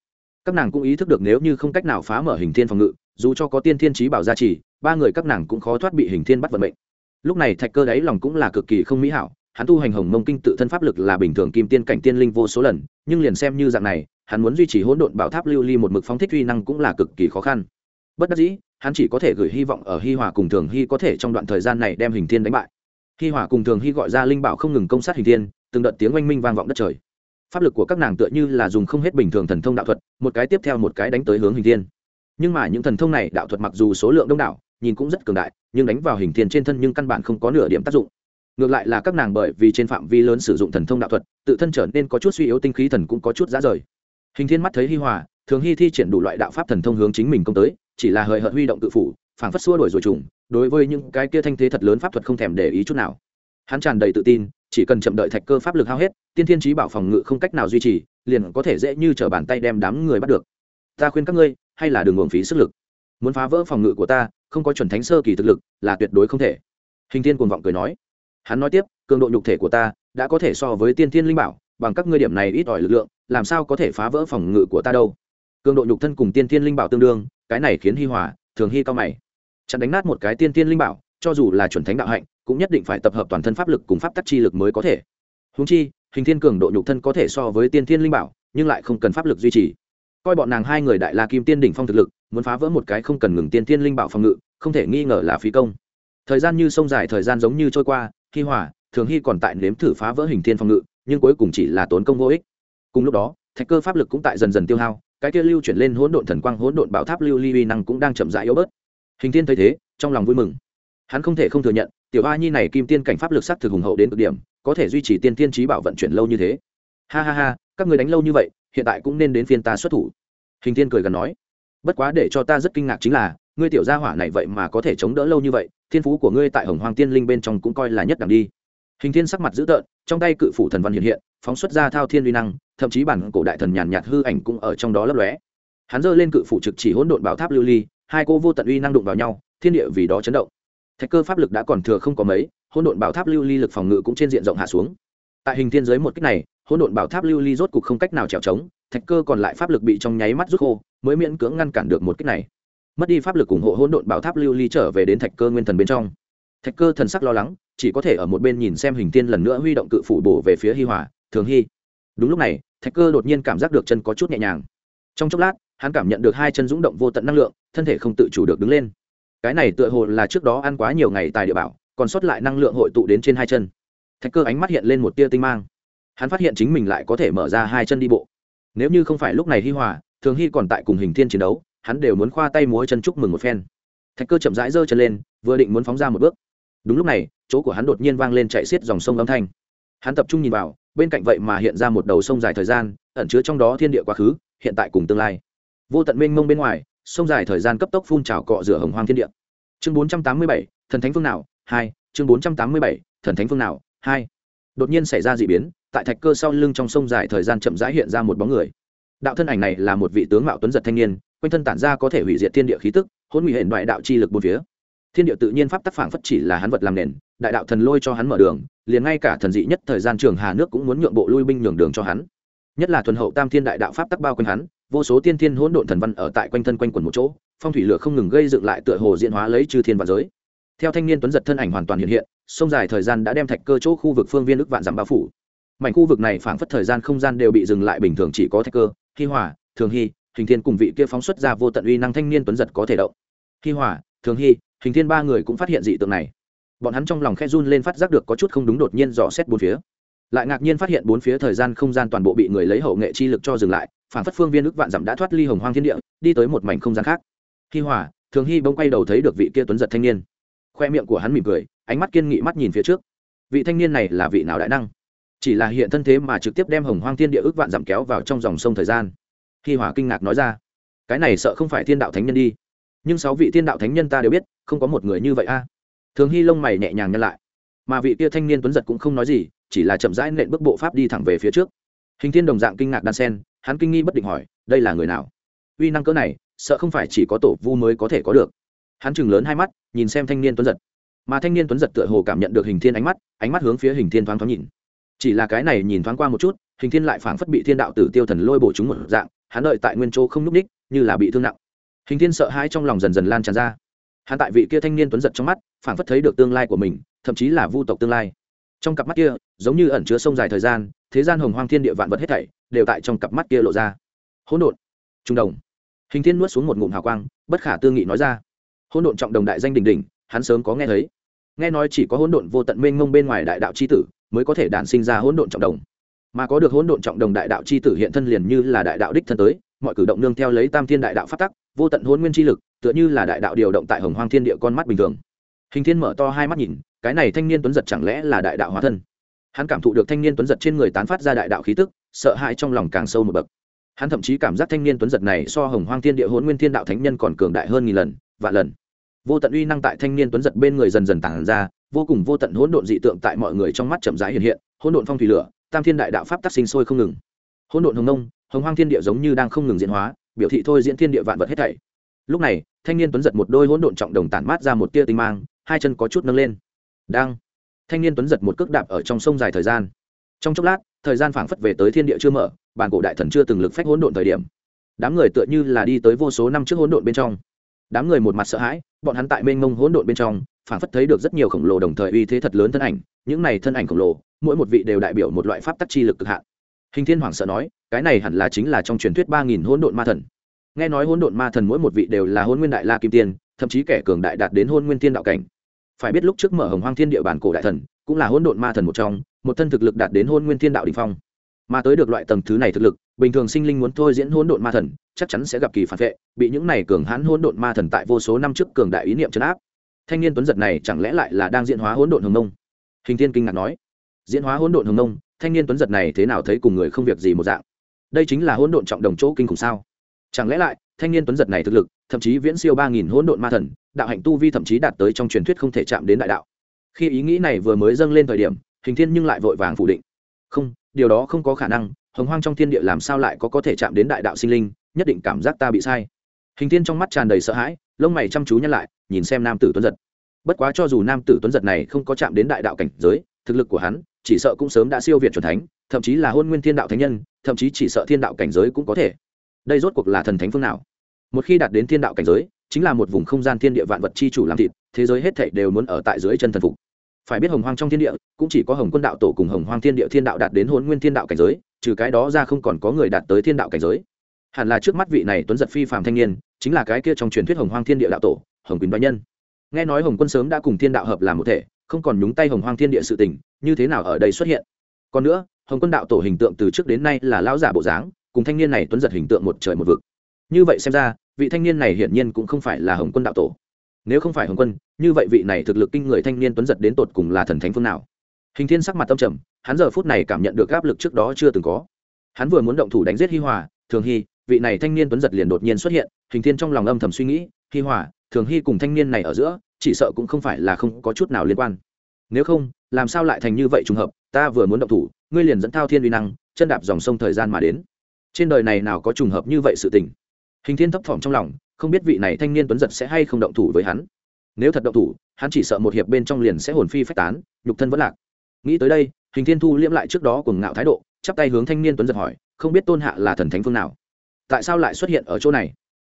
Các nàng cũng ý thức được nếu như không cách nào phá mở hình thiên phòng ngự, dù cho có tiên thiên trí bảo gia trì, ba người các nàng cũng khó thoát bị hình thiên bắt vận mệnh. Lúc này thạch cơ đáy lòng cũng là cực kỳ không mỹ hảo, hắn tu hành hồng mông kinh tự thân pháp lực là bình thường kim tiên cảnh tiên linh vô số lần, nhưng liền xem như dạng này, hắn muốn duy trì hỗn độn bảo tháp lưu ly một mực phóng thích uy năng cũng là cực kỳ khó khăn. Bất đắc dĩ, hắn chỉ có thể gửi hy vọng ở hi hòa cùng thường hy có thể trong đoạn thời gian này đem hình thiên đánh bại. Hi hòa cùng thường hy gọi ra linh bảo không ngừng công sát hình thiên từng đợt tiếng oanh minh vang vọng đất trời. Pháp lực của các nàng tựa như là dùng không hết bình thường thần thông đạo thuật, một cái tiếp theo một cái đánh tới hướng hình thiên. Nhưng mà những thần thông này đạo thuật mặc dù số lượng đông đảo, nhìn cũng rất cường đại, nhưng đánh vào hình thiên trên thân nhưng căn bản không có nửa điểm tác dụng. Ngược lại là các nàng bởi vì trên phạm vi lớn sử dụng thần thông đạo thuật, tự thân trở nên có chút suy yếu tinh khí thần cũng có chút giá rời. Hình thiên mắt thấy hi hòa, thường hy thi triển đủ loại đạo pháp thần thông hướng chính mình công tới, chỉ là hời hợt huy động tự phủ, phảng phất xua đổi rồi trùng, đối với những cái kia thanh thế thật lớn pháp thuật không thèm để ý chút nào. Hắn tràn đầy tự tin chỉ cần chậm đợi thạch cơ pháp lực hao hết, tiên thiên trí bảo phòng ngự không cách nào duy trì, liền có thể dễ như t bàn tay đem đám người bắt được. Ta khuyên các ngươi, hay là đừng uổng phí sức lực. Muốn phá vỡ phòng ngự của ta, không có chuẩn thánh sơ kỳ thực lực, là tuyệt đối không thể. Hình thiên cuồng vọng cười nói. Hắn nói tiếp, cường độ nhục thể của ta đã có thể so với tiên thiên linh bảo, bằng các ngươi điểm này ít ỏi lực lượng, làm sao có thể phá vỡ phòng ngự của ta đâu? Cường độ nhục thân cùng tiên thiên linh bảo tương đương, cái này khiến hi hòa thường hy cao mày. Chặn đánh nát một cái tiên thiên linh bảo cho dù là chuẩn thánh đạo hạnh, cũng nhất định phải tập hợp toàn thân pháp lực cùng pháp tắc chi lực mới có thể. Húng chi, hình thiên cường độ nhục thân có thể so với tiên thiên linh bảo, nhưng lại không cần pháp lực duy trì. Coi bọn nàng hai người đại la kim tiên đỉnh phong thực lực, muốn phá vỡ một cái không cần ngừng tiên thiên linh bảo phòng ngự, không thể nghi ngờ là phí công. Thời gian như sông dài, thời gian giống như trôi qua khi hỏa thường hy còn tại nếm thử phá vỡ hình thiên phòng ngự, nhưng cuối cùng chỉ là tốn công vô ích. Cùng lúc đó, thạch cơ pháp lực cũng tại dần dần tiêu hao, cái kia lưu chuyển lên hỗn độn thần quang, hỗn độn bảo tháp lưu ly uy năng cũng đang chậm rãi yếu bớt. Hình thiên thấy thế, trong lòng vui mừng hắn không thể không thừa nhận, tiểu a nhi này kim tiên cảnh pháp lực sắc thực hùng hậu đến cực điểm, có thể duy trì tiên tiên trí bảo vận chuyển lâu như thế. Ha ha ha, các người đánh lâu như vậy, hiện tại cũng nên đến phiên ta xuất thủ. Hình thiên cười gần nói. Bất quá để cho ta rất kinh ngạc chính là, ngươi tiểu gia hỏa này vậy mà có thể chống đỡ lâu như vậy, thiên phú của ngươi tại hồng hoàng tiên linh bên trong cũng coi là nhất đẳng đi. Hình thiên sắc mặt dữ tợn, trong tay cự phủ thần văn hiện hiện, phóng xuất ra thao thiên uy năng, thậm chí bản cổ đại thần nhàn nhạt hư ảnh cũng ở trong đó lấp lóe. Hắn giơ lên cự phủ trực chỉ hỗn độn bảo tháp lưu ly, hai cô vô tận uy năng đụng vào nhau, thiên địa vì đó chấn động thạch cơ pháp lực đã còn thừa không có mấy, hỗn độn bảo tháp lưu ly lực phòng ngự cũng trên diện rộng hạ xuống. Tại hình thiên giới một cách này, hỗn độn bảo tháp lưu ly rốt cục không cách nào trèo trống, thạch cơ còn lại pháp lực bị trong nháy mắt rút khô, mới miễn cưỡng ngăn cản được một cách này. Mất đi pháp lực ủng hộ hỗn độn bảo tháp lưu ly trở về đến thạch cơ nguyên thần bên trong. Thạch cơ thần sắc lo lắng, chỉ có thể ở một bên nhìn xem hình tiên lần nữa huy động cự phủ bổ về phía hi hòa, thường hy đúng lúc này, thạch cơ đột nhiên cảm giác được chân có chút nhẹ nhàng. Trong chốc lát, hắn cảm nhận được hai chân rúng động vô tận năng lượng, thân thể không tự chủ được đứng lên cái này tựa hồ là trước đó ăn quá nhiều ngày tài địa bảo, còn sót lại năng lượng hội tụ đến trên hai chân. Thạch cơ ánh mắt hiện lên một tia tinh mang. Hắn phát hiện chính mình lại có thể mở ra hai chân đi bộ. Nếu như không phải lúc này hi hòa, thường hy còn tại cùng hình thiên chiến đấu, hắn đều muốn khoa tay múa chân chúc mừng một phen. Thạch cơ chậm rãi giơ chân lên, vừa định muốn phóng ra một bước. Đúng lúc này, chỗ của hắn đột nhiên vang lên chạy xiết dòng sông âm thanh. Hắn tập trung nhìn vào, bên cạnh vậy mà hiện ra một đầu sông dài thời gian, ẩn chứa trong đó thiên địa quá khứ, hiện tại cùng tương lai. Vô tận mênh mông bên ngoài sông dài thời gian cấp tốc phun trào cọ rửa hồng hoang thiên địa. Chương bốn trăm tám mươi bảy, thần thánh phương nào? Hai. Chương bốn trăm tám mươi bảy, thần thánh phương nào? Hai. Đột nhiên xảy ra d ị biến, tại thạch cơ sau lưng trong sông dài thời gian chậm rãi hiện ra một bóng người. Đạo thân ảnh này là một vị tướng mạo tuấn giật thanh niên, quanh thân tản ra có thể hủy diệt thiên địa khí tức hôn nguy hệ ngoại đạo chi lực bốn phía. Thiên địa tự nhiên pháp tắc phảng phất chỉ là hắn vật làm nền, đại đạo thần lôi cho hắn mở đường, liền ngay cả thần dị nhất thời gian trường hà nước cũng muốn nhượng bộ lui binh nhường đường cho hắn. Nhất là thuần hậu tam thiên đại đạo pháp tắc bao quanh hắn vô số tiên thiên hỗn độn thần văn ở tại quanh thân quanh quần một chỗ, phong thủy lửa không ngừng gây dựng lại tựa hồ diễn hóa lấy chư thiên và giới. Theo thanh niên tuấn giật thân ảnh hoàn toàn hiện hiện, sông dài thời gian đã đem thạch cơ chỗ khu vực phương viên ức vạn dặm bao phủ. Mảnh khu vực này phảng phất thời gian không gian đều bị dừng lại bình thường chỉ có thạch cơ, hi hòa, thường hy hình thiên cùng vị kia phóng xuất ra vô tận uy năng thanh niên tuấn giật có thể động. Hi hòa, thường hy hình thiên ba người cũng phát hiện dị tượng này. Bọn hắn trong lòng khe run lên phát giác được có chút không đúng đột nhiên dò xét bốn phía lại ngạc nhiên phát hiện bốn phía thời gian không gian toàn bộ bị người lấy hậu nghệ chi lực cho dừng lại phản phất phương viên ức vạn dặm đã thoát ly hồng hoang thiên địa, đi tới một mảnh không gian khác. Hi hòa, thường hy bỗng quay đầu thấy được vị kia tuấn giật thanh niên. Khoe miệng của hắn mỉm cười, ánh mắt kiên nghị mắt nhìn phía trước. Vị thanh niên này là vị nào đại năng? Chỉ là hiện thân thế mà trực tiếp đem hồng hoang thiên địa ức vạn dặm kéo vào trong dòng sông thời gian. Hi hòa kinh ngạc nói ra, cái này sợ không phải thiên đạo thánh nhân đi. Nhưng sáu vị thiên đạo thánh nhân ta đều biết, không có một người như vậy a. Thường hy lông mày nhẹ nhàng nhân lại. Mà vị kia thanh niên tuấn giật cũng không nói gì chỉ là chậm rãi nện bước bộ pháp đi thẳng về phía trước. Hình thiên đồng dạng kinh ngạc đan sen, hắn kinh nghi bất định hỏi, đây là người nào? Uy năng cỡ này, sợ không phải chỉ có tổ vu mới có thể có được. Hắn chừng lớn hai mắt, nhìn xem thanh niên tuấn giật. Mà thanh niên tuấn giật tựa hồ cảm nhận được hình thiên ánh mắt ánh mắt hướng phía hình thiên thoáng thoáng nhìn. Chỉ là cái này nhìn thoáng qua một chút, hình thiên lại phảng phất bị thiên đạo tử tiêu thần lôi bổ chúng một dạng, hắn đợi tại nguyên chỗ không nhúc ních, như là bị thương nặng. Hình thiên sợ hãi trong lòng dần dần lan tràn ra. Hắn tại vị kia thanh niên tuấn giật trong mắt, phảng phất thấy được tương lai của mình, thậm chí là vu tộc tương lai trong cặp mắt kia, giống như ẩn chứa sông dài thời gian, thế gian hồng hoang thiên địa vạn vật hết thảy đều tại trong cặp mắt kia lộ ra. Hỗn độn, trung đồng. Hình thiên nuốt xuống một ngụm hào quang, bất khả tư nghị nói ra. Hỗn độn trọng đồng đại danh đỉnh đỉnh, hắn sớm có nghe thấy. Nghe nói chỉ có hỗn độn vô tận mênh mông bên ngoài đại đạo c h i tử mới có thể đản sinh ra hỗn độn trọng đồng. Mà có được hỗn độn trọng đồng đại đạo c h i tử hiện thân liền như là đại đạo đích thân tới, mọi cử động nương theo lấy tam thiên đại đạo phát tắc, vô tận hôn nguyên chi lực, tựa như là đại đạo điều động tại hồng hoang thiên địa con mắt bình thường. Hình thiên mở to hai mắt nhìn cái này thanh niên tuấn giật chẳng lẽ là đại đạo hóa thân? Hắn cảm thụ được thanh niên tuấn giật trên người tán phát ra đại đạo khí tức, sợ hãi trong lòng càng sâu một bậc. Hắn thậm chí cảm giác thanh niên tuấn giật này so hồng hoang thiên địa hôn nguyên thiên đạo thánh nhân còn cường đại hơn nghìn lần, vạn lần. Vô tận uy năng tại thanh niên tuấn giật bên người dần dần tàn ra, vô cùng vô tận hỗn độn dị tượng tại mọi người trong mắt chậm rãi hiện hiện, hỗn độn phong thủy lửa, tam thiên đại đạo pháp tác sinh sôi không ngừng. Hỗn độn hồng nông, hồng hoang thiên địa giống như đang không ngừng diễn hóa, biểu thị thôi diễn thiên địa vạn vật hết thảy. Lúc này, thanh niên tuấn giật một đôi hỗn độn trọng đồng tản mát ra một tia tinh mang, hai chân có chút nâng lên đang. Thanh niên tuấn giật một cước đạp ở trong sông dài thời gian. Trong chốc lát, thời gian phảng phất về tới thiên địa chưa mở, bản cổ đại thần chưa từng lực phách hỗn độn thời điểm. Đám người tựa như là đi tới vô số năm trước hỗn độn bên trong. Đám người một mặt sợ hãi, bọn hắn tại mênh mông hỗn độn bên trong, phảng phất thấy được rất nhiều khổng lồ đồng thời uy thế thật lớn thân ảnh, những này thân ảnh khổng lồ, mỗi một vị đều đại biểu một loại pháp tắc chi lực cực hạn. Hình thiên hoàng sợ nói, cái này hẳn là chính là trong truyền thuyết ba nghìn hỗn độn ma thần. Nghe nói hỗn độn ma thần mỗi một vị đều là hôn nguyên đại la kim tiên, thậm chí kẻ cường đại đạt đến hôn nguyên tiên đạo cảnh phải biết lúc trước mở hồng hoang thiên địa bản cổ đại thần, cũng là hỗn độn ma thần một trong, một thân thực lực đạt đến hôn nguyên thiên đạo đình phong. Mà tới được loại tầng thứ này thực lực, bình thường sinh linh muốn thôi diễn hỗn độn ma thần, chắc chắn sẽ gặp kỳ phản vệ, bị những này cường hãn hỗn độn ma thần tại vô số năm trước cường đại ý niệm chấn áp. Thanh niên tuấn giật này chẳng lẽ lại là đang diễn hóa hỗn độn hồng nông hình thiên kinh ngạc nói. Diễn hóa hỗn độn hồng nông thanh niên tuấn giật này thế nào thấy cùng người không việc gì một dạng? Đây chính là hỗn độn trọng đồng chỗ kinh khủng sao? Chẳng lẽ lại thanh niên tuấn giật này thực lực, thậm chí viễn siêu ba nghìn hỗn độn ma thần, đạo hạnh tu vi thậm chí đạt tới trong truyền thuyết không thể chạm đến đại đạo. Khi ý nghĩ này vừa mới dâng lên thời điểm, hình thiên nhưng lại vội vàng phủ định. Không, điều đó không có khả năng, hồng hoang trong thiên địa làm sao lại có có thể chạm đến đại đạo sinh linh, nhất định cảm giác ta bị sai. Hình thiên trong mắt tràn đầy sợ hãi, lông mày chăm chú nhăn lại, nhìn xem nam tử tuấn giật. Bất quá cho dù nam tử tuấn giật này không có chạm đến đại đạo cảnh giới, thực lực của hắn, chỉ sợ cũng sớm đã siêu việt c thánh, thậm chí là hôn nguyên thiên đạo thánh nhân, thậm chí chỉ sợ thiên đạo cảnh giới cũng có thể. Đây rốt cuộc là thần thánh phương nào? Một khi đạt đến thiên đạo cảnh giới, chính là một vùng không gian thiên địa vạn vật chi chủ làm thịt, thế giới hết thảy đều muốn ở tại dưới chân thần phục. Phải biết hồng hoang trong thiên địa, cũng chỉ có hồng quân đạo tổ cùng hồng hoang thiên địa thiên đạo đạt đến hôn nguyên thiên đạo cảnh giới, trừ cái đó ra không còn có người đạt tới thiên đạo cảnh giới. Hẳn là trước mắt vị này tuấn giật phi phàm thanh niên, chính là cái kia trong truyền thuyết hồng hoang thiên địa đạo tổ, hồng quỳnh đoan nhân. Nghe nói hồng quân sớm đã cùng thiên đạo hợp làm một thể, không còn nhúng tay hồng hoang thiên địa sự tình, như thế nào ở đây xuất hiện? Còn nữa, hồng quân đạo tổ hình tượng từ trước đến nay là lão giả bộ dáng, cùng thanh niên này tuấn giật hình tượng một trời một vực như vậy xem ra, vị thanh niên này hiển nhiên cũng không phải là hồng quân đạo tổ. Nếu không phải hồng quân, như vậy vị này thực lực kinh người thanh niên tuấn giật đến tột cùng là thần thánh phương nào? Hình thiên sắc mặt tâm trầm, hắn giờ phút này cảm nhận được áp lực trước đó chưa từng có. Hắn vừa muốn động thủ đánh giết hi hòa, thường hy, vị này thanh niên tuấn giật liền đột nhiên xuất hiện, hình thiên trong lòng âm thầm suy nghĩ, hi hòa, thường hy cùng thanh niên này ở giữa, chỉ sợ cũng không phải là không có chút nào liên quan. Nếu không, làm sao lại thành như vậy trùng hợp, ta vừa muốn động thủ, ngươi liền dẫn thao thiên uy năng, chân đạp dòng sông thời gian mà đến. Trên đời này nào có trùng hợp như vậy sự tình? Hình thiên thấp thỏm trong lòng, không biết vị này thanh niên tuấn giật sẽ hay không động thủ với hắn. Nếu thật động thủ, hắn chỉ sợ một hiệp bên trong liền sẽ hồn phi phách tán, nhục thân vẫn lạc. Nghĩ tới đây, hình thiên thu liễm lại trước đó cùng ngạo thái độ, chắp tay hướng thanh niên tuấn giật hỏi, không biết tôn hạ là thần thánh phương nào? Tại sao lại xuất hiện ở chỗ này?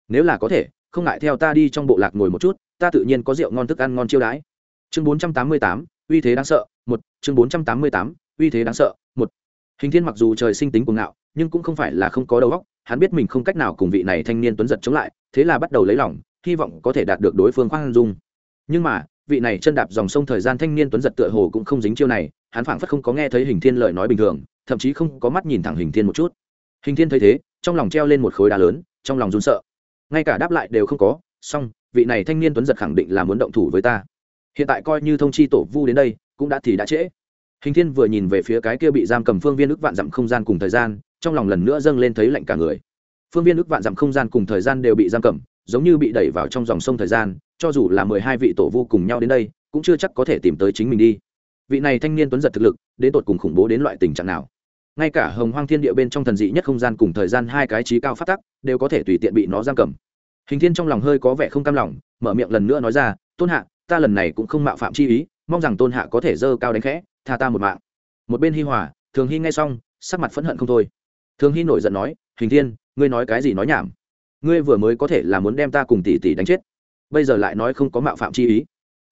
Nếu là có thể, không ngại theo ta đi trong bộ lạc ngồi một chút, ta tự nhiên có rượu ngon thức ăn ngon chiêu đãi. Chương bốn trăm tám mươi tám, uy thế đáng sợ, một. Chương bốn trăm tám mươi tám, uy thế đáng sợ, một. Hình thiên mặc dù trời sinh tính cuồng ngạo, nhưng cũng không phải là không có đầu óc hắn biết mình không cách nào cùng vị này thanh niên tuấn giật chống lại, thế là bắt đầu lấy lòng, hy vọng có thể đạt được đối phương khoan dung. Nhưng mà, vị này chân đạp dòng sông thời gian thanh niên tuấn giật tựa hồ cũng không dính chiêu này, hắn phảng phất không có nghe thấy hình thiên lời nói bình thường, thậm chí không có mắt nhìn thẳng hình thiên một chút. Hình thiên thấy thế, trong lòng treo lên một khối đá lớn, trong lòng run sợ. Ngay cả đáp lại đều không có, song, vị này thanh niên tuấn giật khẳng định là muốn động thủ với ta. Hiện tại coi như thông chi tổ vu đến đây, cũng đã thì đã trễ. Hình thiên vừa nhìn về phía cái kia bị giam cầm phương viên ức vạn dặm không gian cùng thời gian trong lòng lần nữa dâng lên thấy lạnh cả người. Phương viên ước vạn dặm không gian cùng thời gian đều bị giam cầm, giống như bị đẩy vào trong dòng sông thời gian, cho dù là mười hai vị tổ vu cùng nhau đến đây, cũng chưa chắc có thể tìm tới chính mình đi. Vị này thanh niên tuấn giật thực lực, đến tột cùng khủng bố đến loại tình trạng nào? Ngay cả hồng hoang thiên địa bên trong thần dị nhất không gian cùng thời gian hai cái trí cao phát tắc, đều có thể tùy tiện bị nó giam cầm. Hình thiên trong lòng hơi có vẻ không cam lòng, mở miệng lần nữa nói ra, tôn hạ, ta lần này cũng không mạo phạm chi ý, mong rằng tôn hạ có thể dơ cao đánh khẽ, tha ta một mạng. Một bên hi hòa, thường hy nghe xong, sắc mặt phẫn hận không thôi thường hy nổi giận nói, hình thiên, ngươi nói cái gì nói nhảm? Ngươi vừa mới có thể là muốn đem ta cùng tỷ tỷ đánh chết. Bây giờ lại nói không có mạo phạm chi ý.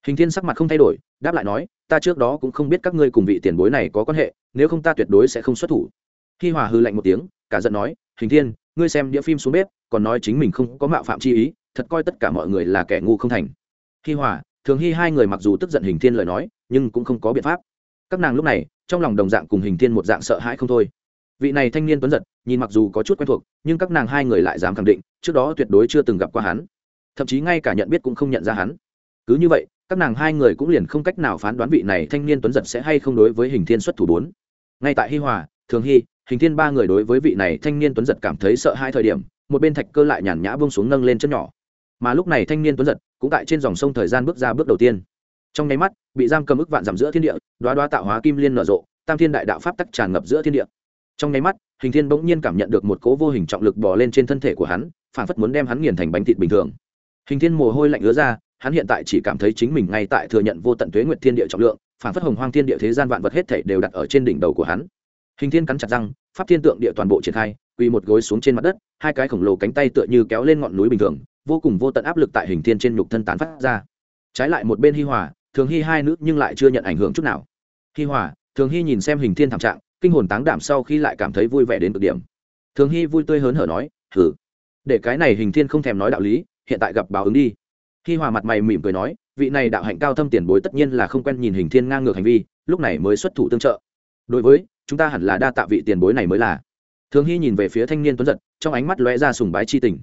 Hình thiên sắc mặt không thay đổi, đáp lại nói, ta trước đó cũng không biết các ngươi cùng vị tiền bối này có quan hệ, nếu không ta tuyệt đối sẽ không xuất thủ. Khi hòa hư lạnh một tiếng, cả giận nói, hình thiên, ngươi xem đĩa phim xuống bếp, còn nói chính mình không có mạo phạm chi ý, thật coi tất cả mọi người là kẻ ngu không thành. Khi hòa thường hy hai người mặc dù tức giận hình thiên lời nói, nhưng cũng không có biện pháp. Các nàng lúc này, trong lòng đồng dạng cùng hình thiên một dạng sợ hãi không thôi vị này thanh niên tuấn giật, nhìn mặc dù có chút quen thuộc, nhưng các nàng hai người lại dám khẳng định, trước đó tuyệt đối chưa từng gặp qua hắn. Thậm chí ngay cả nhận biết cũng không nhận ra hắn. Cứ như vậy, các nàng hai người cũng liền không cách nào phán đoán vị này thanh niên tuấn giật sẽ hay không đối với hình thiên xuất thủ bốn. Ngay tại hi hòa, thường hy hình thiên ba người đối với vị này thanh niên tuấn giật cảm thấy sợ hai thời điểm, một bên thạch cơ lại nhàn nhã bông xuống nâng lên chân nhỏ. Mà lúc này thanh niên tuấn giật cũng tại trên dòng sông thời gian bước ra bước đầu tiên. Trong nháy mắt, bị giam cầm ức vạn dặm giữa thiên địa đoá đoá tạo hóa kim liên nở rộ, tam thiên đại đạo pháp tắc tràn ngập giữa thiên địa trong nháy mắt, hình thiên bỗng nhiên cảm nhận được một cố vô hình trọng lực bò lên trên thân thể của hắn, phản phất muốn đem hắn nghiền thành bánh thịt bình thường. Hình thiên mồ hôi lạnh ứa ra, hắn hiện tại chỉ cảm thấy chính mình ngay tại thừa nhận vô tận tuế nguyệt thiên địa trọng lượng, phản phất hồng hoang thiên địa thế gian vạn vật hết thể đều đặt ở trên đỉnh đầu của hắn. Hình thiên cắn chặt răng, pháp thiên tượng địa toàn bộ triển khai, quỳ một gối xuống trên mặt đất, hai cái khổng lồ cánh tay tựa như kéo lên ngọn núi bình thường, vô cùng vô tận áp lực tại hình thiên trên nhục thân tán phát ra. Trái lại một bên hi hòa, thường hy hai nữ nhưng lại chưa nhận ảnh hưởng chút nào. Hi hòa, thường hy nhìn xem hình thiên thảm trạng kinh hồn táng đảm sau khi lại cảm thấy vui vẻ đến cực điểm. Thường hy vui tươi hớn hở nói thử để cái này hình thiên không thèm nói đạo lý, hiện tại gặp báo ứng đi. Khi hòa mặt mày mỉm cười nói, vị này đạo hạnh cao thâm tiền bối tất nhiên là không quen nhìn hình thiên ngang ngược hành vi, lúc này mới xuất thủ tương trợ. Đối với, chúng ta hẳn là đa tạ vị tiền bối này mới là. Thường hy nhìn về phía thanh niên tuấn giật, trong ánh mắt lóe ra sùng bái chi tình.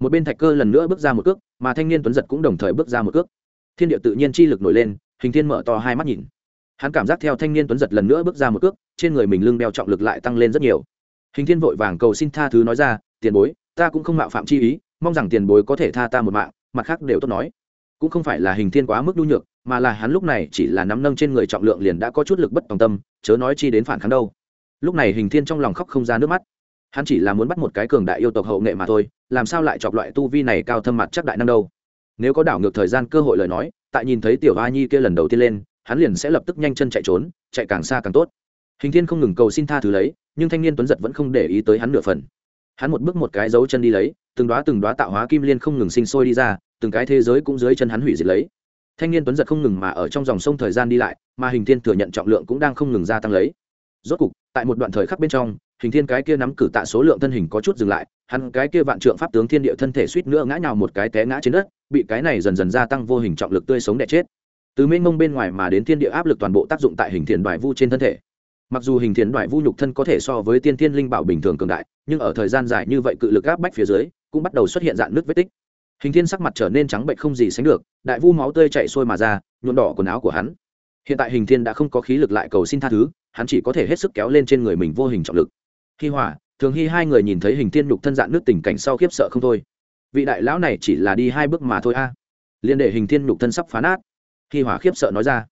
Một bên thạch cơ lần nữa bước ra một cước, mà thanh niên tuấn giật cũng đồng thời bước ra một cước. Thiên địa tự nhiên chi lực nổi lên, hình thiên mở to hai mắt nhìn hắn cảm giác theo thanh niên tuấn giật lần nữa bước ra một cước, trên người mình lưng đeo trọng lực lại tăng lên rất nhiều. Hình thiên vội vàng cầu xin tha thứ nói ra, tiền bối, ta cũng không mạo phạm chi ý, mong rằng tiền bối có thể tha ta một mạng, mặt khác đều tốt nói. Cũng không phải là hình thiên quá mức nhu nhược, mà là hắn lúc này chỉ là nắm nâng trên người trọng lượng liền đã có chút lực bất tòng tâm, chớ nói chi đến phản kháng đâu. Lúc này hình thiên trong lòng khóc không ra nước mắt. Hắn chỉ là muốn bắt một cái cường đại yêu tộc hậu nghệ mà thôi, làm sao lại chọc loại tu vi này cao thâm mặt chắc đại năng đâu. Nếu có đảo ngược thời gian cơ hội lời nói, tại nhìn thấy tiểu a nhi kia lần đầu tiên lên hắn liền sẽ lập tức nhanh chân chạy trốn, chạy càng xa càng tốt. Hình thiên không ngừng cầu xin tha thứ lấy, nhưng thanh niên tuấn giật vẫn không để ý tới hắn nửa phần. Hắn một bước một cái dấu chân đi lấy, từng đoá từng đoá tạo hóa kim liên không ngừng sinh sôi đi ra, từng cái thế giới cũng dưới chân hắn hủy diệt lấy. Thanh niên tuấn giật không ngừng mà ở trong dòng sông thời gian đi lại, mà hình thiên thừa nhận trọng lượng cũng đang không ngừng gia tăng lấy. Rốt cục, tại một đoạn thời khắc bên trong, hình thiên cái kia nắm cử tạ số lượng thân hình có chút dừng lại, hắn cái kia vạn trượng pháp tướng thiên địa thân thể suýt nữa ngã nhào một cái té ngã trên đất, bị cái này dần dần gia tăng vô hình trọng lực tươi sống đẻ chết từ mênh mông bên ngoài mà đến thiên địa áp lực toàn bộ tác dụng tại hình thiền đoại vu trên thân thể. Mặc dù hình thiền đoại vu nhục thân có thể so với tiên thiên linh bảo bình thường cường đại, nhưng ở thời gian dài như vậy cự lực áp bách phía dưới, cũng bắt đầu xuất hiện dạng nước vết tích. Hình thiên sắc mặt trở nên trắng bệnh không gì sánh được, đại vu máu tươi chạy sôi mà ra, nhuộm đỏ quần áo của hắn. Hiện tại hình thiên đã không có khí lực lại cầu xin tha thứ, hắn chỉ có thể hết sức kéo lên trên người mình vô hình trọng lực. Hi hỏa thường hy hai người nhìn thấy hình thiên nhục thân dạng nước tình cảnh sau khiếp sợ không thôi. Vị đại lão này chỉ là đi hai bước mà thôi a. À. liên để hình thiên nhục thân sắp phá nát hi hỏa khiếp sợ nói ra.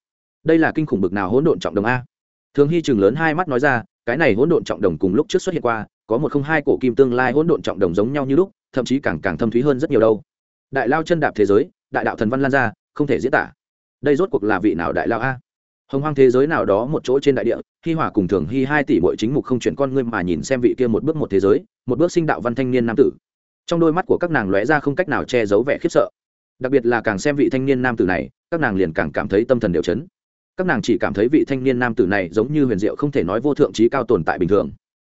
Đây là kinh khủng bực nào hỗn độn trọng đồng a? Thường hy chừng lớn hai mắt nói ra, cái này hỗn độn trọng đồng cùng lúc trước xuất hiện qua, có một không hai cổ kim tương lai hỗn độn trọng đồng giống nhau như lúc, thậm chí càng càng thâm thúy hơn rất nhiều đâu. Đại lao chân đạp thế giới, đại đạo thần văn lan ra, không thể diễn tả. Đây rốt cuộc là vị nào đại lao a? Hồng hoang thế giới nào đó một chỗ trên đại địa, hi hỏa cùng thường hy hai tỷ bội chính mục không chuyển con ngươi mà nhìn xem vị kia một bước một thế giới, một bước sinh đạo văn thanh niên nam tử. Trong đôi mắt của các nàng lóe ra không cách nào che giấu vẻ khiếp sợ đặc biệt là càng xem vị thanh niên nam tử này, các nàng liền càng cảm thấy tâm thần đều chấn. Các nàng chỉ cảm thấy vị thanh niên nam tử này giống như huyền diệu không thể nói vô thượng trí cao tồn tại bình thường.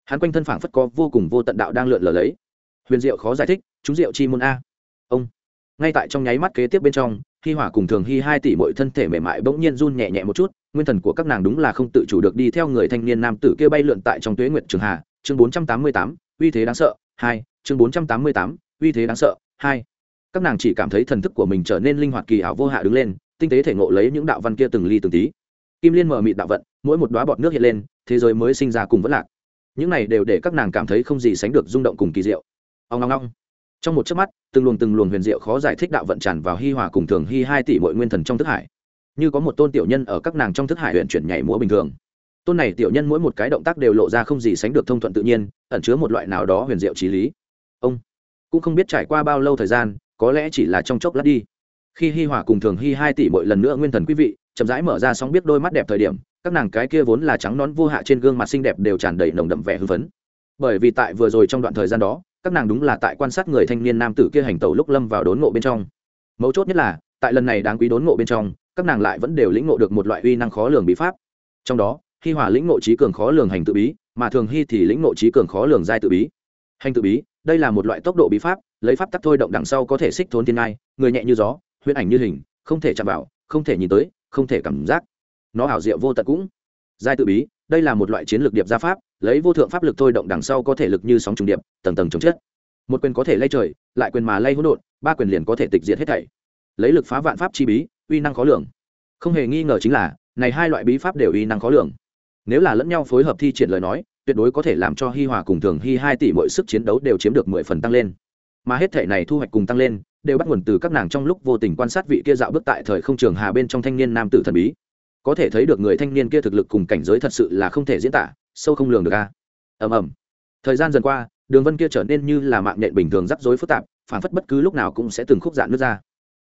Hắn quanh thân phảng phất có vô cùng vô tận đạo đang lượn lờ lấy. Huyền diệu khó giải thích, chúng diệu chi môn a. Ông. Ngay tại trong nháy mắt kế tiếp bên trong, hi hỏa cùng thường hi hai tỷ mỗi thân thể mềm mại bỗng nhiên run nhẹ nhẹ một chút, nguyên thần của các nàng đúng là không tự chủ được đi theo người thanh niên nam tử kia bay lượn tại trong tuế nguyệt trường hà. Chương bốn trăm tám mươi tám, uy thế đáng sợ, hai. Chương bốn trăm tám mươi tám, uy thế đáng sợ, hai các nàng chỉ cảm thấy thần thức của mình trở nên linh hoạt kỳ ảo vô hạ đứng lên, tinh tế thể ngộ lấy những đạo văn kia từng ly từng tí. Kim liên mở mịt đạo vận, mỗi một đoá bọt nước hiện lên, thế giới mới sinh ra cùng vẫn lạc. Những này đều để các nàng cảm thấy không gì sánh được rung động cùng kỳ diệu. Ông long long trong một chớp mắt, từng luồng từng luồng huyền diệu khó giải thích đạo vận tràn vào hi hòa cùng thường hi hai tỷ mọi nguyên thần trong thức hải. Như có một tôn tiểu nhân ở các nàng trong thức hải huyện chuyển nhảy múa bình thường. Tôn này tiểu nhân mỗi một cái động tác đều lộ ra không gì sánh được thông thuận tự nhiên, ẩn chứa một loại nào đó huyền diệu trí lý. Ông cũng không biết trải qua bao lâu thời gian có lẽ chỉ là trong chốc lát đi. Khi hi hòa cùng thường hi hai tỷ mỗi lần nữa nguyên thần quý vị, chậm rãi mở ra sóng biết đôi mắt đẹp thời điểm, các nàng cái kia vốn là trắng nón vô hạ trên gương mặt xinh đẹp đều tràn đầy nồng đậm vẻ hưng phấn. Bởi vì tại vừa rồi trong đoạn thời gian đó, các nàng đúng là tại quan sát người thanh niên nam tử kia hành tẩu lúc lâm vào đốn ngộ bên trong. Mấu chốt nhất là, tại lần này đáng quý đốn ngộ bên trong, các nàng lại vẫn đều lĩnh ngộ được một loại uy năng khó lường bí pháp. Trong đó, hi hòa lĩnh ngộ trí cường khó lường hành tự bí, mà thường hy thì lĩnh ngộ trí cường khó lường giai tự bí hành tự bí, đây là một loại tốc độ bí pháp, lấy pháp tắc thôi động đằng sau có thể xích thốn thiên ngai, người nhẹ như gió, huyễn ảnh như hình, không thể chạm vào, không thể nhìn tới, không thể cảm giác. Nó ảo diệu vô tận cũng. Giai tự bí, đây là một loại chiến lược điệp gia pháp, lấy vô thượng pháp lực thôi động đằng sau có thể lực như sóng trùng điệp, tầng tầng chống chết. Một quyền có thể lay trời, lại quyền mà lay hỗn độn, ba quyền liền có thể tịch diệt hết thảy. Lấy lực phá vạn pháp chi bí, uy năng khó lường. Không hề nghi ngờ chính là, này hai loại bí pháp đều uy năng khó lường. Nếu là lẫn nhau phối hợp thi triển lời nói tuyệt đối có thể làm cho hi hòa cùng thường hi hai tỷ mỗi sức chiến đấu đều chiếm được mười phần tăng lên. Mà hết thể này thu hoạch cùng tăng lên, đều bắt nguồn từ các nàng trong lúc vô tình quan sát vị kia dạo bước tại thời không trường hà bên trong thanh niên nam tử thần bí. Có thể thấy được người thanh niên kia thực lực cùng cảnh giới thật sự là không thể diễn tả, sâu không lường được a. Ầm ầm. Thời gian dần qua, đường vân kia trở nên như là mạng nhện bình thường rắc rối phức tạp, phản phất bất cứ lúc nào cũng sẽ từng khúc dạn nước ra.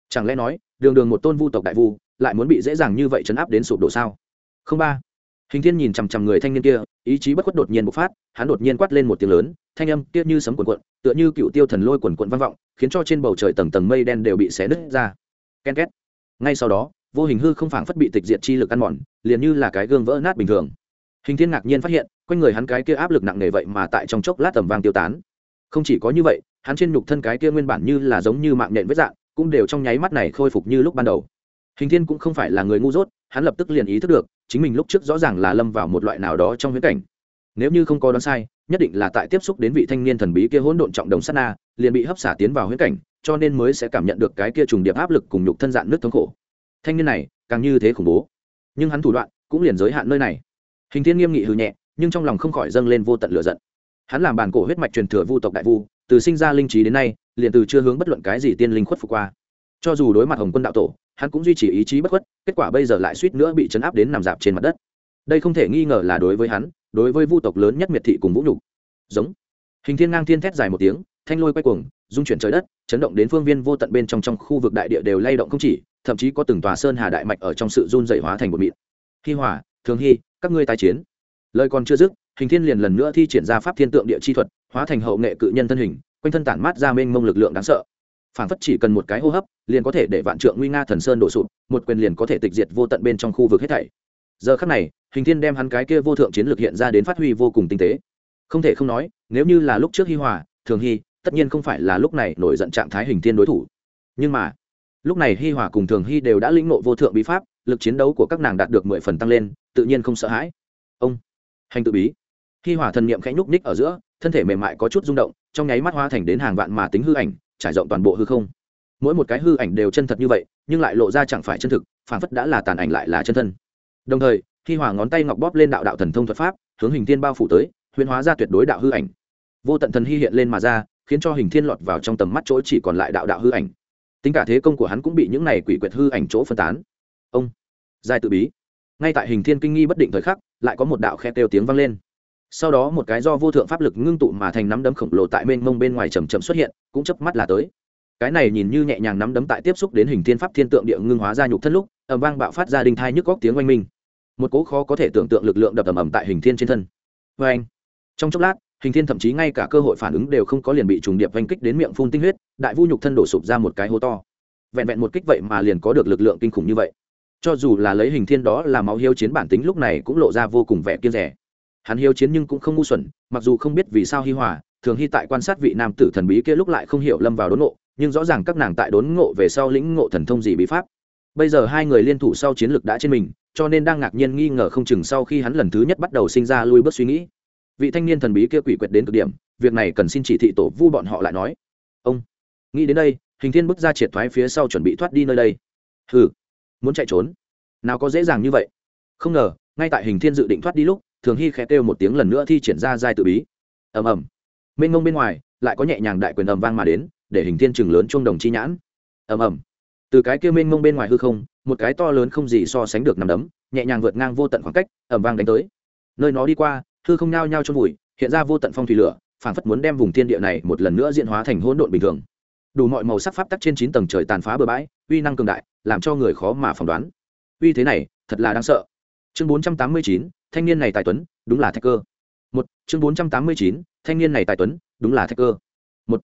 Chẳng lẽ nói, đường đường một tôn vu tộc đại vu, lại muốn bị dễ dàng như vậy chấn áp đến sụp đổ sao? Không ba hình thiên nhìn chằm chằm người thanh niên kia, ý chí bất khuất đột nhiên bộc phát, hắn đột nhiên quát lên một tiếng lớn, thanh âm kia như sấm cuộn cuộn, tựa như cựu tiêu thần lôi quần cuộn vang vọng, khiến cho trên bầu trời tầng tầng mây đen đều bị xé nứt ra. Ken két. Ngay sau đó, vô hình hư không phảng phất bị tịch diệt chi lực ăn mòn, liền như là cái gương vỡ nát bình thường. Hình thiên ngạc nhiên phát hiện, quanh người hắn cái kia áp lực nặng nề vậy mà tại trong chốc lát tầm vang tiêu tán. Không chỉ có như vậy, hắn trên nhục thân cái kia nguyên bản như là giống như mạng nhện vết dạng, cũng đều trong nháy mắt này khôi phục như lúc ban đầu. Hình thiên cũng không phải là người ngu dốt, hắn lập tức liền ý thức được chính mình lúc trước rõ ràng là lâm vào một loại nào đó trong huyễn cảnh. Nếu như không có đoán sai, nhất định là tại tiếp xúc đến vị thanh niên thần bí kia hỗn độn trọng đồng sát na, liền bị hấp xả tiến vào huyễn cảnh, cho nên mới sẽ cảm nhận được cái kia trùng điệp áp lực cùng nhục thân dạn nước thống khổ. Thanh niên này, càng như thế khủng bố. Nhưng hắn thủ đoạn, cũng liền giới hạn nơi này. Hình thiên nghiêm nghị hư nhẹ, nhưng trong lòng không khỏi dâng lên vô tận lửa giận. Hắn làm bản cổ huyết mạch truyền thừa vu tộc đại vu, từ sinh ra linh trí đến nay, liền từ chưa hướng bất luận cái gì tiên linh khuất phục qua cho dù đối mặt hồng quân đạo tổ, hắn cũng duy trì ý chí bất khuất, kết quả bây giờ lại suýt nữa bị chấn áp đến nằm dạp trên mặt đất. Đây không thể nghi ngờ là đối với hắn, đối với vu tộc lớn nhất miệt thị cùng vũ nhục. Giống. Hình thiên ngang thiên thét dài một tiếng, thanh lôi quay cuồng dung chuyển trời đất, chấn động đến phương viên vô tận bên trong trong khu vực đại địa đều lay động không chỉ, thậm chí có từng tòa sơn hà đại mạch ở trong sự run dày hóa thành một mịn. Hi hòa, thường hy các ngươi tái chiến. Lời còn chưa dứt, hình thiên liền lần nữa thi triển ra pháp thiên tượng địa chi thuật, hóa thành hậu nghệ cự nhân thân hình, quanh thân tản mát ra mênh mông lực lượng đáng sợ phản phất chỉ cần một cái hô hấp, liền có thể để vạn trượng nguy nga thần sơn đổ sụp, một quyền liền có thể tịch diệt vô tận bên trong khu vực hết thảy. Giờ khắc này, hình thiên đem hắn cái kia vô thượng chiến lược hiện ra đến phát huy vô cùng tinh tế. Không thể không nói, nếu như là lúc trước hi hòa, thường hy, tất nhiên không phải là lúc này nổi giận trạng thái hình thiên đối thủ. Nhưng mà, lúc này hi hòa cùng thường hy đều đã lĩnh nộ vô thượng bí pháp, lực chiến đấu của các nàng đạt được mười phần tăng lên, tự nhiên không sợ hãi. Ông, hành tự bí. Hi hòa thần niệm khẽ nhúc ních ở giữa, thân thể mềm mại có chút rung động, trong nháy mắt hóa thành đến hàng vạn mà tính hư ảnh trải rộng toàn bộ hư không. Mỗi một cái hư ảnh đều chân thật như vậy, nhưng lại lộ ra chẳng phải chân thực phản phất đã là tàn ảnh lại là chân thân. Đồng thời, khi hòa ngón tay ngọc bóp lên đạo đạo thần thông thuật pháp, hướng hình thiên bao phủ tới huyễn hóa ra tuyệt đối đạo hư ảnh. Vô tận thần hy hiện lên mà ra, khiến cho hình thiên lọt vào trong tầm mắt chỗ chỉ còn lại đạo đạo hư ảnh. Tính cả thế công của hắn cũng bị những này quỷ quyệt hư ảnh chỗ phân tán. Ông, giai tự bí. Ngay tại hình thiên kinh nghi bất định thời khắc, lại có một đạo khe kêu tiếng vang lên sau đó một cái do vô thượng pháp lực ngưng tụ mà thành nắm đấm khổng lồ tại mênh mông bên ngoài chầm chậm xuất hiện, cũng chớp mắt là tới. Cái này nhìn như nhẹ nhàng nắm đấm tại tiếp xúc đến hình thiên pháp thiên tượng địa ngưng hóa ra nhục thân lúc, ầm vang bạo phát ra đinh thai nhức góc tiếng oanh minh. Một cố khó có thể tưởng tượng lực lượng đập ầm ầm tại hình thiên trên thân. Vê anh trong chốc lát, hình thiên thậm chí ngay cả cơ hội phản ứng đều không có liền bị trùng điệp oanh kích đến miệng phun tinh huyết, đại vu nhục thân đổ sụp ra một cái hố to. Vẹn vẹn một kích vậy mà liền có được lực lượng kinh khủng như vậy. Cho dù là lấy hình thiên đó là máu hiếu chiến bản tính lúc này cũng lộ ra vô cùng vẻ kiên rẻ hắn hiếu chiến nhưng cũng không ngu xuẩn, mặc dù không biết vì sao hi hòa, thường hy tại quan sát vị nam tử thần bí kia lúc lại không hiểu lâm vào đốn ngộ, nhưng rõ ràng các nàng tại đốn ngộ về sau lĩnh ngộ thần thông gì bí pháp. Bây giờ hai người liên thủ sau chiến lược đã trên mình, cho nên đang ngạc nhiên nghi ngờ không chừng sau khi hắn lần thứ nhất bắt đầu sinh ra lui bước suy nghĩ. Vị thanh niên thần bí kia quỷ quyệt đến cực điểm, việc này cần xin chỉ thị tổ vu bọn họ lại nói. Ông, nghĩ đến đây, hình thiên bước ra triệt thoái phía sau chuẩn bị thoát đi nơi đây. Hừ, muốn chạy trốn. Nào có dễ dàng như vậy. Không ngờ, ngay tại hình thiên dự định thoát đi lúc thường hy khẽ kêu một tiếng lần nữa thi triển ra giai tự bí. Ầm ầm. Mênh ngông bên ngoài, lại có nhẹ nhàng đại quyền ầm vang mà đến, để hình thiên chừng lớn chuông đồng chi nhãn. Ầm ầm. Từ cái kia mênh mông bên ngoài hư không, một cái to lớn không gì so sánh được nằm đấm, nhẹ nhàng vượt ngang vô tận khoảng cách, ầm vang đánh tới. Nơi nó đi qua, hư không nhao nhao trong bụi hiện ra vô tận phong thủy lửa, phảng phất muốn đem vùng thiên địa này một lần nữa diễn hóa thành hỗn độn bình thường. Đủ mọi màu sắc pháp tắc trên chín tầng trời tàn phá bừa bãi, uy năng cường đại, làm cho người khó mà phỏng đoán. Uy thế này, thật là đáng sợ. Chương bốn trăm tám mươi chín thanh niên này tài tuấn, đúng là thạch cơ. Một, chương bốn trăm tám mươi chín, thanh niên này tài tuấn, đúng là thạch cơ. Một,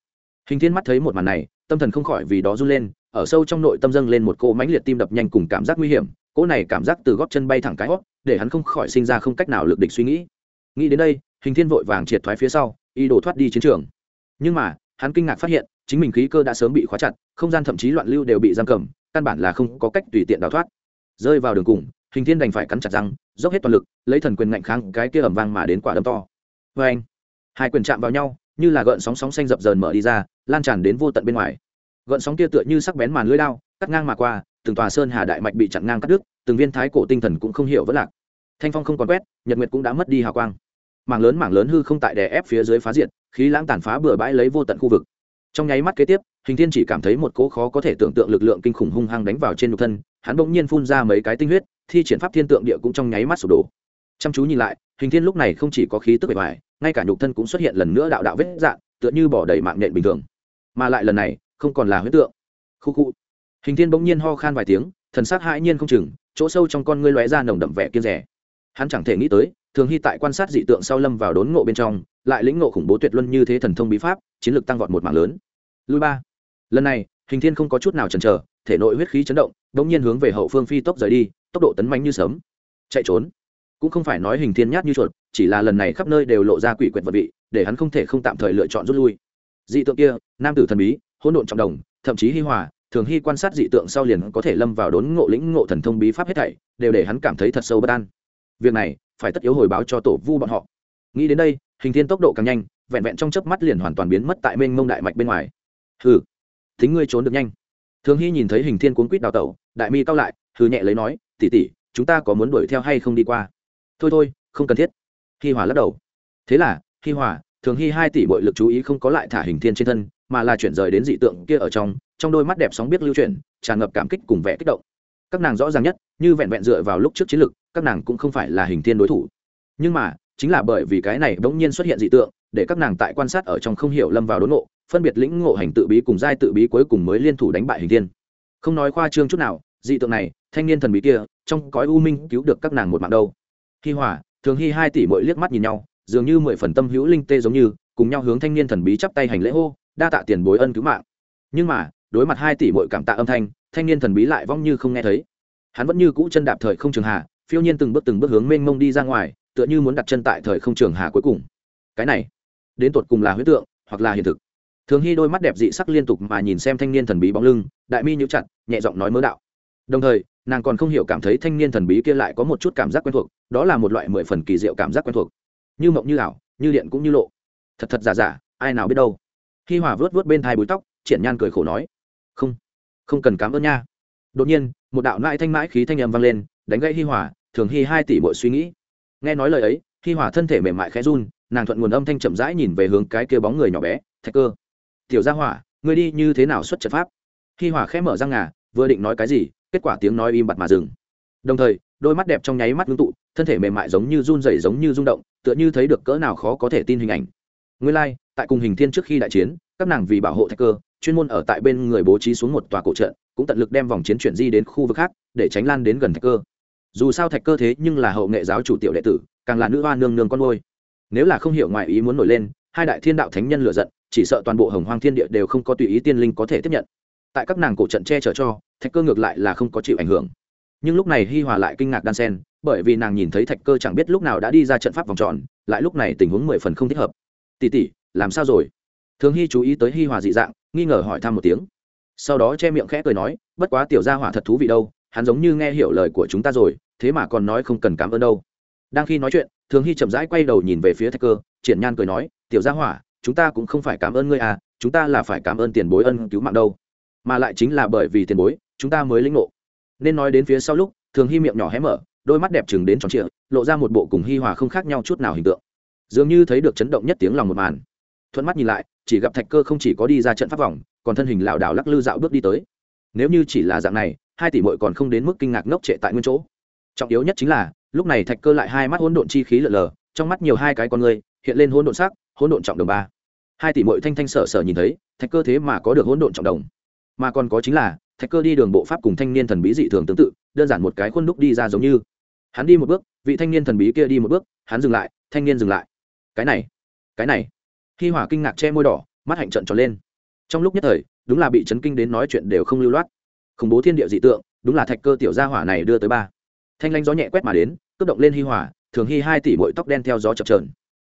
hình thiên mắt thấy một màn này, tâm thần không khỏi vì đó run lên, ở sâu trong nội tâm dâng lên một cỗ mãnh liệt tim đập nhanh cùng cảm giác nguy hiểm, cỗ này cảm giác từ góp chân bay thẳng cái hót, để hắn không khỏi sinh ra không cách nào lực địch suy nghĩ. Nghĩ đến đây, hình thiên vội vàng triệt thoái phía sau, ý đồ thoát đi chiến trường. Nhưng mà, hắn kinh ngạc phát hiện, chính mình khí cơ đã sớm bị khóa chặt, không gian thậm chí loạn lưu đều bị giam cầm, căn bản là không có cách tùy tiện đào thoát. Rơi vào đường cùng hình thiên đành phải cắn chặt răng, dốc hết toàn lực, lấy thần quyền ngạnh kháng cái kia ẩm vang mà đến quả đấm to. Vê anh, hai quyền chạm vào nhau, như là gợn sóng sóng xanh dập dờn mở đi ra, lan tràn đến vô tận bên ngoài. Gợn sóng kia tựa như sắc bén màn lưới đao, cắt ngang mà qua, từng tòa sơn hà đại mạch bị chặn ngang cắt đứt, từng viên thái cổ tinh thần cũng không hiểu vẫn lạc. Thanh phong không còn quét, nhật nguyệt cũng đã mất đi hào quang. Mảng lớn mảng lớn hư không tại đè ép phía dưới phá diệt, khí lãng tàn phá bừa bãi lấy vô tận khu vực. Trong nháy mắt kế tiếp, hình thiên chỉ cảm thấy một cỗ khó có thể tưởng tượng lực lượng kinh khủng hung hăng đánh vào trên nhục thân, hắn bỗng nhiên phun ra mấy cái tinh huyết thi triển pháp thiên tượng địa cũng trong nháy mắt sụp đổ. Chăm chú nhìn lại, hình thiên lúc này không chỉ có khí tức bề ngoài, ngay cả nhục thân cũng xuất hiện lần nữa đạo đạo vết dạn tựa như bỏ đầy mạng nhện bình thường. Mà lại lần này, không còn là huyết tượng. Khu khu. Hình thiên bỗng nhiên ho khan vài tiếng, thần sắc hãi nhiên không chừng, chỗ sâu trong con ngươi lóe ra nồng đậm vẻ kiên rẻ. Hắn chẳng thể nghĩ tới, thường hy tại quan sát dị tượng sau lâm vào đốn ngộ bên trong, lại lĩnh ngộ khủng bố tuyệt luân như thế thần thông bí pháp, chiến lược tăng vọt một mạng lớn. Lui ba. Lần này, hình thiên không có chút nào chần chờ, thể nội huyết khí chấn động đ ỗ n g nhiên hướng về hậu phương phi tốc rời đi tốc độ tấn mánh như sớm chạy trốn. Cũng không phải nói hình thiên nhát như chuột, chỉ là lần này khắp nơi đều lộ ra quỷ quyệt vật vị, để hắn không thể không tạm thời lựa chọn rút lui. Dị tượng kia, nam tử thần bí, hỗn độn trọng đồng, thậm chí hi hòa, thường hy quan sát dị tượng sau liền có thể lâm vào đốn ngộ lĩnh ngộ thần thông bí pháp hết thảy, đều để hắn cảm thấy thật sâu bất an. Việc này, phải tất yếu hồi báo cho tổ vu bọn họ. Nghĩ đến đây, hình thiên tốc độ càng nhanh, vẹn vẹn trong chớp mắt liền hoàn toàn biến mất tại mênh mông đại mạch bên ngoài. Hừ, thính ngươi trốn được nhanh. Thường hy nhìn thấy hình thiên cuốn quýt đào tẩu, đại mi cao lại, hừ nhẹ lấy nói tỉ tỉ, chúng ta có muốn đuổi theo hay không đi qua? Thôi thôi, không cần thiết. Hi hòa lắc đầu. Thế là, hi hòa, thường hy hai tỷ bội lực chú ý không có lại thả hình thiên trên thân, mà là chuyển rời đến dị tượng kia ở trong trong đôi mắt đẹp sóng biết lưu chuyển, tràn ngập cảm kích cùng vẻ kích động. Các nàng rõ ràng nhất, như vẹn vẹn dựa vào lúc trước chiến lực, các nàng cũng không phải là hình thiên đối thủ. Nhưng mà, chính là bởi vì cái này bỗng nhiên xuất hiện dị tượng, để các nàng tại quan sát ở trong không hiểu lâm vào đốn ngộ, phân biệt lĩnh ngộ hành tự bí cùng giai tự bí cuối cùng mới liên thủ đánh bại hình thiên. Không nói khoa trương chút nào dị tượng này, thanh niên thần bí kia, trong cõi u minh cứu được các nàng một mạng đâu. Hi hòa, thường hy hai tỷ mỗi liếc mắt nhìn nhau, dường như mười phần tâm hữu linh tê giống như, cùng nhau hướng thanh niên thần bí chắp tay hành lễ hô, đa tạ tiền bối ân cứu mạng. Nhưng mà, đối mặt hai tỷ mỗi cảm tạ âm thanh thanh niên thần bí lại vong như không nghe thấy. Hắn vẫn như cũ chân đạp thời không trường hạ, phiêu nhiên từng bước từng bước hướng mênh mông đi ra ngoài, tựa như muốn đặt chân tại thời không trường hà cuối cùng. Cái này, đến tột cùng là huyết tượng, hoặc là hiện thực? Thường hy đôi mắt đẹp dị sắc liên tục mà nhìn xem thanh niên thần bí bóng lưng, đại mi nhũ chặt, nhẹ giọng nói mớ đạo đồng thời, nàng còn không hiểu cảm thấy thanh niên thần bí kia lại có một chút cảm giác quen thuộc, đó là một loại mười phần kỳ diệu cảm giác quen thuộc. Như mộng như ảo, như điện cũng như lộ. Thật thật giả giả, ai nào biết đâu. Khi hòa vớt vớt bên thai búi tóc, triển nhan cười khổ nói. Không không cần cảm ơn nha. Đột nhiên, một đạo nại thanh mãi khí thanh âm vang lên, đánh gãy hi hòa, thường hy hai tỷ bội suy nghĩ. Nghe nói lời ấy, hi hòa thân thể mềm mại khẽ run, nàng thuận nguồn âm thanh chậm rãi nhìn về hướng cái kia bóng người nhỏ bé, thạch cơ. Tiểu gia hỏa, ngươi đi như thế nào xuất trận pháp? Hi hòa khẽ mở răng ngà, vừa định nói cái gì kết quả tiếng nói im bặt mà dừng. Đồng thời đôi mắt đẹp trong nháy mắt ngưng tụ thân thể mềm mại giống như run rẩy giống như rung động tựa như thấy được cỡ nào khó có thể tin hình ảnh. Nguyên lai、like, tại cùng hình thiên trước khi đại chiến các nàng vì bảo hộ thạch cơ chuyên môn ở tại bên người bố trí xuống một tòa cổ trận cũng tận lực đem vòng chiến chuyển di đến khu vực khác để tránh lan đến gần thạch cơ dù sao thạch cơ thế nhưng là hậu nghệ giáo chủ tiểu đệ tử càng là nữ hoa nương nương con ngôi nếu là không hiểu ngoại ý muốn nổi lên hai đại thiên đạo thánh nhân lựa giận chỉ sợ toàn bộ hồng hoang thiên địa đều không có tùy ý tiên linh có thể tiếp nhận tại các nàng cổ trận che chở cho, thạch cơ ngược lại là không có chịu ảnh hưởng. Nhưng lúc này hi hòa lại kinh ngạc đan sen, bởi vì nàng nhìn thấy thạch cơ chẳng biết lúc nào đã đi ra trận pháp vòng tròn, lại lúc này tình huống mười phần không thích hợp. Tỉ tỉ làm sao rồi? Thường hy chú ý tới hi hòa dị dạng, nghi ngờ hỏi thăm một tiếng. Sau đó che miệng khẽ cười nói, bất quá tiểu gia hỏa thật thú vị đâu, hắn giống như nghe hiểu lời của chúng ta rồi, thế mà còn nói không cần cảm ơn đâu. Đang khi nói chuyện, thường hy chậm rãi quay đầu nhìn về phía thạch cơ, triển nhan cười nói, tiểu gia hỏa, chúng ta cũng không phải cảm ơn ngươi à chúng ta là phải cảm ơn tiền bối ân cứu mạng đâu mà lại chính là bởi vì tiền bối, chúng ta mới lĩnh ngộ. Nên nói đến phía sau lúc, thường hy miệng nhỏ hé mở, đôi mắt đẹp chừng đến tròn trịa, lộ ra một bộ cùng hi hòa không khác nhau chút nào hình tượng. Dường như thấy được chấn động nhất tiếng lòng một màn. Thuận mắt nhìn lại, chỉ gặp thạch cơ không chỉ có đi ra trận pháp vòng, còn thân hình lảo đảo lắc lư dạo bước đi tới. Nếu như chỉ là dạng này, hai tỷ mội còn không đến mức kinh ngạc ngốc trệ tại nguyên chỗ. Trọng yếu nhất chính là, lúc này thạch cơ lại hai mắt hỗn độn chi khí lờ lờ, trong mắt nhiều hai cái con người, hiện lên hỗn độn sắc, hỗn độn trọng đồng ba. Hai tỷ mội thanh thanh sở sở nhìn thấy, thạch cơ thế mà có được hỗn độn trọng đồng mà còn có chính là, thạch cơ đi đường bộ pháp cùng thanh niên thần bí dị thường tương tự, đơn giản một cái khuôn đúc đi ra giống như. Hắn đi một bước, vị thanh niên thần bí kia đi một bước, hắn dừng lại, thanh niên dừng lại. Cái này cái này. Khi hỏa kinh ngạc che môi đỏ, mắt hạnh trận tròn lên. Trong lúc nhất thời, đúng là bị chấn kinh đến nói chuyện đều không lưu loát. Khủng bố thiên địa dị tượng, đúng là thạch cơ tiểu gia hỏa này đưa tới ba. Thanh lanh gió nhẹ quét mà đến, cướp động lên hi hỏa, thường hy hai tỷ bội tóc đen theo gió chập trờn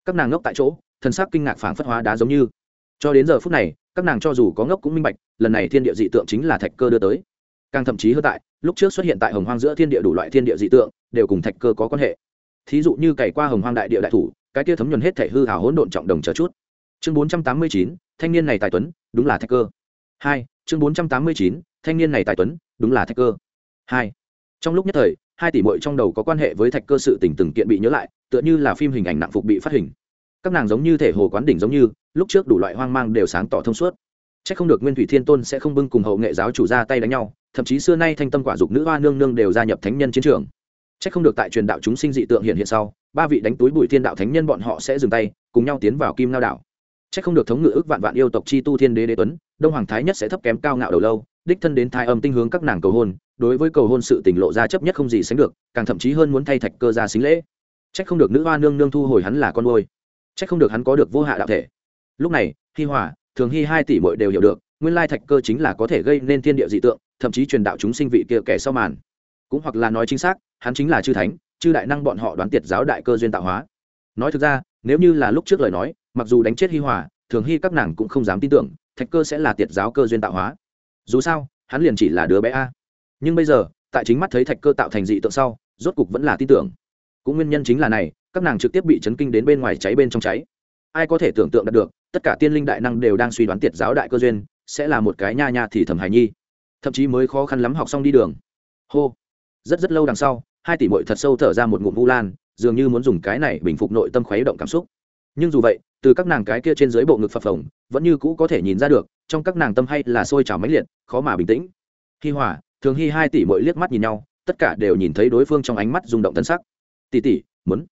các nàng ngốc tại chỗ, thần sắc kinh ngạc phảng phất hóa đá giống như. Cho đến giờ phút này các nàng cho dù có ngốc cũng minh bạch, lần này thiên địa dị tượng chính là thạch cơ đưa tới. Càng thậm chí hơn tại, lúc trước xuất hiện tại hồng hoang giữa thiên địa đủ loại thiên địa dị tượng, đều cùng thạch cơ có quan hệ. Thí dụ như cày qua hồng hoang đại địa đại thủ, cái kia thấm nhuần hết thể hư hào hỗn độn trọng đồng chờ chút. Chương bốn trăm tám mươi chín, thanh niên này tài tuấn, đúng là thạch cơ. Hai, chương bốn trăm tám mươi chín, thanh niên này tài tuấn, đúng là thạch cơ. Hai, trong lúc nhất thời, hai tỷ mội trong đầu có quan hệ với thạch cơ sự tình từng kiện bị nhớ lại, tựa như là phim hình ảnh nặng phục bị phát hình các nàng giống như thể hồ quán đỉnh giống như lúc trước đủ loại hoang mang đều sáng tỏ thông suốt Chắc không được Nguyên Thủy Thiên Tôn sẽ không bưng cùng hậu nghệ giáo chủ ra tay đánh nhau, thậm chí xưa nay thanh tâm quả dục nữ hoa nương nương đều gia nhập thánh nhân chiến trường. Chắc không được tại truyền đạo chúng sinh dị tượng hiện hiện sau, ba vị đánh túi bụi thiên đạo thánh nhân bọn họ sẽ dừng tay, cùng nhau tiến vào Kim Lao đảo. Chắc không được thống ngự ước vạn vạn yêu tộc chi tu thiên đế đế tuấn, Đông Hoàng thái nhất sẽ thấp kém cao ngạo đầu lâu, đích thân đến thai âm tinh hướng các nàng cầu hôn, đối với cầu hôn sự tình lộ ra chấp nhất không gì sánh được, càng thậm chí hơn muốn thay thạch cơ ra xính lễ. Chắc không được nữ hoa nương nương thu hồi hắn là con nuôi. Chắc không được hắn có được vô hạ đạo thể. Lúc này, Hi Hòa, Thường Hi hai tỷ bội đều hiểu được, nguyên lai thạch cơ chính là có thể gây nên thiên địa dị tượng, thậm chí truyền đạo chúng sinh vị kia kẻ sau màn. Cũng hoặc là nói chính xác, hắn chính là chư thánh, chư đại năng bọn họ đoán tiệt giáo đại cơ duyên tạo hóa. Nói thực ra, nếu như là lúc trước lời nói, mặc dù đánh chết Hi Hòa, Thường Hi các nàng cũng không dám tin tưởng, thạch cơ sẽ là tiệt giáo cơ duyên tạo hóa. Dù sao, hắn liền chỉ là đứa bé a. Nhưng bây giờ, tại chính mắt thấy thạch cơ tạo thành dị tượng sau, rốt cục vẫn là tin tưởng. Cũng nguyên nhân chính là này, các nàng trực tiếp bị chấn kinh đến bên ngoài cháy bên trong cháy. Ai có thể tưởng tượng được, tất cả tiên linh đại năng đều đang suy đoán tiệt giáo đại cơ duyên, sẽ là một cái nha nha thì thầm hài nhi. Thậm chí mới khó khăn lắm học xong đi đường. Hô. Rất rất lâu đằng sau, hai tỷ mội thật sâu thở ra một ngụm vu lan, dường như muốn dùng cái này bình phục nội tâm khuấy động cảm xúc. Nhưng dù vậy, từ các nàng cái kia trên dưới bộ ngực phập phồng, vẫn như cũ có thể nhìn ra được, trong các nàng tâm hay là sôi trào mãnh liệt, khó mà bình tĩnh. Hi hòa, thường hy hai tỷ mội liếc mắt nhìn nhau, tất cả đều nhìn thấy đối phương trong ánh mắt rung động tân sắc. Tỷ tỷ, muốn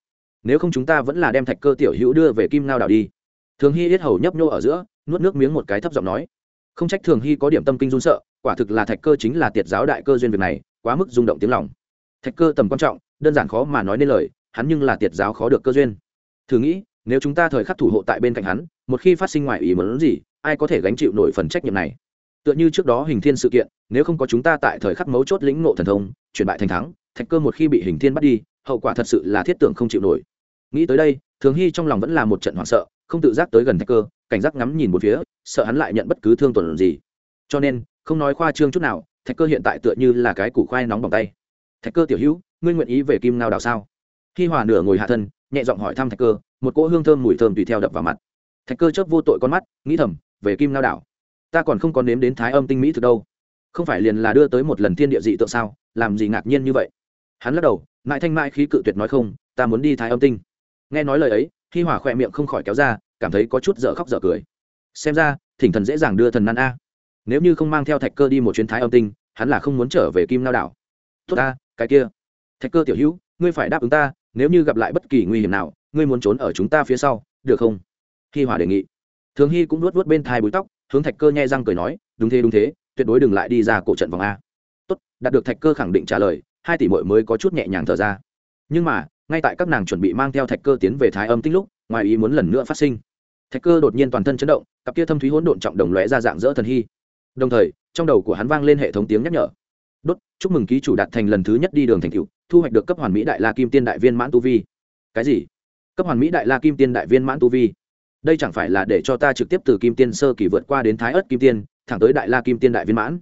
nếu không chúng ta vẫn là đem thạch cơ tiểu hữu đưa về kim ngao đảo đi. Thường hy yết hầu nhấp nhô ở giữa, nuốt nước miếng một cái thấp giọng nói. Không trách thường hy có điểm tâm kinh run sợ, quả thực là thạch cơ chính là tiệt giáo đại cơ duyên việc này, quá mức rung động tiếng lòng. Thạch cơ tầm quan trọng, đơn giản khó mà nói nên lời, hắn nhưng là tiệt giáo khó được cơ duyên. Thử nghĩ, nếu chúng ta thời khắc thủ hộ tại bên cạnh hắn, một khi phát sinh ngoài ý muốn gì, ai có thể gánh chịu nổi phần trách nhiệm này? Tựa như trước đó hình thiên sự kiện, nếu không có chúng ta tại thời khắc mấu chốt lĩnh ngộ thần thông, chuyển bại thành thắng, thạch cơ một khi bị hình thiên bắt đi, hậu quả thật sự là thiết tưởng không chịu nổi nghĩ tới đây, thường hy trong lòng vẫn là một trận hoảng sợ, không tự giác tới gần thạch cơ, cảnh giác ngắm nhìn một phía, sợ hắn lại nhận bất cứ thương tổn gì. Cho nên, không nói khoa trương chút nào, thạch cơ hiện tại tựa như là cái củ khoai nóng bằng tay. Thạch cơ tiểu hữu, ngươi nguyện ý về kim ngao đào sao? Khi hòa nửa ngồi hạ thân, nhẹ giọng hỏi thăm thạch cơ, một cỗ hương thơm mùi thơm tùy theo đập vào mặt. Thạch cơ chớp vô tội con mắt, nghĩ thầm, về kim ngao đảo, ta còn không có nếm đến thái âm tinh mỹ từ đâu. Không phải liền là đưa tới một lần thiên địa dị tượng sao? Làm gì ngạc nhiên như vậy? Hắn lắc đầu, mãi thanh mãi khí cự tuyệt nói không, ta muốn đi thái âm tinh nghe nói lời ấy khi hỏa khỏe miệng không khỏi kéo ra, cảm thấy có chút dở khóc dở cười. Xem ra, thỉnh thần dễ dàng đưa thần năn a. Nếu như không mang theo thạch cơ đi một chuyến thái âm tinh, hắn là không muốn trở về kim lao đảo. Tốt ta, cái kia. Thạch cơ tiểu hữu, ngươi phải đáp ứng ta, nếu như gặp lại bất kỳ nguy hiểm nào, ngươi muốn trốn ở chúng ta phía sau, được không? Hi hỏa đề nghị. Thường hy cũng nuốt nuốt bên thai búi tóc, hướng thạch cơ nhai răng cười nói, đúng thế đúng thế, tuyệt đối đừng lại đi ra cổ trận vòng a. Tốt, đạt được thạch cơ khẳng định trả lời, hai tỷ mội mới có chút nhẹ nhàng thở ra. Nhưng mà ngay tại các nàng chuẩn bị mang theo thạch cơ tiến về thái âm tích lúc, ngoài ý muốn lần nữa phát sinh. Thạch cơ đột nhiên toàn thân chấn động, cặp kia thâm thúy hỗn độn trọng đồng lóe ra dạng dỡ thần hy. Đồng thời, trong đầu của hắn vang lên hệ thống tiếng nhắc nhở. Đốt, chúc mừng ký chủ đạt thành lần thứ nhất đi đường thành cựu thu hoạch được cấp hoàn mỹ đại la kim tiên đại viên mãn tu vi. Cái gì? Cấp hoàn mỹ đại la kim tiên đại viên mãn tu vi? Đây chẳng phải là để cho ta trực tiếp từ kim tiên sơ kỳ vượt qua đến thái ớt kim tiên, thẳng tới đại la kim tiên đại viên mãn?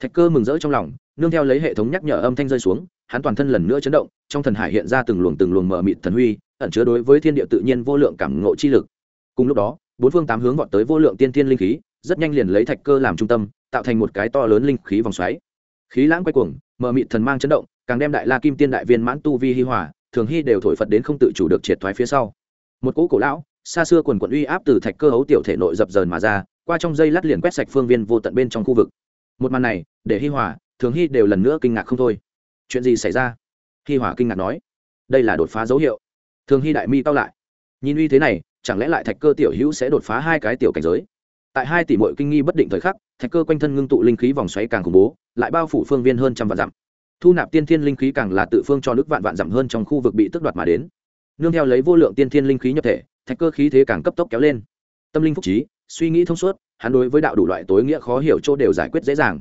Thạch cơ mừng rỡ trong lòng, nương theo lấy hệ thống nhắc nhở âm thanh rơi xuống hắn toàn thân lần nữa chấn động, trong thần hải hiện ra từng luồng từng luồng mờ mịt thần huy, ẩn chứa đối với thiên địa tự nhiên vô lượng cảm ngộ chi lực. Cùng lúc đó, bốn phương tám hướng vọt tới vô lượng tiên thiên linh khí, rất nhanh liền lấy thạch cơ làm trung tâm, tạo thành một cái to lớn linh khí vòng xoáy. Khí lãng quay cuồng, mờ mịt thần mang chấn động, càng đem đại la kim tiên đại viên mãn tu vi hi hòa, thường hy đều thổi phật đến không tự chủ được triệt thoái phía sau. Một cỗ cổ lão, xa xưa quần quận uy áp từ thạch cơ hấu tiểu thể nội dập dờn mà ra, qua trong dây lát liền quét sạch phương viên vô tận bên trong khu vực. Một màn này, để hi hòa, thường hy đều lần nữa kinh ngạc không thôi chuyện gì xảy ra? Hi hòa kinh ngạc nói. Đây là đột phá dấu hiệu. Thường hy đại mi cao lại. Nhìn uy thế này, chẳng lẽ lại thạch cơ tiểu hữu sẽ đột phá hai cái tiểu cảnh giới? Tại hai tỷ mội kinh nghi bất định thời khắc, thạch cơ quanh thân ngưng tụ linh khí vòng xoáy càng khủng bố, lại bao phủ phương viên hơn trăm vạn dặm. Thu nạp tiên thiên linh khí càng là tự phương cho nước vạn vạn dặm hơn trong khu vực bị tước đoạt mà đến. Nương theo lấy vô lượng tiên thiên linh khí nhập thể, thạch cơ khí thế càng cấp tốc kéo lên. Tâm linh phúc trí, suy nghĩ thông suốt, hắn đối với đạo đủ loại tối nghĩa khó hiểu chỗ đều giải quyết dễ dàng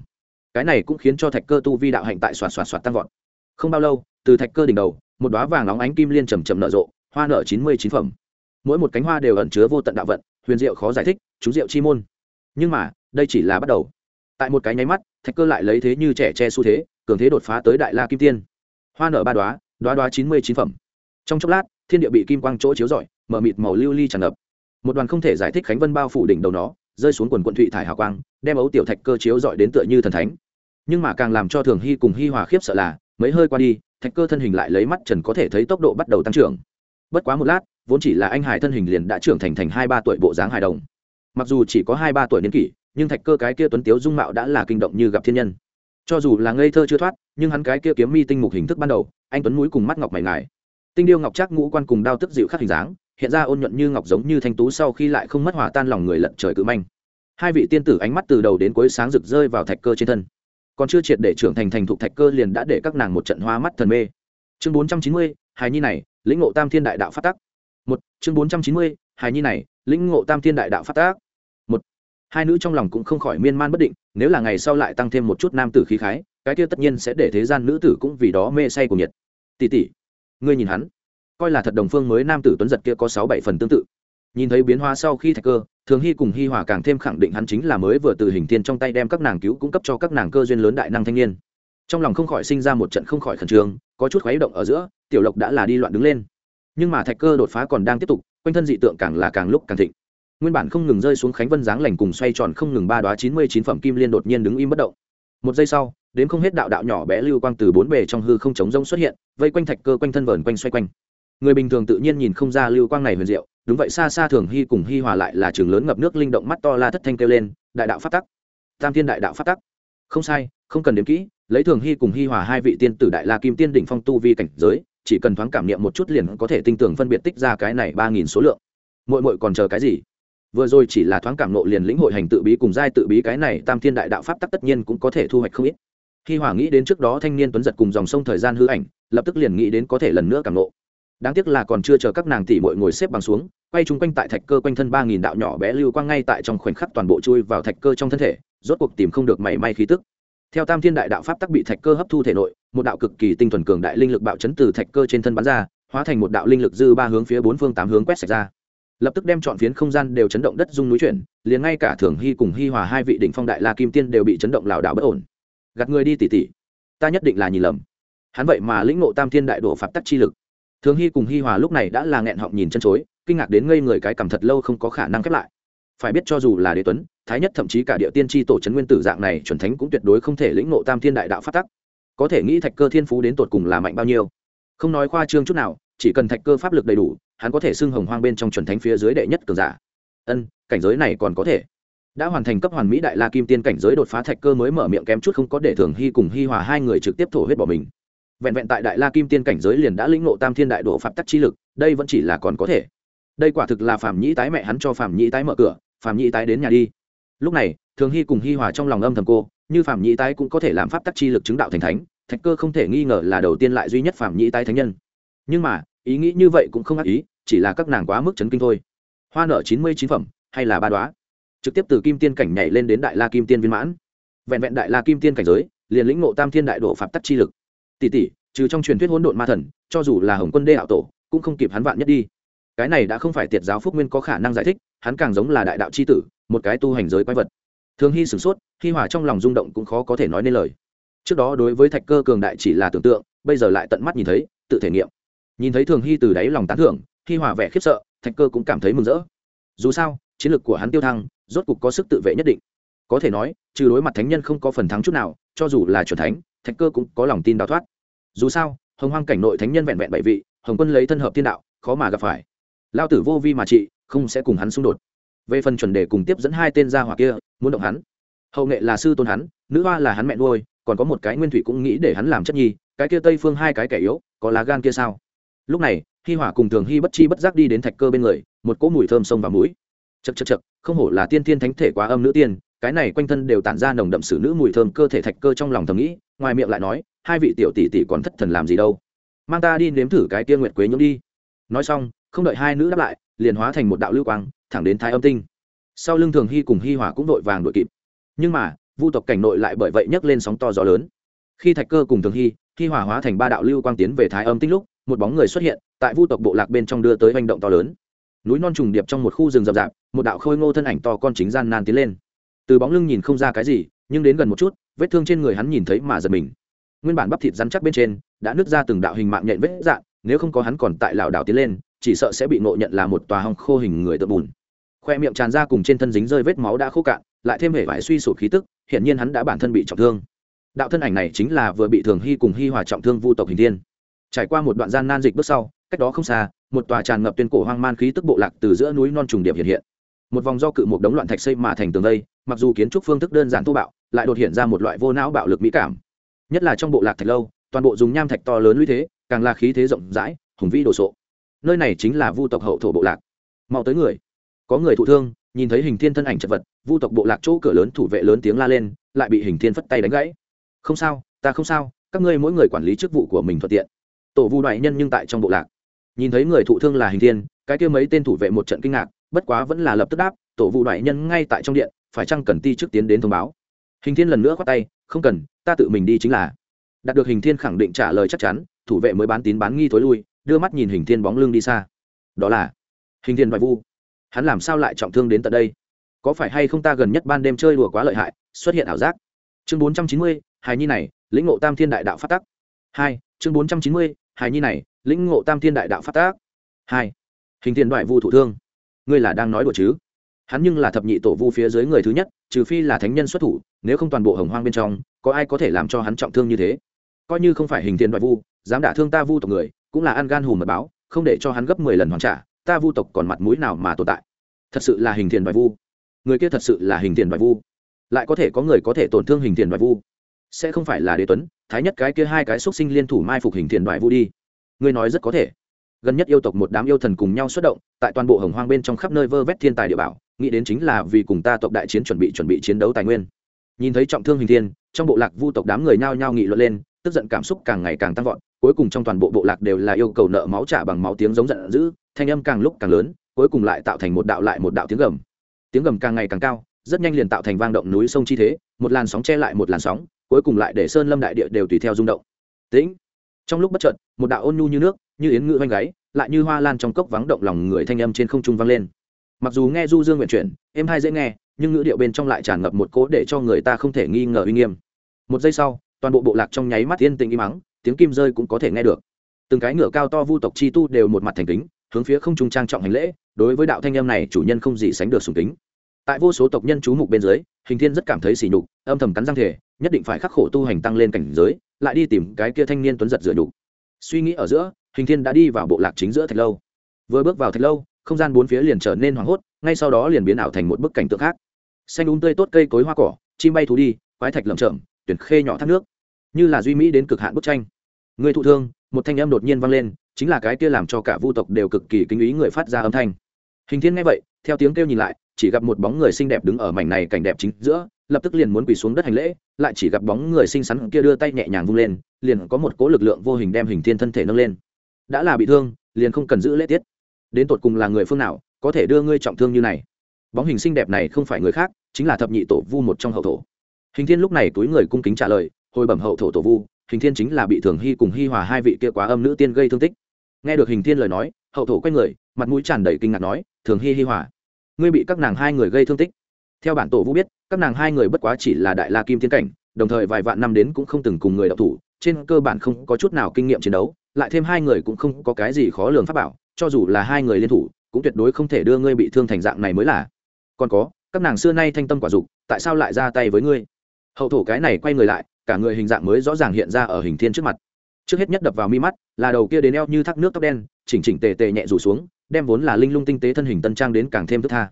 cái này cũng khiến cho thạch cơ tu vi đạo hạnh tại xoạt xoạt xoạt tăng vọt. Không bao lâu, từ thạch cơ đỉnh đầu, một đoá vàng óng ánh kim liên trầm trầm nở rộ, hoa nở chín mươi chín phẩm. Mỗi một cánh hoa đều ẩn chứa vô tận đạo vận, huyền diệu khó giải thích, chú diệu chi môn. Nhưng mà, đây chỉ là bắt đầu. Tại một cái nháy mắt, thạch cơ lại lấy thế như trẻ che xu thế, cường thế đột phá tới đại la kim tiên. Hoa nở ba đoá đoá đoá chín mươi chín phẩm. Trong chốc lát, thiên địa bị kim quang chỗ chiếu rọi, mở mịt màu lưu ly tràn ngập. Một đoàn không thể giải thích khánh vân bao phủ đỉnh đầu nó, rơi xuống quần quận thụy thải hào quang, đem ấu tiểu thạch cơ chiếu rọi đến tựa như thần thánh nhưng mà càng làm cho thường hy cùng hy hòa khiếp sợ là, mấy hơi qua đi, thạch cơ thân hình lại lấy mắt trần có thể thấy tốc độ bắt đầu tăng trưởng. Bất quá một lát, vốn chỉ là anh hải thân hình liền đã trưởng thành thành hai ba tuổi bộ dáng hài đồng. Mặc dù chỉ có hai ba tuổi niên kỷ, nhưng thạch cơ cái kia tuấn tiếu dung mạo đã là kinh động như gặp thiên nhân. Cho dù là ngây thơ chưa thoát, nhưng hắn cái kia kiếm mi tinh mục hình thức ban đầu, anh tuấn mũi cùng mắt ngọc mày ngài. Tinh điêu ngọc chắc ngũ quan cùng đao tức dịu khắc hình dáng, hiện ra ôn nhuận như ngọc giống như thanh tú sau khi lại không mất hòa tan lòng người lận trời cự manh. Hai vị tiên tử ánh mắt từ đầu đến cuối sáng rực rơi vào thạch cơ trên thân còn chưa triệt để trưởng thành thành thục thạch cơ liền đã để các nàng một trận hoa mắt thần mê. Chương bốn trăm chín mươi, hài nhi này, lĩnh ngộ tam thiên đại đạo phát tác. Một, chương bốn trăm chín mươi, hài nhi này, lĩnh ngộ tam thiên đại đạo phát tác. Một, hai nữ trong lòng cũng không khỏi miên man bất định, nếu là ngày sau lại tăng thêm một chút nam tử khí khái, cái kia tất nhiên sẽ để thế gian nữ tử cũng vì đó mê say cùng nhiệt. Tỷ tỷ, ngươi nhìn hắn, coi là thật đồng phương mới nam tử tuấn giật kia có sáu bảy phần tương tự nhìn thấy biến hóa sau khi thạch cơ, thường hy cùng hy hòa càng thêm khẳng định hắn chính là mới vừa từ hình thiên trong tay đem các nàng cứu cung cấp cho các nàng cơ duyên lớn đại năng thanh niên. Trong lòng không khỏi sinh ra một trận không khỏi khẩn trương, có chút khuấy động ở giữa, tiểu lộc đã là đi loạn đứng lên. Nhưng mà thạch cơ đột phá còn đang tiếp tục, quanh thân dị tượng càng là càng lúc càng thịnh. Nguyên bản không ngừng rơi xuống khánh vân dáng lành cùng xoay tròn không ngừng ba đoá chín mươi chín phẩm kim liên đột nhiên đứng im bất động. Một giây sau, đến không hết đạo đạo nhỏ bé lưu quang từ bốn bề trong hư không chống rông xuất hiện, vây quanh thạch cơ quanh thân vờn quanh xoay quanh. Người bình thường tự nhiên nhìn không ra lưu quang này huyền diệu đúng vậy xa xa thường hy cùng hy hòa lại là trường lớn ngập nước, linh động mắt to la thất thanh kêu lên, đại đạo phát tắc, tam thiên đại đạo phát tắc. Không sai, không cần đếm kỹ, lấy thường hy cùng hy hòa hai vị tiên tử đại la kim tiên đỉnh phong tu vi cảnh giới, chỉ cần thoáng cảm niệm một chút liền có thể tinh tường phân biệt tích ra cái này ba nghìn số lượng. Mội mội còn chờ cái gì? Vừa rồi chỉ là thoáng cảm nộ liền lĩnh hội hành tự bí cùng giai tự bí, cái này tam thiên đại đạo pháp tắc tất nhiên cũng có thể thu hoạch không ít. Khi hòa nghĩ đến trước đó thanh niên tuấn giật cùng dòng sông thời gian hư ảnh, lập tức liền nghĩ đến có thể lần nữa cảm nộ đáng tiếc là còn chưa chờ các nàng tỷ mội ngồi xếp bằng xuống, quay chung quanh tại thạch cơ quanh thân ba nghìn đạo nhỏ bé lưu quang ngay tại trong khoảnh khắc toàn bộ chui vào thạch cơ trong thân thể, rốt cuộc tìm không được mảy may khí tức. Theo tam thiên đại đạo pháp tắc bị thạch cơ hấp thu thể nội, một đạo cực kỳ tinh thuần cường đại linh lực bạo chấn từ thạch cơ trên thân bắn ra, hóa thành một đạo linh lực dư ba hướng phía bốn phương tám hướng quét sạch ra. Lập tức đem chọn phiến không gian đều chấn động đất dung núi chuyển, liền ngay cả thường hy cùng hy hòa hai vị đỉnh phong đại la kim tiên đều bị chấn động lảo đảo bất ổn. Gạt người đi tỉ tỉ, ta nhất định là nhìn lầm. Hắn vậy mà lĩnh ngộ tam thiên đại đổ pháp tắc chi lực thường hy cùng Hi hòa lúc này đã là nghẹn họng nhìn chân chối, kinh ngạc đến ngây người cái cảm thật lâu không có khả năng khép lại. Phải biết cho dù là đế tuấn, thái nhất thậm chí cả địa tiên tri tổ trấn nguyên tử dạng này chuẩn thánh cũng tuyệt đối không thể lĩnh ngộ tam thiên đại đạo phát tắc. Có thể nghĩ thạch cơ thiên phú đến tột cùng là mạnh bao nhiêu? Không nói khoa trương chút nào, chỉ cần thạch cơ pháp lực đầy đủ, hắn có thể xưng hồng hoang bên trong chuẩn thánh phía dưới đệ nhất cường giả. Ân, cảnh giới này còn có thể. Đã hoàn thành cấp hoàn mỹ đại la kim tiên cảnh giới đột phá thạch cơ mới mở miệng kém chút không có để thường hy cùng hy hòa hai người trực tiếp thổ huyết bỏ mình vẹn vẹn tại đại la kim tiên cảnh giới liền đã lĩnh ngộ tam thiên đại độ pháp tắc chi lực, đây vẫn chỉ là còn có thể. Đây quả thực là phạm nhĩ tái mẹ hắn cho phạm nhĩ tái mở cửa phạm nhĩ tái đến nhà đi. Lúc này, thường hy cùng hy hòa trong lòng âm thầm cô, như phạm nhĩ tái cũng có thể làm pháp tắc chi lực chứng đạo thành thánh, thạch cơ không thể nghi ngờ là đầu tiên lại duy nhất phạm nhĩ tái thánh nhân. Nhưng mà, ý nghĩ như vậy cũng không ác ý, chỉ là các nàng quá mức chấn kinh thôi. Hoa nợ chín mươi chín phẩm, hay là ba đoá trực tiếp từ kim tiên cảnh nhảy lên đến đại la kim tiên viên mãn. Vẹn vẹn đại la kim tiên cảnh giới, liền lĩnh ngộ tam thiên đại độ pháp tắc chi lực tỷ tỷ trừ trong truyền thuyết hỗn độn ma thần, cho dù là hồng quân đê hạo tổ, cũng không kịp hắn vạn nhất đi. Cái này đã không phải tiệt giáo phúc nguyên có khả năng giải thích, hắn càng giống là đại đạo c h i tử, một cái tu hành giới quái vật. Thường hy sửng sốt hy hòa trong lòng rung động cũng khó có thể nói nên lời. Trước đó đối với thạch cơ cường đại chỉ là tưởng tượng, bây giờ lại tận mắt nhìn thấy, tự thể nghiệm. Nhìn thấy thường hy từ đáy lòng tán thưởng hy hòa vẻ khiếp sợ, thạch cơ cũng cảm thấy mừng rỡ. Dù sao, chiến lược của hắn tiêu thăng, rốt cục có sức tự vệ nhất định. Có thể nói, trừ đối mặt thánh nhân không có phần thắng chút nào, cho dù là c thánh, thạch cơ cũng có lòng tin đào thoát dù sao, hồng hoang cảnh nội thánh nhân vẹn vẹn bảy vị, hồng quân lấy thân hợp thiên đạo, khó mà gặp phải. Lao tử vô vi mà trị, không sẽ cùng hắn xung đột. Về phần chuẩn đề cùng tiếp dẫn hai tên gia hỏa kia, muốn động hắn. Hậu nghệ là sư tôn hắn, nữ hoa là hắn mẹ nuôi, còn có một cái nguyên thủy cũng nghĩ để hắn làm chất nhi, cái kia tây phương hai cái kẻ yếu, có lá gan kia sao? Lúc này, hi hỏa cùng thường hy bất chi bất giác đi đến thạch cơ bên người, một cỗ mùi thơm sông vào mũi. Chật chật chật không hổ là tiên thiên thánh thể quá âm nữ tiên, cái này quanh thân đều tản ra nồng đậm sử nữ mùi thơm cơ thể thạch cơ trong lòng thầm nghĩ, ngoài miệng lại nói hai vị tiểu tỷ tỷ còn thất thần làm gì đâu. Mang ta đi nếm thử cái tiên nguyệt quế nhũng đi. Nói xong, không đợi hai nữ đáp lại, liền hóa thành một đạo lưu quang, thẳng đến thái âm tinh. Sau lưng thường hy cùng hy hỏa cũng vội vàng đội kịp. Nhưng mà, vu tộc cảnh nội lại bởi vậy nhấc lên sóng to gió lớn. Khi thạch cơ cùng thường hy hy hỏa hóa thành ba đạo lưu quang tiến về thái âm tinh lúc, một bóng người xuất hiện, tại vu tộc bộ lạc bên trong đưa tới hành động to lớn. Núi non trùng điệp trong một khu rừng rậm rạp, một đạo khôi ngô thân ảnh to con chính gian nan tiến lên. Từ bóng lưng nhìn không ra cái gì, nhưng đến gần một chút, vết thương trên người hắn nhìn thấy mà giật mình nguyên bản bắp thịt rắn chắc bên trên đã nứt ra từng đạo hình mạng nhện vết dạn, nếu không có hắn còn tại lảo đảo tiến lên chỉ sợ sẽ bị nộ nhận là một tòa hong khô hình người tự bùn. Khoe miệng tràn ra cùng trên thân dính rơi vết máu đã khô cạn lại thêm hệ vải suy sụp khí tức hiện nhiên hắn đã bản thân bị trọng thương. Đạo thân ảnh này chính là vừa bị thường hy cùng hy hòa trọng thương vu tộc hình thiên. Trải qua một đoạn gian nan dịch bước sau cách đó không xa một tòa tràn ngập tuyên cổ hoang man khí tức bộ lạc từ giữa núi non trùng điệp hiện hiện. Một vòng do cự một đống loạn thạch xây mà thành tường đây mặc dù kiến trúc phương thức đơn giản thô bạo lại đột hiện ra một loại vô não bạo lực mỹ cảm nhất là trong bộ lạc thạch lâu, toàn bộ dùng nham thạch to lớn như thế, càng là khí thế rộng rãi, hùng vĩ đồ sộ. Nơi này chính là vu tộc hậu thổ bộ lạc. Mau tới người. Có người thụ thương, nhìn thấy hình thiên thân ảnh chật vật, vu tộc bộ lạc chỗ cửa lớn thủ vệ lớn tiếng la lên, lại bị hình thiên phất tay đánh gãy. Không sao, ta không sao, các ngươi mỗi người quản lý chức vụ của mình thuận tiện. Tổ vu đại nhân nhưng tại trong bộ lạc. Nhìn thấy người thụ thương là hình thiên, cái kia mấy tên thủ vệ một trận kinh ngạc, bất quá vẫn là lập tức đáp, tổ vụ đại nhân ngay tại trong điện, phải chăng cần ti trước tiến đến thông báo? Hình thiên lần nữa khoát tay không cần, ta tự mình đi chính là. Đạt được hình thiên khẳng định trả lời chắc chắn, thủ vệ mới bán tín bán nghi thối lui, đưa mắt nhìn hình thiên bóng lưng đi xa. Đó là hình thiên đoại vu. Hắn làm sao lại trọng thương đến tận đây? Có phải hay không ta gần nhất ban đêm chơi đùa quá lợi hại, xuất hiện ảo giác? Chương bốn trăm chín mươi, hài nhi này, lĩnh ngộ tam thiên đại đạo phát tắc hai, chương bốn trăm chín mươi, hài nhi này, lĩnh ngộ tam thiên đại đạo phát tác. Hai, hình thiên đoại vu thủ thương. Ngươi là đang nói đùa chứ? Hắn nhưng là thập nhị tổ vu phía dưới người thứ nhất, trừ phi là thánh nhân xuất thủ nếu không toàn bộ hồng hoang bên trong, có ai có thể làm cho hắn trọng thương như thế? Coi như không phải hình tiền đoại vu, dám đả thương ta vu tộc người, cũng là ăn gan hùm mật báo, không để cho hắn gấp mười lần hoàn trả, ta vu tộc còn mặt mũi nào mà tồn tại? Thật sự là hình thiền đoại vu. Người kia thật sự là hình thiền đoại vu. Lại có thể có người có thể tổn thương hình thiền đoại vu. Sẽ không phải là đế tuấn, thái nhất cái kia hai cái xúc sinh liên thủ mai phục hình thiền đoại vu đi. Ngươi nói rất có thể. Gần nhất yêu tộc một đám yêu thần cùng nhau xuất động, tại toàn bộ hồng hoang bên trong khắp nơi vơ vét thiên tài địa bảo, nghĩ đến chính là vì cùng ta tộc đại chiến chuẩn bị chuẩn bị chiến đấu tài nguyên nhìn thấy trọng thương hình thiên, trong bộ lạc vu tộc đám người nhao nhao nghị luận lên, tức giận cảm xúc càng ngày càng tăng vọt, cuối cùng trong toàn bộ bộ lạc đều là yêu cầu nợ máu trả bằng máu tiếng giống giận dữ, thanh âm càng lúc càng lớn, cuối cùng lại tạo thành một đạo lại một đạo tiếng gầm. Tiếng gầm càng ngày càng cao, rất nhanh liền tạo thành vang động núi sông chi thế, một làn sóng che lại một làn sóng, cuối cùng lại để sơn lâm đại địa đều tùy theo rung động. Tĩnh. Trong lúc bất chợt, một đạo ôn nhu như nước, như yến ngự hoanh gáy, lại như hoa lan trong cốc vắng động lòng người thanh âm trên không trung vang lên mặc dù nghe du dương nguyện chuyển, êm hai dễ nghe, nhưng ngữ điệu bên trong lại tràn ngập một cố để cho người ta không thể nghi ngờ uy nghiêm. Một giây sau, toàn bộ bộ lạc trong nháy mắt yên tĩnh im mắng tiếng kim rơi cũng có thể nghe được. Từng cái ngựa cao to vu tộc chi tu đều một mặt thành kính, hướng phía không trung trang trọng hành lễ, đối với đạo thanh em này, chủ nhân không gì sánh được sùng kính. Tại vô số tộc nhân chú mục bên dưới, hình thiên rất cảm thấy sỉ nhục, âm thầm cắn răng thể nhất định phải khắc khổ tu hành tăng lên cảnh giới, lại đi tìm cái kia thanh niên tuấn giật dựa nhục. Suy nghĩ ở giữa, hình thiên đã đi vào bộ lạc chính giữa thạch lâu. Vừa bước vào thạch lâu không gian bốn phía liền trở nên hoảng hốt, ngay sau đó liền biến ảo thành một bức cảnh tượng khác. Xanh đúng um tươi tốt cây cối hoa cỏ, chim bay thú đi, quái thạch lởm chởm, tuyển khê nhỏ thác nước. Như là duy mỹ đến cực hạn bức tranh. Người thụ thương, một thanh âm đột nhiên vang lên, chính là cái kia làm cho cả vu tộc đều cực kỳ kinh ý người phát ra âm thanh. Hình thiên nghe vậy, theo tiếng kêu nhìn lại, chỉ gặp một bóng người xinh đẹp đứng ở mảnh này cảnh đẹp chính giữa, lập tức liền muốn quỳ xuống đất hành lễ, lại chỉ gặp bóng người xinh xắn kia đưa tay nhẹ nhàng vung lên, liền có một cỗ lực lượng vô hình đem hình thiên thân thể nâng lên. Đã là bị thương, liền không cần giữ lễ tiết đến tột cùng là người phương nào, có thể đưa ngươi trọng thương như này. Bóng hình xinh đẹp này không phải người khác, chính là thập nhị tổ vu một trong hậu thổ. Hình thiên lúc này túi người cung kính trả lời, hồi bẩm hậu thổ tổ vu, hình thiên chính là bị thường hy cùng hy hòa hai vị kia quá âm nữ tiên gây thương tích. Nghe được hình thiên lời nói, hậu thổ quay người, mặt mũi tràn đầy kinh ngạc nói, thường hy hy hòa, ngươi bị các nàng hai người gây thương tích. Theo bản tổ vũ biết, các nàng hai người bất quá chỉ là đại la kim tiến cảnh, đồng thời vài vạn năm đến cũng không từng cùng người đạo thủ, trên cơ bản không có chút nào kinh nghiệm chiến đấu, lại thêm hai người cũng không có cái gì khó lường pháp bảo cho dù là hai người liên thủ, cũng tuyệt đối không thể đưa ngươi bị thương thành dạng này mới là. Còn có, các nàng xưa nay thanh tâm quả dục, tại sao lại ra tay với ngươi? Hậu thổ cái này quay người lại, cả người hình dạng mới rõ ràng hiện ra ở hình thiên trước mặt. Trước hết nhất đập vào mi mắt, là đầu kia đến eo như thác nước tóc đen, chỉnh chỉnh tề tề nhẹ rủ xuống, đem vốn là linh lung tinh tế thân hình tân trang đến càng thêm thức tha.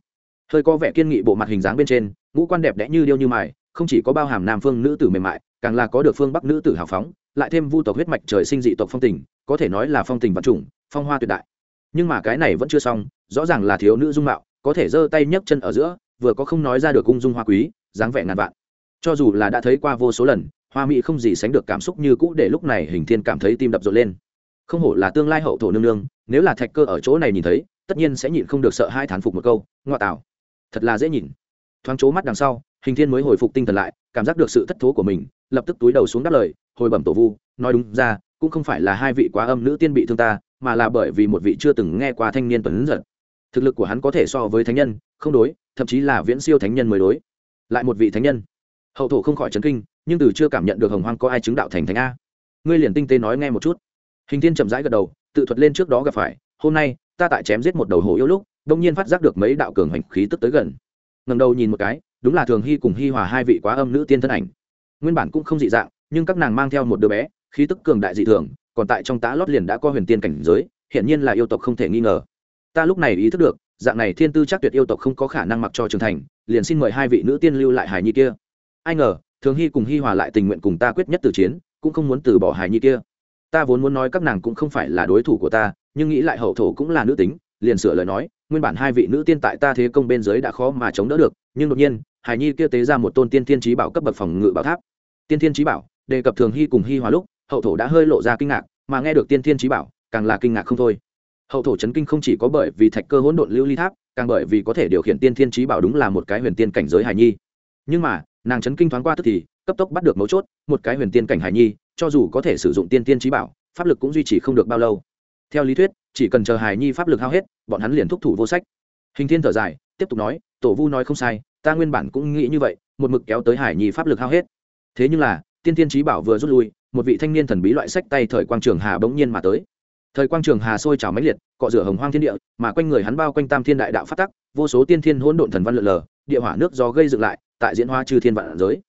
Hơi có vẻ kiên nghị bộ mặt hình dáng bên trên, ngũ quan đẹp đẽ như điêu như mài, không chỉ có bao hàm nam phương nữ tử mềm mại, càng là có được phương bắc nữ tử hào phóng, lại thêm vu tộc huyết mạch trời sinh dị tộc phong tình, có thể nói là phong tình vật chủng phong hoa tuyệt đại nhưng mà cái này vẫn chưa xong, rõ ràng là thiếu nữ dung mạo, có thể giơ tay nhấc chân ở giữa, vừa có không nói ra được ung dung hoa quý, dáng vẻ ngàn vạn. Cho dù là đã thấy qua vô số lần, hoa mỹ không gì sánh được cảm xúc như cũ để lúc này hình thiên cảm thấy tim đập rộn lên. Không hổ là tương lai hậu thổ nương nương, nếu là thạch cơ ở chỗ này nhìn thấy, tất nhiên sẽ nhịn không được sợ hai thán phục một câu, ngoa tạo. Thật là dễ nhìn. Thoáng chố mắt đằng sau, hình thiên mới hồi phục tinh thần lại, cảm giác được sự thất thố của mình, lập tức túi đầu xuống đáp lời, hồi bẩm tổ vu, nói đúng ra, cũng không phải là hai vị quá âm nữ tiên bị thương ta mà là bởi vì một vị chưa từng nghe qua thanh niên tuấn giật. Thực lực của hắn có thể so với thánh nhân, không đối, thậm chí là viễn siêu thánh nhân mới đối. Lại một vị thánh nhân. Hậu thổ không khỏi chấn kinh, nhưng từ chưa cảm nhận được hồng hoang có ai chứng đạo thành thánh a. Ngươi liền tinh tế nói nghe một chút. Hình thiên chậm rãi gật đầu, tự thuật lên trước đó gặp phải. Hôm nay, ta tại chém giết một đầu hổ yêu lúc đông nhiên phát giác được mấy đạo cường hành khí tức tới gần. Ngầm đầu nhìn một cái, đúng là thường hy cùng hy hòa hai vị quá âm nữ tiên thân ảnh. Nguyên bản cũng không dị dạng, nhưng các nàng mang theo một đứa bé, khí tức cường đại dị thường còn tại trong tá lót liền đã có huyền tiên cảnh giới hiện nhiên là yêu tộc không thể nghi ngờ. Ta lúc này ý thức được, dạng này thiên tư chắc tuyệt yêu tộc không có khả năng mặc cho trưởng thành, liền xin mời hai vị nữ tiên lưu lại hài nhi kia. Ai ngờ, thường hy cùng hy hòa lại tình nguyện cùng ta quyết nhất từ chiến, cũng không muốn từ bỏ hài nhi kia. Ta vốn muốn nói các nàng cũng không phải là đối thủ của ta, nhưng nghĩ lại hậu thổ cũng là nữ tính, liền sửa lời nói, nguyên bản hai vị nữ tiên tại ta thế công bên dưới đã khó mà chống đỡ được, nhưng đột nhiên hải nhi kia tế ra một tôn tiên thiên trí bảo cấp bậc phòng ngự bảo tháp. Tiên thiên trí bảo, đề cập thường hy cùng hy hòa lúc, hậu thổ đã hơi lộ ra kinh ngạc mà nghe được tiên thiên trí bảo, càng là kinh ngạc không thôi. Hậu thổ chấn kinh không chỉ có bởi vì thạch cơ hỗn độn lưu ly tháp, càng bởi vì có thể điều khiển tiên thiên trí bảo đúng là một cái huyền tiên cảnh giới hải nhi. Nhưng mà, nàng chấn kinh thoáng qua tức thì, cấp tốc bắt được mấu chốt, một cái huyền tiên cảnh hải nhi, cho dù có thể sử dụng tiên tiên trí bảo, pháp lực cũng duy trì không được bao lâu. Theo lý thuyết, chỉ cần chờ hải nhi pháp lực hao hết, bọn hắn liền thúc thủ vô sách. Hình thiên thở dài, tiếp tục nói, tổ vu nói không sai, ta nguyên bản cũng nghĩ như vậy, một mực kéo tới hải nhi pháp lực hao hết. Thế nhưng là, tiên tiên trí bảo vừa rút lui một vị thanh niên thần bí loại sách tay thời quang trường hà bỗng nhiên mà tới. Thời quang trường hà sôi trào mãnh liệt, cọ rửa hồng hoang thiên địa, mà quanh người hắn bao quanh tam thiên đại đạo phát tắc, vô số tiên thiên hỗn độn thần văn lượn lờ, địa hỏa nước do gây dựng lại, tại diễn hoa trừ thiên vạn giới.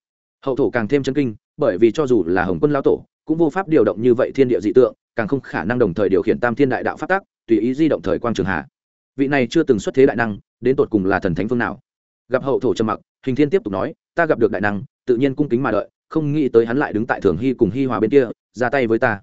Hậu thổ càng thêm chân kinh, bởi vì cho dù là hồng quân lao tổ, cũng vô pháp điều động như vậy thiên địa dị tượng, càng không khả năng đồng thời điều khiển tam thiên đại đạo phát tác tùy ý di động thời quang trường hà. Vị này chưa từng xuất thế đại năng, đến tột cùng là thần thánh phương nào? Gặp hậu thổ trầm mặc, hình thiên tiếp tục nói, ta gặp được đại năng, tự nhiên cung kính mà đợi không nghĩ tới hắn lại đứng tại thường hy cùng hy hòa bên kia, ra tay với ta.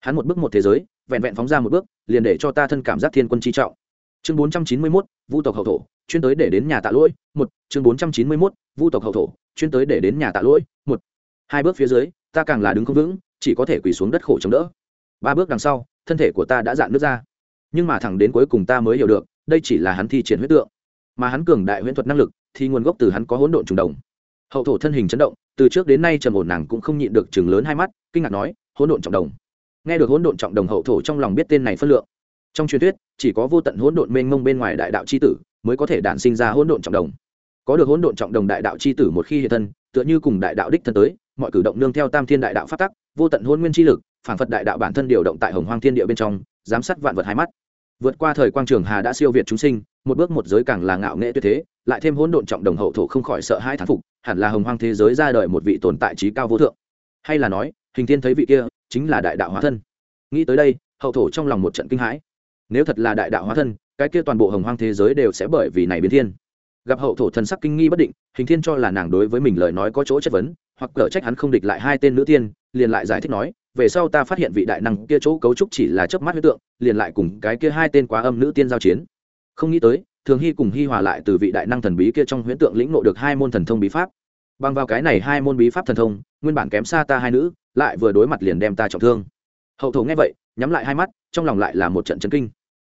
Hắn một bước một thế giới, vẹn vẹn phóng ra một bước, liền để cho ta thân cảm giác thiên quân chi trọng. Chương bốn trăm chín mươi mốt, vu tộc hậu thổ, chuyên tới để đến nhà tạ lỗi, một. Chương bốn trăm chín mươi mốt, vu tộc hậu thổ, chuyên tới để đến nhà tạ lỗi, một. Hai bước phía dưới, ta càng là đứng không vững, chỉ có thể quỳ xuống đất khổ chống đỡ. Ba bước đằng sau, thân thể của ta đã dạn nước ra. Nhưng mà thẳng đến cuối cùng ta mới hiểu được, đây chỉ là hắn thi triển huyết tượng. Mà hắn cường đại huyễn thuật năng lực, thì nguồn gốc từ hắn có hỗn độn trùng đồng hậu thổ thân hình chấn động, từ trước đến nay trầm ổn nàng cũng không nhịn được chừng lớn hai mắt, kinh ngạc nói, hỗn độn trọng đồng. Nghe được hỗn độn trọng đồng hậu thổ trong lòng biết tên này phân lượng, trong truyền thuyết, chỉ có vô tận hỗn độn mênh mông bên ngoài đại đạo c h i tử mới có thể đản sinh ra hỗn độn trọng đồng. Có được hỗn độn trọng đồng đại đạo c h i tử một khi hiện thân, tựa như cùng đại đạo đích thân tới, mọi cử động nương theo tam thiên đại đạo phát tắc, vô tận hôn nguyên chi lực, phản phật đại đạo bản thân điều động tại hồng hoang thiên địa bên trong, giám sát vạn vật hai mắt. Vượt qua thời quang trường hà đã siêu việt chúng sinh, một bước một giới càng là ngạo nghệ tuyệt thế lại thêm hỗn độn trọng đồng hậu thổ không khỏi sợ hai thán phục, hẳn là hồng hoang thế giới ra đời một vị tồn tại trí cao vô thượng. Hay là nói, hình thiên thấy vị kia, chính là đại đạo hóa thân. Nghĩ tới đây, hậu thổ trong lòng một trận kinh hãi. Nếu thật là đại đạo hóa thân, cái kia toàn bộ hồng hoang thế giới đều sẽ bởi vì này biến thiên. Gặp hậu thổ thần sắc kinh nghi bất định, hình thiên cho là nàng đối với mình lời nói có chỗ chất vấn, hoặc cở trách hắn không địch lại hai tên nữ tiên, liền lại giải thích nói, về sau ta phát hiện vị đại năng kia chỗ cấu trúc chỉ là chớp mắt huyết tượng, liền lại cùng cái kia hai tên quá âm nữ tiên giao chiến. Không nghĩ tới thường hy cùng hy hòa lại từ vị đại năng thần bí kia trong huyễn tượng lĩnh ngộ được hai môn thần thông bí pháp. Bằng vào cái này hai môn bí pháp thần thông, nguyên bản kém xa ta hai nữ, lại vừa đối mặt liền đem ta trọng thương. Hậu thổ nghe vậy, nhắm lại hai mắt, trong lòng lại là một trận chấn kinh.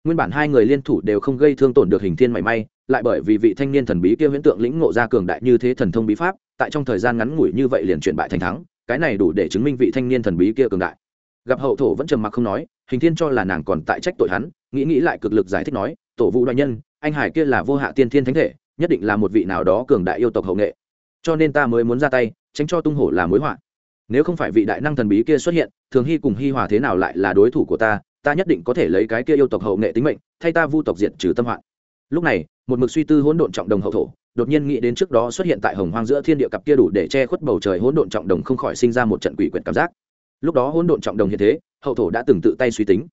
Nguyên bản hai người liên thủ đều không gây thương tổn được hình thiên mảy may, lại bởi vì vị thanh niên thần bí kia huyễn tượng lĩnh ngộ ra cường đại như thế thần thông bí pháp, tại trong thời gian ngắn ngủi như vậy liền chuyển bại thành thắng, cái này đủ để chứng minh vị thanh niên thần bí kia cường đại. Gặp hậu thổ vẫn trầm mặc không nói, hình thiên cho là nàng còn tại trách tội hắn, nghĩ nghĩ lại cực lực giải thích nói, tổ vụ đại nhân anh hải kia là vô hạ tiên thiên thánh thể, nhất định là một vị nào đó cường đại yêu tộc hậu nghệ. Cho nên ta mới muốn ra tay, tránh cho tung hổ là mối họa. Nếu không phải vị đại năng thần bí kia xuất hiện, thường hy cùng hy hòa thế nào lại là đối thủ của ta ta nhất định có thể lấy cái kia yêu tộc hậu nghệ tính mệnh, thay ta vu tộc diệt trừ tâm hoạn. Lúc này, một mực suy tư hỗn độn trọng đồng hậu thổ, đột nhiên nghĩ đến trước đó xuất hiện tại hồng hoang giữa thiên địa cặp kia đủ để che khuất bầu trời hỗn độn trọng đồng không khỏi sinh ra một trận quỷ quyệt cảm giác. Lúc đó hỗn độn trọng đồng như thế, hậu thổ đã từng tự tay suy tính.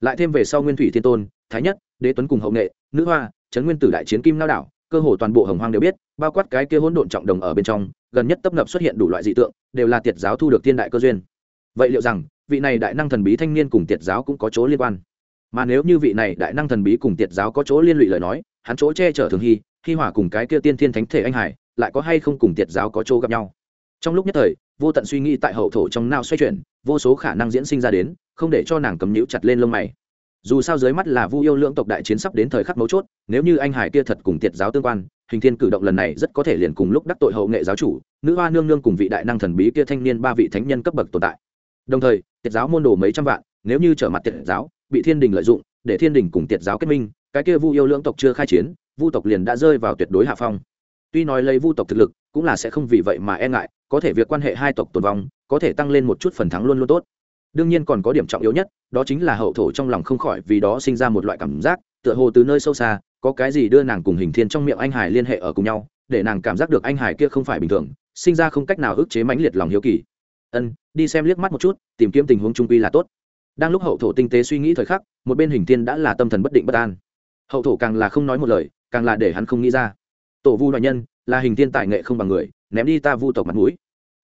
Lại thêm về sau nguyên thủy thiên tôn, thái nhất, đế tuấn cùng hậu nghệ nữ hoa, trấn nguyên tử đại chiến kim lao đảo, cơ hồ toàn bộ hồng hoang đều biết, bao quát cái kia hỗn độn trọng đồng ở bên trong, gần nhất tấp nập xuất hiện đủ loại dị tượng, đều là tiệt giáo thu được thiên đại cơ duyên. Vậy liệu rằng, vị này đại năng thần bí thanh niên cùng tiệt giáo cũng có chỗ liên quan? Mà nếu như vị này đại năng thần bí cùng tiệt giáo có chỗ liên lụy lời nói, hắn chỗ che chở thường hy hy hỏa cùng cái kia tiên thiên thánh thể anh hải, lại có hay không cùng tiệt giáo có chỗ gặp nhau? Trong lúc nhất thời, vô tận suy nghĩ tại hậu thổ trong nao xoay chuyển, vô số khả năng diễn sinh ra đến, không để cho nàng cấm nhũ chặt lên lông mày dù sao dưới mắt là vu yêu lưỡng tộc đại chiến sắp đến thời khắc mấu chốt, nếu như anh hải kia thật cùng tiệt giáo tương quan, hình thiên cử động lần này rất có thể liền cùng lúc đắc tội hậu nghệ giáo chủ, nữ hoa nương nương cùng vị đại năng thần bí kia thanh niên ba vị thánh nhân cấp bậc tồn tại. Đồng thời, tiệt giáo môn đồ mấy trăm vạn, nếu như trở mặt tiệt giáo, bị thiên đình lợi dụng, để thiên đình cùng tiệt giáo kết minh, cái kia vu yêu lưỡng tộc chưa khai chiến, vu tộc liền đã rơi vào tuyệt đối hạ phong. Tuy nói lấy vu tộc thực lực, cũng là sẽ không vì vậy mà e ngại, có thể việc quan hệ hai tộc tồn vong, có thể tăng lên một chút phần thắng luôn luôn tốt đương nhiên còn có điểm trọng yếu nhất, đó chính là hậu thổ trong lòng không khỏi vì đó sinh ra một loại cảm giác, tựa hồ từ nơi sâu xa, có cái gì đưa nàng cùng hình thiên trong miệng anh hải liên hệ ở cùng nhau, để nàng cảm giác được anh hải kia không phải bình thường, sinh ra không cách nào ức chế mãnh liệt lòng hiếu kỳ. Ân, đi xem liếc mắt một chút, tìm kiếm tình huống trung quy là tốt. Đang lúc hậu thổ tinh tế suy nghĩ thời khắc, một bên hình thiên đã là tâm thần bất định bất an. Hậu thổ càng là không nói một lời, càng là để hắn không nghĩ ra. Tổ vu đại nhân, là hình thiên tài nghệ không bằng người, ném đi ta vu tộc mặt mũi.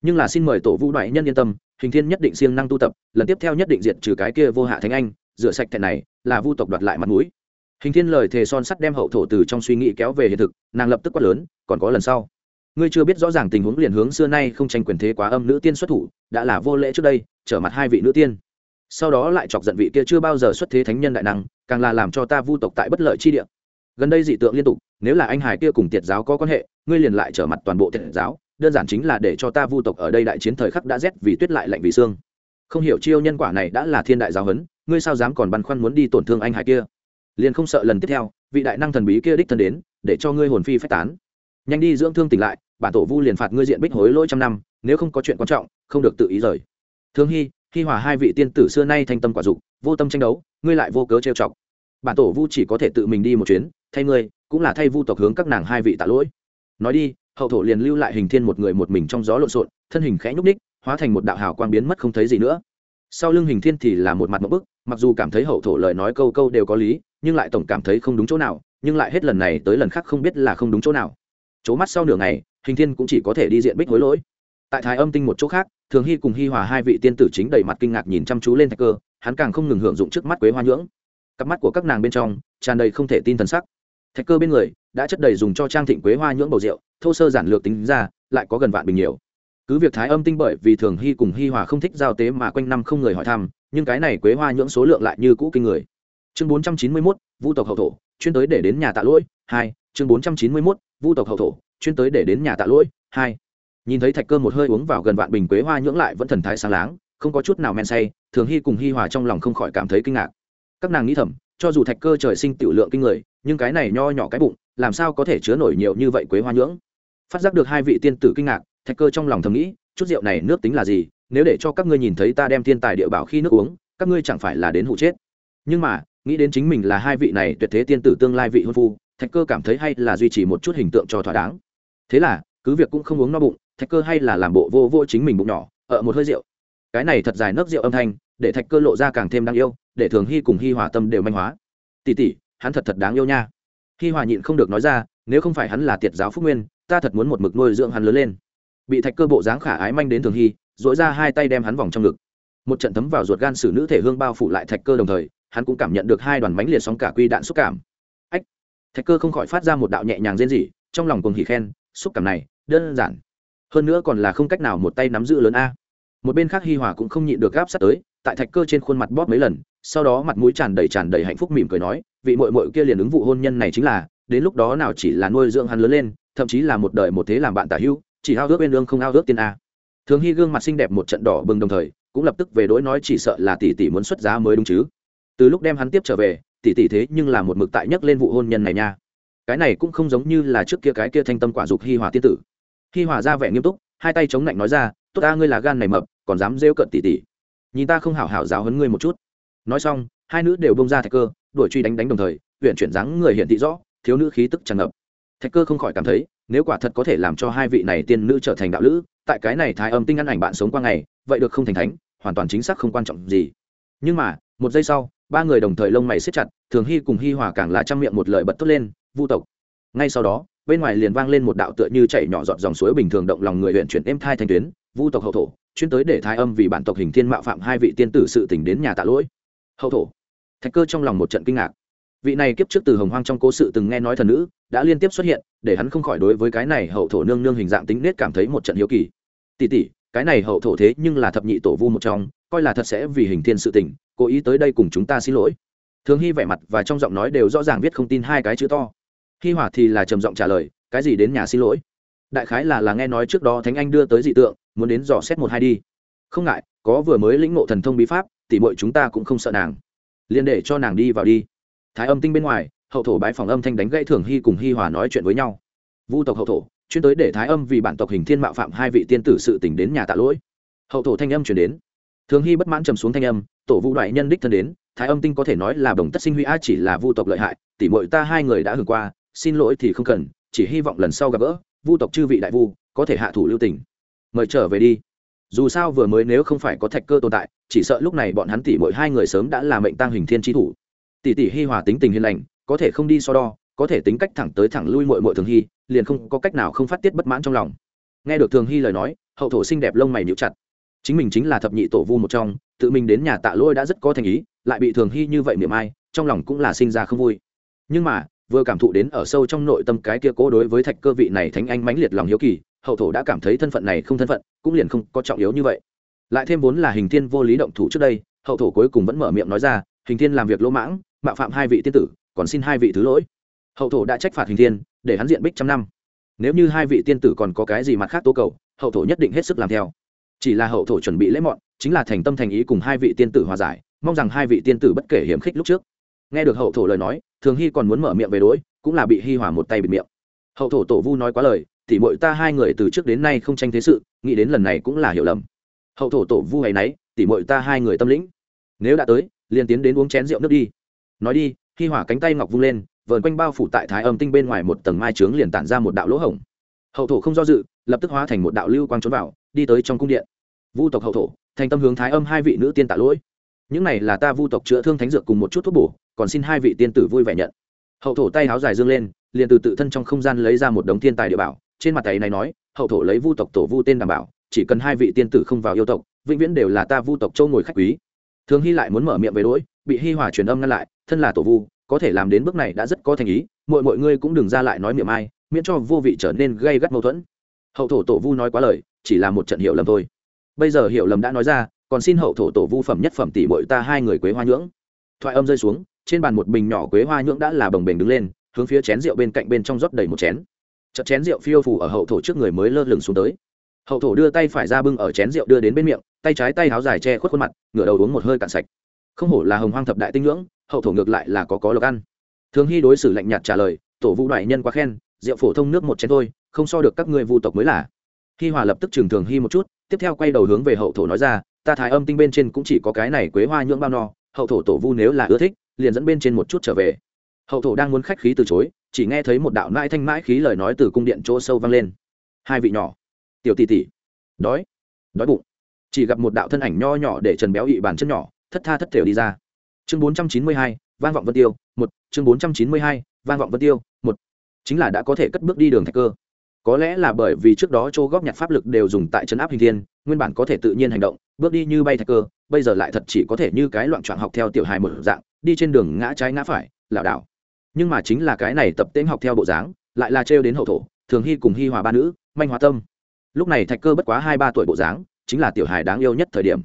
Nhưng là xin mời tổ vu đại nhân yên tâm hình thiên nhất định siêng năng tu tập, lần tiếp theo nhất định diệt trừ cái kia vô hạ thánh anh, rửa sạch thẹn này, là vu tộc đoạt lại mặt mũi. Hình thiên lời thề son sắt đem hậu thổ từ trong suy nghĩ kéo về hiện thực, nàng lập tức quát lớn, còn có lần sau. Ngươi chưa biết rõ ràng tình huống liền hướng xưa nay không tranh quyền thế quá âm nữ tiên xuất thủ, đã là vô lễ trước đây, trở mặt hai vị nữ tiên. Sau đó lại chọc giận vị kia chưa bao giờ xuất thế thánh nhân đại năng, càng là làm cho ta vu tộc tại bất lợi chi địa. Gần đây dị tượng liên tục, nếu là anh hải kia cùng tiệt giáo có quan hệ, ngươi liền lại trở mặt toàn bộ tiệt giáo đơn giản chính là để cho ta vu tộc ở đây đại chiến thời khắc đã rét vì tuyết lại lạnh vì xương. Không hiểu chiêu nhân quả này đã là thiên đại giáo huấn, ngươi sao dám còn băn khoăn muốn đi tổn thương anh hải kia? Liền không sợ lần tiếp theo, vị đại năng thần bí kia đích thân đến, để cho ngươi hồn phi phách tán. Nhanh đi dưỡng thương tỉnh lại, bản tổ vu liền phạt ngươi diện bích hối lỗi trăm năm, nếu không có chuyện quan trọng, không được tự ý rời. Thương hy khi hòa hai vị tiên tử xưa nay thanh tâm quả dục, vô tâm tranh đấu, ngươi lại vô cớ trêu chọc. Bản tổ vu chỉ có thể tự mình đi một chuyến, thay ngươi, cũng là thay vu tộc hướng các nàng hai vị tạ lỗi. Nói đi hậu thổ liền lưu lại hình thiên một người một mình trong gió lộn xộn, thân hình khẽ nhúc ních hóa thành một đạo hào quang biến mất không thấy gì nữa. Sau lưng hình thiên thì là một mặt một bức, mặc dù cảm thấy hậu thổ lời nói câu câu đều có lý, nhưng lại tổng cảm thấy không đúng chỗ nào, nhưng lại hết lần này tới lần khác không biết là không đúng chỗ nào. C mắt sau nửa ngày, hình thiên cũng chỉ có thể đi diện bích hối lỗi. Tại thái âm tinh một chỗ khác, thường hy cùng hy hòa hai vị tiên tử chính đầy mặt kinh ngạc nhìn chăm chú lên thạch cơ, hắn càng không ngừng hưởng dụng trước mắt quế hoa nhưỡng. Cặp mắt của các nàng bên trong tràn đầy không thể tin thần sắc. Thạch cơ bên người đã chất đầy dùng cho trang thịnh quế hoa nhưỡng bầu rượu thô sơ giản lược tính ra, lại có gần vạn bình nhiều. Cứ việc thái âm tinh bởi vì thường hy cùng hy hòa không thích giao tế mà quanh năm không người hỏi thăm, nhưng cái này quế hoa nhưỡng số lượng lại như cũ kinh người. Chương bốn trăm chín mươi mốt, vu tộc hậu thổ, chuyên tới để đến nhà tạ lỗi, hai. Chương bốn trăm chín mươi mốt, vu tộc hậu thổ, chuyên tới để đến nhà tạ lỗi, hai. Nhìn thấy thạch cơ một hơi uống vào gần vạn bình quế hoa nhưỡng lại vẫn thần thái sáng láng, không có chút nào men say, thường hy cùng hy hòa trong lòng không khỏi cảm thấy kinh ngạc. Các nàng nghĩ thầm, cho dù thạch cơ trời sinh tiểu lượng kinh người, nhưng cái này nho nhỏ cái bụng, làm sao có thể chứa nổi nhiều như vậy quế hoa nhưỡng? Phát giác được hai vị tiên tử kinh ngạc, thạch cơ trong lòng thầm nghĩ, chút rượu này nước tính là gì, nếu để cho các ngươi nhìn thấy ta đem thiên tài địa bảo khi nước uống, các ngươi chẳng phải là đến hụ chết. Nhưng mà, nghĩ đến chính mình là hai vị này tuyệt thế tiên tử tương lai vị hôn phu, thạch cơ cảm thấy hay là duy trì một chút hình tượng cho thỏa đáng. Thế là, cứ việc cũng không uống no bụng, thạch cơ hay là làm bộ vô vô chính mình bụng nhỏ ở một hơi rượu. Cái này thật dài nấc rượu âm thanh, để thạch cơ lộ ra càng thêm đáng yêu, để thường hy cùng hy hòa tâm đều manh hóa. Tỉ tỉ hắn thật thật đáng yêu nha. Hy hòa nhịn không được nói ra, nếu không phải hắn là tiệt giáo phúc nguyên ta thật muốn một mực nuôi dưỡng hắn lớn lên. Bị thạch cơ bộ dáng khả ái manh đến thường hy dỗi ra hai tay đem hắn vòng trong ngực. Một trận thấm vào ruột gan xử nữ thể hương bao phủ lại thạch cơ đồng thời, hắn cũng cảm nhận được hai đoàn bánh liệt sóng cả quy đạn xúc cảm. Ách! Thạch cơ không khỏi phát ra một đạo nhẹ nhàng rên rỉ, trong lòng cùng hỉ khen, xúc cảm này, đơn giản. Hơn nữa còn là không cách nào một tay nắm giữ lớn a. Một bên khác hi hòa cũng không nhịn được gáp sát tới, tại thạch cơ trên khuôn mặt bóp mấy lần, sau đó mặt mũi tràn đầy tràn đầy hạnh phúc mỉm cười nói, vị mội mội kia liền ứng vụ hôn nhân này chính là, đến lúc đó nào chỉ là nuôi dưỡng hắn lớn lên thậm chí là một đời một thế làm bạn tả hữu, chỉ ao ước bên lương không ao ước tiên a. Thường hy gương mặt xinh đẹp một trận đỏ bừng đồng thời, cũng lập tức về đối nói chỉ sợ là tỷ tỷ muốn xuất giá mới đúng chứ. Từ lúc đem hắn tiếp trở về, tỷ tỷ thế nhưng là một mực tại nhắc lên vụ hôn nhân này nha. Cái này cũng không giống như là trước kia cái kia thanh tâm quả dục hi hòa tiên tử. Hi hòa ra vẻ nghiêm túc, hai tay chống lạnh nói ra, tốt ta, ngươi là gan này mập, còn dám rêu cận tỷ tỷ. Nhìn ta không hảo hảo giáo hấn ngươi một chút. Nói xong, hai nữ đều bông ra thạch cơ, đuổi truy đánh đánh đồng thời huyện chuyển dáng người hiện thị rõ, thiếu nữ khí tức tràn ngập thạch cơ không khỏi cảm thấy, nếu quả thật có thể làm cho hai vị này tiên nữ trở thành đạo lữ, tại cái này thái âm tinh ăn ảnh bạn sống qua ngày, vậy được không thành thánh, hoàn toàn chính xác không quan trọng gì. Nhưng mà, một giây sau, ba người đồng thời lông mày xếp chặt, thường hy cùng hy hòa càng là trang miệng một lời bật tốt lên, vu tộc. Ngay sau đó, bên ngoài liền vang lên một đạo tựa như chảy nhỏ giọt dòng suối bình thường động lòng người huyện chuyển êm thai thành tuyến, vu tộc hậu thổ, chuyên tới để thái âm vì bản tộc hình thiên mạo phạm hai vị tiên tử sự tỉnh đến nhà tạ lỗi. Hậu thổ? Thạch cơ trong lòng một trận kinh ngạc vị này kiếp trước từ hồng hoang trong cố sự từng nghe nói thần nữ đã liên tiếp xuất hiện, để hắn không khỏi đối với cái này hậu thổ nương nương hình dạng tính nết cảm thấy một trận hiếu kỳ. Tỷ tỷ, cái này hậu thổ thế nhưng là thập nhị tổ vu một trong, coi là thật sẽ vì hình thiên sự tình, cố ý tới đây cùng chúng ta xin lỗi. Thường hy vẻ mặt và trong giọng nói đều rõ ràng viết không tin hai cái chữ to. Hy hỏa thì là trầm giọng trả lời, cái gì đến nhà xin lỗi? Đại khái là là nghe nói trước đó thánh anh đưa tới dị tượng, muốn đến dò xét một hai đi. Không ngại, có vừa mới lĩnh ngộ thần thông bí pháp tỉ mọi chúng ta cũng không sợ nàng. Liền để cho nàng đi vào đi thái âm tinh bên ngoài, hậu thổ bái phòng âm thanh đánh gãy thường hy cùng hy hòa nói chuyện với nhau. Vu tộc hậu thổ, chuyên tới để thái âm vì bản tộc hình thiên mạo phạm hai vị tiên tử sự tỉnh đến nhà tạ lỗi. Hậu thổ thanh âm chuyển đến. Thường hy bất mãn trầm xuống thanh âm, tổ vu đại nhân đích thân đến, thái âm tinh có thể nói là đồng tất sinh huy a chỉ là vu tộc lợi hại, tỉ mội ta hai người đã hưởng qua, xin lỗi thì không cần, chỉ hy vọng lần sau gặp gỡ, vu tộc chư vị đại vu, có thể hạ thủ lưu tình. Mời trở về đi. Dù sao vừa mới nếu không phải có thạch cơ tồn tại, chỉ sợ lúc này bọn hắn tỉ mỗi hai người sớm đã là mệnh tăng hình thiên tri thủ tỷ tỷ hi hòa tính tình hiền lành, có thể không đi so đo, có thể tính cách thẳng tới thẳng lui mội mội thường hy, liền không có cách nào không phát tiết bất mãn trong lòng. Nghe được thường hy lời nói, hậu thổ xinh đẹp lông mày níu chặt. Chính mình chính là thập nhị tổ vu một trong, tự mình đến nhà tạ lôi đã rất có thành ý, lại bị thường hy như vậy miệng ai, trong lòng cũng là sinh ra không vui. Nhưng mà, vừa cảm thụ đến ở sâu trong nội tâm cái kia cố đối với thạch cơ vị này thánh anh mãnh liệt lòng hiếu kỳ, hậu thổ đã cảm thấy thân phận này không thân phận, cũng liền không có trọng yếu như vậy. Lại thêm vốn là hình thiên vô lý động thủ trước đây, hậu thổ cuối cùng vẫn mở miệng nói ra, hình thiên làm việc lỗ mãng mạo phạm hai vị tiên tử, còn xin hai vị thứ lỗi. Hậu thổ đã trách phạt hình thiên, để hắn diện bích trăm năm. Nếu như hai vị tiên tử còn có cái gì mặt khác tố cầu, hậu thổ nhất định hết sức làm theo. Chỉ là hậu thổ chuẩn bị lễ mọn, chính là thành tâm thành ý cùng hai vị tiên tử hòa giải, mong rằng hai vị tiên tử bất kể hiểm khích lúc trước. Nghe được hậu thổ lời nói, thường hy còn muốn mở miệng về đỗi cũng là bị hi hòa một tay bịt miệng. Hậu thổ tổ vu nói quá lời, thì mỗi ta hai người từ trước đến nay không tranh thế sự, nghĩ đến lần này cũng là hiểu lầm. Hậu thổ tổ vu hay nấy tỉ mội ta hai người tâm lĩnh. Nếu đã tới, liền tiến đến uống chén rượu nước đi nói đi, khi hỏa cánh tay ngọc vung lên, vờn quanh bao phủ tại thái âm tinh bên ngoài một tầng mai trướng liền tản ra một đạo lỗ hổng. Hậu thổ không do dự, lập tức hóa thành một đạo lưu quang trốn vào, đi tới trong cung điện. Vu tộc hậu thổ, thành tâm hướng thái âm hai vị nữ tiên tạ lỗi. Những này là ta vu tộc chữa thương thánh dược cùng một chút thuốc bổ, còn xin hai vị tiên tử vui vẻ nhận. Hậu thổ tay háo dài dương lên, liền từ tự thân trong không gian lấy ra một đống thiên tài địa bảo, trên mặt tay này nói, hậu thổ lấy vu tộc tổ vu tên đảm bảo, chỉ cần hai vị tiên tử không vào yêu tộc, vĩnh viễn đều là ta vu tộc châu ngồi khách quý thường hy lại muốn mở miệng về đỗi, bị hi hòa truyền âm ngăn lại, thân là tổ vu, có thể làm đến bước này đã rất có thành ý, mọi mọi ngươi cũng đừng ra lại nói miệng ai, miễn cho vô vị trở nên gây gắt mâu thuẫn. Hậu thổ tổ vu nói quá lời, chỉ là một trận hiểu lầm thôi. Bây giờ hiểu lầm đã nói ra, còn xin hậu thổ tổ vu phẩm nhất phẩm tỷ bội ta hai người quế hoa nhưỡng. Thoại âm rơi xuống, trên bàn một bình nhỏ quế hoa nhưỡng đã là bồng bềnh đứng lên, hướng phía chén rượu bên cạnh bên trong rót đầy một chén. Chợt chén rượu phiêu phủ ở hậu thổ trước người mới lơ lửng xuống tới hậu thổ đưa tay phải ra bưng ở chén rượu đưa đến bên miệng, tay trái tay háo dài che khuất khuôn mặt, ngửa đầu uống một hơi cạn sạch. Không hổ là hồng hoang thập đại tinh ngưỡng, hậu thổ ngược lại là có có lộc ăn. Thường hy đối xử lạnh nhạt trả lời, tổ vu đại nhân quá khen, rượu phổ thông nước một chén thôi, không so được các ngươi vu tộc mới là. Hi hòa lập tức trừng thường hy một chút, tiếp theo quay đầu hướng về hậu thổ nói ra, ta thái âm tinh bên trên cũng chỉ có cái này quế hoa nhưỡng bao no, hậu thổ tổ vu nếu là ưa thích, liền dẫn bên trên một chút trở về. Hậu thổ đang muốn khách khí từ chối, chỉ nghe thấy một đạo nãi thanh mãi khí lời nói từ cung điện chỗ sâu vang lên. Hai vị nhỏ tiểu tỷ tỷ. Đói. Đói bụng. Chỉ gặp một đạo thân ảnh nho nhỏ để trần béo ị bàn chân nhỏ, thất tha thất thểu đi ra. Chương bốn trăm chín mươi hai, vang vọng vân tiêu, một. Chương bốn trăm chín mươi hai, vang vọng vân tiêu, một. Chính là đã có thể cất bước đi đường thạch cơ. Có lẽ là bởi vì trước đó chỗ góp nhặt pháp lực đều dùng tại trấn áp hình thiên, nguyên bản có thể tự nhiên hành động, bước đi như bay thạch cơ, bây giờ lại thật chỉ có thể như cái loạn trọn học theo tiểu hài một dạng, đi trên đường ngã trái ngã phải, lảo đảo. Nhưng mà chính là cái này tập tễnh học theo bộ dáng, lại là trêu đến hậu thổ, thường hy cùng hy hòa ba nữ, manh hóa tâm lúc này thạch cơ bất quá hai ba tuổi bộ dáng, chính là tiểu hài đáng yêu nhất thời điểm.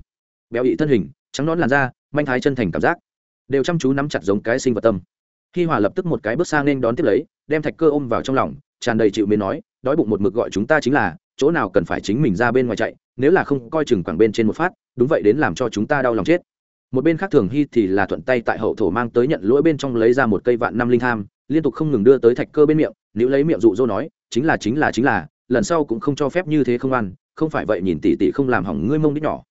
Béo ị thân hình, trắng nón làn da, manh thái chân thành cảm giác. Đều chăm chú nắm chặt giống cái sinh vật tâm. Hi hòa lập tức một cái bước sang nên đón tiếp lấy, đem thạch cơ ôm vào trong lòng, tràn đầy chịu mến nói, đói bụng một mực gọi chúng ta chính là, chỗ nào cần phải chính mình ra bên ngoài chạy, nếu là không coi chừng quảng bên trên một phát, đúng vậy đến làm cho chúng ta đau lòng chết. Một bên khác thường hy thì là thuận tay tại hậu thổ mang tới nhận lỗi bên trong lấy ra một cây vạn năm linh tham, liên tục không ngừng đưa tới thạch cơ bên miệng nếu lấy miệng dụ dỗ nói, chính là chính là chính là lần sau cũng không cho phép như thế không ăn không phải vậy nhìn tỉ tỉ không làm hỏng ngươi mông đít nhỏ.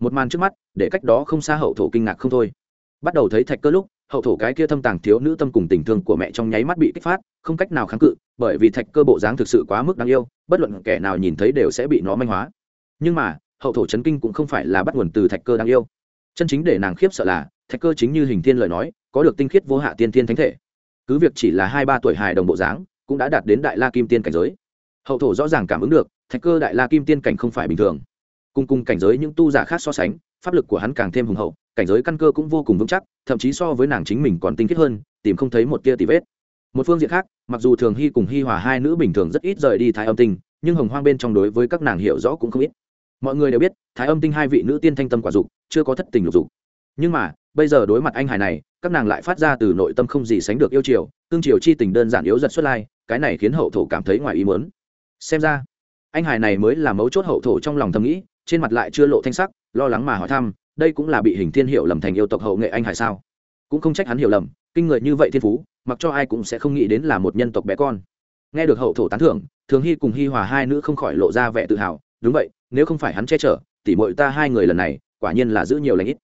Một màn trước mắt, để cách đó không xa hậu thổ kinh ngạc không thôi. Bắt đầu thấy thạch cơ lúc, hậu thổ cái kia thâm tàng thiếu nữ tâm cùng tình thương của mẹ trong nháy mắt bị kích phát, không cách nào kháng cự, bởi vì thạch cơ bộ dáng thực sự quá mức đáng yêu, bất luận kẻ nào nhìn thấy đều sẽ bị nó manh hóa. Nhưng mà, hậu thổ chấn kinh cũng không phải là bắt nguồn từ thạch cơ đáng yêu. Chân chính để nàng khiếp sợ là, thạch cơ chính như hình thiên lời nói, có được tinh khiết vô hạ tiên thiên thánh thể. Cứ việc chỉ là hai ba tuổi hài đồng bộ dáng, cũng đã đạt đến đại la kim tiên cảnh giới hậu thổ rõ ràng cảm ứng được, thạch cơ đại la kim tiên cảnh không phải bình thường. Cùng cùng cảnh giới những tu giả khác so sánh, pháp lực của hắn càng thêm hùng hậu, cảnh giới căn cơ cũng vô cùng vững chắc, thậm chí so với nàng chính mình còn tinh khiết hơn, tìm không thấy một tia tì vết. Một phương diện khác, mặc dù thường hy cùng hy hòa hai nữ bình thường rất ít rời đi thái âm tinh, nhưng hồng hoang bên trong đối với các nàng hiểu rõ cũng không ít. Mọi người đều biết, thái âm tinh hai vị nữ tiên thanh tâm quả dục, chưa có thất tình lục dục. Nhưng mà, bây giờ đối mặt anh hải này, các nàng lại phát ra từ nội tâm không gì sánh được yêu chiều, tương chiều chi tình đơn giản yếu giật xuất lai, cái này khiến hậu thổ cảm thấy ngoài ý mớn xem ra, anh hải này mới là mấu chốt hậu thổ trong lòng thầm nghĩ, trên mặt lại chưa lộ thanh sắc, lo lắng mà hỏi thăm, đây cũng là bị hình thiên hiểu lầm thành yêu tộc hậu nghệ anh hải sao? Cũng không trách hắn hiểu lầm, kinh người như vậy thiên phú, mặc cho ai cũng sẽ không nghĩ đến là một nhân tộc bé con. Nghe được hậu thổ tán thưởng, thường hy cùng hy hòa hai nữ không khỏi lộ ra vẻ tự hào, đúng vậy, nếu không phải hắn che chở, tỉ mội ta hai người lần này, quả nhiên là giữ nhiều lãnh ít.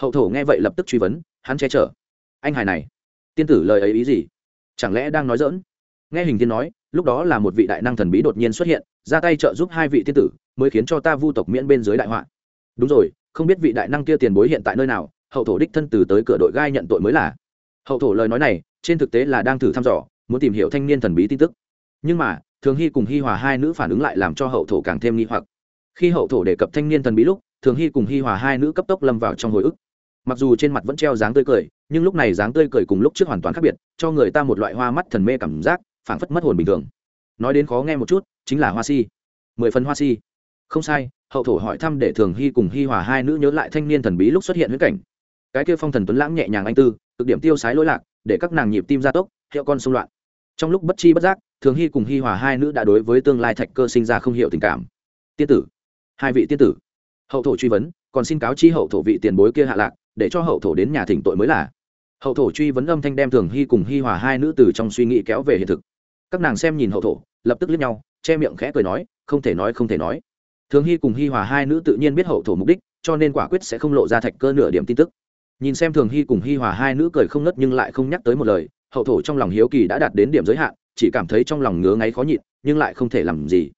Hậu thổ nghe vậy lập tức truy vấn, hắn che chở. Anh hải này, tiên tử lời ấy ý gì? Chẳng lẽ đang nói dỡn nghe hình tiên nói, lúc đó là một vị đại năng thần bí đột nhiên xuất hiện, ra tay trợ giúp hai vị tiên tử, mới khiến cho ta vu tộc miễn bên dưới đại họa. Đúng rồi, không biết vị đại năng kia tiền bối hiện tại nơi nào, hậu thổ đích thân từ tới cửa đội gai nhận tội mới là. Hậu thổ lời nói này, trên thực tế là đang thử thăm dò, muốn tìm hiểu thanh niên thần bí tin tức. Nhưng mà, thường hy cùng hi hòa hai nữ phản ứng lại làm cho hậu thổ càng thêm nghi hoặc. Khi hậu thổ đề cập thanh niên thần bí lúc, thường hy cùng hi hòa hai nữ cấp tốc lâm vào trong hồi ức. Mặc dù trên mặt vẫn treo dáng tươi cười, nhưng lúc này dáng tươi cười cùng lúc trước hoàn toàn khác biệt, cho người ta một loại hoa mắt thần mê cảm giác phảng phất mất hồn bình thường. Nói đến khó nghe một chút, chính là hoa si. Mười phần hoa si. Không sai, hậu thổ hỏi thăm để thường hy cùng hy hòa hai nữ nhớ lại thanh niên thần bí lúc xuất hiện huyễn cảnh. Cái kia phong thần tuấn lãng nhẹ nhàng anh tư, cực điểm tiêu sái lỗi lạc, để các nàng nhịp tim gia tốc, hiệu con xung loạn. Trong lúc bất chi bất giác, thường hy cùng hy hòa hai nữ đã đối với tương lai thạch cơ sinh ra không hiểu tình cảm. Tiên tử. Hai vị tiên tử. Hậu thổ truy vấn, còn xin cáo chi hậu thổ vị tiền bối kia hạ lạc, để cho hậu thổ đến nhà thỉnh tội mới là. Hậu thổ truy vấn âm thanh đem thường hy cùng hy hòa hai nữ từ trong suy nghĩ kéo về hiện thực các nàng xem nhìn hậu thổ, lập tức liếc nhau, che miệng khẽ cười nói, không thể nói, không thể nói. Thường hy cùng hi hòa hai nữ tự nhiên biết hậu thổ mục đích, cho nên quả quyết sẽ không lộ ra thạch cơ nửa điểm tin tức. Nhìn xem thường hy cùng hi hòa hai nữ cười không ngất nhưng lại không nhắc tới một lời, hậu thổ trong lòng hiếu kỳ đã đạt đến điểm giới hạn, chỉ cảm thấy trong lòng ngứa ngáy khó nhịn, nhưng lại không thể làm gì.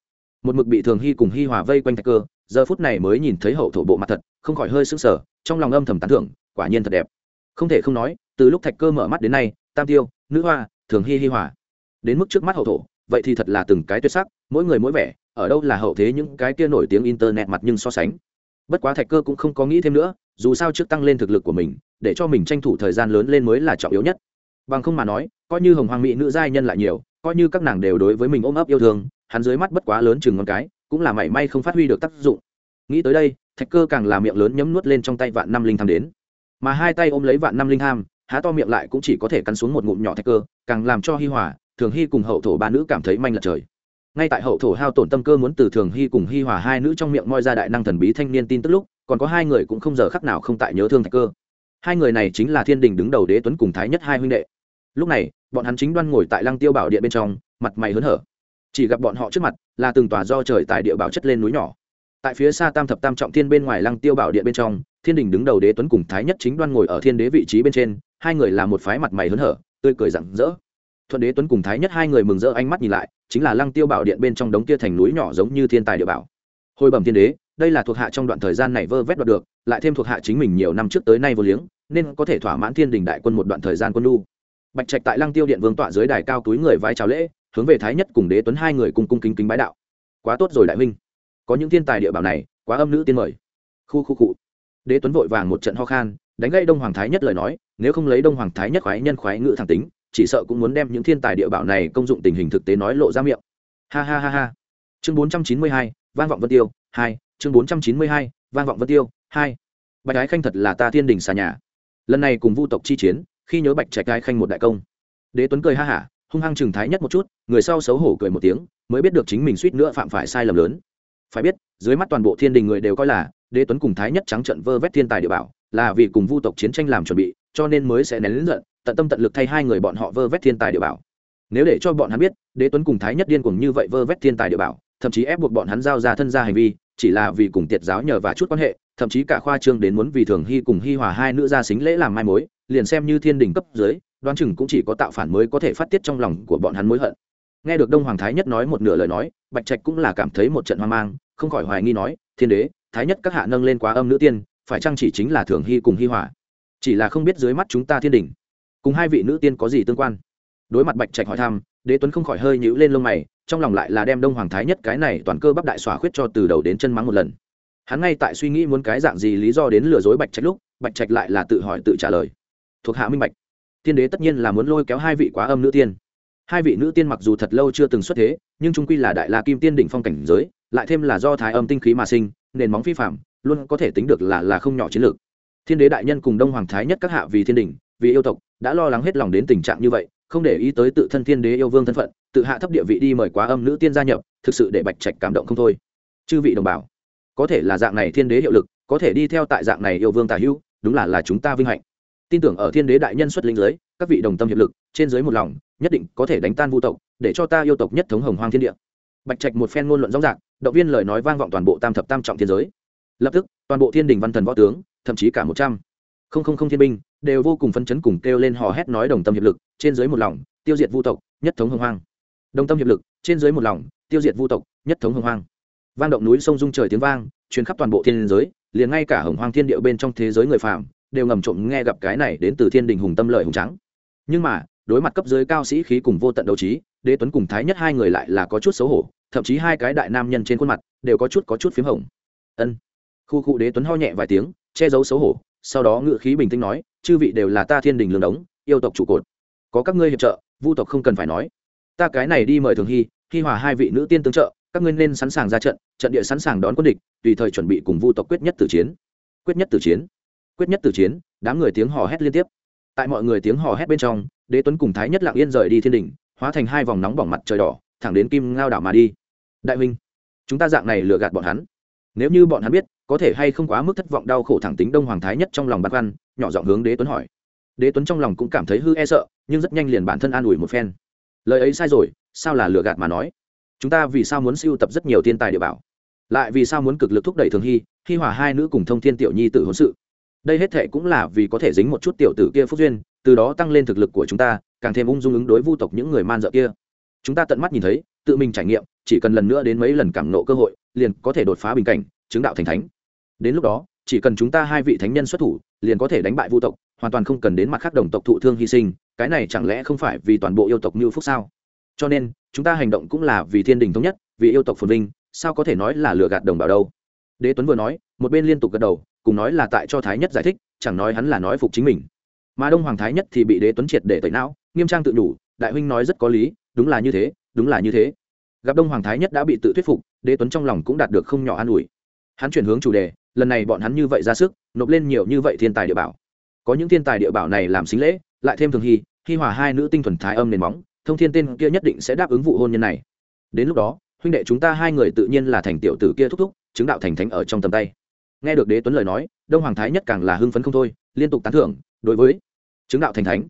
Một mực bị thường hy cùng hi hòa vây quanh thạch cơ, giờ phút này mới nhìn thấy hậu thổ bộ mặt thật, không khỏi hơi sững sờ, trong lòng âm thầm tán thưởng, quả nhiên thật đẹp. Không thể không nói, từ lúc thạch cơ mở mắt đến nay, tam tiêu, nữ hoa, thường hy, hi hòa đến mức trước mắt hậu thổ, vậy thì thật là từng cái tuyệt sắc, mỗi người mỗi vẻ, ở đâu là hậu thế những cái kia nổi tiếng internet mặt nhưng so sánh. Bất quá thạch cơ cũng không có nghĩ thêm nữa, dù sao trước tăng lên thực lực của mình, để cho mình tranh thủ thời gian lớn lên mới là trọng yếu nhất. Bằng không mà nói, coi như hồng hoàng mỹ nữ giai nhân lại nhiều, coi như các nàng đều đối với mình ôm ấp yêu thương, hắn dưới mắt bất quá lớn chừng ngón cái, cũng là mảy may không phát huy được tác dụng. Nghĩ tới đây, thạch cơ càng là miệng lớn nhấm nuốt lên trong tay vạn năm linh tham đến. Mà hai tay ôm lấy vạn năm linh tham, há to miệng lại cũng chỉ có thể cắn xuống một ngụm nhỏ thạch cơ, càng làm cho hi hòa thường hy cùng hậu thổ ba nữ cảm thấy manh lật trời. Ngay tại hậu thổ hao tổn tâm cơ muốn từ thường hy cùng hi hòa hai nữ trong miệng moi ra đại năng thần bí thanh niên tin tức lúc, còn có hai người cũng không giờ khắc nào không tại nhớ thương thạch cơ. Hai người này chính là thiên đình đứng đầu đế tuấn cùng thái nhất hai huynh đệ. Lúc này, bọn hắn chính đoan ngồi tại lăng tiêu bảo điện bên trong, mặt mày hớn hở. Chỉ gặp bọn họ trước mặt là từng tòa do trời tại địa bảo chất lên núi nhỏ. Tại phía xa tam thập tam trọng thiên bên ngoài lăng tiêu bảo điện bên trong, thiên đình đứng đầu đế tuấn cùng thái nhất chính đoan ngồi ở thiên đế vị trí bên trên, hai người là một phái mặt mày hớn hở, tươi cười rặng rỡ thuận đế tuấn cùng thái nhất hai người mừng rỡ ánh mắt nhìn lại, chính là lăng tiêu bảo điện bên trong đống kia thành núi nhỏ giống như thiên tài địa bảo. Hồi bẩm thiên đế, đây là thuộc hạ trong đoạn thời gian này vơ vét đoạt được, lại thêm thuộc hạ chính mình nhiều năm trước tới nay vô liếng, nên có thể thỏa mãn thiên đình đại quân một đoạn thời gian quân lu bạch trạch tại lăng tiêu điện vương tọa dưới đài cao túi người vai chào lễ, hướng về thái nhất cùng đế tuấn hai người cùng cung kính kính bái đạo. Quá tốt rồi đại huynh. Có những thiên tài địa bảo này, quá âm nữ tiên mời. Khu khu cụ đế tuấn vội vàng một trận ho khan, đánh gây đông hoàng thái nhất lời nói, nếu không lấy đông hoàng thái nhất khoái nhân khoái ngự thẳng tính chỉ sợ cũng muốn đem những thiên tài địa bảo này công dụng tình hình thực tế nói lộ ra miệng. Ha ha ha ha. Chương bốn trăm chín mươi hai, vang vọng vân tiêu, hai. Chương bốn trăm chín mươi hai, vang vọng vân tiêu, hai. Bạch ái khanh thật là ta thiên đình xà nhà. Lần này cùng vu tộc chi chiến, khi nhớ bạch trạch ái khanh một đại công. Đế tuấn cười ha hả, hung hăng chừng thái nhất một chút, người sau xấu hổ cười một tiếng, mới biết được chính mình suýt nữa phạm phải sai lầm lớn. Phải biết, dưới mắt toàn bộ thiên đình người đều coi là, đế tuấn cùng thái nhất trắng trận vơ vét thiên tài địa bảo, là vì cùng vu tộc chiến tranh làm chuẩn bị, cho nên mới sẽ nén lớn giận tận tâm tận lực thay hai người bọn họ vơ vét thiên tài địa bảo. Nếu để cho bọn hắn biết, đế tuấn cùng thái nhất điên cùng như vậy vơ vét thiên tài địa bảo, thậm chí ép buộc bọn hắn giao ra thân gia hành vi, chỉ là vì cùng tiệt giáo nhờ và chút quan hệ, thậm chí cả khoa trương đến muốn vì thường hy cùng hy hòa hai nữ gia xính lễ làm mai mối, liền xem như thiên đình cấp dưới, đoán chừng cũng chỉ có tạo phản mới có thể phát tiết trong lòng của bọn hắn mối hận. Nghe được đông hoàng thái nhất nói một nửa lời nói, bạch trạch cũng là cảm thấy một trận hoang mang, không khỏi hoài nghi nói, thiên đế, thái nhất các hạ nâng lên quá âm nữ tiên, phải chăng chỉ chính là thường hy cùng hy hòa? Chỉ là không biết dưới mắt chúng ta thiên đình cùng hai vị nữ tiên có gì tương quan? Đối mặt bạch trạch hỏi thăm, đế tuấn không khỏi hơi nhữ lên lông mày, trong lòng lại là đem đông hoàng thái nhất cái này toàn cơ bắp đại xỏa khuyết cho từ đầu đến chân mắng một lần. Hắn ngay tại suy nghĩ muốn cái dạng gì lý do đến lừa dối bạch trạch lúc, bạch trạch lại là tự hỏi tự trả lời. Thuộc hạ minh bạch. Tiên đế tất nhiên là muốn lôi kéo hai vị quá âm nữ tiên. Hai vị nữ tiên mặc dù thật lâu chưa từng xuất thế, nhưng trung quy là đại la kim tiên đỉnh phong cảnh giới, lại thêm là do thái âm tinh khí mà sinh, nền móng phi phạm luôn có thể tính được là là không nhỏ chiến lược. Thiên đế đại nhân cùng đông hoàng thái nhất các hạ vì thiên đình vì yêu tộc đã lo lắng hết lòng đến tình trạng như vậy, không để ý tới tự thân thiên đế yêu vương thân phận, tự hạ thấp địa vị đi mời quá âm nữ tiên gia nhập, thực sự để bạch trạch cảm động không thôi. Chư vị đồng bào, có thể là dạng này thiên đế hiệu lực, có thể đi theo tại dạng này yêu vương tả hữu, đúng là là chúng ta vinh hạnh. Tin tưởng ở thiên đế đại nhân xuất linh giới các vị đồng tâm hiệp lực, trên dưới một lòng, nhất định có thể đánh tan vu tộc, để cho ta yêu tộc nhất thống hồng hoang thiên địa. Bạch trạch một phen ngôn luận rõ ràng, động viên lời nói vang vọng toàn bộ tam thập tam trọng thiên giới. Lập tức, toàn bộ thiên đình văn thần võ tướng, thậm chí cả một trăm. Không không không thiên binh đều vô cùng phấn chấn cùng kêu lên hò hét nói đồng tâm hiệp lực, trên dưới một lòng, tiêu diệt vu tộc, nhất thống hưng hoang. Đồng tâm hiệp lực, trên dưới một lòng, tiêu diệt vu tộc, nhất thống hưng hoang. Vang động núi sông dung trời tiếng vang, truyền khắp toàn bộ thiên giới, liền ngay cả hồng hoang thiên điệu bên trong thế giới người phàm, đều ngầm trộm nghe gặp cái này đến từ thiên đình hùng tâm lợi hùng trắng nhưng mà, đối mặt cấp dưới cao sĩ khí cùng vô tận đấu trí, đế tuấn cùng thái nhất hai người lại là có chút xấu hổ, thậm chí hai cái đại nam nhân trên khuôn mặt đều có chút có chút p hồng. Ân. Khu cụ đế tuấn ho nhẹ vài tiếng, che giấu xấu hổ, sau đó ngự khí bình tĩnh nói chư vị đều là ta thiên đình lương đống, yêu tộc trụ cột. Có các ngươi hiệp trợ, vu tộc không cần phải nói. Ta cái này đi mời thường hy hi hòa hai vị nữ tiên tương trợ, các ngươi nên sẵn sàng ra trận trận địa sẵn sàng đón quân địch, tùy thời chuẩn bị cùng vu tộc quyết nhất tử chiến. Quyết nhất tử chiến. Quyết nhất tử chiến, đám người tiếng hò hét liên tiếp. Tại mọi người tiếng hò hét bên trong, đế tuấn cùng thái nhất lặng yên rời đi thiên đình, hóa thành hai vòng nóng bỏng mặt trời đỏ, thẳng đến kim ngao đảo mà đi. Đại huynh, chúng ta dạng này lừa gạt bọn hắn. Nếu như bọn hắn biết, có thể hay không quá mức thất vọng đau khổ thẳng tính đông hoàng thái nhất trong lòng băn khoăn nhỏ giọng hướng đế tuấn hỏi. Đế tuấn trong lòng cũng cảm thấy hư e sợ, nhưng rất nhanh liền bản thân an ủi một phen. Lời ấy sai rồi, sao là lừa gạt mà nói? Chúng ta vì sao muốn siêu tập rất nhiều thiên tài địa bảo? Lại vì sao muốn cực lực thúc đẩy thường hy khi hòa hai nữ cùng thông thiên tiểu nhi tử hôn sự? Đây hết thệ cũng là vì có thể dính một chút tiểu tử kia phúc duyên, từ đó tăng lên thực lực của chúng ta, càng thêm ung dung ứng đối vu tộc những người man dợ kia. Chúng ta tận mắt nhìn thấy, tự mình trải nghiệm, chỉ cần lần nữa đến mấy lần cảm nộ cơ hội, liền có thể đột phá bình cảnh, chứng đạo thành thánh. Đến lúc đó, chỉ cần chúng ta hai vị thánh nhân xuất thủ liền có thể đánh bại vu tộc, hoàn toàn không cần đến mặt khác đồng tộc thụ thương hy sinh, cái này chẳng lẽ không phải vì toàn bộ yêu tộc như phúc sao? Cho nên, chúng ta hành động cũng là vì thiên đình thống nhất, vì yêu tộc phồn vinh, sao có thể nói là lừa gạt đồng bào đâu? Đế tuấn vừa nói, một bên liên tục gật đầu, cùng nói là tại cho thái nhất giải thích, chẳng nói hắn là nói phục chính mình. Mà đông hoàng thái nhất thì bị đế tuấn triệt để tẩy não, nghiêm trang tự đủ, đại huynh nói rất có lý, đúng là như thế, đúng là như thế. Gặp đông hoàng thái nhất đã bị tự thuyết phục, đế tuấn trong lòng cũng đạt được không nhỏ an ủi. Hắn chuyển hướng chủ đề lần này bọn hắn như vậy ra sức, nộp lên nhiều như vậy thiên tài địa bảo. Có những thiên tài địa bảo này làm xính lễ, lại thêm thường hy hy hòa hai nữ tinh thuần thái âm nền móng, thông thiên tên kia nhất định sẽ đáp ứng vụ hôn nhân này. Đến lúc đó, huynh đệ chúng ta hai người tự nhiên là thành tiểu tử kia thúc thúc, chứng đạo thành thánh ở trong tầm tay. Nghe được đế tuấn lời nói, đông hoàng thái nhất càng là hưng phấn không thôi, liên tục tán thưởng, đối với chứng đạo thành thánh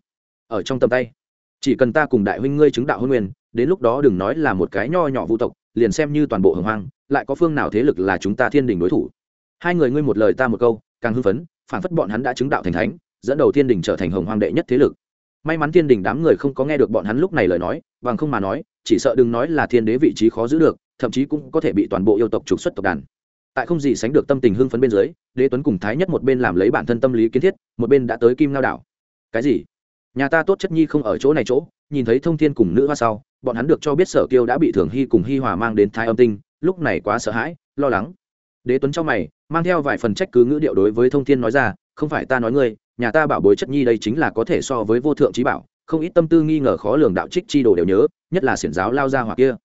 ở trong tầm tay. Chỉ cần ta cùng đại huynh ngươi chứng đạo hôn nguyên, đến lúc đó đừng nói là một cái nho nhỏ vũ tộc, liền xem như toàn bộ hồng hoang, lại có phương nào thế lực là chúng ta thiên đình đối thủ hai người ngươi một lời ta một câu, càng hưng phấn, phản phất bọn hắn đã chứng đạo thành thánh, dẫn đầu thiên đình trở thành hồng hoang đệ nhất thế lực. May mắn thiên đình đám người không có nghe được bọn hắn lúc này lời nói, bằng không mà nói, chỉ sợ đừng nói là thiên đế vị trí khó giữ được, thậm chí cũng có thể bị toàn bộ yêu tộc trục xuất tộc đàn. Tại không gì sánh được tâm tình hưng phấn bên dưới, đế tuấn cùng thái nhất một bên làm lấy bản thân tâm lý kiến thiết, một bên đã tới kim lao đảo. Cái gì? Nhà ta tốt chất nhi không ở chỗ này chỗ, nhìn thấy thông thiên cùng nữ hoa sau, bọn hắn được cho biết sở kiêu đã bị thường hy cùng hy hòa mang đến thái âm tinh, lúc này quá sợ hãi, lo lắng. Đế tuấn cho mày mang theo vài phần trách cứ ngữ điệu đối với thông thiên nói ra, không phải ta nói ngươi, nhà ta bảo bối chất nhi đây chính là có thể so với vô thượng trí bảo, không ít tâm tư nghi ngờ khó lường đạo trích chi đồ đều nhớ, nhất là xiển giáo lao ra hoặc kia.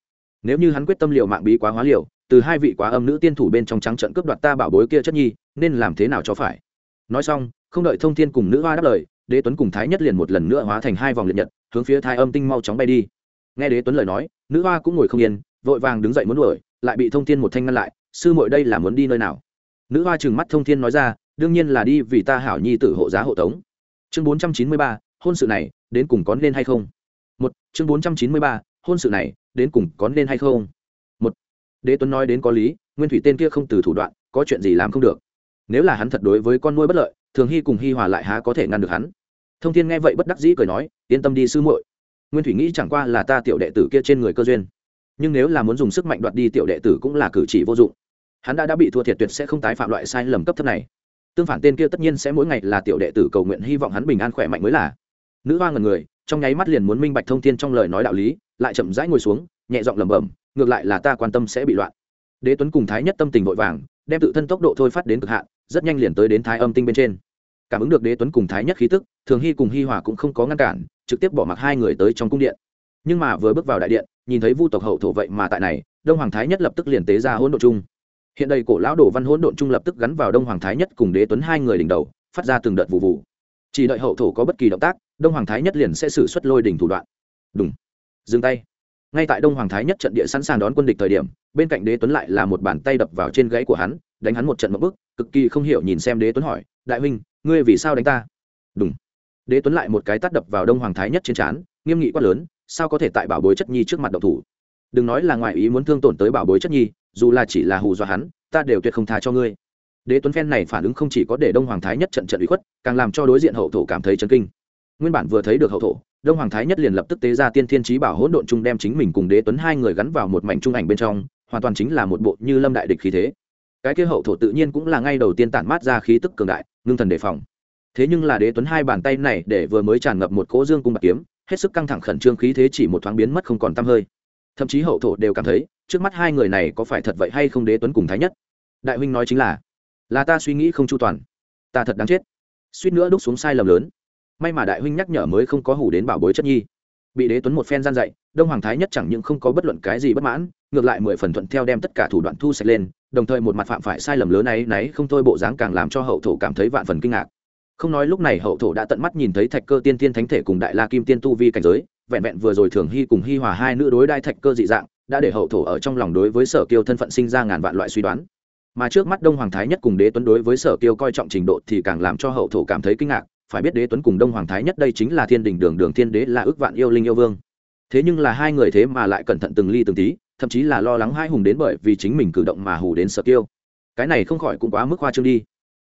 Nếu như hắn quyết tâm liều mạng bí quá hóa liều, từ hai vị quá âm nữ tiên thủ bên trong trắng trận cướp đoạt ta bảo bối kia chất nhi, nên làm thế nào cho phải? Nói xong, không đợi thông thiên cùng nữ hoa đáp lời, đế tuấn cùng thái nhất liền một lần nữa hóa thành hai vòng liệt nhật, hướng phía thái âm tinh mau chóng bay đi. Nghe đế tuấn lời nói, nữ hoa cũng ngồi không yên, vội vàng đứng dậy muốn đuổi, lại bị thông thiên một thanh ngăn lại, sư muội đây là muốn đi nơi nào? Nữ hoa trừng mắt thông thiên nói ra, đương nhiên là đi vì ta hảo nhi tử hộ giá hộ tống. Chương bốn trăm chín mươi ba, hôn sự này, đến cùng có nên hay không? Một, chương bốn trăm chín mươi ba, hôn sự này, đến cùng có nên hay không? Một, đế tuấn nói đến có lý, nguyên thủy tên kia không từ thủ đoạn, có chuyện gì làm không được. Nếu là hắn thật đối với con nuôi bất lợi, thường hy cùng hy hòa lại há có thể ngăn được hắn. Thông thiên nghe vậy bất đắc dĩ cười nói, yên tâm đi sư muội. Nguyên thủy nghĩ chẳng qua là ta tiểu đệ tử kia trên người cơ duyên. Nhưng nếu là muốn dùng sức mạnh đoạt đi tiểu đệ tử cũng là cử chỉ vô dụng hắn đã đã bị thua thiệt tuyệt sẽ không tái phạm loại sai lầm cấp thấp này. Tương phản tên kia tất nhiên sẽ mỗi ngày là tiểu đệ tử cầu nguyện hy vọng hắn bình an khỏe mạnh mới là. Nữ hoa ngần người, trong nháy mắt liền muốn minh bạch thông thiên trong lời nói đạo lý, lại chậm rãi ngồi xuống, nhẹ giọng lẩm bẩm, ngược lại là ta quan tâm sẽ bị loạn. Đế tuấn cùng thái nhất tâm tình vội vàng, đem tự thân tốc độ thôi phát đến cực hạn, rất nhanh liền tới đến thái âm tinh bên trên. Cảm ứng được đế tuấn cùng thái nhất khí tức, thường hy cùng hy hòa cũng không có ngăn cản, trực tiếp bỏ mặc hai người tới trong cung điện. Nhưng mà vừa bước vào đại điện, nhìn thấy vu tộc hậu thổ vậy mà tại này, đông hoàng thái nhất lập tức liền tế ra hỗn độn chung hiện đây cổ lão đồ văn hỗn độn chung lập tức gắn vào đông hoàng thái nhất cùng đế tuấn hai người đỉnh đầu, phát ra từng đợt vụ vụ. Chỉ đợi hậu thổ có bất kỳ động tác, đông hoàng thái nhất liền sẽ xử suất lôi đỉnh thủ đoạn. Đúng dừng tay. Ngay tại đông hoàng thái nhất trận địa sẵn sàng đón quân địch thời điểm, bên cạnh đế tuấn lại là một bàn tay đập vào trên gáy của hắn, đánh hắn một trận một bức cực kỳ không hiểu nhìn xem đế tuấn hỏi, đại huynh, ngươi vì sao đánh ta? Đúng đế tuấn lại một cái tắt đập vào đông hoàng thái nhất trên trán, nghiêm nghị quát lớn, sao có thể tại bảo bối chất nhi trước mặt độc thủ? Đừng nói là ngoại ý muốn thương tổn tới bảo bối chất nhi dù là chỉ là hù dọa hắn, ta đều tuyệt không tha cho ngươi. Đế tuấn phen này phản ứng không chỉ có để đông hoàng thái nhất trận trận ủy khuất, càng làm cho đối diện hậu thổ cảm thấy chấn kinh. Nguyên bản vừa thấy được hậu thổ, đông hoàng thái nhất liền lập tức tế ra tiên thiên trí bảo hỗn độn chung đem chính mình cùng đế tuấn hai người gắn vào một mảnh trung ảnh bên trong, hoàn toàn chính là một bộ như lâm đại địch khí thế. Cái kia hậu thổ tự nhiên cũng là ngay đầu tiên tản mát ra khí tức cường đại, ngưng thần đề phòng. Thế nhưng là đế tuấn hai bàn tay này để vừa mới tràn ngập một cỗ dương cung bạc kiếm, hết sức căng thẳng khẩn trương khí thế chỉ một thoáng biến mất không còn tăm hơi thậm chí hậu thổ đều cảm thấy, trước mắt hai người này có phải thật vậy hay không đế tuấn cùng thái nhất? Đại huynh nói chính là là ta suy nghĩ không chu toàn. Ta thật đáng chết. Suýt nữa đúc xuống sai lầm lớn. May mà đại huynh nhắc nhở mới không có hủ đến bảo bối chất nhi. Bị đế tuấn một phen gian dạy, đông hoàng thái nhất chẳng những không có bất luận cái gì bất mãn, ngược lại mười phần thuận theo đem tất cả thủ đoạn thu sạch lên, đồng thời một mặt phạm phải sai lầm lớn ấy náy không thôi bộ dáng càng làm cho hậu thổ cảm thấy vạn phần kinh ngạc. Không nói lúc này hậu thổ đã tận mắt nhìn thấy thạch cơ tiên tiên thánh thể cùng đại la kim tiên tu vi cảnh giới vẹn vẹn vừa rồi thường hy cùng hy hòa hai nữ đối đai thạch cơ dị dạng, đã để hậu thổ ở trong lòng đối với sở kiêu thân phận sinh ra ngàn vạn loại suy đoán. Mà trước mắt đông hoàng thái nhất cùng đế tuấn đối với sở kiêu coi trọng trình độ thì càng làm cho hậu thổ cảm thấy kinh ngạc, phải biết đế tuấn cùng đông hoàng thái nhất đây chính là thiên đình đường đường thiên đế là ước vạn yêu linh yêu vương. Thế nhưng là hai người thế mà lại cẩn thận từng ly từng tí, thậm chí là lo lắng hai hùng đến bởi vì chính mình cử động mà hù đến sở kiêu. Cái này không khỏi cũng quá mức hoa trương đi.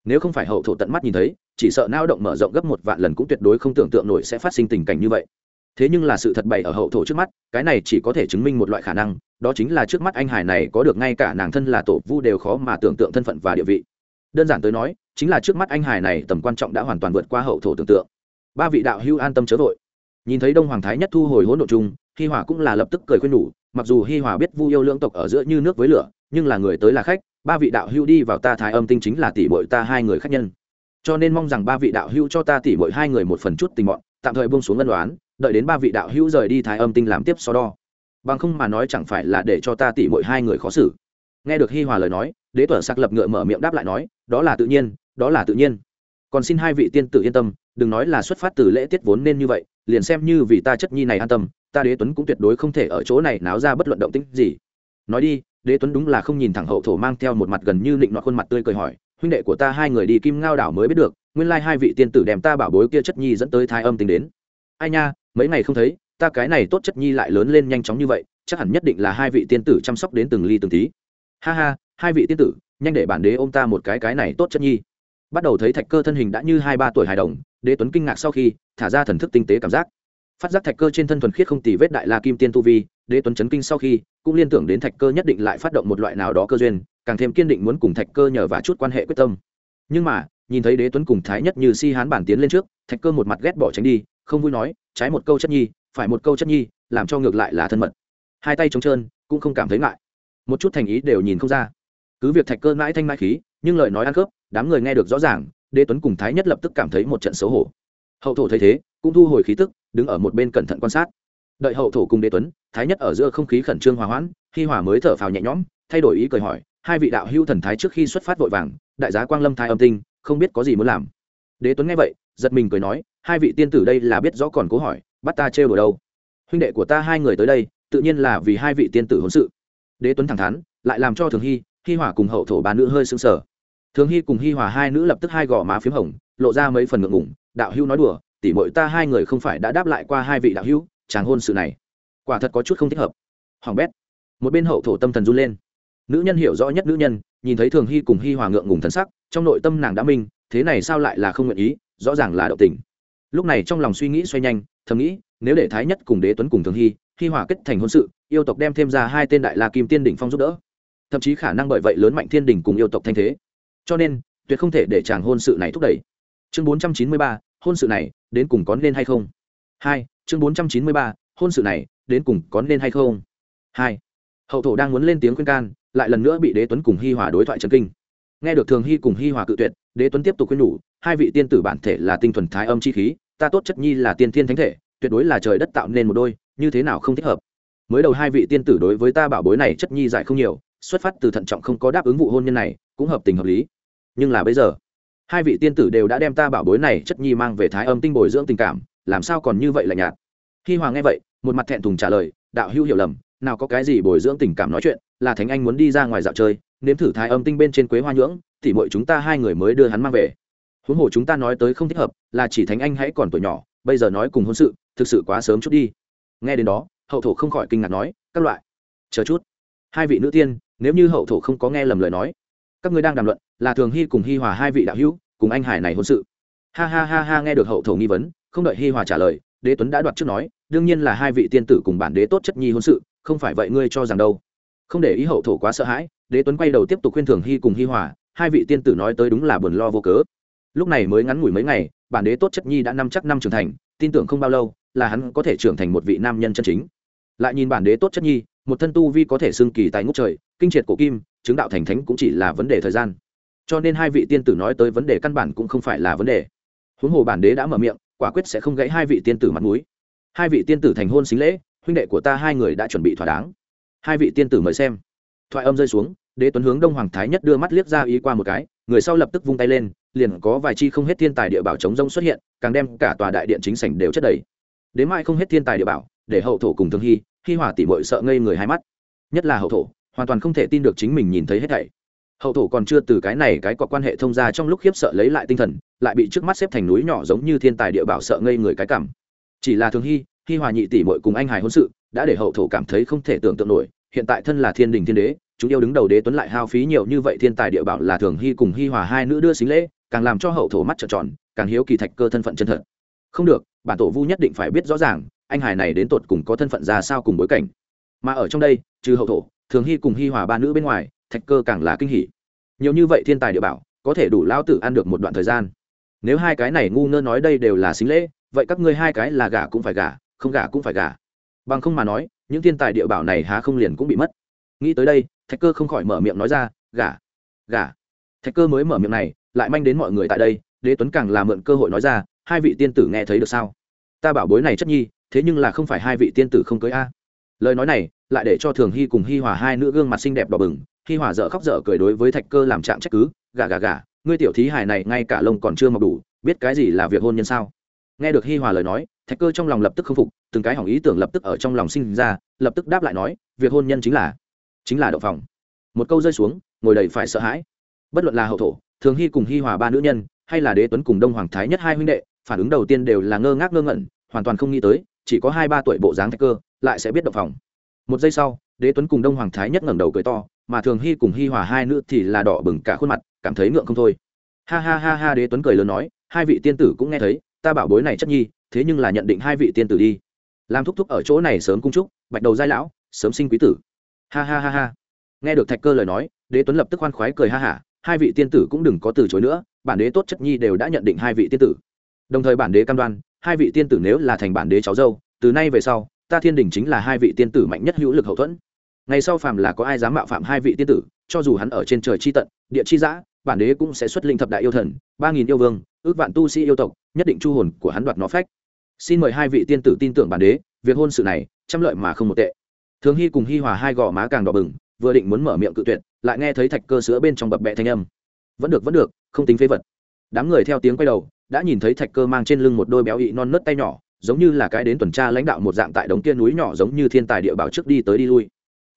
Nếu không phải hậu thổ tận mắt nhìn thấy, chỉ sợ nao động mở rộng gấp một vạn lần cũng tuyệt đối không tưởng tượng nổi sẽ phát sinh tình cảnh như vậy thế nhưng là sự thật bày ở hậu thổ trước mắt, cái này chỉ có thể chứng minh một loại khả năng, đó chính là trước mắt anh hải này có được ngay cả nàng thân là tổ vu đều khó mà tưởng tượng thân phận và địa vị. Đơn giản tới nói, chính là trước mắt anh hải này tầm quan trọng đã hoàn toàn vượt qua hậu thổ tưởng tượng. Ba vị đạo hưu an tâm chớ vội. Nhìn thấy đông hoàng thái nhất thu hồi hỗn độ chung, hi hòa cũng là lập tức cười khuyên nhủ, mặc dù hi hòa biết vu yêu lưỡng tộc ở giữa như nước với lửa, nhưng là người tới là khách, ba vị đạo hưu đi vào ta thái âm tinh chính là tỷ bội ta hai người khách nhân. Cho nên mong rằng ba vị đạo hưu cho ta tỷ bội hai người một phần chút tình mọn, tạm thời buông xuống ân đoán đợi đến ba vị đạo hữu rời đi thái âm tinh làm tiếp so đo. Bằng không mà nói chẳng phải là để cho ta tỉ mỗi hai người khó xử. Nghe được hi hòa lời nói, đế tuở sạc lập ngựa mở miệng đáp lại nói, đó là tự nhiên, đó là tự nhiên. Còn xin hai vị tiên tử yên tâm, đừng nói là xuất phát từ lễ tiết vốn nên như vậy, liền xem như vì ta chất nhi này an tâm, ta đế tuấn cũng tuyệt đối không thể ở chỗ này náo ra bất luận động tĩnh gì. Nói đi, đế tuấn đúng là không nhìn thẳng hậu thổ mang theo một mặt gần như định nọ khuôn mặt tươi cười hỏi, huynh đệ của ta hai người đi kim ngao đảo mới biết được, nguyên lai hai vị tiên tử đem ta bảo bối kia chất nhi dẫn tới Thái âm tính đến. Ai nha mấy ngày không thấy, ta cái này tốt chất nhi lại lớn lên nhanh chóng như vậy, chắc hẳn nhất định là hai vị tiên tử chăm sóc đến từng ly từng tí. Ha ha, hai vị tiên tử, nhanh để bản đế ôm ta một cái cái này tốt chất nhi. Bắt đầu thấy thạch cơ thân hình đã như hai ba tuổi hài đồng, đế tuấn kinh ngạc sau khi, thả ra thần thức tinh tế cảm giác. Phát giác thạch cơ trên thân thuần khiết không tì vết đại la kim tiên tu vi, đế tuấn chấn kinh sau khi, cũng liên tưởng đến thạch cơ nhất định lại phát động một loại nào đó cơ duyên, càng thêm kiên định muốn cùng thạch cơ nhờ và chút quan hệ quyết tâm. Nhưng mà, nhìn thấy đế tuấn cùng thái nhất như si hán bản tiến lên trước, thạch cơ một mặt ghét bỏ tránh đi không vui nói, trái một câu chất nhi, phải một câu chất nhi, làm cho ngược lại là thân mật. Hai tay trống trơn, cũng không cảm thấy ngại. Một chút thành ý đều nhìn không ra. Cứ việc thạch cơ mãi thanh mãi khí, nhưng lời nói ăn khớp, đám người nghe được rõ ràng, đế tuấn cùng thái nhất lập tức cảm thấy một trận xấu hổ. Hậu thổ thấy thế, cũng thu hồi khí tức, đứng ở một bên cẩn thận quan sát. Đợi hậu thổ cùng đế tuấn, thái nhất ở giữa không khí khẩn trương hòa hoãn, khi hòa mới thở phào nhẹ nhõm, thay đổi ý cười hỏi, hai vị đạo hưu thần thái trước khi xuất phát vội vàng, đại giá quang lâm thái âm tinh, không biết có gì muốn làm. Đế tuấn nghe vậy, giật mình cười nói hai vị tiên tử đây là biết rõ còn cố hỏi, bắt ta trêu đùa đâu? Huynh đệ của ta hai người tới đây, tự nhiên là vì hai vị tiên tử hôn sự. Đế tuấn thẳng thắn, lại làm cho thường hy hi hòa cùng hậu thổ ba nữ hơi sưng sở thường hy cùng hi hòa hai nữ lập tức hai gò má p h í m hồng, lộ ra mấy phần ngượng ngủng đạo hữu nói đùa, tỉ mội ta hai người không phải đã đáp lại qua hai vị đạo hữu, chàng hôn sự này, quả thật có chút không thích hợp. Hoàng bét, một bên hậu thổ tâm thần run lên. Nữ nhân hiểu rõ nhất nữ nhân, nhìn thấy thường hy cùng hi hòa ngượng ngùng thần sắc, trong nội tâm nàng đã minh, thế này sao lại là không nguyện ý, rõ ràng là đậu tình lúc này trong lòng suy nghĩ xoay nhanh, thầm nghĩ, nếu để thái nhất cùng đế tuấn cùng thường hy hy hòa kết thành hôn sự, yêu tộc đem thêm ra hai tên đại la kim tiên đỉnh phong giúp đỡ. Thậm chí khả năng bởi vậy lớn mạnh thiên đỉnh cùng yêu tộc thanh thế. Cho nên, tuyệt không thể để chàng hôn sự này thúc đẩy. Chương bốn trăm chín mươi ba, hôn sự này, đến cùng có nên hay không? Hai, chương bốn trăm chín mươi ba, hôn sự này, đến cùng có nên hay không? Hai, hậu thổ đang muốn lên tiếng khuyên can, lại lần nữa bị đế tuấn cùng hi hòa đối thoại trần kinh. Nghe được thường hy cùng hi hòa cự tuyệt, đế tuấn tiếp tục khuyên nhủ, hai vị tiên tử bản thể là tinh thuần thái âm chi khí ta tốt chất nhi là tiên thiên thánh thể, tuyệt đối là trời đất tạo nên một đôi, như thế nào không thích hợp? Mới đầu hai vị tiên tử đối với ta bảo bối này chất nhi giải không nhiều, xuất phát từ thận trọng không có đáp ứng vụ hôn nhân này, cũng hợp tình hợp lý. Nhưng là bây giờ, hai vị tiên tử đều đã đem ta bảo bối này chất nhi mang về thái âm tinh bồi dưỡng tình cảm, làm sao còn như vậy là nhạt? Khi hoàng nghe vậy, một mặt thẹn thùng trả lời, đạo hữu hiểu lầm, nào có cái gì bồi dưỡng tình cảm nói chuyện, là thánh anh muốn đi ra ngoài dạo chơi, nếm thử thái âm tinh bên trên quế hoa nhưỡng thì mọi chúng ta hai người mới đưa hắn mang về huống hồ chúng ta nói tới không thích hợp, là chỉ thánh anh hãy còn tuổi nhỏ, bây giờ nói cùng hôn sự, thực sự quá sớm chút đi. Nghe đến đó, hậu thổ không khỏi kinh ngạc nói, các loại, chờ chút. Hai vị nữ tiên, nếu như hậu thổ không có nghe lầm lời nói, các ngươi đang đàm luận, là thường hy cùng hi hòa hai vị đạo hữu, cùng anh hải này hôn sự. Ha ha ha ha, nghe được hậu thổ nghi vấn, không đợi hi hòa trả lời, đế tuấn đã đoạt trước nói, đương nhiên là hai vị tiên tử cùng bản đế tốt chất nhi hôn sự, không phải vậy ngươi cho rằng đâu. Không để ý hậu thổ quá sợ hãi, đế tuấn quay đầu tiếp tục khuyên thường hy cùng hi hòa, hai vị tiên tử nói tới đúng là buồn lo vô cớ lúc này mới ngắn ngủi mấy ngày, bản đế tốt chất nhi đã năm chắc năm trưởng thành, tin tưởng không bao lâu là hắn có thể trưởng thành một vị nam nhân chân chính. Lại nhìn bản đế tốt chất nhi, một thân tu vi có thể xưng kỳ tài ngút trời, kinh triệt cổ kim, chứng đạo thành thánh cũng chỉ là vấn đề thời gian. Cho nên hai vị tiên tử nói tới vấn đề căn bản cũng không phải là vấn đề. Huống hồ bản đế đã mở miệng, quả quyết sẽ không gãy hai vị tiên tử mặt mũi. Hai vị tiên tử thành hôn xính lễ, huynh đệ của ta hai người đã chuẩn bị thỏa đáng. Hai vị tiên tử mời xem. Thoại âm rơi xuống, đế tuấn hướng đông hoàng thái nhất đưa mắt liếc ra ý qua một cái, người sau lập tức vung tay lên liền có vài chi không hết thiên tài địa bảo chống rông xuất hiện, càng đem cả tòa đại điện chính sảnh đều chất đầy. Đến mai không hết thiên tài địa bảo, để hậu thổ cùng thương hy hy hỏa tỉ mội sợ ngây người hai mắt. Nhất là hậu thổ, hoàn toàn không thể tin được chính mình nhìn thấy hết thảy. Hậu thổ còn chưa từ cái này cái có quan hệ thông ra trong lúc khiếp sợ lấy lại tinh thần, lại bị trước mắt xếp thành núi nhỏ giống như thiên tài địa bảo sợ ngây người cái cảm. Chỉ là thường hy hy hòa nhị tỷ mội cùng anh hải hôn sự, đã để hậu thổ cảm thấy không thể tưởng tượng nổi, hiện tại thân là thiên đình thiên đế, chúng yêu đứng đầu đế tuấn lại hao phí nhiều như vậy thiên tài địa bảo là thường hy cùng hy hòa hai nữ đưa xính lễ càng làm cho hậu thổ mắt trợn tròn, càng hiếu kỳ thạch cơ thân phận chân thật. Không được, bản tổ vu nhất định phải biết rõ ràng, anh hải này đến tột cùng có thân phận ra sao cùng bối cảnh. Mà ở trong đây, trừ hậu thổ, thường hy cùng hy hòa ba nữ bên ngoài, thạch cơ càng là kinh hỉ. Nhiều như vậy thiên tài địa bảo, có thể đủ lao tử ăn được một đoạn thời gian. Nếu hai cái này ngu ngơ nói đây đều là xính lễ, vậy các ngươi hai cái là gả cũng phải gả, không gả cũng phải gả. Bằng không mà nói, những thiên tài địa bảo này há không liền cũng bị mất. Nghĩ tới đây, thạch cơ không khỏi mở miệng nói ra, gả gả. Thạch cơ mới mở miệng này lại manh đến mọi người tại đây, đế tuấn càng là mượn cơ hội nói ra, hai vị tiên tử nghe thấy được sao? Ta bảo bối này chất nhi, thế nhưng là không phải hai vị tiên tử không cưới a. Lời nói này lại để cho thường hy cùng hy hòa hai nữ gương mặt xinh đẹp đỏ bừng hy hòa dở khóc dở cười đối với thạch cơ làm trạng trách cứ, gà gà gà, ngươi tiểu thí hài này ngay cả lông còn chưa mọc đủ, biết cái gì là việc hôn nhân sao? Nghe được hi hòa lời nói, thạch cơ trong lòng lập tức k phục, từng cái hỏng ý tưởng lập tức ở trong lòng sinh ra, lập tức đáp lại nói, việc hôn nhân chính là chính là đậu phòng. Một câu rơi xuống, ngồi đầy phải sợ hãi. Bất luận là hậu thổ thường hy cùng hi hòa ba nữ nhân, hay là đế tuấn cùng đông hoàng thái nhất hai huynh đệ, phản ứng đầu tiên đều là ngơ ngác ngơ ngẩn, hoàn toàn không nghĩ tới, chỉ có hai ba tuổi bộ dáng thạch cơ, lại sẽ biết động phòng. Một giây sau, đế tuấn cùng đông hoàng thái nhất ngẩng đầu cười to, mà thường hy cùng hi hòa hai nữ thì là đỏ bừng cả khuôn mặt, cảm thấy ngượng không thôi. Ha ha ha ha, đế tuấn cười lớn nói, hai vị tiên tử cũng nghe thấy, ta bảo bối này chất nhi, thế nhưng là nhận định hai vị tiên tử đi. Làm thúc thúc ở chỗ này sớm cung trúc bạch đầu giai lão, sớm sinh quý tử. Ha ha ha ha. Nghe được thạch cơ lời nói, đế tuấn lập tức khoan khoái cười ha hả hai vị tiên tử cũng đừng có từ chối nữa, bản đế tốt chất nhi đều đã nhận định hai vị tiên tử. Đồng thời bản đế cam đoan, hai vị tiên tử nếu là thành bản đế cháu dâu, từ nay về sau, ta thiên đình chính là hai vị tiên tử mạnh nhất hữu lực hậu thuẫn. Ngày sau phàm là có ai dám mạo phạm hai vị tiên tử, cho dù hắn ở trên trời chi tận, địa chi giã, bản đế cũng sẽ xuất linh thập đại yêu thần, ba nghìn yêu vương, ước vạn tu sĩ yêu tộc, nhất định chu hồn của hắn đoạt nó phách. Xin mời hai vị tiên tử tin tưởng bản đế, việc hôn sự này, trăm lợi mà không một tệ. Thường hy cùng hy hòa hai gò má càng đỏ bừng vừa định muốn mở miệng cự tuyệt, lại nghe thấy thạch cơ sữa bên trong bập bẹ thanh âm. Vẫn được vẫn được, không tính phế vật. Đám người theo tiếng quay đầu, đã nhìn thấy thạch cơ mang trên lưng một đôi béo ị non nớt tay nhỏ, giống như là cái đến tuần tra lãnh đạo một dạng tại đống kia núi nhỏ giống như thiên tài địa bảo trước đi tới đi lui.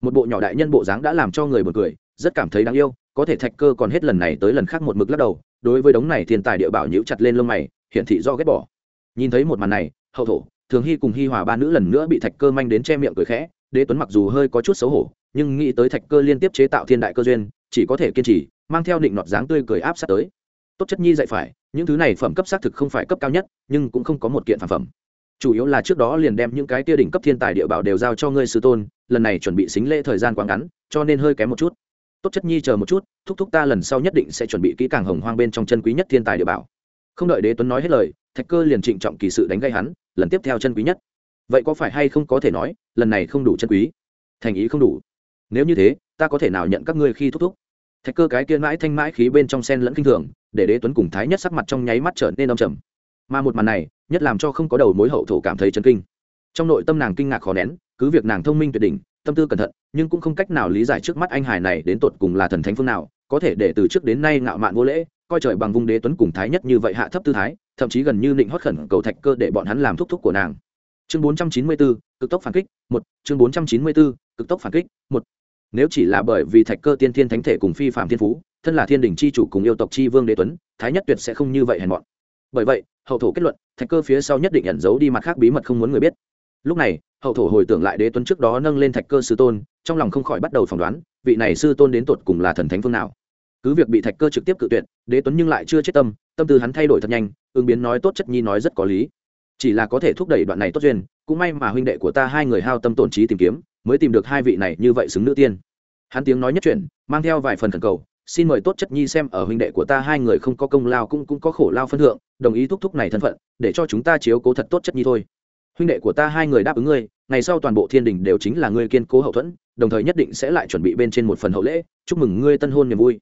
Một bộ nhỏ đại nhân bộ dáng đã làm cho người buồn cười, rất cảm thấy đáng yêu, có thể thạch cơ còn hết lần này tới lần khác một mực lắc đầu, đối với đống này thiên tài địa bảo nhíu chặt lên lông mày, hiển thị do ghét bỏ. Nhìn thấy một màn này, hậu thổ, thường hy cùng hy hòa ba nữ lần nữa bị thạch cơ manh đến che miệng cười khẽ, đế tuấn mặc dù hơi có chút xấu hổ nhưng nghĩ tới thạch cơ liên tiếp chế tạo thiên đại cơ duyên, chỉ có thể kiên trì, mang theo định nọt dáng tươi cười áp sát tới. Tốt chất nhi dạy phải, những thứ này phẩm cấp xác thực không phải cấp cao nhất, nhưng cũng không có một kiện phản phẩm. Chủ yếu là trước đó liền đem những cái tia đỉnh cấp thiên tài địa bảo đều giao cho ngươi sư tôn, lần này chuẩn bị xính lễ thời gian quá ngắn, cho nên hơi kém một chút. Tốt chất nhi chờ một chút, thúc thúc ta lần sau nhất định sẽ chuẩn bị kỹ càng hồng hoang bên trong chân quý nhất thiên tài địa bảo. Không đợi đế tuấn nói hết lời, thạch cơ liền trịnh trọng kỳ sự đánh gây hắn, lần tiếp theo chân quý nhất. Vậy có phải hay không có thể nói, lần này không đủ chân quý? Thành ý không đủ nếu như thế ta có thể nào nhận các ngươi khi thúc thúc? Thạch cơ cái kia mãi thanh mãi khí bên trong sen lẫn kinh thường để đế tuấn cùng thái nhất sắc mặt trong nháy mắt trở nên âm trầm. Mà một màn này nhất làm cho không có đầu mối hậu thổ cảm thấy chấn kinh. Trong nội tâm nàng kinh ngạc khó nén cứ việc nàng thông minh tuyệt đỉnh tâm tư cẩn thận nhưng cũng không cách nào lý giải trước mắt anh hải này đến tột cùng là thần thánh phương nào có thể để từ trước đến nay ngạo mạn vô lễ coi trời bằng vung đế tuấn cùng thái nhất như vậy hạ thấp tư thái thậm chí gần như định hót khẩn cầu thạch cơ để bọn hắn làm thúc thúc của nàng. Chương 494, cực tốc phản kích một chương 494, cực tốc phản kích một nếu chỉ là bởi vì thạch cơ tiên thiên thánh thể cùng phi phạm thiên phú, thân là thiên đình c h i chủ cùng yêu tộc c h i vương đế tuấn, thái nhất tuyệt sẽ không như vậy hèn mọn. Bởi vậy, hậu thổ kết luận, thạch cơ phía sau nhất định ẩn giấu đi mặt khác bí mật không muốn người biết. Lúc này, hậu thổ hồi tưởng lại đế tuấn trước đó nâng lên thạch cơ sư tôn, trong lòng không khỏi bắt đầu phỏng đoán, vị này sư tôn đến tột cùng là thần thánh phương nào. Cứ việc bị thạch cơ trực tiếp cự tuyệt, đế tuấn nhưng lại chưa chết tâm tâm tư hắn thay đổi thật nhanh, ứng biến nói tốt chất nhi nói rất có lý. Chỉ là có thể thúc đẩy đoạn này tốt duyên, cũng may mà huynh đệ của ta hai người hao tâm tổn trí tìm kiếm mới tìm được hai vị này như vậy xứng nữ tiên. Hắn tiếng nói nhất chuyển, mang theo vài phần thần cầu, xin mời tốt chất nhi xem ở huynh đệ của ta hai người không có công lao cũng cũng có khổ lao phân thượng, đồng ý thúc thúc này thân phận, để cho chúng ta chiếu cố thật tốt chất nhi thôi. Huynh đệ của ta hai người đáp ứng ngươi, ngày sau toàn bộ thiên đình đều chính là ngươi kiên cố hậu thuẫn, đồng thời nhất định sẽ lại chuẩn bị bên trên một phần hậu lễ, chúc mừng ngươi tân hôn niềm vui.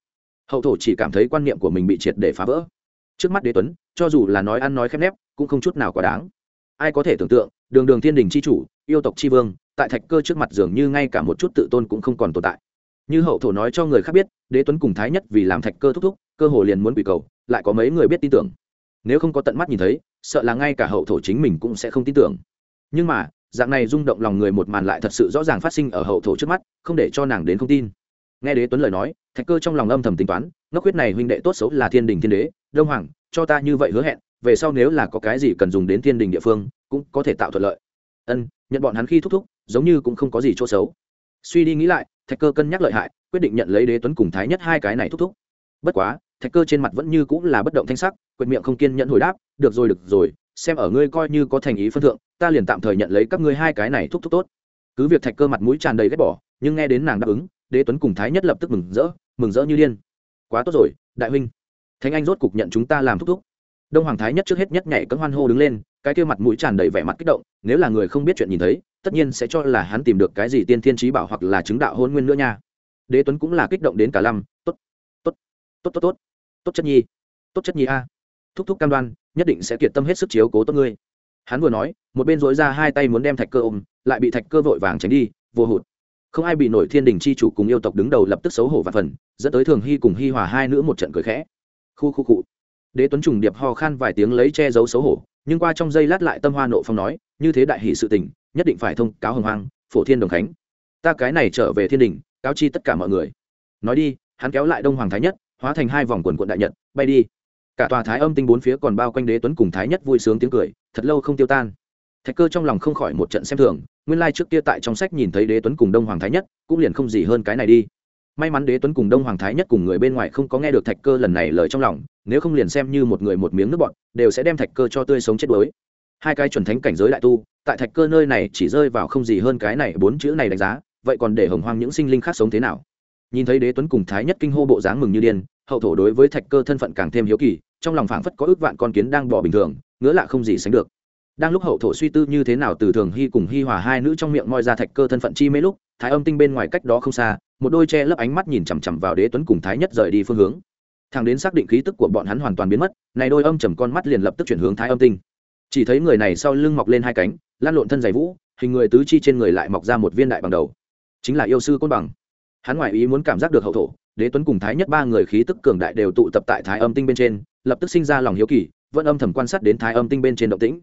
Hậu thổ chỉ cảm thấy quan niệm của mình bị triệt để phá vỡ. Trước mắt đế tuấn, cho dù là nói ăn nói khép nép, cũng không chút nào quá đáng. Ai có thể tưởng tượng, đường đường thiên đình c h i chủ, yêu tộc c h i vương tại thạch cơ trước mặt dường như ngay cả một chút tự tôn cũng không còn tồn tại. Như hậu thổ nói cho người khác biết, đế tuấn cùng thái nhất vì làm thạch cơ thúc thúc, cơ hồ liền muốn bị cầu, lại có mấy người biết tin tưởng. Nếu không có tận mắt nhìn thấy, sợ là ngay cả hậu thổ chính mình cũng sẽ không tin tưởng. Nhưng mà, dạng này rung động lòng người một màn lại thật sự rõ ràng phát sinh ở hậu thổ trước mắt, không để cho nàng đến không tin. Nghe đế tuấn lời nói, thạch cơ trong lòng âm thầm tính toán, ngốc huyết này huynh đệ tốt xấu là thiên đình thiên đế, đông hoàng, cho ta như vậy hứa hẹn, về sau nếu là có cái gì cần dùng đến thiên đình địa phương, cũng có thể tạo thuận lợi ân, nhận bọn hắn khi thúc thúc, giống như cũng không có gì chỗ xấu. Suy đi nghĩ lại, thạch cơ cân nhắc lợi hại, quyết định nhận lấy đế tuấn cùng thái nhất hai cái này thúc thúc. Bất quá, thạch cơ trên mặt vẫn như cũng là bất động thanh sắc quyệt miệng không kiên nhận hồi đáp, được rồi được rồi, xem ở ngươi coi như có thành ý phân thượng, ta liền tạm thời nhận lấy các ngươi hai cái này thúc thúc tốt. Cứ việc thạch cơ mặt mũi tràn đầy ghét bỏ, nhưng nghe đến nàng đáp ứng, đế tuấn cùng thái nhất lập tức mừng rỡ mừng rỡ như điên. Quá tốt rồi, đại huynh. Thánh anh rốt cục nhận chúng ta làm thúc thúc đông hoàng thái nhất trước hết nhất nhảy cấm hoan hô đứng lên, cái kia mặt mũi tràn đầy vẻ mặt kích động, nếu là người không biết chuyện nhìn thấy, tất nhiên sẽ cho là hắn tìm được cái gì tiên thiên trí bảo hoặc là chứng đạo hôn nguyên nữa nha. Đế tuấn cũng là kích động đến cả lâm tốt tốt tốt tốt tốt tốt chất nhi, tốt chất nhi a. Thúc thúc cam đoan, nhất định sẽ kiệt tâm hết sức chiếu cố tốt ngươi. Hắn vừa nói, một bên dối ra hai tay muốn đem thạch cơ ôm, lại bị thạch cơ vội vàng tránh đi, vô hụt. Không ai bị nổi thiên đình chi chủ cùng yêu tộc đứng đầu lập tức xấu hổ và phần, dẫn tới thường hy cùng hy hòa hai nữ một trận cười khẽ. Khu khu cụ đế tuấn trùng điệp ho khan vài tiếng lấy che giấu xấu hổ, nhưng qua trong giây lát lại tâm hoa nộ phong nói, như thế đại hỷ sự tình, nhất định phải thông cáo hồng hoang, phổ thiên đồng khánh. Ta cái này trở về thiên đình, cáo chi tất cả mọi người. Nói đi, hắn kéo lại đông hoàng thái nhất, hóa thành hai vòng quần quận đại nhật, bay đi. Cả tòa thái âm tinh bốn phía còn bao quanh đế tuấn cùng thái nhất vui sướng tiếng cười, thật lâu không tiêu tan. Thạch cơ trong lòng không khỏi một trận xem thường, nguyên lai trước kia tại trong sách nhìn thấy đế tuấn cùng đông hoàng thái nhất, cũng liền không gì hơn cái này đi may mắn đế tuấn cùng đông hoàng thái nhất cùng người bên ngoài không có nghe được thạch cơ lần này lời trong lòng, nếu không liền xem như một người một miếng nước bọn, đều sẽ đem thạch cơ cho tươi sống chết đuối. Hai cái chuẩn thánh cảnh giới đại tu, tại thạch cơ nơi này chỉ rơi vào không gì hơn cái này bốn chữ này đánh giá, vậy còn để hồng hoang những sinh linh khác sống thế nào? Nhìn thấy đế tuấn cùng thái nhất kinh hô bộ dáng mừng như điên, hậu thổ đối với thạch cơ thân phận càng thêm hiếu kỳ, trong lòng phảng phất có ước vạn con kiến đang bỏ bình thường, ngứa lạ không gì sánh được đang lúc hậu thổ suy tư như thế nào từ thường hy cùng hy hòa hai nữ trong miệng moi ra thạch cơ thân phận chi mấy lúc, thái âm tinh bên ngoài cách đó không xa, một đôi che lấp ánh mắt nhìn chằm chằm vào đế tuấn cùng thái nhất rời đi phương hướng. Thằng đến xác định khí tức của bọn hắn hoàn toàn biến mất, này đôi âm chầm con mắt liền lập tức chuyển hướng thái âm tinh. Chỉ thấy người này sau lưng mọc lên hai cánh lan lộn thân dày vũ, hình người tứ chi trên người lại mọc ra một viên đại bằng đầu. Chính là yêu sư côn bằng. Hắn ngoại ý muốn cảm giác được hậu thổ, đế tuấn cùng thái nhất ba người khí tức cường đại đều tụ tập tại thái âm tinh bên trên, lập tức sinh ra lòng hiếu kỳ, vẫn âm thầm quan sát đến thái âm tinh bên trên động tĩnh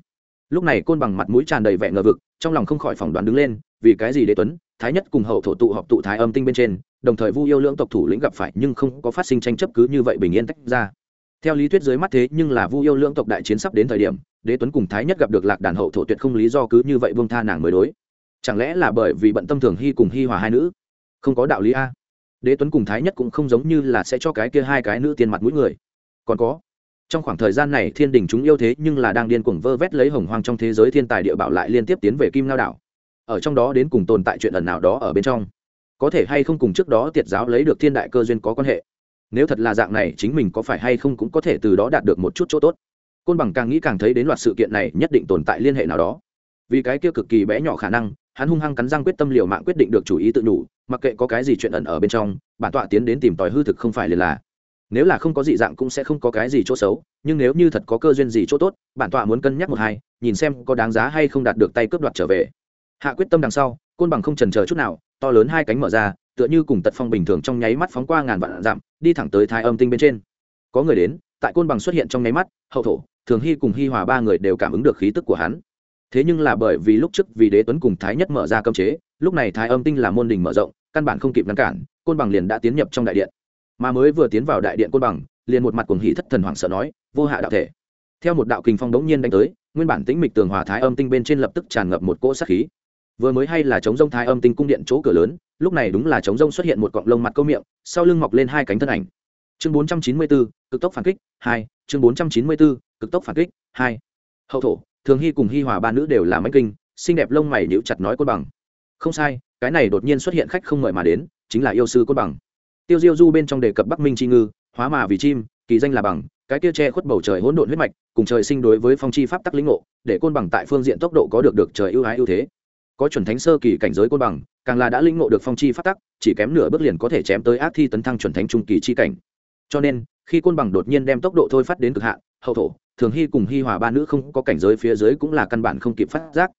lúc này côn bằng mặt mũi tràn đầy vẻ ngờ vực, trong lòng không khỏi phỏng đoán đứng lên, vì cái gì đế tuấn, thái nhất cùng hậu thổ tụ họp tụ thái âm tinh bên trên, đồng thời vu yêu lưỡng tộc thủ lĩnh gặp phải nhưng không có phát sinh tranh chấp cứ như vậy bình yên tách ra. Theo lý thuyết dưới mắt thế nhưng là vu yêu lưỡng tộc đại chiến sắp đến thời điểm, đế tuấn cùng thái nhất gặp được lạc đàn hậu thổ tuyệt không lý do cứ như vậy vương tha nàng mới đối. Chẳng lẽ là bởi vì bận tâm thường hy cùng hy hòa hai nữ? Không có đạo lý a. Đế tuấn cùng thái nhất cũng không giống như là sẽ cho cái kia hai cái nữ tiền mặt mũi người. Còn có trong khoảng thời gian này thiên đình chúng yêu thế nhưng là đang điên cuồng vơ vét lấy hồng hoang trong thế giới thiên tài địa bảo lại liên tiếp tiến về kim lao đảo. Ở trong đó đến cùng tồn tại chuyện ẩn nào đó ở bên trong. Có thể hay không cùng trước đó tiệt giáo lấy được thiên đại cơ duyên có quan hệ. Nếu thật là dạng này, chính mình có phải hay không cũng có thể từ đó đạt được một chút chỗ tốt. Côn bằng càng nghĩ càng thấy đến loạt sự kiện này nhất định tồn tại liên hệ nào đó. Vì cái kia cực kỳ bé nhỏ khả năng, hắn hung hăng cắn răng quyết tâm liều mạng quyết định được chủ ý tự đủ mặc kệ có cái gì chuyện ẩn ở bên trong, bản tọa tiến đến tìm tòi hư thực không phải liền là nếu là không có dị dạng cũng sẽ không có cái gì chỗ xấu, nhưng nếu như thật có cơ duyên gì chỗ tốt, bản tọa muốn cân nhắc một hai, nhìn xem có đáng giá hay không đạt được tay cướp đoạt trở về. Hạ quyết tâm đằng sau, côn bằng không trần chờ chút nào, to lớn hai cánh mở ra, tựa như cùng tật phong bình thường trong nháy mắt phóng qua ngàn vạn dặm, đi thẳng tới thái âm tinh bên trên. Có người đến, tại côn bằng xuất hiện trong nháy mắt, hậu thổ, thường hy cùng hy hòa ba người đều cảm ứng được khí tức của hắn. Thế nhưng là bởi vì lúc trước vì đế tuấn cùng thái nhất mở ra cơm chế, lúc này thái âm tinh là môn đình mở rộng, căn bản không kịp ngăn cản, côn bằng liền đã tiến nhập trong đại điện mà mới vừa tiến vào đại điện côn bằng, liền một mặt cuồng hỉ thất thần hoảng sợ nói, vô hạ đạo thể. Theo một đạo kình phong đống nhiên đánh tới, nguyên bản tĩnh mịch tường hòa thái âm tinh bên trên lập tức tràn ngập một cỗ sát khí. Vừa mới hay là chống rông thái âm tinh cung điện chỗ cửa lớn, lúc này đúng là chống rông xuất hiện một cọng lông mặt câu miệng, sau lưng mọc lên hai cánh thân ảnh. Chương bốn trăm chín mươi bốn cực tốc phản kích, hai, chương bốn trăm chín mươi bốn cực tốc phản kích, hai. Hậu thổ, thường hy cùng hy hòa ba nữ đều là máy kinh, xinh đẹp lông mày nhíu chặt nói côn bằng. Không sai, cái này đột nhiên xuất hiện khách không mời mà đến, chính là yêu sư côn bằng tiêu diêu du bên trong đề cập bắc minh chi ngư, hóa mà vì chim, kỳ danh là bằng, cái kia che khuất bầu trời hỗn độn huyết mạch, cùng trời sinh đối với phong chi pháp tắc lĩnh ngộ, để côn bằng tại phương diện tốc độ có được được trời ưu ái ưu thế. Có chuẩn thánh sơ kỳ cảnh giới côn bằng, càng là đã lĩnh ngộ được phong chi pháp tắc, chỉ kém nửa bước liền có thể chém tới ác thi tấn thăng chuẩn thánh trung kỳ chi cảnh. Cho nên, khi côn bằng đột nhiên đem tốc độ thôi phát đến cực hạn, hậu thổ, thường hy cùng hy hòa ba nữ không có cảnh giới phía dưới cũng là căn bản không kịp phát giác.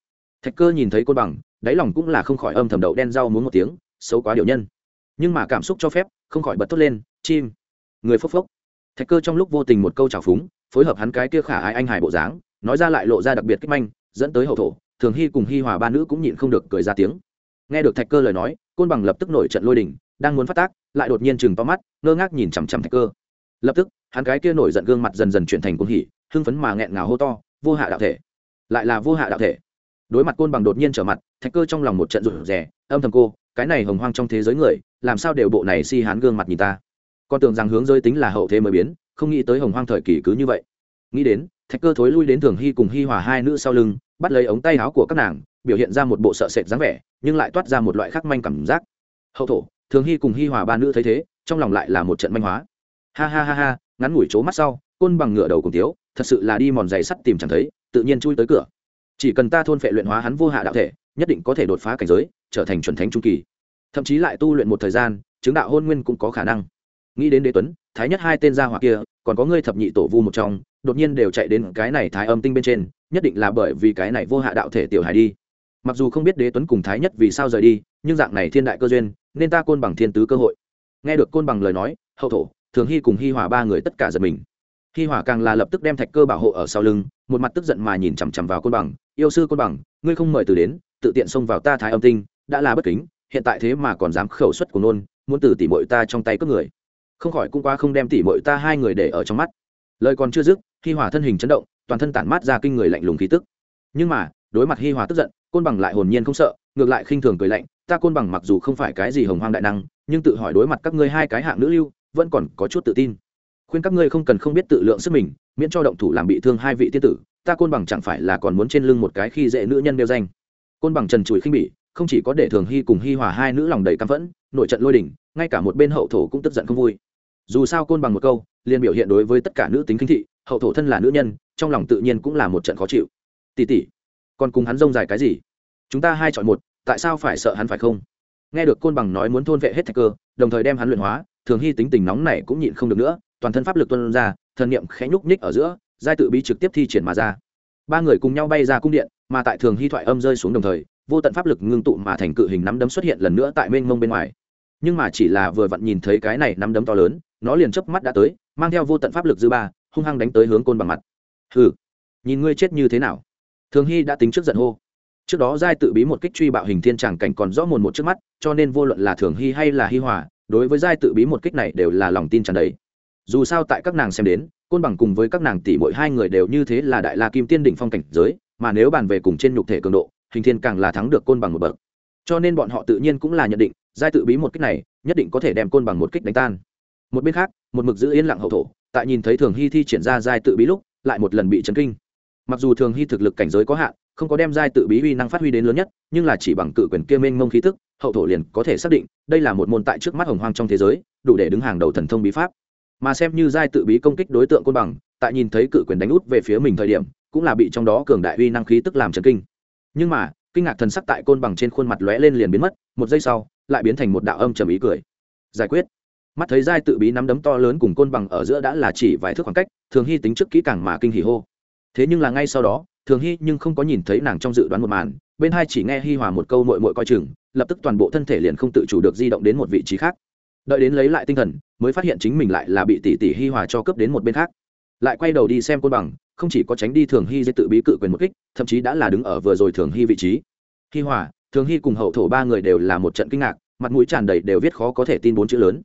Thạch cơ nhìn thấy côn bằng, đáy lòng cũng là không khỏi âm thầm đậu đen rau muốn một tiếng, xấu quá điều nhân. Nhưng mà cảm xúc cho phép không khỏi bật thốt lên, chim. Người phốc phốc. Thạch cơ trong lúc vô tình một câu trào phúng, phối hợp hắn cái kia khả ai anh hải bộ dáng, nói ra lại lộ ra đặc biệt kích manh, dẫn tới hậu thổ, thường hy cùng hy hòa ba nữ cũng nhịn không được cười ra tiếng. Nghe được thạch cơ lời nói, côn bằng lập tức nổi trận lôi đình, đang muốn phát tác, lại đột nhiên chừng to mắt, ngơ ngác nhìn chằm chằm thạch cơ. Lập tức, hắn cái kia nổi giận gương mặt dần dần chuyển thành cuồng hỉ, hưng phấn mà nghẹn ngào hô to, vô hạ đạo thể. Lại là vô hạ đạo thể. Đối mặt côn bằng đột nhiên trở mặt, thạch cơ trong lòng một trận rụt rè, âm thầm cô cái này hồng hoang trong thế giới người, làm sao đều bộ này si hán gương mặt nhìn ta? Con tưởng rằng hướng giới tính là hậu thế mới biến, không nghĩ tới hồng hoang thời kỳ cứ như vậy. Nghĩ đến, thạch cơ thối lui đến thường hy cùng hy hòa hai nữ sau lưng, bắt lấy ống tay áo của các nàng, biểu hiện ra một bộ sợ sệt dáng vẻ, nhưng lại toát ra một loại khắc manh cảm giác. Hậu thổ, thường hy cùng hy hòa ba nữ thấy thế, trong lòng lại là một trận manh hóa. Ha ha ha ha, ngắn ngủi trố mắt sau, côn bằng ngựa đầu cùng tiếu, thật sự là đi mòn giày sắt tìm chẳng thấy, tự nhiên chui tới cửa. Chỉ cần ta thôn phệ luyện hóa hắn vô hạ đạo thể nhất định có thể đột phá cảnh giới, trở thành chuẩn thánh trung kỳ. Thậm chí lại tu luyện một thời gian, chứng đạo hôn nguyên cũng có khả năng. Nghĩ đến đế tuấn, thái nhất hai tên gia hỏa kia, còn có ngươi thập nhị tổ vu một trong, đột nhiên đều chạy đến cái này thái âm tinh bên trên, nhất định là bởi vì cái này vô hạ đạo thể tiểu hải đi. Mặc dù không biết đế tuấn cùng thái nhất vì sao rời đi, nhưng dạng này thiên đại cơ duyên, nên ta côn bằng thiên tứ cơ hội. Nghe được côn bằng lời nói, hậu thổ, thường hy cùng hi hòa ba người tất cả giật mình. Hi hòa càng là lập tức đem thạch cơ bảo hộ ở sau lưng, một mặt tức giận mà nhìn chằm chằm vào côn bằng, yêu sư côn bằng, ngươi không mời từ đến tự tiện xông vào ta thái âm tinh, đã là bất kính, hiện tại thế mà còn dám khẩu suất của nôn, muốn từ tỉ mội ta trong tay cướp người. Không khỏi cũng qua không đem tỉ mội ta hai người để ở trong mắt. Lời còn chưa dứt, hi hòa thân hình chấn động, toàn thân tản mát ra kinh người lạnh lùng khí tức. Nhưng mà, đối mặt hi hòa tức giận, côn bằng lại hồn nhiên không sợ, ngược lại khinh thường cười lạnh, ta côn bằng mặc dù không phải cái gì hồng hoang đại năng, nhưng tự hỏi đối mặt các ngươi hai cái hạng nữ lưu, vẫn còn có chút tự tin. Khuyên các ngươi không cần không biết tự lượng sức mình, miễn cho động thủ làm bị thương hai vị tiên tử, ta côn bằng chẳng phải là còn muốn trên lưng một cái khi dễ nữ nhân đeo danh côn bằng trần trụi khinh bỉ, không chỉ có để thường hy cùng hy hòa hai nữ lòng đầy căm phẫn, nội trận lôi đỉnh ngay cả một bên hậu thổ cũng tức giận không vui. Dù sao côn bằng một câu, liền biểu hiện đối với tất cả nữ tính khinh thị, hậu thổ thân là nữ nhân, trong lòng tự nhiên cũng là một trận khó chịu. Tỉ tỉ còn cùng hắn rông dài cái gì? Chúng ta hai chọn một, tại sao phải sợ hắn phải không? Nghe được côn bằng nói muốn thôn vệ hết thạch cơ, đồng thời đem hắn luyện hóa, thường hy tính tình nóng này cũng nhịn không được nữa, toàn thân pháp lực tuân ra, thần niệm khẽ nhúc nhích ở giữa, giai tự bí trực tiếp thi triển mà ra. Ba người cùng nhau bay ra cung điện mà tại thường hy thoại âm rơi xuống đồng thời, vô tận pháp lực ngưng tụ mà thành cự hình nắm đấm xuất hiện lần nữa tại mênh mông bên ngoài. Nhưng mà chỉ là vừa vặn nhìn thấy cái này nắm đấm to lớn, nó liền chớp mắt đã tới, mang theo vô tận pháp lực dư ba, hung hăng đánh tới hướng côn bằng mặt. Hừ, nhìn ngươi chết như thế nào. Thường hy đã tính trước giận hô. Trước đó giai tự bí một kích truy bạo hình thiên tràng cảnh còn rõ mồn một trước mắt, cho nên vô luận là thường hy hay là hy hòa, đối với giai tự bí một kích này đều là lòng tin tràn đầy. Dù sao tại các nàng xem đến, côn bằng cùng với các nàng tỷ mỗi hai người đều như thế là đại la kim tiên đỉnh phong cảnh giới mà nếu bàn về cùng trên nhục thể cường độ, hình thiên càng là thắng được côn bằng một bậc. Cho nên bọn họ tự nhiên cũng là nhận định, giai tự bí một kích này, nhất định có thể đem côn bằng một kích đánh tan. Một bên khác, một mực giữ yên lặng hậu thổ, tại nhìn thấy thường hy thi triển ra giai tự bí lúc, lại một lần bị chấn kinh. Mặc dù thường hy thực lực cảnh giới có hạn, không có đem giai tự bí uy năng phát huy đến lớn nhất, nhưng là chỉ bằng cự quyền kia mênh mông khí tức, hậu thổ liền có thể xác định, đây là một môn tại trước mắt hồng hoang trong thế giới, đủ để đứng hàng đầu thần thông bí pháp. Mà xem như giai tự bí công kích đối tượng côn bằng, tại nhìn thấy cự quyền đánh út về phía mình thời điểm cũng là bị trong đó cường đại uy năng khí tức làm chấn kinh. Nhưng mà, kinh ngạc thần sắc tại côn bằng trên khuôn mặt lóe lên liền biến mất, một giây sau, lại biến thành một đạo âm trầm ý cười. Giải quyết. Mắt thấy giai tự bí nắm đấm to lớn cùng côn bằng ở giữa đã là chỉ vài thước khoảng cách, thường hy tính trước kỹ càng mà kinh hỉ hô. Thế nhưng là ngay sau đó, thường hy nhưng không có nhìn thấy nàng trong dự đoán một màn, bên hai chỉ nghe hi hòa một câu mội mội coi chừng, lập tức toàn bộ thân thể liền không tự chủ được di động đến một vị trí khác. Đợi đến lấy lại tinh thần, mới phát hiện chính mình lại là bị tỷ tỷ hi hòa cho cướp đến một bên khác. Lại quay đầu đi xem côn bằng không chỉ có tránh đi thường hy dễ tự bí cự quyền một kích, thậm chí đã là đứng ở vừa rồi thường hy vị trí. Hi hòa, thường hy cùng hậu thổ ba người đều là một trận kinh ngạc, mặt mũi tràn đầy đều viết khó có thể tin bốn chữ lớn.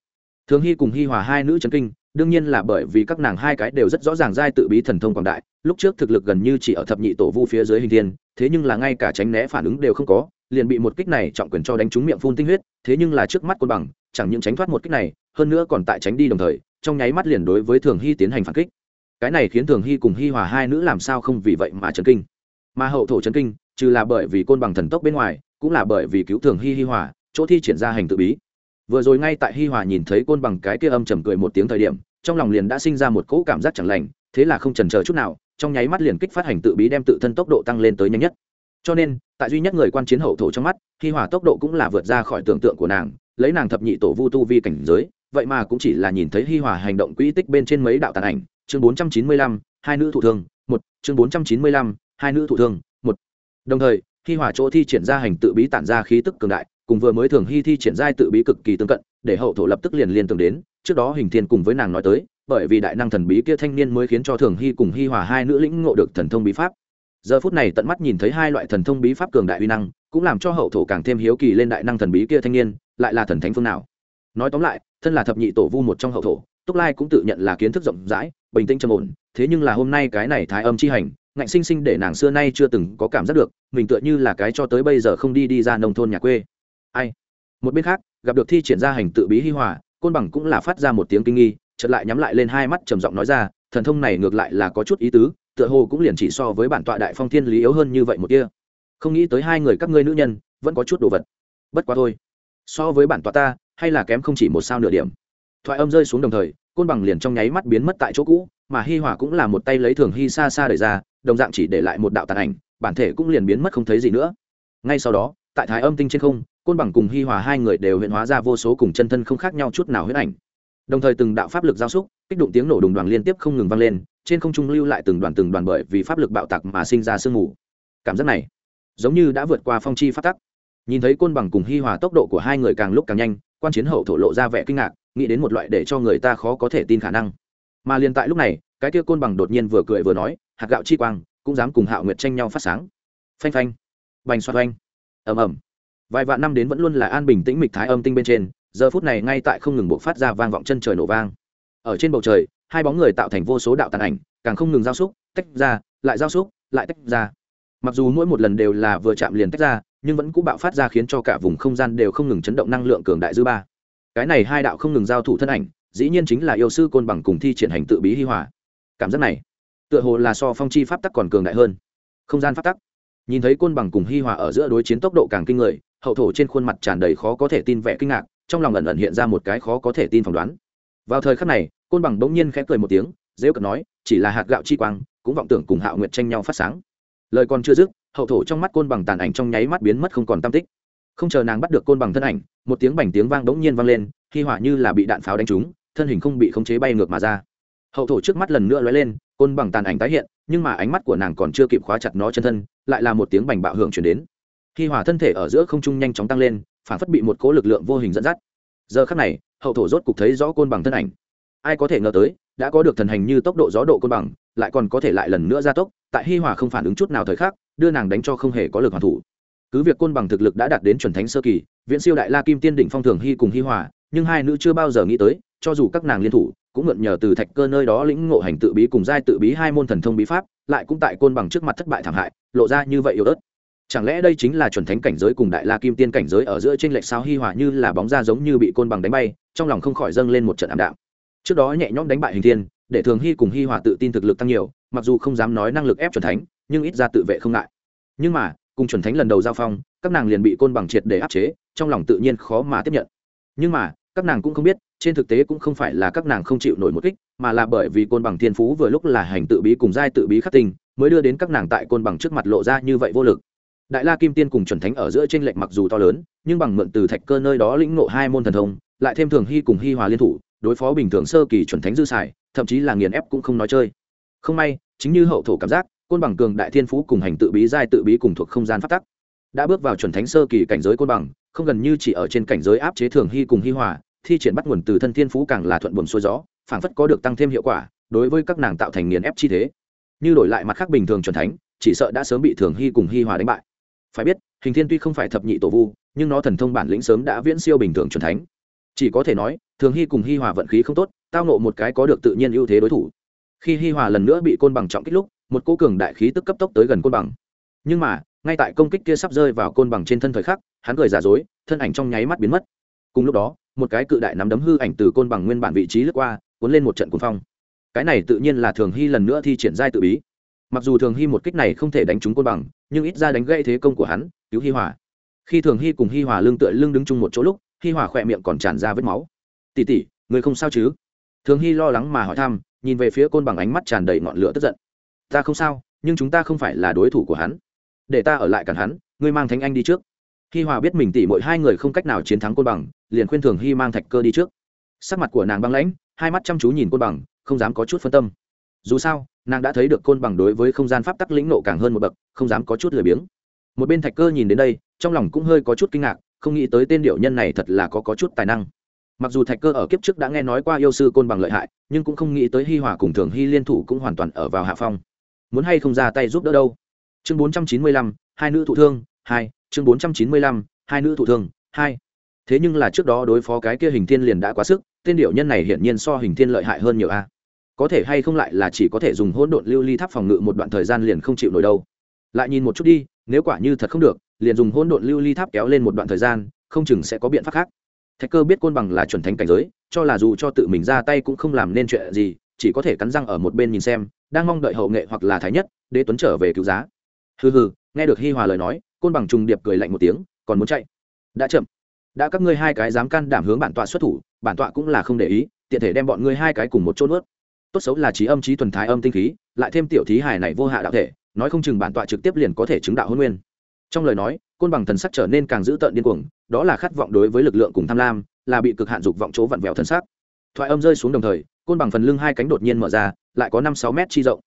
Thường hy cùng hi hòa hai nữ chấn kinh, đương nhiên là bởi vì các nàng hai cái đều rất rõ ràng giai tự bí thần thông quảng đại, lúc trước thực lực gần như chỉ ở thập nhị tổ vu phía dưới hình thiên, thế nhưng là ngay cả tránh né phản ứng đều không có, liền bị một kích này trọng quyền cho đánh trúng miệng phun tinh huyết, thế nhưng là trước mắt côn bằng, chẳng những tránh thoát một kích này, hơn nữa còn tại tránh đi đồng thời, trong nháy mắt liền đối với thường hy tiến hành phản kích cái này khiến thường hy cùng hy hòa hai nữ làm sao không vì vậy mà chấn kinh. Mà hậu thổ chấn kinh, trừ là bởi vì côn bằng thần tốc bên ngoài, cũng là bởi vì cứu thường hy hy hòa, chỗ thi triển ra hành tự bí. Vừa rồi ngay tại hi hòa nhìn thấy côn bằng cái kia âm trầm cười một tiếng thời điểm, trong lòng liền đã sinh ra một cỗ cảm giác chẳng lành, thế là không chần chờ chút nào, trong nháy mắt liền kích phát hành tự bí đem tự thân tốc độ tăng lên tới nhanh nhất. Cho nên, tại duy nhất người quan chiến hậu thổ trong mắt, hi hòa tốc độ cũng là vượt ra khỏi tưởng tượng của nàng, lấy nàng thập nhị tổ vu tu vi cảnh giới, vậy mà cũng chỉ là nhìn thấy hi hòa hành động quỹ tích bên trên mấy đạo tàn ảnh chương bốn trăm chín mươi lăm, hai nữ thụ thương, một, chương bốn trăm chín mươi lăm, hai nữ thụ thương, một. Đồng thời, khi hỏa chỗ thi triển ra hành tự bí tản ra khí tức cường đại, cùng vừa mới thường hy thi triển giai tự bí cực kỳ tương cận, để hậu thổ lập tức liền liên tưởng đến, trước đó hình thiên cùng với nàng nói tới, bởi vì đại năng thần bí kia thanh niên mới khiến cho thường hy cùng hy hòa hai nữ lĩnh ngộ được thần thông bí pháp. Giờ phút này tận mắt nhìn thấy hai loại thần thông bí pháp cường đại uy năng, cũng làm cho hậu thổ càng thêm hiếu kỳ lên đại năng thần bí kia thanh niên, lại là thần thánh phương nào. Nói tóm lại, thân là thập nhị tổ vu một trong hậu thổ túc lai cũng tự nhận là kiến thức rộng rãi, bình tĩnh trầm ổn, thế nhưng là hôm nay cái này thái âm chi hành, ngạnh sinh sinh để nàng xưa nay chưa từng có cảm giác được, mình tựa như là cái cho tới bây giờ không đi đi ra nông thôn nhà quê. Ai? Một bên khác, gặp được thi triển ra hành tự bí hi hòa, côn bằng cũng là phát ra một tiếng kinh nghi, chợt lại nhắm lại lên hai mắt trầm giọng nói ra, thần thông này ngược lại là có chút ý tứ, tựa hồ cũng liền chỉ so với bản tọa đại phong thiên lý yếu hơn như vậy một kia. Không nghĩ tới hai người các ngươi nữ nhân, vẫn có chút đồ vật. Bất quá thôi. So với bản tọa ta, hay là kém không chỉ một sao nửa điểm thoại âm rơi xuống đồng thời, côn bằng liền trong nháy mắt biến mất tại chỗ cũ, mà hi hòa cũng là một tay lấy thường hi xa xa đẩy ra, đồng dạng chỉ để lại một đạo tàn ảnh, bản thể cũng liền biến mất không thấy gì nữa. Ngay sau đó, tại thái âm tinh trên không, côn bằng cùng hi hòa hai người đều hiện hóa ra vô số cùng chân thân không khác nhau chút nào huyết ảnh. Đồng thời từng đạo pháp lực giao xúc, kích động tiếng nổ đùng đoàn liên tiếp không ngừng vang lên, trên không trung lưu lại từng đoàn từng đoàn bởi vì pháp lực bạo tạc mà sinh ra sương mù. Cảm giác này, giống như đã vượt qua phong chi phát tắc. Nhìn thấy côn bằng cùng hi hòa tốc độ của hai người càng lúc càng nhanh, quan chiến hậu thổ lộ ra vẻ kinh ngạc nghĩ đến một loại để cho người ta khó có thể tin khả năng. Mà liền tại lúc này, cái kia côn bằng đột nhiên vừa cười vừa nói, hạt gạo chi quang, cũng dám cùng hạo nguyệt tranh nhau phát sáng. Phanh phanh. Bành xoạt oanh. Ầm ầm. Vài vạn năm đến vẫn luôn là an bình tĩnh mịch thái âm tinh bên trên, giờ phút này ngay tại không ngừng buộc phát ra vang vọng chân trời nổ vang. Ở trên bầu trời, hai bóng người tạo thành vô số đạo tàn ảnh, càng không ngừng giao xúc, tách ra, lại giao xúc, lại tách ra. Mặc dù mỗi một lần đều là vừa chạm liền tách ra, nhưng vẫn cũng bạo phát ra khiến cho cả vùng không gian đều không ngừng chấn động năng lượng cường đại dư ba cái này hai đạo không ngừng giao thủ thân ảnh, dĩ nhiên chính là yêu sư côn bằng cùng thi triển hành tự bí hi hòa. Cảm giác này, tựa hồ là so phong chi pháp tắc còn cường đại hơn. Không gian pháp tắc. Nhìn thấy côn bằng cùng hi hòa ở giữa đối chiến tốc độ càng kinh người, hậu thổ trên khuôn mặt tràn đầy khó có thể tin vẻ kinh ngạc, trong lòng ẩn ẩn hiện ra một cái khó có thể tin phỏng đoán. Vào thời khắc này, côn bằng bỗng nhiên khẽ cười một tiếng dễ cận nói, chỉ là hạt gạo chi quang, cũng vọng tưởng cùng hạo nguyệt tranh nhau phát sáng. Lời còn chưa dứt, hậu thổ trong mắt côn bằng tàn ảnh trong nháy mắt biến mất không còn tam tích không chờ nàng bắt được côn bằng thân ảnh, một tiếng bành tiếng vang bỗng nhiên vang lên, khi hỏa như là bị đạn pháo đánh trúng, thân hình không bị khống chế bay ngược mà ra. Hậu thổ trước mắt lần nữa lóe lên, côn bằng tàn ảnh tái hiện, nhưng mà ánh mắt của nàng còn chưa kịp khóa chặt nó chân thân, lại là một tiếng bành bạo hưởng chuyển đến. Khi hỏa thân thể ở giữa không trung nhanh chóng tăng lên, phản phất bị một cố lực lượng vô hình dẫn dắt. Giờ khắc này, hậu thổ rốt cục thấy rõ côn bằng thân ảnh. Ai có thể ngờ tới, đã có được thần hành như tốc độ gió độ côn bằng, lại còn có thể lại lần nữa gia tốc, tại hi hòa không phản ứng chút nào thời khắc, đưa nàng đánh cho không hề có lực hoàn thủ cứ việc côn bằng thực lực đã đạt đến chuẩn thánh sơ kỳ, viễn siêu đại la kim tiên đỉnh phong thường hy cùng hi hòa, nhưng hai nữ chưa bao giờ nghĩ tới, cho dù các nàng liên thủ, cũng mượn nhờ từ thạch cơ nơi đó lĩnh ngộ hành tự bí cùng giai tự bí hai môn thần thông bí pháp, lại cũng tại côn bằng trước mặt thất bại thảm hại, lộ ra như vậy yếu ớt. Chẳng lẽ đây chính là chuẩn thánh cảnh giới cùng đại la kim tiên cảnh giới ở giữa trên lệch sao hi hòa như là bóng ra giống như bị côn bằng đánh bay, trong lòng không khỏi dâng lên một trận ảm đạm. Trước đó nhẹ nhõm đánh bại hình thiên, để thường hy cùng hi hòa tự tin thực lực tăng nhiều, mặc dù không dám nói năng lực ép chuẩn thánh, nhưng ít ra tự vệ không ngại. Nhưng mà cùng chuẩn thánh lần đầu giao phong, các nàng liền bị côn bằng triệt để áp chế, trong lòng tự nhiên khó mà tiếp nhận. Nhưng mà, các nàng cũng không biết, trên thực tế cũng không phải là các nàng không chịu nổi một kích, mà là bởi vì côn bằng thiên phú vừa lúc là hành tự bí cùng giai tự bí khắc tình mới đưa đến các nàng tại côn bằng trước mặt lộ ra như vậy vô lực. Đại la kim tiên cùng chuẩn thánh ở giữa t r ê n lệch mặc dù to lớn, nhưng bằng mượn từ thạch cơ nơi đó lĩnh ngộ hai môn thần thông, lại thêm thường hy cùng hy hòa liên thủ, đối phó bình thường sơ kỳ chuẩn thánh dư xài, thậm chí là nghiền ép cũng không nói chơi. Không may, chính như hậu thổ cảm giác côn bằng cường đại thiên phú cùng hành tự bí giai tự bí cùng thuộc không gian phát tắc. Đã bước vào chuẩn thánh sơ kỳ cảnh giới côn bằng, không gần như chỉ ở trên cảnh giới áp chế thường hy cùng hy hòa, thi triển bắt nguồn từ thân thiên phú càng là thuận buồm xuôi gió, phảng phất có được tăng thêm hiệu quả, đối với các nàng tạo thành nghiền ép chi thế. Như đổi lại mặt khác bình thường chuẩn thánh, chỉ sợ đã sớm bị thường hy cùng hy hòa đánh bại. Phải biết, hình thiên tuy không phải thập nhị tổ vu, nhưng nó thần thông bản lĩnh sớm đã viễn siêu bình thường chuẩn thánh. Chỉ có thể nói, thường hy cùng hy hòa vận khí không tốt, tao nộ một cái có được tự nhiên ưu thế đối thủ. Khi hy hòa lần nữa bị côn bằng trọng kích lúc một cô cường đại khí tức cấp tốc tới gần côn bằng. Nhưng mà, ngay tại công kích kia sắp rơi vào côn bằng trên thân thời khắc, hắn cười giả dối, thân ảnh trong nháy mắt biến mất. Cùng lúc đó, một cái cự đại nắm đấm hư ảnh từ côn bằng nguyên bản vị trí lướt qua, cuốn lên một trận cuồng phong. Cái này tự nhiên là thường hy lần nữa thi triển giai tự bí. Mặc dù thường hy một kích này không thể đánh trúng côn bằng, nhưng ít ra đánh gây thế công của hắn, cứu hi hòa. Khi thường hy cùng hi hòa lương tựa lưng đứng chung một chỗ lúc, hi hòa khỏe miệng còn tràn ra vết máu. Tỉ tỉ người không sao chứ? Thường hy lo lắng mà hỏi thăm, nhìn về phía côn bằng ánh mắt tràn đầy ngọn lửa tức giận ta không sao nhưng chúng ta không phải là đối thủ của hắn. Để ta ở lại cản hắn ngươi mang thánh anh đi trước. Hi hòa biết mình tỉ mỗi hai người không cách nào chiến thắng côn bằng liền khuyên thường hy mang thạch cơ đi trước. Sắc mặt của nàng băng lãnh hai mắt chăm chú nhìn côn bằng không dám có chút phân tâm. Dù sao nàng đã thấy được côn bằng đối với không gian pháp tắc lĩnh nộ càng hơn một bậc không dám có chút lười biếng. Một bên thạch cơ nhìn đến đây trong lòng cũng hơi có chút kinh ngạc không nghĩ tới tên điệu nhân này thật là có, có chút tài năng. Mặc dù thạch cơ ở kiếp trước đã nghe nói qua yêu sư côn bằng lợi hại nhưng cũng không nghĩ tới hi hòa cùng thường hy liên thủ cũng hoàn toàn ở vào hạ phong muốn hay không ra tay giúp đỡ đâu? Chương bốn trăm chín mươi lăm, hai nữ thụ thương, hai, chương bốn trăm chín mươi lăm, hai nữ thụ thương, hai. Thế nhưng là trước đó đối phó cái kia hình thiên liền đã quá sức, tên điệu nhân này hiển nhiên so hình thiên lợi hại hơn nhiều a. Có thể hay không lại là chỉ có thể dùng hỗn độn lưu ly tháp phòng ngự một đoạn thời gian liền không chịu nổi đâu. Lại nhìn một chút đi, nếu quả như thật không được, liền dùng hỗn độn lưu ly tháp kéo lên một đoạn thời gian, không chừng sẽ có biện pháp khác. Thạch cơ biết côn bằng là chuẩn thánh cảnh giới, cho là dù cho tự mình ra tay cũng không làm nên chuyện gì, chỉ có thể cắn răng ở một bên nhìn xem đang mong đợi hậu nghệ hoặc là thái nhất, đế tuấn trở về cứu giá. Hừ hừ, nghe được hi hòa lời nói, côn bằng trùng điệp cười lạnh một tiếng, còn muốn chạy. Đã chậm. Đã các ngươi hai cái dám can đảm hướng bản tọa xuất thủ, bản tọa cũng là không để ý, tiện thể đem bọn ngươi hai cái cùng một chỗ nuốt. Tốt xấu là trí âm trí tuần thái âm tinh khí, lại thêm tiểu thí hải này vô hạ đạo thể, nói không chừng bản tọa trực tiếp liền có thể chứng đạo hôn nguyên. Trong lời nói, côn bằng thần sắc trở nên càng dữ tợn điên cuồng, đó là khát vọng đối với lực lượng cùng tham lam, là bị cực hạn dục vọng chỗ vặn vẹo thần sắc. Thoại âm rơi xuống đồng thời côn bằng phần lưng hai cánh đột nhiên mở ra, lại có năm sáu mét chi rộng.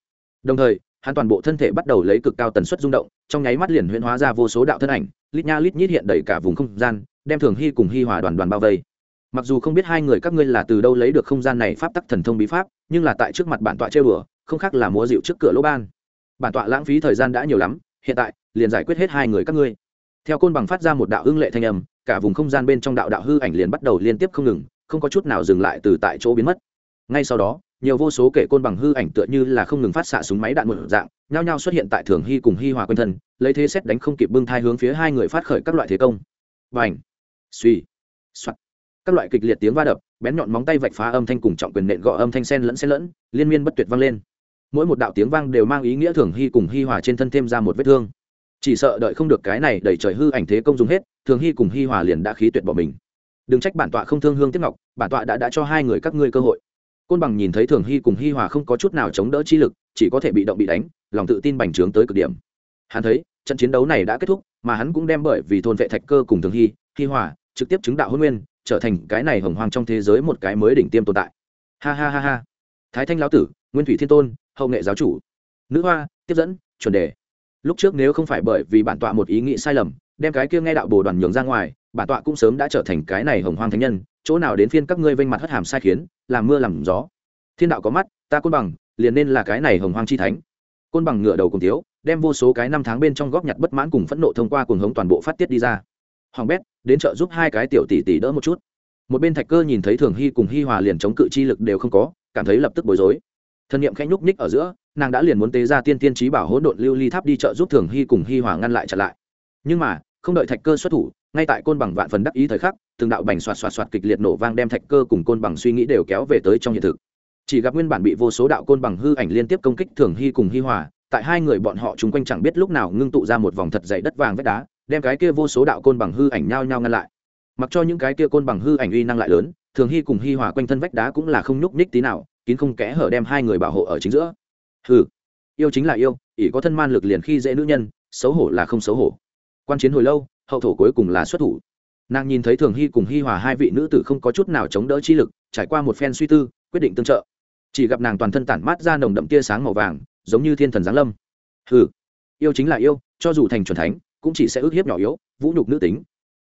Đồng thời, hắn toàn bộ thân thể bắt đầu lấy cực cao tần suất rung động, trong nháy mắt liền huyễn hóa ra vô số đạo thân ảnh, lít nha lít nhít hiện đầy cả vùng không gian, đem thường hy cùng hy hòa đoàn đoàn bao vây. Mặc dù không biết hai người các ngươi là từ đâu lấy được không gian này pháp tắc thần thông bí pháp, nhưng là tại trước mặt bản tọa chơi bừa không khác là múa dịu trước cửa lỗ ban. Bản tọa lãng phí thời gian đã nhiều lắm, hiện tại, liền giải quyết hết hai người các ngươi. Theo côn bằng phát ra một đạo hưng lệ thanh âm, cả vùng không gian bên trong đạo đạo hư ảnh liền bắt đầu liên tiếp không ngừng, không có chút nào dừng lại từ tại chỗ biến mất ngay sau đó, nhiều vô số kể côn bằng hư ảnh tựa như là không ngừng phát xạ súng máy đạn một dạng, nhao nhao xuất hiện tại thường hy cùng hy hòa quanh thân, lấy thế xét đánh không kịp bưng thai hướng phía hai người phát khởi các loại thế công. Và ảnh suy! Soạt! Các loại kịch liệt tiếng va đập, bén nhọn móng tay vạch phá âm thanh cùng trọng quyền nện gõ âm thanh sen lẫn sen lẫn, liên miên bất tuyệt vang lên. Mỗi một đạo tiếng vang đều mang ý nghĩa thường hy cùng hy hòa trên thân thêm ra một vết thương. Chỉ sợ đợi không được cái này đẩy trời hư ảnh thế công dùng hết, thường hy cùng hy hòa liền đã khí tuyệt bỏ mình. Đừng trách bản tọa không thương hương tiếp ngọc, bản tọa đã đã cho hai người các ngươi cơ hội côn bằng nhìn thấy thường hy cùng hy hòa không có chút nào chống đỡ chi lực, chỉ có thể bị động bị đánh, lòng tự tin bành trướng tới cực điểm. Hắn thấy, trận chiến đấu này đã kết thúc, mà hắn cũng đem bởi vì thôn vệ thạch cơ cùng thường hy hy hòa, trực tiếp chứng đạo hôn nguyên, trở thành cái này hồng hoang trong thế giới một cái mới đỉnh tiêm tồn tại. Ha ha ha ha. Thái thanh lão tử, nguyên thủy thiên tôn, hậu nghệ giáo chủ. Nữ hoa, tiếp dẫn, chuẩn đề. Lúc trước nếu không phải bởi vì bản tọa một ý nghĩ sai lầm, đem cái kia nghe đạo bồ đoàn nhường ra ngoài, bản tọa cũng sớm đã trở thành cái này hồng hoang thánh nhân chỗ nào đến phiên các ngươi vênh mặt hất hàm sai khiến làm mưa làm gió. Thiên đạo có mắt ta côn bằng liền nên là cái này hồng hoang chi thánh. Côn bằng ngựa đầu cùng thiếu, đem vô số cái năm tháng bên trong góp nhặt bất mãn cùng phẫn nộ thông qua cuồng hống toàn bộ phát tiết đi ra. Hoàng bét đến trợ giúp hai cái tiểu tỷ tỷ đỡ một chút. Một bên thạch cơ nhìn thấy thường hy cùng Hi hòa liền chống cự chi lực đều không có cảm thấy lập tức bối rối. Thân nhiệm khẽ nhúc nhích ở giữa nàng đã liền muốn tế ra tiên tiên trí bảo hỗn độn lưu ly tháp đi trợ giúp thường hy cùng Hi hòa ngăn lại chặn lại. Nhưng mà không đợi thạch cơ xuất thủ ngay tại côn bằng vạn phần đắc ý thời khắc từng đạo bành xoạt xoạt xoạt kịch liệt nổ vang đem thạch cơ cùng côn bằng suy nghĩ đều kéo về tới trong hiện thực. Chỉ gặp nguyên bản bị vô số đạo côn bằng hư ảnh liên tiếp công kích thường hy cùng hy hòa, tại hai người bọn họ chung quanh chẳng biết lúc nào ngưng tụ ra một vòng thật dày đất vàng vách đá, đem cái kia vô số đạo côn bằng hư ảnh nhao nhao ngăn lại. Mặc cho những cái kia côn bằng hư ảnh uy năng lại lớn, thường hy cùng hy hòa quanh thân vách đá cũng là không nhúc nhích tí nào, kín không kẽ hở đem hai người bảo hộ ở chính giữa. Hừ, yêu chính là yêu, ỷ có thân man lực liền khi dễ nữ nhân, xấu hổ là không xấu hổ. Quan chiến hồi lâu, hậu thổ cuối cùng là xuất thủ nàng nhìn thấy thường hy cùng hy hòa hai vị nữ tử không có chút nào chống đỡ chi lực, trải qua một phen suy tư, quyết định tương trợ. Chỉ gặp nàng toàn thân tản mát ra nồng đậm tia sáng màu vàng, giống như thiên thần giáng lâm. Hừ, yêu chính là yêu, cho dù thành c thánh, cũng chỉ sẽ ước hiếp nhỏ yếu, vũ nhục nữ tính.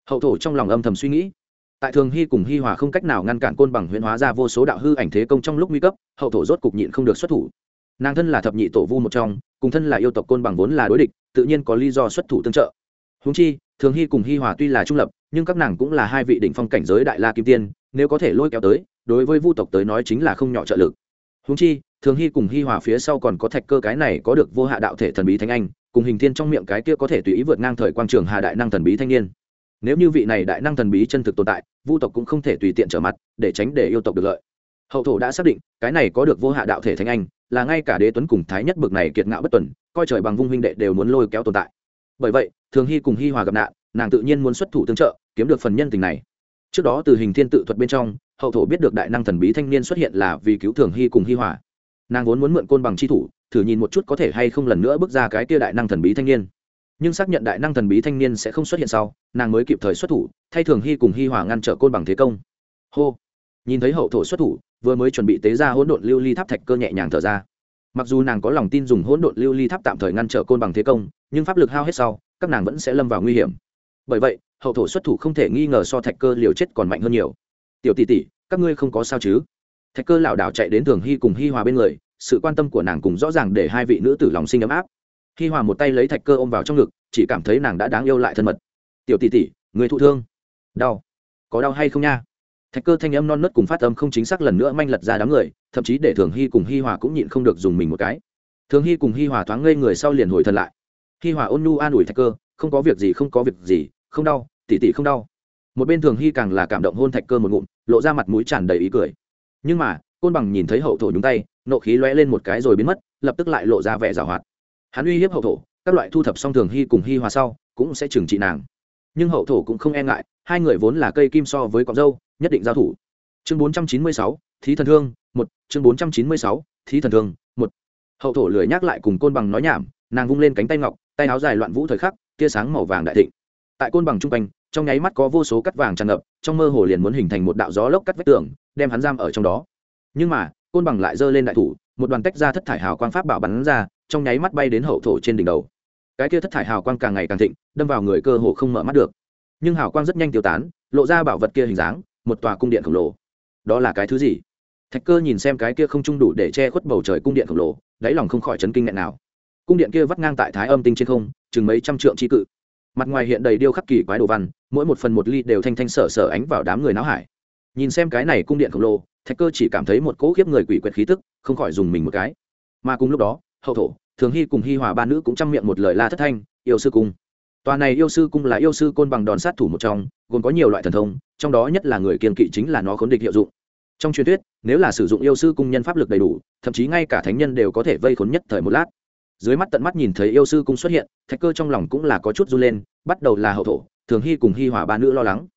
Hậu thổ trong lòng âm thầm suy nghĩ. Tại thường hy cùng hy hòa không cách nào ngăn cản côn bằng huyễn hóa ra vô số đạo hư ảnh thế công trong lúc nguy cấp, hậu thổ rốt cục nhịn không được xuất thủ. Nàng thân là thập nhị tổ vu một trong, cùng thân là yêu tộc côn bằng vốn là đối địch, tự nhiên có lý do xuất thủ tương trợ. Húng chi thường hy cùng hy hòa tuy là trung lập, nhưng các nàng cũng là hai vị đỉnh phong cảnh giới đại la kim tiên, nếu có thể lôi kéo tới, đối với vu tộc tới nói chính là không nhỏ trợ lực. Húng chi, thường hy cùng hy hòa phía sau còn có thạch cơ cái này có được vô hạ đạo thể thần bí thánh anh, cùng hình thiên trong miệng cái kia có thể tùy ý vượt ngang thời quang trường hà đại năng thần bí thanh niên. Nếu như vị này đại năng thần bí chân thực tồn tại, vu tộc cũng không thể tùy tiện trở mặt, để tránh để yêu tộc được lợi. Hậu thổ đã xác định, cái này có được vô hạ đạo thể thánh anh, là ngay cả đế tuấn cùng thái nhất bực này kiệt ngạo bất tuần, coi trời bằng vung huynh đệ đều muốn lôi kéo tồn tại bởi vậy, thường hy cùng hy hòa gặp nạn, nàng tự nhiên muốn xuất thủ tương trợ, kiếm được phần nhân tình này. Trước đó từ hình thiên tự thuật bên trong, hậu thổ biết được đại năng thần bí thanh niên xuất hiện là vì cứu thường hy cùng hy hòa. Nàng vốn muốn mượn côn bằng chi thủ, thử nhìn một chút có thể hay không lần nữa bước ra cái kia đại năng thần bí thanh niên. Nhưng xác nhận đại năng thần bí thanh niên sẽ không xuất hiện sau, nàng mới kịp thời xuất thủ, thay thường hy cùng hy hòa ngăn trở côn bằng thế công. Hô! Nhìn thấy hậu thổ xuất thủ, vừa mới chuẩn bị tế ra hỗn độn lưu ly tháp thạch cơ nhẹ nhàng thở ra. Mặc dù nàng có lòng tin dùng hỗn độn lưu ly tháp tạm thời ngăn trở côn bằng thế công nhưng pháp lực hao hết sau, các nàng vẫn sẽ lâm vào nguy hiểm. Bởi vậy, hậu thổ xuất thủ không thể nghi ngờ so thạch cơ liều chết còn mạnh hơn nhiều. Tiểu tỷ tỷ, các ngươi không có sao chứ? Thạch cơ lảo đảo chạy đến thường hy cùng hy hòa bên người, sự quan tâm của nàng cùng rõ ràng để hai vị nữ tử lòng sinh ấm áp. Hy hòa một tay lấy thạch cơ ôm vào trong ngực, chỉ cảm thấy nàng đã đáng yêu lại thân mật. Tiểu tỷ tỷ, người thụ thương. Đau. Có đau hay không nha? Thạch cơ thanh âm non nớt cùng phát âm không chính xác lần nữa manh lật ra đám người, thậm chí để thường hy cùng hi hòa cũng nhịn không được dùng mình một cái. Thường hy cùng hi hòa thoáng ngây người sau liền hồi thân lại hi hòa ôn nhu an ủi thạch cơ, không có việc gì, không có việc gì, không đau, tỉ tỉ không đau. Một bên thường hy càng là cảm động hôn thạch cơ một ngụm, lộ ra mặt mũi tràn đầy ý cười. Nhưng mà, côn bằng nhìn thấy hậu thổ nhúng tay, nộ khí lóe lên một cái rồi biến mất, lập tức lại lộ ra vẻ giảo hoạt. Hắn uy hiếp hậu thổ, các loại thu thập xong thường hy cùng hi hòa sau, cũng sẽ trừng trị nàng. Nhưng hậu thổ cũng không e ngại, hai người vốn là cây kim so với cọc dâu, nhất định giao thủ. Chương bốn trăm chín mươi sáu, thí thần thương, một. Chương bốn trăm chín mươi sáu, thí thần thương, một. Hậu thổ lười nhắc lại cùng côn bằng nói nhảm nàng vung lên cánh tay ngọc, tay áo dài loạn vũ thời khắc, tia sáng màu vàng đại thịnh. Tại côn bằng trung quanh, trong nháy mắt có vô số cắt vàng tràn ngập, trong mơ hồ liền muốn hình thành một đạo gió lốc cắt vách tường, đem hắn giam ở trong đó. Nhưng mà, côn bằng lại giơ lên đại thủ, một đoàn tách ra thất thải hào quang pháp bảo bắn ra, trong nháy mắt bay đến hậu thổ trên đỉnh đầu. Cái kia thất thải hào quang càng ngày càng thịnh, đâm vào người cơ hồ không mở mắt được. Nhưng hào quang rất nhanh tiêu tán, lộ ra bảo vật kia hình dáng, một tòa cung điện khổng lồ. Đó là cái thứ gì? Thạch cơ nhìn xem cái kia không trung đủ để che khuất bầu trời cung điện khổng lồ, đáy lòng không khỏi chấn kinh nghẹn nào cung điện kia vắt ngang tại thái âm tinh trên không, chừng mấy trăm trượng tri cự. Mặt ngoài hiện đầy điêu khắc kỳ quái đồ văn, mỗi một phần một ly đều thanh thanh sở sở ánh vào đám người náo hải. Nhìn xem cái này cung điện khổng lồ, thạch cơ chỉ cảm thấy một cỗ khiếp người quỷ quyệt khí tức, không khỏi dùng mình một cái. Mà cùng lúc đó, hậu thổ, thường hy cùng hy hòa ba nữ cũng chăm miệng một lời la thất thanh, yêu sư cung. Tòa này yêu sư cung là yêu sư côn bằng đòn sát thủ một trong, gồm có nhiều loại thần thông, trong đó nhất là người kiên kỵ chính là nó khốn địch hiệu dụng. Trong truyền thuyết, nếu là sử dụng yêu sư cung nhân pháp lực đầy đủ, thậm chí ngay cả thánh nhân đều có thể vây khốn nhất thời một lát dưới mắt tận mắt nhìn thấy yêu sư cung xuất hiện, thạch cơ trong lòng cũng là có chút run lên, bắt đầu là hậu thổ, thường hy cùng hy hòa ba nữ lo lắng.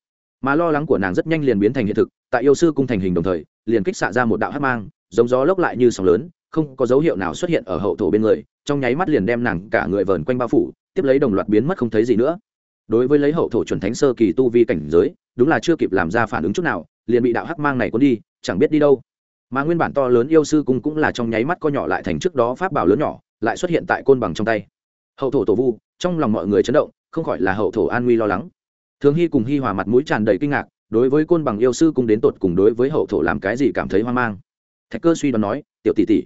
Mà lo lắng của nàng rất nhanh liền biến thành hiện thực, tại yêu sư cung thành hình đồng thời, liền kích xạ ra một đạo hát mang, giống gió lốc lại như sóng lớn, không có dấu hiệu nào xuất hiện ở hậu thổ bên người, trong nháy mắt liền đem nàng cả người vờn quanh bao phủ, tiếp lấy đồng loạt biến mất không thấy gì nữa. Đối với lấy hậu thổ chuẩn thánh sơ kỳ tu vi cảnh giới, đúng là chưa kịp làm ra phản ứng chút nào, liền bị đạo hắc mang này cuốn đi, chẳng biết đi đâu. Mà nguyên bản to lớn yêu sư cung cũng là trong nháy mắt co nhỏ lại thành trước đó pháp bảo lớn nhỏ lại xuất hiện tại côn bằng trong tay. Hậu thổ tổ vu, trong lòng mọi người chấn động, không khỏi là hậu thổ an nguy lo lắng. Thường hy cùng hy hòa mặt mũi tràn đầy kinh ngạc, đối với côn bằng yêu sư cung đến tột cùng đối với hậu thổ làm cái gì cảm thấy hoang mang. Thạch cơ suy đoán nói, tiểu tỷ tỷ,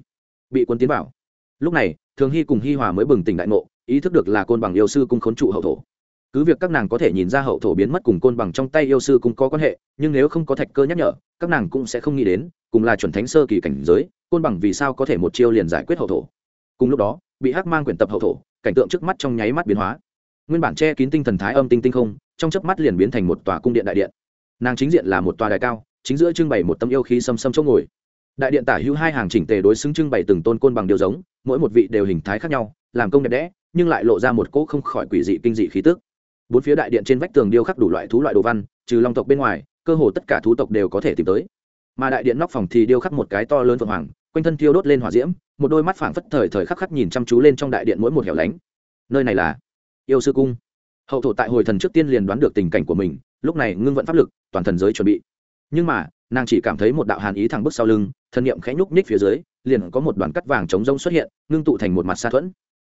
bị quân tiến bảo lúc này, thường hy cùng hy hòa mới bừng tỉnh đại ngộ, ý thức được là côn bằng yêu sư cung khốn trụ hậu thổ. Cứ việc các nàng có thể nhìn ra hậu thổ biến mất cùng côn bằng trong tay yêu sư cũng có quan hệ, nhưng nếu không có thạch cơ nhắc nhở, các nàng cũng sẽ không nghĩ đến, cùng là chuẩn thánh sơ kỳ cảnh giới, côn bằng vì sao có thể một chiêu liền giải quyết hậu thổ? Cùng lúc đó, bị hắc mang quyển tập hậu thổ, cảnh tượng trước mắt trong nháy mắt biến hóa. Nguyên bản che kín tinh thần thái âm tinh tinh không, trong chớp mắt liền biến thành một tòa cung điện đại điện. Nàng chính diện là một tòa đài cao, chính giữa trưng bày một tâm yêu khí xâm xâm chỗ ngồi. Đại điện tả hữu hai hàng chỉnh tề đối xứng trưng bày từng tôn côn bằng điều giống, mỗi một vị đều hình thái khác nhau, làm công đẹp đẽ, nhưng lại lộ ra một cỗ không khỏi quỷ dị kinh dị khí tức. Bốn phía đại điện trên vách tường điêu khắc đủ loại thú loại đồ văn, trừ long tộc bên ngoài, cơ hồ tất cả thú tộc đều có thể tìm tới. Mà đại điện nóc phòng thì điêu khắc một cái to lớn vượng hoàng, quanh thân thiêu đốt lên hỏa diễm một đôi mắt phảng phất thời thời khắc khắc nhìn chăm chú lên trong đại điện mỗi một hẻo lánh. Nơi này là yêu sư cung. Hậu thổ tại hồi thần trước tiên liền đoán được tình cảnh của mình lúc này ngưng vận pháp lực toàn thần giới chuẩn bị. Nhưng mà nàng chỉ cảm thấy một đạo hàn ý thẳng bước sau lưng thân niệm khẽ nhúc nhích phía dưới liền có một đoàn cắt vàng trống rông xuất hiện ngưng tụ thành một mặt xa thuẫn.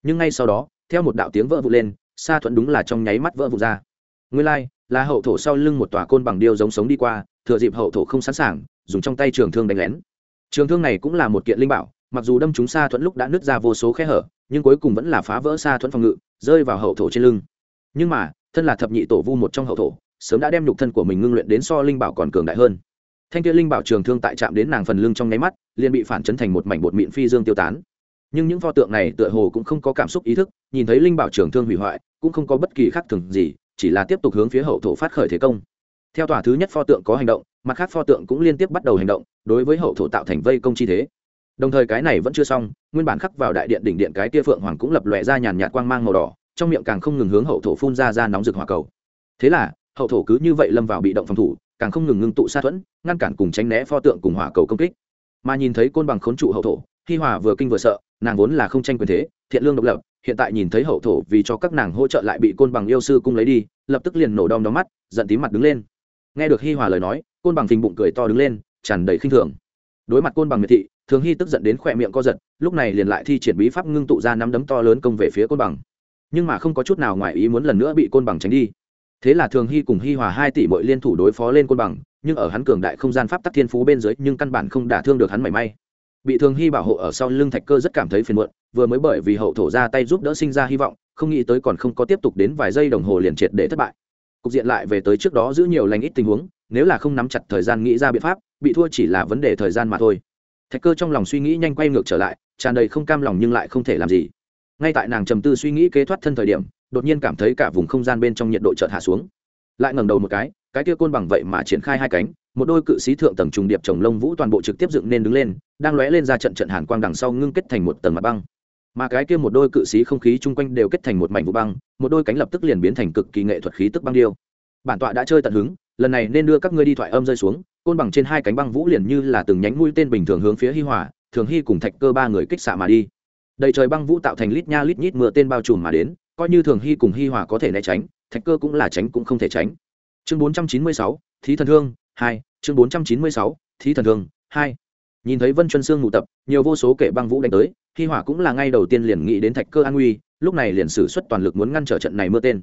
Nhưng ngay sau đó theo một đạo tiếng vỡ vụ lên xa thuẫn đúng là trong nháy mắt vỡ vụ ra. Nguyên lai、like, là hậu thổ sau lưng một tòa côn bằng điêu giống sống đi qua thừa dịp hậu thổ không sẵn sàng dùng trong tay trường thương đánh lén. Trường thương này cũng là một kiện linh bảo mặc dù đâm chúng xa thuẫn lúc đã nứt ra vô số khe hở, nhưng cuối cùng vẫn là phá vỡ xa thuẫn phòng ngự, rơi vào hậu thổ trên lưng. Nhưng mà, thân là thập nhị tổ vu một trong hậu thổ, sớm đã đem nhục thân của mình ngưng luyện đến so linh bảo còn cường đại hơn. Thanh kia linh bảo trường thương tại chạm đến nàng phần lưng trong nháy mắt, liền bị phản chấn thành một mảnh bột mịn phi dương tiêu tán. Nhưng những pho tượng này tựa hồ cũng không có cảm xúc ý thức, nhìn thấy linh bảo trường thương hủy hoại, cũng không có bất kỳ khác thường gì, chỉ là tiếp tục hướng phía hậu thổ phát khởi thế công. Theo tòa thứ nhất pho tượng có hành động, mặt khác pho tượng cũng liên tiếp bắt đầu hành động, đối với hậu thổ tạo thành vây công chi thế đồng thời cái này vẫn chưa xong, nguyên bản khắc vào đại điện đỉnh điện cái tia phượng hoàng cũng lập lòe ra nhàn nhạt quang mang màu đỏ, trong miệng càng không ngừng hướng hậu thổ phun ra ra nóng rực hỏa cầu. Thế là, hậu thổ cứ như vậy lâm vào bị động phòng thủ, càng không ngừng ngưng tụ xa thuẫn, ngăn cản cùng tránh né pho tượng cùng hỏa cầu công kích. Mà nhìn thấy côn bằng khốn trụ hậu thổ, hi hòa vừa kinh vừa sợ, nàng vốn là không tranh quyền thế, thiện lương độc lập, hiện tại nhìn thấy hậu thổ vì cho các nàng hỗ trợ lại bị côn bằng yêu sư cung lấy đi, lập tức liền nổ đom đóm mắt, giận tím mặt đứng lên. Nghe được hi hòa lời nói, côn bằng phình bụng cười to đứng lên, tràn đầy khinh thường. Đối mặt côn bằng miệt thị thường hy tức giận đến khỏe miệng co giật, lúc này liền lại thi triển bí pháp ngưng tụ ra năm đấm to lớn công về phía côn bằng. Nhưng mà không có chút nào ngoài ý muốn lần nữa bị côn bằng tránh đi. Thế là thường hy cùng hy hòa hai tỷ bội liên thủ đối phó lên côn bằng, nhưng ở hắn cường đại không gian pháp tắc thiên phú bên dưới, nhưng căn bản không đả thương được hắn mảy may. Bị thường hy bảo hộ ở sau lưng thạch cơ rất cảm thấy phiền muộn, vừa mới bởi vì hậu thổ ra tay giúp đỡ sinh ra hy vọng, không nghĩ tới còn không có tiếp tục đến vài giây đồng hồ liền triệt để thất bại. Cục diện lại về tới trước đó giữ nhiều lành ít tình huống, nếu là không nắm chặt thời gian nghĩ ra biện pháp, bị thua chỉ là vấn đề thời gian mà thôi thạch cơ trong lòng suy nghĩ nhanh quay ngược trở lại, tràn đầy không cam lòng nhưng lại không thể làm gì. Ngay tại nàng trầm tư suy nghĩ kế thoát thân thời điểm, đột nhiên cảm thấy cả vùng không gian bên trong nhiệt độ chợt hạ xuống. Lại ngẩng đầu một cái cái kia côn bằng vậy mà triển khai hai cánh, một đôi cự sĩ thượng tầng trùng điệp trồng lông vũ toàn bộ trực tiếp dựng nên đứng lên, đang lóe lên ra trận trận hàn quang đằng sau ngưng kết thành một tầng mặt băng. Mà cái kia một đôi cự sĩ không khí chung quanh đều kết thành một mảnh vụ băng, một đôi cánh lập tức liền biến thành cực kỳ nghệ thuật khí tức băng điêu. Bản tọa đã chơi tận hứng, lần này nên đưa các ngươi đi thoại âm rơi xuống côn bằng trên hai cánh băng vũ liền như là từng nhánh mũi tên bình thường hướng phía hi hòa, thường hy cùng thạch cơ ba người kích xạ mà đi. Đầy trời băng vũ tạo thành lít nha lít nhít mưa tên bao trùm mà đến, coi như thường hy cùng hi hòa có thể né tránh, thạch cơ cũng là tránh cũng không thể tránh. Chương bốn trăm chín mươi sáu, thí thần thương hai, chương bốn trăm chín mươi sáu, thí thần thương hai. Nhìn thấy vân chân sương ngụ tập, nhiều vô số kể băng vũ đánh tới, hi hòa cũng là ngay đầu tiên liền nghĩ đến thạch cơ an nguy, lúc này liền sử xuất toàn lực muốn ngăn trở trận này mưa tên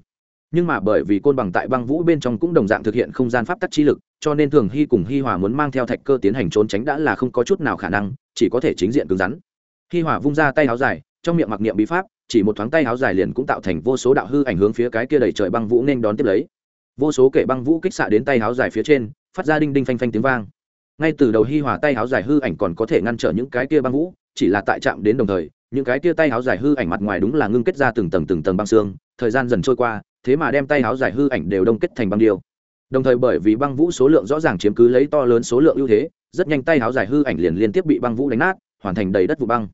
nhưng mà bởi vì côn bằng tại băng vũ bên trong cũng đồng dạng thực hiện không gian pháp tắc chi lực, cho nên thường hy cùng hi hòa muốn mang theo thạch cơ tiến hành trốn tránh đã là không có chút nào khả năng, chỉ có thể chính diện cứng rắn. Hi hòa vung ra tay áo dài, trong miệng mặc niệm bí pháp, chỉ một thoáng tay áo dài liền cũng tạo thành vô số đạo hư ảnh hướng phía cái kia đầy trời băng vũ nên đón tiếp lấy. Vô số kể băng vũ kích xạ đến tay áo dài phía trên, phát ra đinh đinh phanh phanh tiếng vang. Ngay từ đầu hi hòa tay áo dài hư ảnh còn có thể ngăn trở những cái kia băng vũ, chỉ là tại chạm đến đồng thời, những cái kia tay áo dài hư ảnh mặt ngoài đúng là ngưng kết ra từng tầng từng tầng băng xương, thời gian dần trôi qua thế mà đem tay áo dài hư ảnh đều đông kết thành băng điêu. Đồng thời bởi vì băng vũ số lượng rõ ràng chiếm cứ lấy to lớn số lượng ưu thế, rất nhanh tay áo dài hư ảnh liền liên tiếp bị băng vũ đánh nát, hoàn thành đầy đất vụ băng.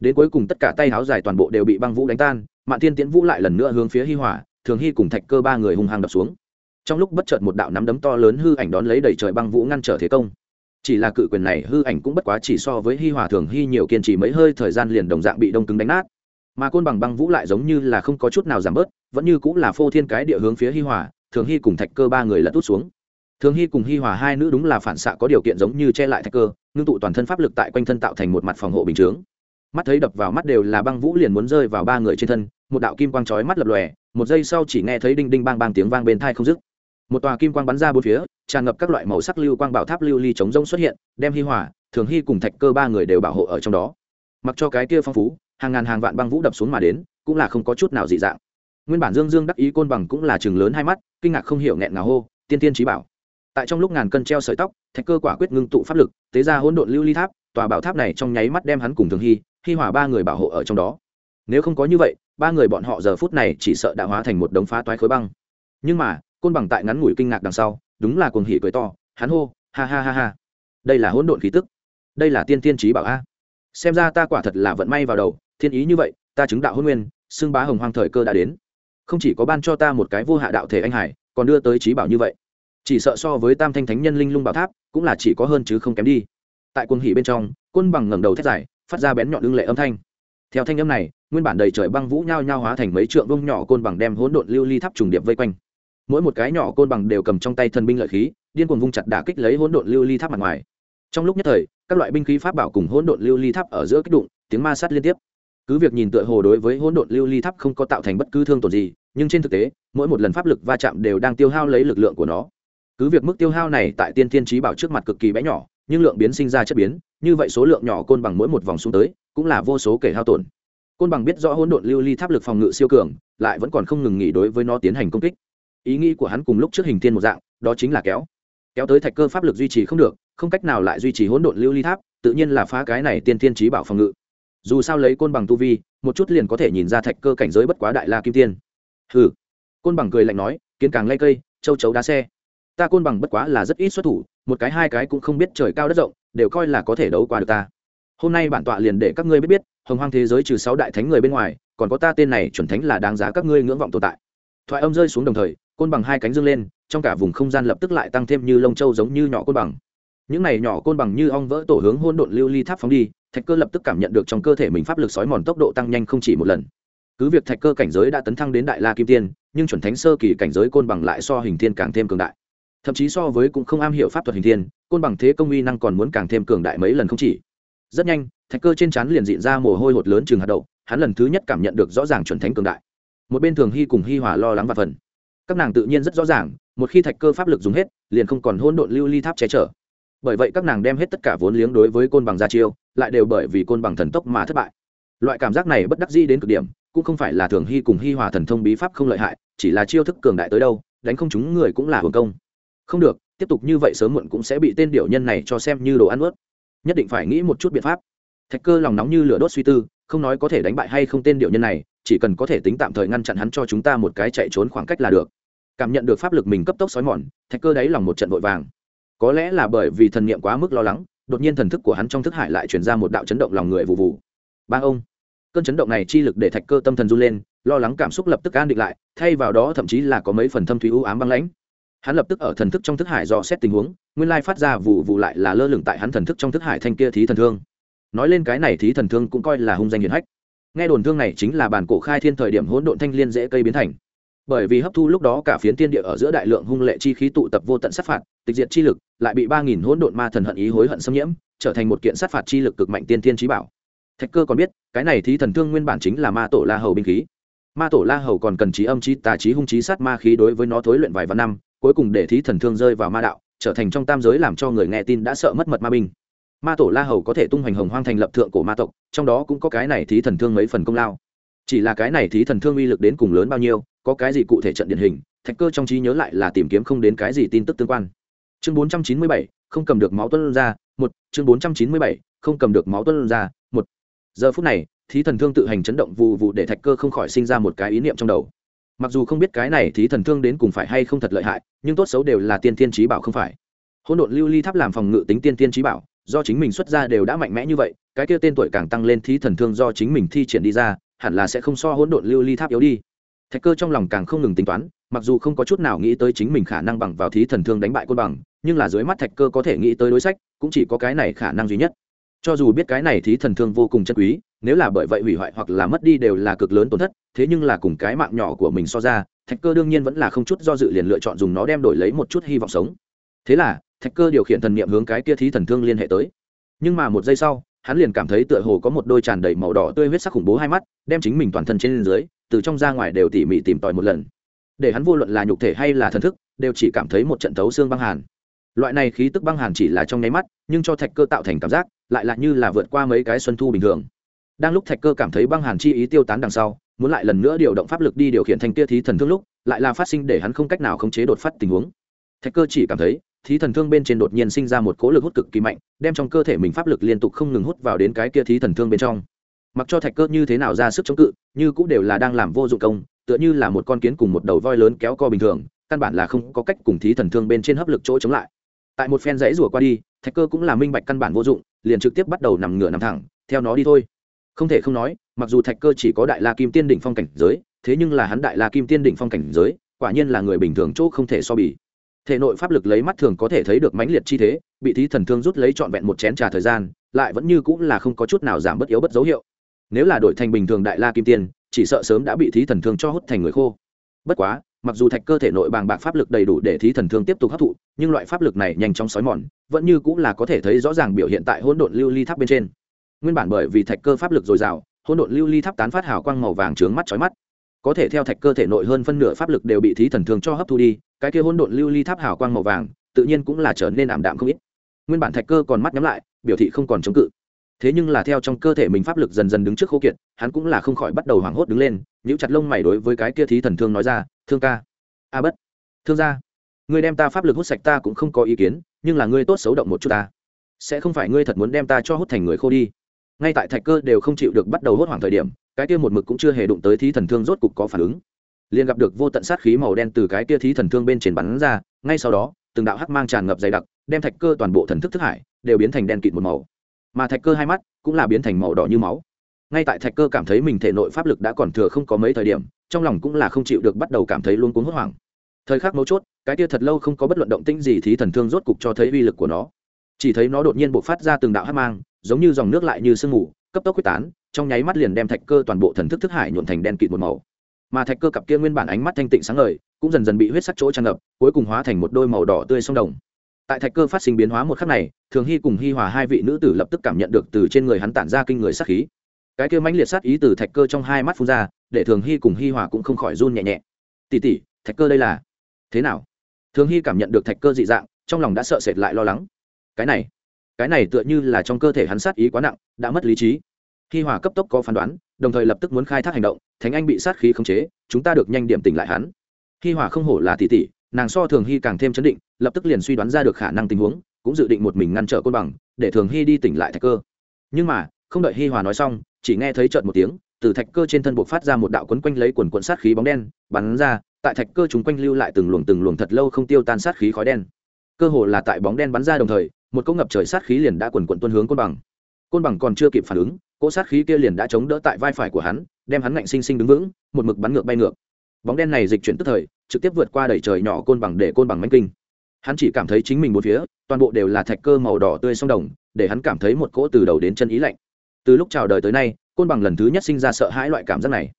Đến cuối cùng tất cả tay áo dài toàn bộ đều bị băng vũ đánh tan, mạn thiên tiễn vũ lại lần nữa hướng phía hi hỏa, thường hy cùng thạch cơ ba người hung hăng đập xuống. Trong lúc bất chợt một đạo nắm đấm to lớn hư ảnh đón lấy đầy trời băng vũ ngăn trở thế công. Chỉ là cự quyền này hư ảnh cũng bất quá chỉ so với hi hòa thường hy nhiều kiên trì mấy hơi thời gian liền đồng dạng bị đông cứng đánh nát mà côn bằng băng vũ lại giống như là không có chút nào giảm bớt, vẫn như cũng là phô thiên cái địa hướng phía hi hòa, thường hy cùng thạch cơ ba người lật út xuống. Thường hy cùng hi hòa hai nữ đúng là phản xạ có điều kiện giống như che lại thạch cơ, ngưng tụ toàn thân pháp lực tại quanh thân tạo thành một mặt phòng hộ bình chướng. Mắt thấy đập vào mắt đều là băng vũ liền muốn rơi vào ba người trên thân, một đạo kim quang chói mắt lập lòe, một giây sau chỉ nghe thấy đinh đinh bang bang tiếng vang bên thai không dứt. Một tòa kim quang bắn ra bốn phía, tràn ngập các loại màu sắc lưu quang bảo tháp lưu ly chống rông xuất hiện, đem hi hòa, thường hy cùng thạch cơ ba người đều bảo hộ ở trong đó. Mặc cho cái kia phong phú hàng ngàn hàng vạn băng vũ đập xuống mà đến, cũng là không có chút nào dị dạng. Nguyên bản dương dương đắc ý côn bằng cũng là chừng lớn hai mắt, kinh ngạc không hiểu nghẹn ngào hô, tiên tiên trí bảo. Tại trong lúc ngàn cân treo sợi tóc, thạch cơ quả quyết ngưng tụ pháp lực, tế ra hỗn độn lưu ly tháp, tòa bảo tháp này trong nháy mắt đem hắn cùng thường hy hy hòa ba người bảo hộ ở trong đó. Nếu không có như vậy, ba người bọn họ giờ phút này chỉ sợ đã hóa thành một đống phá toái khối băng. Nhưng mà, côn bằng tại ngắn ngủi kinh ngạc đằng sau, đúng là cuồng hỉ cười to, hắn hô, ha ha ha ha, đây là hỗn độn khí tức, đây là tiên tiên trí bảo a xem ra ta quả thật là vận may vào đầu, thiên ý như vậy, ta chứng đạo hôn nguyên, xưng bá hồng hoang thời cơ đã đến. Không chỉ có ban cho ta một cái vô hạ đạo thể anh hải, còn đưa tới trí bảo như vậy. Chỉ sợ so với tam thanh thánh nhân linh lung bảo tháp, cũng là chỉ có hơn chứ không kém đi. Tại quân hỉ bên trong, côn bằng ngẩng đầu thét dài, phát ra bén nhọn lưng lệ âm thanh. Theo thanh âm này, nguyên bản đầy trời băng vũ nhao nhao hóa thành mấy trượng vông nhỏ côn bằng đem hỗn độn lưu ly tháp trùng điệp vây quanh. Mỗi một cái nhỏ côn bằng đều cầm trong tay thần binh lợi khí, điên cuồng vung chặt đả kích lấy hỗn độn lưu ly tháp mặt ngoài trong lúc nhất thời, các loại binh khí pháp bảo cùng hỗn độn lưu ly tháp ở giữa kích đụng tiếng ma sát liên tiếp. Cứ việc nhìn tựa hồ đối với hỗn độn lưu ly tháp không có tạo thành bất cứ thương tổn gì, nhưng trên thực tế, mỗi một lần pháp lực va chạm đều đang tiêu hao lấy lực lượng của nó. Cứ việc mức tiêu hao này tại tiên thiên trí bảo trước mặt cực kỳ bé nhỏ, nhưng lượng biến sinh ra chất biến, như vậy số lượng nhỏ côn bằng mỗi một vòng xuống tới, cũng là vô số kể hao tổn. Côn bằng biết rõ hỗn độn lưu ly tháp lực phòng ngự siêu cường, lại vẫn còn không ngừng nghỉ đối với nó tiến hành công kích. Ý nghĩ của hắn cùng lúc trước hình thiên một dạng, đó chính là kéo. Kéo tới thạch cơ pháp lực duy trì không được không cách nào lại duy trì hỗn độn lưu ly tháp, tự nhiên là phá cái này tiên thiên trí bảo phòng ngự. Dù sao lấy côn bằng tu vi, một chút liền có thể nhìn ra thạch cơ cảnh giới bất quá đại la kim tiên. Hừ. Côn bằng cười lạnh nói, kiến càng lay cây, châu chấu đá xe. Ta côn bằng bất quá là rất ít xuất thủ, một cái hai cái cũng không biết trời cao đất rộng, đều coi là có thể đấu qua được ta. Hôm nay bản tọa liền để các ngươi biết biết, hồng hoang thế giới trừ sáu đại thánh người bên ngoài, còn có ta tên này chuẩn thánh là đáng giá các ngươi ngưỡng vọng tồn tại. Thoại âm rơi xuống đồng thời, côn bằng hai cánh dương lên, trong cả vùng không gian lập tức lại tăng thêm như lông châu giống như nhỏ côn bằng những này nhỏ côn bằng như ong vỡ tổ hướng hôn độn lưu ly tháp phóng đi, thạch cơ lập tức cảm nhận được trong cơ thể mình pháp lực sói mòn tốc độ tăng nhanh không chỉ một lần. Cứ việc thạch cơ cảnh giới đã tấn thăng đến đại la kim tiên, nhưng chuẩn thánh sơ kỳ cảnh giới côn bằng lại so hình thiên càng thêm cường đại. Thậm chí so với cũng không am hiểu pháp thuật hình thiên, côn bằng thế công uy năng còn muốn càng thêm cường đại mấy lần không chỉ. Rất nhanh, thạch cơ trên chắn liền diện ra mồ hôi hột lớn chừng hạt đậu, hắn lần thứ nhất cảm nhận được rõ ràng chuẩn thánh cường đại. Một bên thường hy cùng hy hòa lo lắng và phần. Các nàng tự nhiên rất rõ ràng, một khi thạch cơ pháp lực dùng hết, liền không còn hôn độn lưu ly tháp che chở bởi vậy các nàng đem hết tất cả vốn liếng đối với côn bằng ra chiêu, lại đều bởi vì côn bằng thần tốc mà thất bại. Loại cảm giác này bất đắc dĩ đến cực điểm, cũng không phải là thường hy cùng hy hòa thần thông bí pháp không lợi hại, chỉ là chiêu thức cường đại tới đâu, đánh không chúng người cũng là hưởng công. Không được, tiếp tục như vậy sớm muộn cũng sẽ bị tên điệu nhân này cho xem như đồ ăn ướt. Nhất định phải nghĩ một chút biện pháp. Thạch cơ lòng nóng như lửa đốt suy tư, không nói có thể đánh bại hay không tên điệu nhân này, chỉ cần có thể tính tạm thời ngăn chặn hắn cho chúng ta một cái chạy trốn khoảng cách là được. Cảm nhận được pháp lực mình cấp tốc xói mòn, thạch cơ đáy lòng một trận vội vàng có lẽ là bởi vì thần niệm quá mức lo lắng, đột nhiên thần thức của hắn trong thức hải lại truyền ra một đạo chấn động lòng người vụ vụ. Ba ông, cơn chấn động này chi lực để thạch cơ tâm thần run lên, lo lắng cảm xúc lập tức an định lại, thay vào đó thậm chí là có mấy phần thâm thúy u ám băng lãnh. Hắn lập tức ở thần thức trong thức hải dò xét tình huống, nguyên lai phát ra vụ vụ lại là lơ lửng tại hắn thần thức trong thức hải thanh kia thí thần thương. Nói lên cái này thí thần thương cũng coi là hung danh hiền hách. Nghe đồn thương này chính là bản cổ khai thiên thời điểm hỗn độn thanh liên dễ cây biến thành bởi vì hấp thu lúc đó cả phiến tiên địa ở giữa đại lượng hung lệ chi khí tụ tập vô tận sát phạt, tịch diệt chi lực, lại bị ba nghìn hỗn độn ma thần hận ý hối hận xâm nhiễm, trở thành một kiện sát phạt chi lực cực mạnh tiên tiên trí bảo. Thạch cơ còn biết, cái này thí thần thương nguyên bản chính là ma tổ la hầu binh khí. Ma tổ la hầu còn cần trí âm trí tà trí hung trí sát ma khí đối với nó thối luyện vài vạn năm, cuối cùng để thí thần thương rơi vào ma đạo, trở thành trong tam giới làm cho người nghe tin đã sợ mất mật ma binh. Ma tổ la hầu có thể tung hoành hồng hoang thành lập thượng cổ ma tộc, trong đó cũng có cái này thí thần thương mấy phần công lao chỉ là cái này thí thần thương uy lực đến cùng lớn bao nhiêu, có cái gì cụ thể trận điển hình, thạch cơ trong trí nhớ lại là tìm kiếm không đến cái gì tin tức tương quan. Chương bốn trăm chín mươi bảy, không cầm được máu tuân ra, một. Chương bốn trăm chín mươi bảy, không cầm được máu tuân ra, một. Giờ phút này, thí thần thương tự hành chấn động vụ vụ để thạch cơ không khỏi sinh ra một cái ý niệm trong đầu. Mặc dù không biết cái này thí thần thương đến cùng phải hay không thật lợi hại, nhưng tốt xấu đều là tiên tiên trí bảo không phải. Hỗn độn lưu ly tháp làm phòng ngự tính tiên tiên trí bảo, do chính mình xuất ra đều đã mạnh mẽ như vậy, cái kia tên tuổi càng tăng lên thí thần thương do chính mình thi triển đi ra hẳn là sẽ không so hỗn độn lưu ly tháp yếu đi. Thạch cơ trong lòng càng không ngừng tính toán, mặc dù không có chút nào nghĩ tới chính mình khả năng bằng vào thí thần thương đánh bại côn bằng, nhưng là dưới mắt thạch cơ có thể nghĩ tới đối sách, cũng chỉ có cái này khả năng duy nhất. Cho dù biết cái này thí thần thương vô cùng chân quý, nếu là bởi vậy hủy hoại hoặc là mất đi đều là cực lớn tổn thất, thế nhưng là cùng cái mạng nhỏ của mình so ra, thạch cơ đương nhiên vẫn là không chút do dự liền lựa chọn dùng nó đem đổi lấy một chút hy vọng sống. Thế là, thạch cơ điều khiển thần niệm hướng cái kia thí thần thương liên hệ tới. Nhưng mà một giây sau hắn liền cảm thấy tựa hồ có một đôi tràn đầy màu đỏ tươi huyết sắc khủng bố hai mắt, đem chính mình toàn thân trên dưới, từ trong ra ngoài đều tỉ mỉ tìm tòi một lần. Để hắn vô luận là nhục thể hay là thần thức, đều chỉ cảm thấy một trận thấu xương băng hàn. Loại này khí tức băng hàn chỉ là trong nháy mắt, nhưng cho thạch cơ tạo thành cảm giác, lại là như là vượt qua mấy cái xuân thu bình thường. Đang lúc thạch cơ cảm thấy băng hàn chi ý tiêu tán đằng sau, muốn lại lần nữa điều động pháp lực đi điều khiển thành tia thí thần thương lúc, lại là phát sinh để hắn không cách nào khống chế đột phát tình huống. Thạch cơ chỉ cảm thấy thí thần thương bên trên đột nhiên sinh ra một cỗ lực hút cực kỳ mạnh, đem trong cơ thể mình pháp lực liên tục không ngừng hút vào đến cái kia thí thần thương bên trong. Mặc cho thạch cơ như thế nào ra sức chống cự, như cũng đều là đang làm vô dụng công, tựa như là một con kiến cùng một đầu voi lớn kéo co bình thường, căn bản là không có cách cùng thí thần thương bên trên hấp lực chỗ chống lại. Tại một phen dãy rủa qua đi, thạch cơ cũng là minh bạch căn bản vô dụng, liền trực tiếp bắt đầu nằm ngửa nằm thẳng, theo nó đi thôi. Không thể không nói, mặc dù thạch cơ chỉ có đại la kim tiên đỉnh phong cảnh giới, thế nhưng là hắn đại la kim tiên đỉnh phong cảnh giới, quả nhiên là người bình thường chỗ không thể so bì thể nội pháp lực lấy mắt thường có thể thấy được mãnh liệt chi thế, bị thí thần thương rút lấy trọn vẹn một chén trà thời gian, lại vẫn như cũng là không có chút nào giảm bất yếu bất dấu hiệu. Nếu là đổi thành bình thường đại la kim tiên, chỉ sợ sớm đã bị thí thần thương cho hút thành người khô. Bất quá, mặc dù thạch cơ thể nội bàng bạc pháp lực đầy đủ để thí thần thương tiếp tục hấp thụ, nhưng loại pháp lực này nhanh chóng xói mòn, vẫn như cũng là có thể thấy rõ ràng biểu hiện tại hỗn độn lưu ly tháp bên trên. Nguyên bản bởi vì thạch cơ pháp lực dồi dào, hỗn độn lưu ly tháp tán phát hào quang màu vàng trướng mắt chói mắt có thể theo thạch cơ thể nội hơn phân nửa pháp lực đều bị thí thần thương cho hấp thu đi, cái kia hỗn độn lưu ly tháp hào quang màu vàng, tự nhiên cũng là trở nên ảm đạm không ít. Nguyên bản thạch cơ còn mắt nhắm lại, biểu thị không còn chống cự. Thế nhưng là theo trong cơ thể mình pháp lực dần dần đứng trước khô kiệt, hắn cũng là không khỏi bắt đầu hoảng hốt đứng lên, nhíu chặt lông mày đối với cái kia thí thần thương nói ra, thương ca. A bất. Thương gia, ngươi đem ta pháp lực hút sạch ta cũng không có ý kiến, nhưng là ngươi tốt xấu động một chút ta. Sẽ không phải ngươi thật muốn đem ta cho hút thành người khô đi. Ngay tại thạch cơ đều không chịu được bắt đầu hốt hoảng thời điểm cái kia một mực cũng chưa hề đụng tới thí thần thương rốt cục có phản ứng. Liền gặp được vô tận sát khí màu đen từ cái kia thí thần thương bên trên bắn ra, ngay sau đó, từng đạo hắc mang tràn ngập dày đặc, đem thạch cơ toàn bộ thần thức thức hải đều biến thành đen kịt một màu. Mà thạch cơ hai mắt cũng là biến thành màu đỏ như máu. Ngay tại thạch cơ cảm thấy mình thể nội pháp lực đã còn thừa không có mấy thời điểm, trong lòng cũng là không chịu được bắt đầu cảm thấy luôn cuống hốt hoảng. Thời khắc mấu chốt, cái kia thật lâu không có bất luận động tĩnh gì thí thần thương rốt cục cho thấy uy lực của nó. Chỉ thấy nó đột nhiên bộc phát ra từng đạo hắc mang, giống như dòng nước lại như sương mù, cấp tốc quyết tán trong nháy mắt liền đem thạch cơ toàn bộ thần thức thức hải nhuộn thành đen kịt một màu. Mà thạch cơ cặp kia nguyên bản ánh mắt thanh tịnh sáng ngời, cũng dần dần bị huyết sắc chỗ tràn ngập, cuối cùng hóa thành một đôi màu đỏ tươi sông đồng. Tại thạch cơ phát sinh biến hóa một khắc này, thường hy cùng hi hòa hai vị nữ tử lập tức cảm nhận được từ trên người hắn tản ra kinh người sát khí. Cái kia mãnh liệt sát ý từ thạch cơ trong hai mắt phun ra, để thường hy cùng hi hòa cũng không khỏi run nhẹ nhẹ. Tỉ tỉ thạch cơ đây là thế nào? Thường hy cảm nhận được thạch cơ dị dạng, trong lòng đã sợ sệt lại lo lắng. Cái này cái này tựa như là trong cơ thể hắn sát ý quá nặng, đã mất lý trí hi hòa cấp tốc có phán đoán, đồng thời lập tức muốn khai thác hành động, thánh anh bị sát khí khống chế, chúng ta được nhanh điểm tỉnh lại hắn. Hi hòa không hổ là tỷ tỷ, nàng so thường hy càng thêm chấn định, lập tức liền suy đoán ra được khả năng tình huống, cũng dự định một mình ngăn trở côn bằng, để thường hy đi tỉnh lại thạch cơ. Nhưng mà, không đợi hi hòa nói xong, chỉ nghe thấy trợn một tiếng, từ thạch cơ trên thân buộc phát ra một đạo quấn quanh lấy quần quần sát khí bóng đen, bắn ra, tại thạch cơ chúng quanh lưu lại từng luồng từng luồng thật lâu không tiêu tan sát khí khói đen. Cơ hồ là tại bóng đen bắn ra đồng thời, một cỗ ngập trời sát khí liền đã quần quần tuân hướng côn bằng. Côn bằng còn chưa kịp phản ứng cỗ sát khí kia liền đã chống đỡ tại vai phải của hắn, đem hắn ngạnh sinh sinh đứng vững, một mực bắn ngược bay ngược. Bóng đen này dịch chuyển tức thời, trực tiếp vượt qua đẩy trời nhỏ côn bằng để côn bằng mánh kinh. Hắn chỉ cảm thấy chính mình một phía, toàn bộ đều là thạch cơ màu đỏ tươi sông đồng, để hắn cảm thấy một cỗ từ đầu đến chân ý lạnh. Từ lúc chào đời tới nay, côn bằng lần thứ nhất sinh ra sợ hãi loại cảm giác này.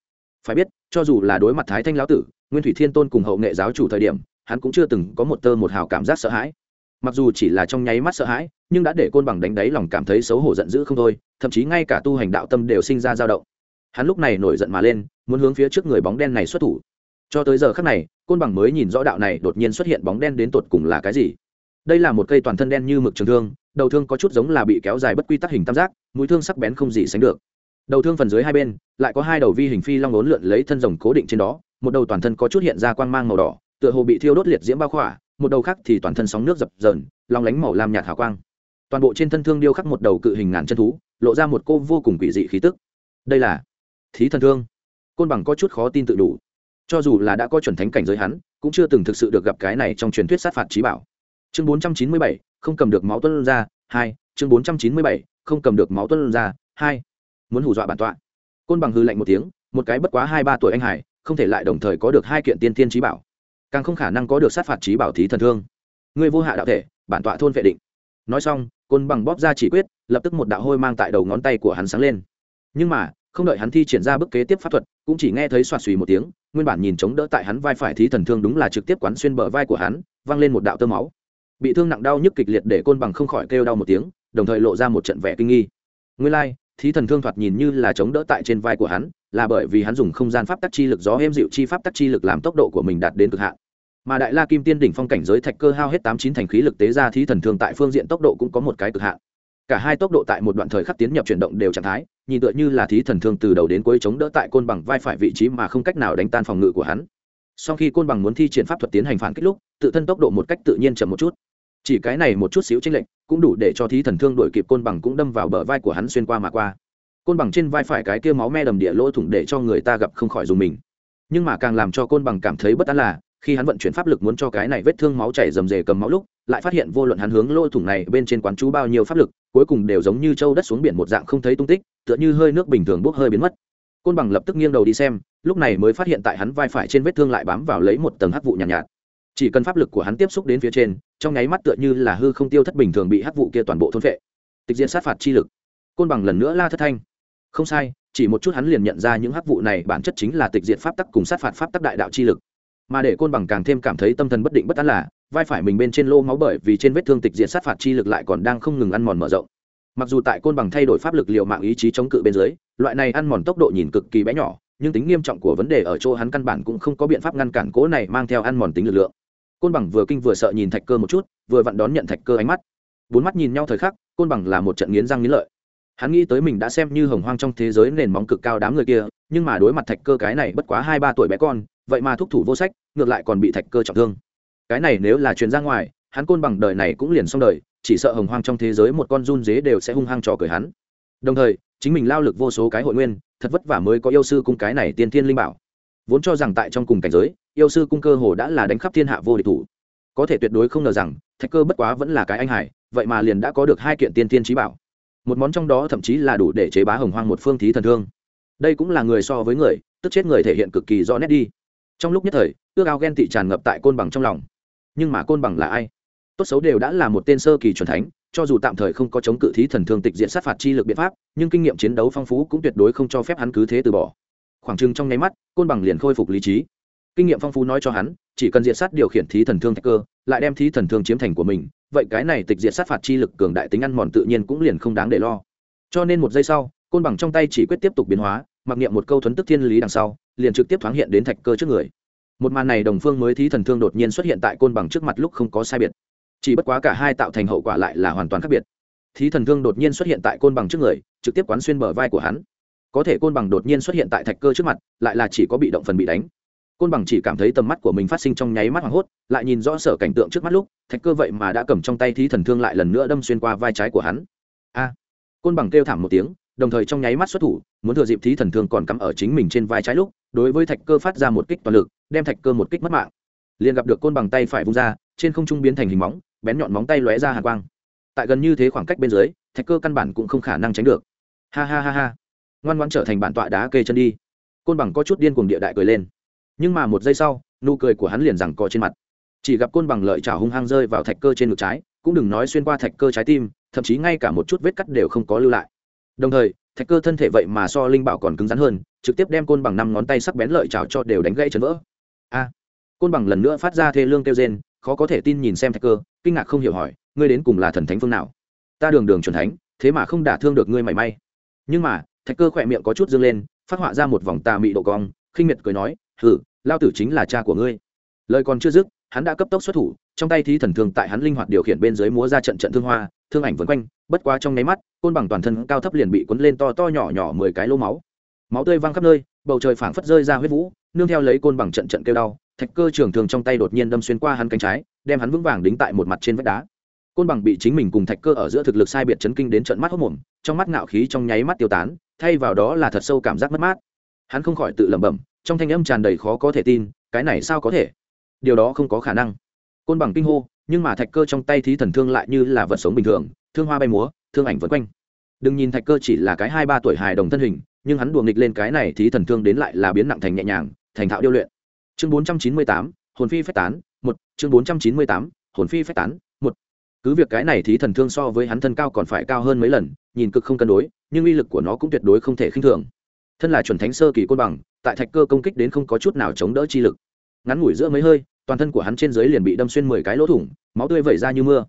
Phải biết, cho dù là đối mặt thái thanh lão tử, nguyên thủy thiên tôn cùng hậu nghệ giáo chủ thời điểm, hắn cũng chưa từng có một tơ một hào cảm giác sợ hãi. Mặc dù chỉ là trong nháy mắt sợ hãi nhưng đã để côn bằng đánh đáy lòng cảm thấy xấu hổ giận dữ không thôi, thậm chí ngay cả tu hành đạo tâm đều sinh ra dao động. Hắn lúc này nổi giận mà lên, muốn hướng phía trước người bóng đen này xuất thủ. Cho tới giờ khắc này, côn bằng mới nhìn rõ đạo này đột nhiên xuất hiện bóng đen đến tột cùng là cái gì. Đây là một cây toàn thân đen như mực trường thương, đầu thương có chút giống là bị kéo dài bất quy tắc hình tam giác, mũi thương sắc bén không gì sánh được. Đầu thương phần dưới hai bên, lại có hai đầu vi hình phi long lốn lượn lấy thân rồng cố định trên đó, một đầu toàn thân có chút hiện ra quang mang màu đỏ, tựa hồ bị thiêu đốt liệt diễm bao khỏa, một đầu khác thì toàn thân sóng nước dập dờn, long lánh màu lam nhạt hào quang toàn bộ trên thân thương điêu khắc một đầu cự hình ngàn chân thú, lộ ra một cô vô cùng quỷ dị khí tức. Đây là thí thần thương. Côn bằng có chút khó tin tự đủ. Cho dù là đã có chuẩn thánh cảnh giới hắn, cũng chưa từng thực sự được gặp cái này trong truyền thuyết sát phạt trí bảo. Chương bốn trăm chín mươi bảy, không cầm được máu tuân ra, hai. Chương bốn trăm chín mươi bảy, không cầm được máu tuân ra, hai. Muốn hù dọa bản tọa. Côn bằng hư lạnh một tiếng, một cái bất quá hai ba tuổi anh hải, không thể lại đồng thời có được hai kiện tiên tiên trí bảo. Càng không khả năng có được sát phạt trí bảo thí thần thương. Ngươi vô hạ đạo thể, bản tọa thôn vệ định nói xong côn bằng bóp ra chỉ quyết lập tức một đạo hôi mang tại đầu ngón tay của hắn sáng lên. Nhưng mà không đợi hắn thi triển ra bức kế tiếp pháp thuật cũng chỉ nghe thấy xoạt xùy một tiếng nguyên bản nhìn chống đỡ tại hắn vai phải thí thần thương đúng là trực tiếp quán xuyên bờ vai của hắn văng lên một đạo tơ máu. Bị thương nặng đau nhức kịch liệt để côn bằng không khỏi kêu đau một tiếng đồng thời lộ ra một trận vẻ kinh nghi. Nguyên lai、like, thí thần thương thoạt nhìn như là chống đỡ tại trên vai của hắn là bởi vì hắn dùng không gian pháp tắc chi lực gió êm dịu chi pháp tắc chi lực làm tốc độ của mình đạt đến cực hạn mà đại la kim tiên đỉnh phong cảnh giới thạch cơ hao hết tám chín thành khí lực tế ra thí thần thương tại phương diện tốc độ cũng có một cái cực hạn. Cả hai tốc độ tại một đoạn thời khắc tiến nhập chuyển động đều trạng thái, nhìn tựa như là thí thần thương từ đầu đến cuối chống đỡ tại côn bằng vai phải vị trí mà không cách nào đánh tan phòng ngự của hắn. Sau khi côn bằng muốn thi triển pháp thuật tiến hành phản kích lúc, tự thân tốc độ một cách tự nhiên chậm một chút. Chỉ cái này một chút xíu chênh lệch cũng đủ để cho thí thần thương đổi kịp côn bằng cũng đâm vào bờ vai của hắn xuyên qua mà qua. Côn bằng trên vai phải cái kia máu me đầm địa lỗ thủng để cho người ta gặp không khỏi dùng mình. Nhưng mà càng làm cho côn bằng cảm thấy bất an là khi hắn vận chuyển pháp lực muốn cho cái này vết thương máu chảy rầm rề cầm máu lúc lại phát hiện vô luận hắn hướng lỗ thủng này bên trên quán chú bao nhiêu pháp lực cuối cùng đều giống như châu đất xuống biển một dạng không thấy tung tích tựa như hơi nước bình thường bốc hơi biến mất. Côn bằng lập tức nghiêng đầu đi xem lúc này mới phát hiện tại hắn vai phải trên vết thương lại bám vào lấy một tầng hắc vụ nhàn nhạt, nhạt. Chỉ cần pháp lực của hắn tiếp xúc đến phía trên trong nháy mắt tựa như là hư không tiêu thất bình thường bị hắc vụ kia toàn bộ thôn vệ tịch diện sát phạt chi lực. Côn bằng lần nữa la thất thanh. Không sai chỉ một chút hắn liền nhận ra những hắc vụ này bản chất chính là tịch diện pháp tắc cùng sát phạt pháp tắc đại đạo chi lực mà để côn bằng càng thêm cảm thấy tâm thần bất định bất an là, vai phải mình bên trên lô máu bởi vì trên vết thương tịch diện sát phạt chi lực lại còn đang không ngừng ăn mòn mở rộng. Mặc dù tại côn bằng thay đổi pháp lực liệu mạng ý chí chống cự bên dưới, loại này ăn mòn tốc độ nhìn cực kỳ bé nhỏ, nhưng tính nghiêm trọng của vấn đề ở chỗ hắn căn bản cũng không có biện pháp ngăn cản cố này mang theo ăn mòn tính lực lượng. Côn bằng vừa kinh vừa sợ nhìn thạch cơ một chút, vừa vặn đón nhận thạch cơ ánh mắt. Bốn mắt nhìn nhau thời khắc, côn bằng là một trận nghiến răng nghiến lợi. Hắn nghĩ tới mình đã xem như hồng hoang trong thế giới nền móng cực cao đám người kia, nhưng mà đối mặt thạch cơ cái này bất quá hai ba tuổi bé con vậy mà thúc thủ vô sách, ngược lại còn bị thạch cơ trọng thương. Cái này nếu là truyền ra ngoài, hắn côn bằng đời này cũng liền xong đời, chỉ sợ hồng hoang trong thế giới một con run dế đều sẽ hung hăng trò cười hắn. Đồng thời, chính mình lao lực vô số cái hội nguyên, thật vất vả mới có yêu sư cung cái này tiên thiên linh bảo. Vốn cho rằng tại trong cùng cảnh giới, yêu sư cung cơ hồ đã là đánh khắp thiên hạ vô địch thủ. Có thể tuyệt đối không ngờ rằng, thạch cơ bất quá vẫn là cái anh hải vậy mà liền đã có được hai kiện tiên thiên trí bảo. Một món trong đó thậm chí là đủ để chế bá hồng hoang một phương thí thần thương. Đây cũng là người so với người, tức chết người thể hiện cực kỳ rõ nét đi trong lúc nhất thời, ước ao ghen tị tràn ngập tại côn bằng trong lòng. Nhưng mà côn bằng là ai? Tốt xấu đều đã là một tên sơ kỳ c thánh, cho dù tạm thời không có chống cự thí thần thương tịch diện sát phạt chi lực biện pháp, nhưng kinh nghiệm chiến đấu phong phú cũng tuyệt đối không cho phép hắn cứ thế từ bỏ. Khoảng chừng trong nháy mắt, côn bằng liền khôi phục lý trí. Kinh nghiệm phong phú nói cho hắn, chỉ cần diệt sát điều khiển thí thần thương thạch cơ, lại đem thí thần thương chiếm thành của mình, vậy cái này tịch diện sát phạt chi lực cường đại tính ăn mòn tự nhiên cũng liền không đáng để lo. Cho nên một giây sau, côn bằng trong tay chỉ quyết tiếp tục biến hóa mặc niệm một câu thuấn tức thiên lý đằng sau, liền trực tiếp thoáng hiện đến thạch cơ trước người. Một màn này đồng phương mới thí thần thương đột nhiên xuất hiện tại côn bằng trước mặt lúc không có sai biệt. Chỉ bất quá cả hai tạo thành hậu quả lại là hoàn toàn khác biệt. Thí thần thương đột nhiên xuất hiện tại côn bằng trước người, trực tiếp quán xuyên bờ vai của hắn. Có thể côn bằng đột nhiên xuất hiện tại thạch cơ trước mặt, lại là chỉ có bị động phần bị đánh. Côn bằng chỉ cảm thấy tầm mắt của mình phát sinh trong nháy mắt hoảng hốt, lại nhìn rõ sở cảnh tượng trước mắt lúc, thạch cơ vậy mà đã cầm trong tay thí thần thương lại lần nữa đâm xuyên qua vai trái của hắn. A! Côn bằng kêu thảm một tiếng đồng thời trong nháy mắt xuất thủ, muốn thừa dịp thí thần thương còn cắm ở chính mình trên vai trái lúc, đối với thạch cơ phát ra một kích toàn lực, đem thạch cơ một kích mất mạng. Liền gặp được côn bằng tay phải vung ra, trên không trung biến thành hình móng, bén nhọn móng tay lóe ra hàng quang. Tại gần như thế khoảng cách bên dưới, thạch cơ căn bản cũng không khả năng tránh được. Ha ha ha ha. Ngoan ngoan trở thành bản tọa đá kê chân đi. Côn bằng có chút điên cuồng địa đại cười lên. Nhưng mà một giây sau, nụ cười của hắn liền rằng co trên mặt. Chỉ gặp côn bằng lợi chảo hung hăng rơi vào thạch cơ trên ngực trái, cũng đừng nói xuyên qua thạch cơ trái tim, thậm chí ngay cả một chút vết cắt đều không có lưu lại đồng thời, thạch cơ thân thể vậy mà so linh bảo còn cứng rắn hơn, trực tiếp đem côn bằng năm ngón tay sắc bén lợi chảo cho đều đánh gãy chấn vỡ. A, côn bằng lần nữa phát ra thê lương kêu rên, khó có thể tin nhìn xem thạch cơ, kinh ngạc không hiểu hỏi, ngươi đến cùng là thần thánh phương nào? Ta đường đường c thánh, thế mà không đả thương được ngươi mảy may. Nhưng mà, thạch cơ khỏe miệng có chút dâng lên, phát họa ra một vòng tà mị độ cong, khinh miệt cười nói hử lao tử chính là cha của ngươi. Lời còn chưa dứt, hắn đã cấp tốc xuất thủ, trong tay thí thần thương tại hắn linh hoạt điều khiển bên dưới múa ra trận trận thương hoa, thương ảnh vân quanh bất quá trong nháy mắt, côn bằng toàn thân cao thấp liền bị cuốn lên to to nhỏ nhỏ mười cái lô máu. Máu tươi văng khắp nơi, bầu trời phảng phất rơi ra huyết vũ, nương theo lấy côn bằng trận trận kêu đau, thạch cơ trường thường trong tay đột nhiên đâm xuyên qua hắn cánh trái, đem hắn vững vàng đính tại một mặt trên vách đá. Côn bằng bị chính mình cùng thạch cơ ở giữa thực lực sai biệt chấn kinh đến trận mắt hốc mồm, trong mắt ngạo khí trong nháy mắt tiêu tán, thay vào đó là thật sâu cảm giác mất mát. Hắn không khỏi tự lẩm bẩm, trong thanh âm tràn đầy khó có thể tin, cái này sao có thể? Điều đó không có khả năng. Côn bằng kinh hô, nhưng mà thạch cơ trong tay thí thần thương lại như là vật sống bình thường thương hoa bay múa, thương ảnh vẫn quanh. Đừng nhìn thạch cơ chỉ là cái hai ba tuổi hài đồng thân hình, nhưng hắn đùa nghịch lên cái này thí thần thương đến lại là biến nặng thành nhẹ nhàng, thành thạo điêu luyện. Chương bốn trăm chín mươi tám, hồn phi phách tán, một. Chương bốn trăm chín mươi tám, hồn phi phách tán, một. Cứ việc cái này thí thần thương so với hắn thân cao còn phải cao hơn mấy lần, nhìn cực không cân đối, nhưng uy lực của nó cũng tuyệt đối không thể khinh thường. Thân là chuẩn thánh sơ kỳ côn bằng, tại thạch cơ công kích đến không có chút nào chống đỡ chi lực. Ngắn ngủi giữa mấy hơi, toàn thân của hắn trên dưới liền bị đâm xuyên mười cái lỗ thủng, máu tươi vẩy ra như mưa.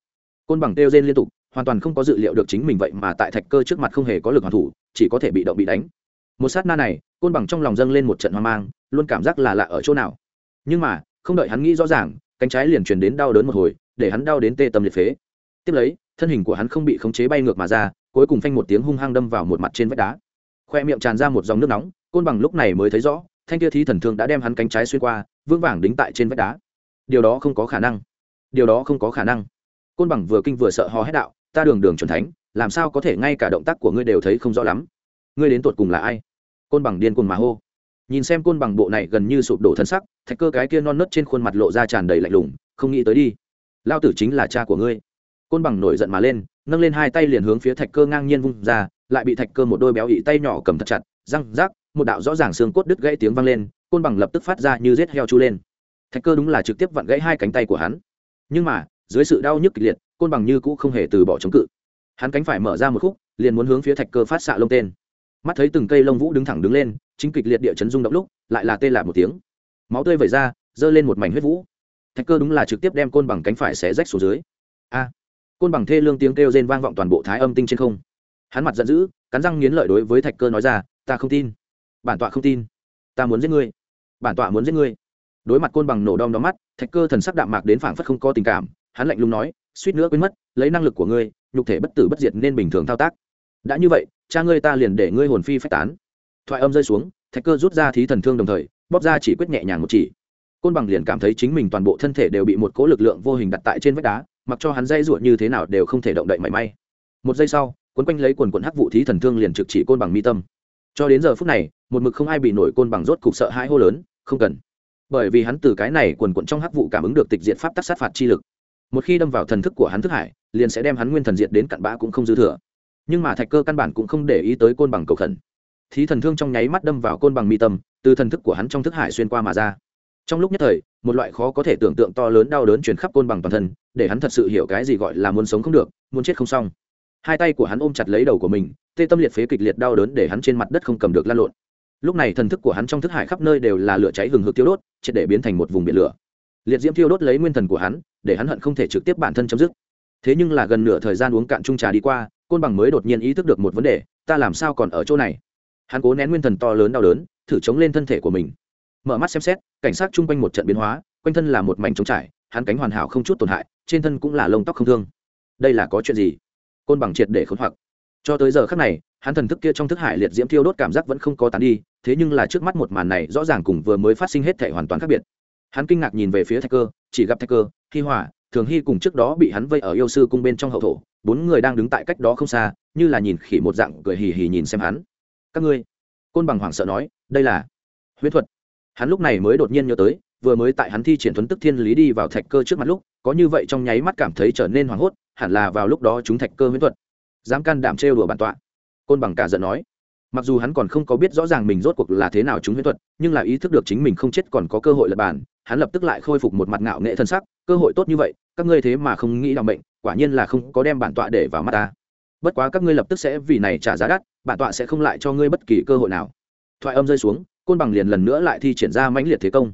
Côn bằng kêu rên liên tục hoàn toàn không có dự liệu được chính mình vậy mà tại thạch cơ trước mặt không hề có lực hoàn thủ, chỉ có thể bị động bị đánh. Một sát na này, côn bằng trong lòng dâng lên một trận hoang mang, luôn cảm giác là lạ ở chỗ nào. Nhưng mà, không đợi hắn nghĩ rõ ràng, cánh trái liền truyền đến đau đớn một hồi, để hắn đau đến tê tâm liệt phế. Tiếp lấy, thân hình của hắn không bị khống chế bay ngược mà ra, cuối cùng phanh một tiếng hung hăng đâm vào một mặt trên vách đá. Khoe miệng tràn ra một dòng nước nóng, côn bằng lúc này mới thấy rõ, thanh kia thí thần thương đã đem hắn cánh trái xuyên qua, vững vàng đính tại trên vách đá. Điều đó không có khả năng. Điều đó không có khả năng. Côn bằng vừa kinh vừa sợ hò hét đạo ta đường đường c thánh, làm sao có thể ngay cả động tác của ngươi đều thấy không rõ lắm? Ngươi đến tột cùng là ai? Côn bằng điên cuồng mà hô. Nhìn xem côn bằng bộ này gần như sụp đổ thân sắc, thạch cơ cái kia non nớt trên khuôn mặt lộ ra tràn đầy lạnh lùng, không nghĩ tới đi. Lao tử chính là cha của ngươi. Côn bằng nổi giận mà lên, nâng lên hai tay liền hướng phía thạch cơ ngang nhiên vung ra, lại bị thạch cơ một đôi béo ị tay nhỏ cầm thật chặt, răng rác, một đạo rõ ràng xương cốt đứt gãy tiếng vang lên, côn bằng lập tức phát ra như rết heo chu lên. Thạch cơ đúng là trực tiếp vặn gãy hai cánh tay của hắn. Nhưng mà, dưới sự đau nhức kịch liệt côn bằng như cũ không hề từ bỏ chống cự. Hắn cánh phải mở ra một khúc, liền muốn hướng phía thạch cơ phát xạ lông tên. Mắt thấy từng cây lông vũ đứng thẳng đứng lên, chính kịch liệt địa chấn rung động lúc, lại là tê lạc một tiếng. Máu tươi vẩy ra, giơ lên một mảnh huyết vũ. Thạch cơ đúng là trực tiếp đem côn bằng cánh phải xé rách xuống dưới. A! Côn bằng thê lương tiếng kêu rên vang vọng toàn bộ thái âm tinh trên không. Hắn mặt giận dữ, cắn răng nghiến lợi đối với thạch cơ nói ra, ta không tin. Bản tọa không tin. Ta muốn giết ngươi. Bản tọa muốn giết ngươi. Đối mặt côn bằng nổ đom đóm mắt, thạch cơ thần sắc đạm mạc đến phảng phất không có tình cảm, hắn lạnh lùng nói suýt nữa quên mất, lấy năng lực của ngươi, nhục thể bất tử bất diệt nên bình thường thao tác. Đã như vậy, cha ngươi ta liền để ngươi hồn phi phách tán. Thoại âm rơi xuống, thạch cơ rút ra thí thần thương đồng thời, bóp ra chỉ quyết nhẹ nhàng một chỉ. Côn bằng liền cảm thấy chính mình toàn bộ thân thể đều bị một cỗ lực lượng vô hình đặt tại trên vách đá, mặc cho hắn dây ruột như thế nào đều không thể động đậy mảy may. Một giây sau, quấn quanh lấy quần quần hắc vụ thí thần thương liền trực chỉ côn bằng mi tâm. Cho đến giờ phút này, một mực không ai bị nổi côn bằng rốt cục sợ hãi hô lớn, không cần. Bởi vì hắn từ cái này quần quận trong hắc vụ cảm ứng được tịch diện pháp tắc sát phạt chi lực một khi đâm vào thần thức của hắn thức hải, liền sẽ đem hắn nguyên thần diệt đến cặn bã cũng không dư thừa. Nhưng mà thạch cơ căn bản cũng không để ý tới côn bằng cầu khẩn. Thí thần thương trong nháy mắt đâm vào côn bằng mi tâm, từ thần thức của hắn trong thức hải xuyên qua mà ra. Trong lúc nhất thời, một loại khó có thể tưởng tượng to lớn đau đớn truyền khắp côn bằng toàn thân, để hắn thật sự hiểu cái gì gọi là muốn sống không được, muốn chết không xong. Hai tay của hắn ôm chặt lấy đầu của mình, tê tâm liệt phế kịch liệt đau đớn để hắn trên mặt đất không cầm được lan lộn. Lúc này thần thức của hắn trong thức hải khắp nơi đều là lửa cháy hừng hực tiêu đốt, triệt để biến thành một vùng biển lửa liệt diễm Thiêu đốt lấy nguyên thần của hắn, để hắn hận không thể trực tiếp bản thân chấm dứt. Thế nhưng là gần nửa thời gian uống cạn chung trà đi qua, côn bằng mới đột nhiên ý thức được một vấn đề, ta làm sao còn ở chỗ này? Hắn cố nén nguyên thần to lớn đau đớn, thử chống lên thân thể của mình. Mở mắt xem xét, cảnh sát chung quanh một trận biến hóa, quanh thân là một mảnh trống trải, hắn cánh hoàn hảo không chút tổn hại, trên thân cũng là lông tóc không thương. Đây là có chuyện gì? Côn bằng triệt để khốn hoặc. Cho tới giờ khác này, hắn thần thức kia trong thức hải liệt diễm thiêu đốt cảm giác vẫn không có tán đi, thế nhưng là trước mắt một màn này rõ ràng cùng vừa mới phát sinh hết thể hoàn toàn khác biệt hắn kinh ngạc nhìn về phía thạch cơ, chỉ gặp thạch cơ, hi hỏa thường hy cùng trước đó bị hắn vây ở yêu sư cung bên trong hậu thổ, bốn người đang đứng tại cách đó không xa, như là nhìn khỉ một dạng cười hì hì nhìn xem hắn. Các ngươi? Côn bằng hoảng sợ nói, đây là huyễn thuật. Hắn lúc này mới đột nhiên nhớ tới, vừa mới tại hắn thi triển thuấn tức thiên lý đi vào thạch cơ trước mặt lúc, có như vậy trong nháy mắt cảm thấy trở nên hoảng hốt, hẳn là vào lúc đó chúng thạch cơ huyễn thuật. Dám can đảm trêu đùa bản tọa. Côn bằng cả giận nói. Mặc dù hắn còn không có biết rõ ràng mình rốt cuộc là thế nào chúng huyễn thuật, nhưng là ý thức được chính mình không chết còn có cơ hội lật bản hắn lập tức lại khôi phục một mặt ngạo nghệ thân sắc, cơ hội tốt như vậy, các ngươi thế mà không nghĩ đ bệnh, quả nhiên là không có đem bản tọa để vào mắt ta. Bất quá các ngươi lập tức sẽ vì này trả giá đắt, bản tọa sẽ không lại cho ngươi bất kỳ cơ hội nào. Thoại âm rơi xuống, côn bằng liền lần nữa lại thi triển ra mãnh liệt thế công.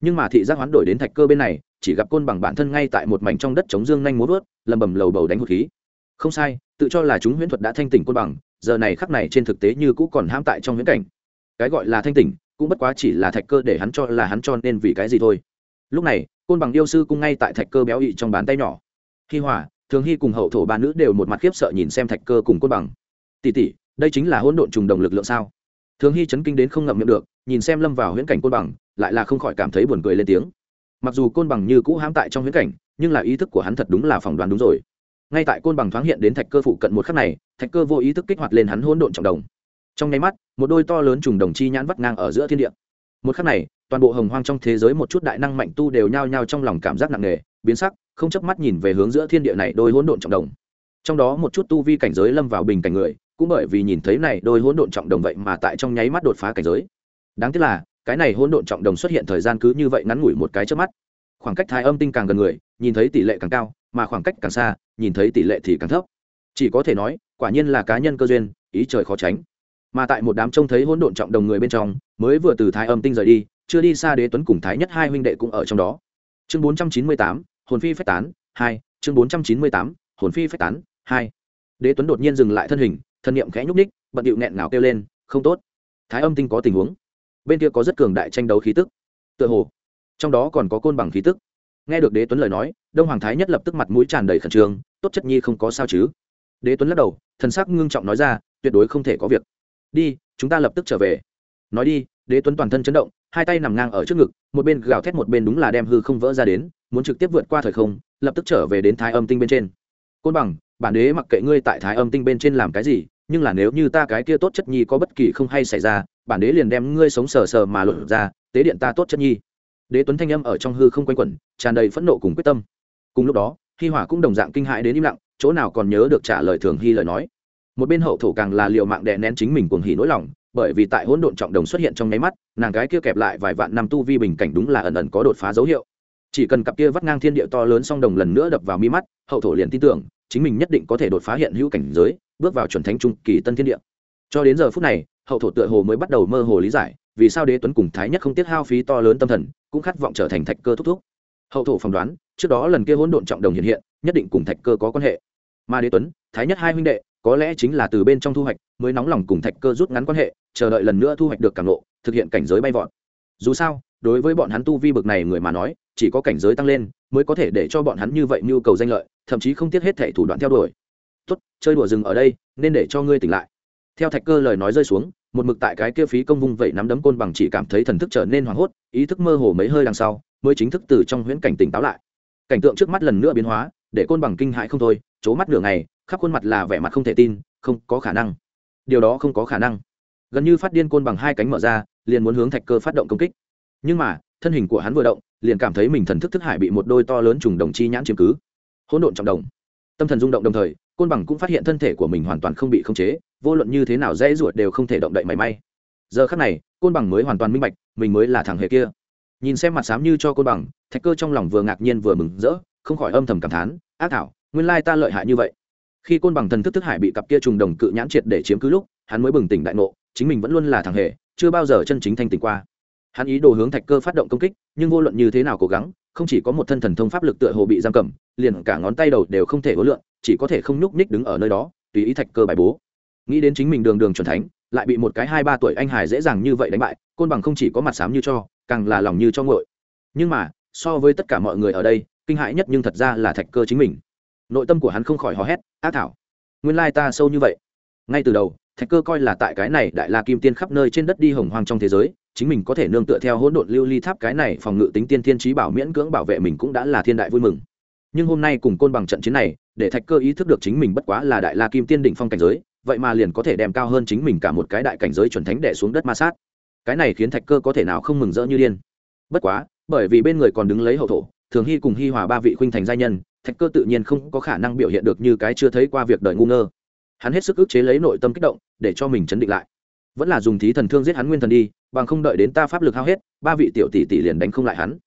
Nhưng mà thị giác hoán đổi đến thạch cơ bên này, chỉ gặp côn bằng bản thân ngay tại một mảnh trong đất chống dương nhanh muốn vớt lầm bầm lầu bầu đánh hụt khí. Không sai, tự cho là chúng huyễn thuật đã thanh tỉnh côn bằng, giờ này khắc này trên thực tế như cũ còn ham tại trong huyễn cảnh. Cái gọi là thanh tỉnh cũng bất quá chỉ là thạch cơ để hắn cho là hắn cho nên vì cái gì thôi. Lúc này, côn bằng yêu sư cung ngay tại thạch cơ béo ị trong bàn tay nhỏ. Hi hỏa thường hy cùng hậu thổ ba nữ đều một mặt khiếp sợ nhìn xem thạch cơ cùng côn bằng. Tỷ tỷ, đây chính là hỗn độn trùng đồng lực lượng sao? Thường hy chấn kinh đến không ngậm miệng được, nhìn xem lâm vào huyễn cảnh côn bằng, lại là không khỏi cảm thấy buồn cười lên tiếng. Mặc dù côn bằng như cũ hãm tại trong huyễn cảnh, nhưng là ý thức của hắn thật đúng là phỏng đoán đúng rồi. Ngay tại côn bằng thoáng hiện đến thạch cơ phụ cận một khắc này, thạch cơ vô ý thức kích hoạt lên hắn hỗn độn trọng đồng trong nháy mắt, một đôi to lớn trùng đồng chi nhãn vắt ngang ở giữa thiên địa. Một khắc này, toàn bộ hồng hoang trong thế giới một chút đại năng mạnh tu đều nhao nhao trong lòng cảm giác nặng nề, biến sắc, không chớp mắt nhìn về hướng giữa thiên địa này đôi hỗn độn trọng đồng. Trong đó một chút tu vi cảnh giới lâm vào bình cảnh người, cũng bởi vì nhìn thấy này đôi hỗn độn trọng đồng vậy mà tại trong nháy mắt đột phá cảnh giới. Đáng tiếc là, cái này hỗn độn trọng đồng xuất hiện thời gian cứ như vậy ngắn ngủi một cái trước mắt. Khoảng cách thái âm tinh càng gần người, nhìn thấy tỷ lệ càng cao, mà khoảng cách càng xa, nhìn thấy tỷ lệ thì càng thấp. Chỉ có thể nói, quả nhiên là cá nhân cơ duyên, ý trời khó tránh mà tại một đám trông thấy hỗn độn trọng đồng người bên trong, mới vừa từ thái âm tinh rời đi, chưa đi xa đế tuấn cùng thái nhất hai huynh đệ cũng ở trong đó. Chương bốn trăm chín mươi tám, hồn phi phách tán, hai, chương bốn trăm chín mươi tám, hồn phi phách tán, hai. Đế tuấn đột nhiên dừng lại thân hình, thân niệm khẽ nhúc ních bận điệu nghẹn ngào kêu lên, không tốt. Thái âm tinh có tình huống. Bên kia có rất cường đại tranh đấu khí tức. Tựa hồ, trong đó còn có côn bằng khí tức. Nghe được đế tuấn lời nói, đông hoàng thái nhất lập tức mặt mũi tràn đầy khẩn trương, tốt chất nhi không có sao chứ. Đế tuấn lắc đầu, thần sắc ngưng trọng nói ra, tuyệt đối không thể có việc đi, chúng ta lập tức trở về. Nói đi, đế tuấn toàn thân chấn động, hai tay nằm ngang ở trước ngực, một bên gào thét một bên đúng là đem hư không vỡ ra đến, muốn trực tiếp vượt qua thời không, lập tức trở về đến thái âm tinh bên trên. Côn bằng, bản đế mặc kệ ngươi tại thái âm tinh bên trên làm cái gì, nhưng là nếu như ta cái kia tốt chất nhi có bất kỳ không hay xảy ra, bản đế liền đem ngươi sống sờ sờ mà lột ra, tế điện ta tốt chất nhi. Đế tuấn thanh âm ở trong hư không quanh quẩn, tràn đầy phẫn nộ cùng quyết tâm. Cùng lúc đó, hi hỏa cũng đồng dạng kinh hãi đến im lặng, chỗ nào còn nhớ được trả lời thường hy lời nói một bên hậu thổ càng là liệu mạng đè nén chính mình cuồng hỉ nỗi lòng, bởi vì tại hỗn độn trọng đồng xuất hiện trong nháy mắt, nàng gái kia kẹp lại vài vạn năm tu vi bình cảnh đúng là ẩn ẩn có đột phá dấu hiệu. Chỉ cần cặp kia vắt ngang thiên địa to lớn song đồng lần nữa đập vào mi mắt, hậu thổ liền tin tưởng, chính mình nhất định có thể đột phá hiện hữu cảnh giới, bước vào chuẩn thánh trung kỳ tân thiên địa. Cho đến giờ phút này, hậu thổ tựa hồ mới bắt đầu mơ hồ lý giải, vì sao đế tuấn cùng thái nhất không tiếc hao phí to lớn tâm thần, cũng khát vọng trở thành thạch cơ thúc thúc. Hậu thổ phỏng đoán, trước đó lần kia hỗn độn trọng đồng hiện hiện, nhất định cùng thạch cơ có quan hệ. Mà đế tuấn, thái nhất hai huynh đệ có lẽ chính là từ bên trong thu hoạch mới nóng lòng cùng thạch cơ rút ngắn quan hệ chờ đợi lần nữa thu hoạch được cảm lộ, thực hiện cảnh giới bay vọt. Dù sao đối với bọn hắn tu vi bực này người mà nói chỉ có cảnh giới tăng lên mới có thể để cho bọn hắn như vậy nhu cầu danh lợi thậm chí không tiếc hết thẻ thủ đoạn theo đuổi. Tốt chơi đùa rừng ở đây nên để cho ngươi tỉnh lại. Theo thạch cơ lời nói rơi xuống một mực tại cái kia phí công vung vậy nắm đấm côn bằng chỉ cảm thấy thần thức trở nên hoảng hốt ý thức mơ hồ mấy hơi đằng sau mới chính thức từ trong huyễn cảnh tỉnh táo lại. Cảnh tượng trước mắt lần nữa biến hóa để côn bằng kinh hãi không thôi c mắt nửa ngày khắp khuôn mặt là vẻ mặt không thể tin, không có khả năng. Điều đó không có khả năng. Gần như phát điên côn bằng hai cánh mở ra, liền muốn hướng thạch cơ phát động công kích. Nhưng mà, thân hình của hắn vừa động, liền cảm thấy mình thần thức thức hải bị một đôi to lớn trùng đồng chi nhãn chiếm cứ. Hỗn độn trọng đồng. Tâm thần rung động đồng thời, côn bằng cũng phát hiện thân thể của mình hoàn toàn không bị khống chế, vô luận như thế nào dễ ruột đều không thể động đậy mảy may. Giờ khắc này, côn bằng mới hoàn toàn minh bạch, mình mới là thằng hề kia. Nhìn xem mặt xám như cho côn bằng, thạch cơ trong lòng vừa ngạc nhiên vừa mừng rỡ, không khỏi âm thầm cảm thán, ác thảo, nguyên lai ta lợi hại như vậy khi côn bằng thần thức thức hải bị cặp kia trùng đồng cự nhãn triệt để chiếm cứ lúc, hắn mới bừng tỉnh đại ngộ, chính mình vẫn luôn là thằng hề, chưa bao giờ chân chính thanh tỉnh qua. Hắn ý đồ hướng thạch cơ phát động công kích, nhưng vô luận như thế nào cố gắng, không chỉ có một thân thần thông pháp lực tựa hồ bị giam cầm, liền cả ngón tay đầu đều không thể hối lượn, chỉ có thể không nhúc nhích đứng ở nơi đó, tùy ý thạch cơ bài bố. Nghĩ đến chính mình đường đường c thánh, lại bị một cái hai ba tuổi anh hải dễ dàng như vậy đánh bại, côn bằng không chỉ có mặt xám như cho, càng là lòng như cho ngội nhưng mà, so với tất cả mọi người ở đây, kinh hãi nhất nhưng thật ra là thạch cơ chính mình nội tâm của hắn không khỏi hò hét, ác thảo, nguyên lai ta sâu như vậy. Ngay từ đầu, thạch cơ coi là tại cái này đại la kim tiên khắp nơi trên đất đi hồng hoang trong thế giới, chính mình có thể nương tựa theo hỗn độn lưu ly tháp cái này phòng ngự tính tiên thiên trí bảo miễn cưỡng bảo vệ mình cũng đã là thiên đại vui mừng. Nhưng hôm nay cùng côn bằng trận chiến này, để thạch cơ ý thức được chính mình bất quá là đại la kim tiên đỉnh phong cảnh giới, vậy mà liền có thể đem cao hơn chính mình cả một cái đại cảnh giới chuẩn thánh đẻ xuống đất ma sát. Cái này khiến thạch cơ có thể nào không mừng rỡ như điên. Bất quá, bởi vì bên người còn đứng lấy hậu thổ, thường hy cùng hy hòa ba vị khuynh thành gia nhân thạch cơ tự nhiên không có khả năng biểu hiện được như cái chưa thấy qua việc đời ngu ngơ. Hắn hết sức ức chế lấy nội tâm kích động, để cho mình chấn định lại. Vẫn là dùng thí thần thương giết hắn nguyên thần đi, bằng không đợi đến ta pháp lực hao hết, ba vị tiểu tỷ tỷ liền đánh không lại hắn.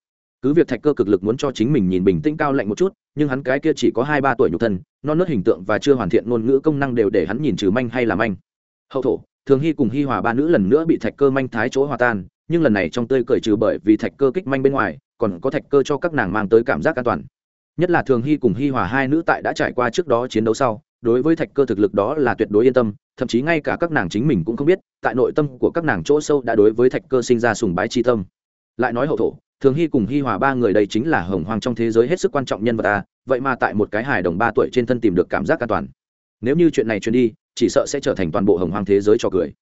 Cứ việc thạch cơ cực lực muốn cho chính mình nhìn bình tĩnh cao lạnh một chút, nhưng hắn cái kia chỉ có hai ba tuổi nhục thân, non nớt hình tượng và chưa hoàn thiện ngôn ngữ công năng đều để hắn nhìn trừ manh hay làm anh hậu thổ, thường hy cùng Hi hòa ba nữ lần nữa bị thạch cơ manh thái chỗ hòa tan, nhưng lần này trong tươi cởi trừ bởi vì thạch cơ kích manh bên ngoài, còn có thạch cơ cho các nàng mang tới cảm giác an toàn nhất là thường hy cùng hy hòa hai nữ tại đã trải qua trước đó chiến đấu sau, đối với thạch cơ thực lực đó là tuyệt đối yên tâm, thậm chí ngay cả các nàng chính mình cũng không biết, tại nội tâm của các nàng chỗ sâu đã đối với thạch cơ sinh ra sùng bái tri tâm. Lại nói hậu thổ, thường hy cùng hy hòa ba người đây chính là hồng hoàng trong thế giới hết sức quan trọng nhân vật ta, vậy mà tại một cái hài đồng ba tuổi trên thân tìm được cảm giác an toàn. Nếu như chuyện này truyền đi, chỉ sợ sẽ trở thành toàn bộ hồng hoàng thế giới cho cười.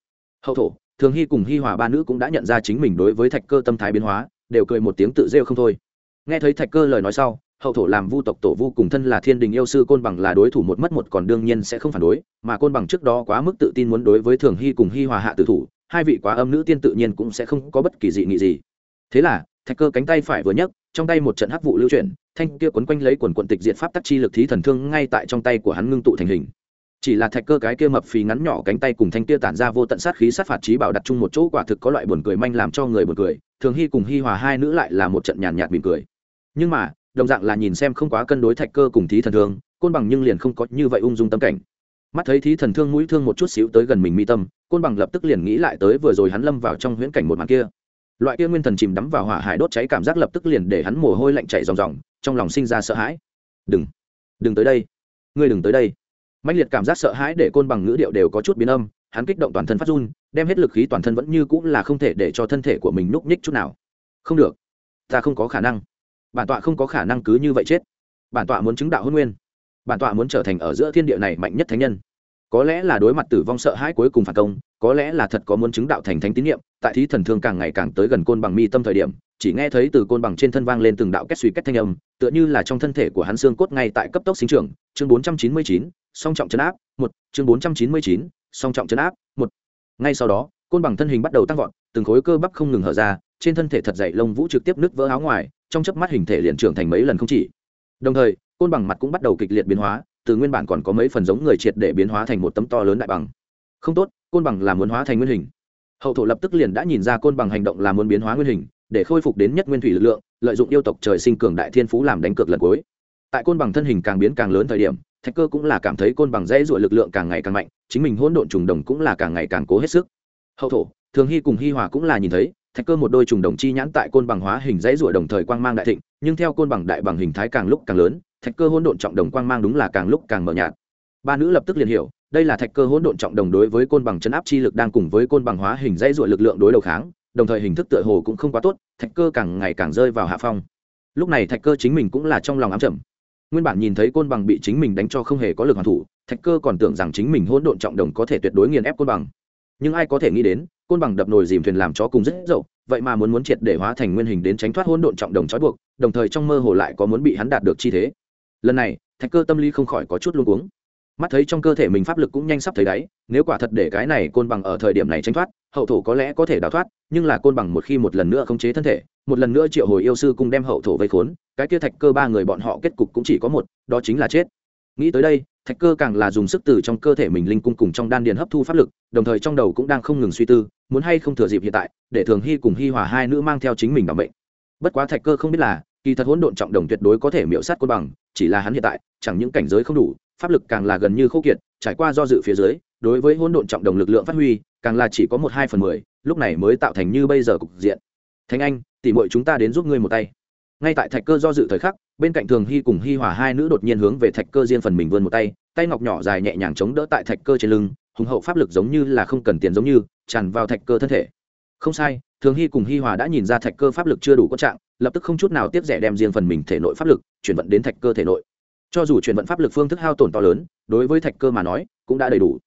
Hậu thổ, thường hy cùng hy hòa ba nữ cũng đã nhận ra chính mình đối với thạch cơ tâm thái biến hóa, đều cười một tiếng tự rêu không thôi. Nghe thấy thạch cơ lời nói sau hậu thổ làm vu tộc tổ vu cùng thân là thiên đình yêu sư côn bằng là đối thủ một mất một còn đương nhiên sẽ không phản đối, mà côn bằng trước đó quá mức tự tin muốn đối với thường hy cùng hy hòa hạ tử thủ, hai vị quá âm nữ tiên tự nhiên cũng sẽ không có bất kỳ dị nghị gì. Thế là, thạch cơ cánh tay phải vừa nhấc, trong tay một trận hắc vụ lưu chuyển, thanh kia quấn quanh lấy quần quận tịch diệt pháp tắc chi lực thí thần thương ngay tại trong tay của hắn ngưng tụ thành hình. Chỉ là thạch cơ cái kia mập phì ngắn nhỏ cánh tay cùng thanh kia tản ra vô tận sát khí sát phạt trí bảo đặt chung một chỗ quả thực có loại buồn cười manh làm cho người buồn cười, thường hy cùng hy hòa hai nữ lại là một trận nhàn nhạt mỉm cười. Nhưng mà đồng dạng là nhìn xem không quá cân đối thạch cơ cùng thí thần thương, côn bằng nhưng liền không có như vậy ung dung tâm cảnh. Mắt thấy thí thần thương mũi thương một chút xíu tới gần mình mi tâm, côn bằng lập tức liền nghĩ lại tới vừa rồi hắn lâm vào trong huyễn cảnh một màn kia. Loại kia nguyên thần chìm đắm vào hỏa hải đốt cháy cảm giác lập tức liền để hắn mồ hôi lạnh chảy ròng ròng, trong lòng sinh ra sợ hãi. Đừng đừng tới đây. Ngươi đừng tới đây. Mạnh liệt cảm giác sợ hãi để côn bằng ngữ điệu đều có chút biến âm, hắn kích động toàn thân phát run, đem hết lực khí toàn thân vẫn như cũng là không thể để cho thân thể của mình núp nhích chút nào. Không được, ta không có khả năng bản tọa không có khả năng cứ như vậy chết. Bản tọa muốn chứng đạo hôn nguyên. Bản tọa muốn trở thành ở giữa thiên địa này mạnh nhất thánh nhân. Có lẽ là đối mặt tử vong sợ hãi cuối cùng phản công, có lẽ là thật có muốn chứng đạo thành thánh tín nhiệm, tại thí thần thương càng ngày càng tới gần côn bằng mi tâm thời điểm, chỉ nghe thấy từ côn bằng trên thân vang lên từng đạo kết suy kết thanh âm, tựa như là trong thân thể của hắn xương cốt ngay tại cấp tốc sinh trưởng. Chương bốn trăm chín mươi chín, song trọng chấn áp, một. Chương bốn trăm chín mươi chín, song trọng chấn áp, một. Ngay sau đó côn bằng thân hình bắt đầu tăng vọt, từng khối cơ bắp không ngừng hở ra, trên thân thể thật dày lông vũ trực tiếp nứt vỡ áo ngoài, trong chớp mắt hình thể liền trưởng thành mấy lần không chỉ. Đồng thời, côn bằng mặt cũng bắt đầu kịch liệt biến hóa, từ nguyên bản còn có mấy phần giống người triệt để biến hóa thành một tấm to lớn đại bằng. Không tốt, côn bằng là muốn hóa thành nguyên hình. Hậu thổ lập tức liền đã nhìn ra côn bằng hành động là muốn biến hóa nguyên hình, để khôi phục đến nhất nguyên thủy lực lượng, lợi dụng yêu tộc trời sinh cường đại thiên phú làm đánh cược lần cuối. Tại côn bằng thân hình càng biến càng lớn thời điểm, thạch cơ cũng là cảm thấy côn bằng dễ dội lực lượng càng ngày càng mạnh, chính mình hỗn độn trùng đồng cũng là càng ngày càng cố hết sức hậu thổ, thường hy cùng hy hòa cũng là nhìn thấy, thạch cơ một đôi trùng đồng chi nhãn tại côn bằng hóa hình dãy rủa đồng thời quang mang đại thịnh, nhưng theo côn bằng đại bằng hình thái càng lúc càng lớn, thạch cơ hỗn độn trọng đồng quang mang đúng là càng lúc càng mờ nhạt. Ba nữ lập tức liền hiểu, đây là thạch cơ hỗn độn trọng đồng đối với côn bằng chấn áp chi lực đang cùng với côn bằng hóa hình dãy rủa lực lượng đối đầu kháng, đồng thời hình thức tựa hồ cũng không quá tốt, thạch cơ càng ngày càng rơi vào hạ phong. Lúc này thạch cơ chính mình cũng là trong lòng ám chậm nguyên bản nhìn thấy côn bằng bị chính mình đánh cho không hề có lực hoàn thủ, thạch cơ còn tưởng rằng chính mình hỗn độn trọng đồng có thể tuyệt đối nghiền ép côn bằng nhưng ai có thể nghĩ đến côn bằng đập nồi dìm thuyền làm chó cùng rất dậu vậy mà muốn muốn triệt để hóa thành nguyên hình đến tránh thoát hỗn độn trọng đồng trói buộc đồng thời trong mơ hồ lại có muốn bị hắn đạt được chi thế. Lần này thạch cơ tâm lý không khỏi có chút luôn cuống. Mắt thấy trong cơ thể mình pháp lực cũng nhanh sắp thấy đáy nếu quả thật để cái này côn bằng ở thời điểm này tranh thoát hậu thổ có lẽ có thể đào thoát nhưng là côn bằng một khi một lần nữa khống chế thân thể một lần nữa triệu hồi yêu sư cung đem hậu thổ vây khốn cái kia thạch cơ ba người bọn họ kết cục cũng chỉ có một đó chính là chết. Nghĩ tới đây thạch cơ càng là dùng sức từ trong cơ thể mình linh cung cùng trong đan điền hấp thu pháp lực, đồng thời trong đầu cũng đang không ngừng suy tư, muốn hay không thừa dịp hiện tại, để thường hy cùng hy hòa hai nữ mang theo chính mình bằng bệnh bất quá thạch cơ không biết là, kỳ thật hỗn độn trọng đồng tuyệt đối có thể miễu sát côn bằng, chỉ là hắn hiện tại, chẳng những cảnh giới không đủ, pháp lực càng là gần như khô kiệt, trải qua do dự phía dưới, đối với hỗn độn trọng đồng lực lượng phát huy, càng là chỉ có một hai phần mười, lúc này mới tạo thành như bây giờ cục diện. Thánh anh, tỉ muội chúng ta đến giúp ngươi một tay ngay tại thạch cơ do dự thời khắc, bên cạnh thường hy cùng hy hòa hai nữ đột nhiên hướng về thạch cơ riêng phần mình vươn một tay tay ngọc nhỏ dài nhẹ nhàng chống đỡ tại thạch cơ trên lưng, hùng hậu pháp lực giống như là không cần tiền giống như, tràn vào thạch cơ thân thể. Không sai, thường hy cùng hy hòa đã nhìn ra thạch cơ pháp lực chưa đủ có trạng, lập tức không chút nào tiếp rẻ đem riêng phần mình thể nội pháp lực chuyển vận đến thạch cơ thể nội. Cho dù chuyển vận pháp lực phương thức hao tổn to lớn, đối với thạch cơ mà nói, cũng đã đầy đủ.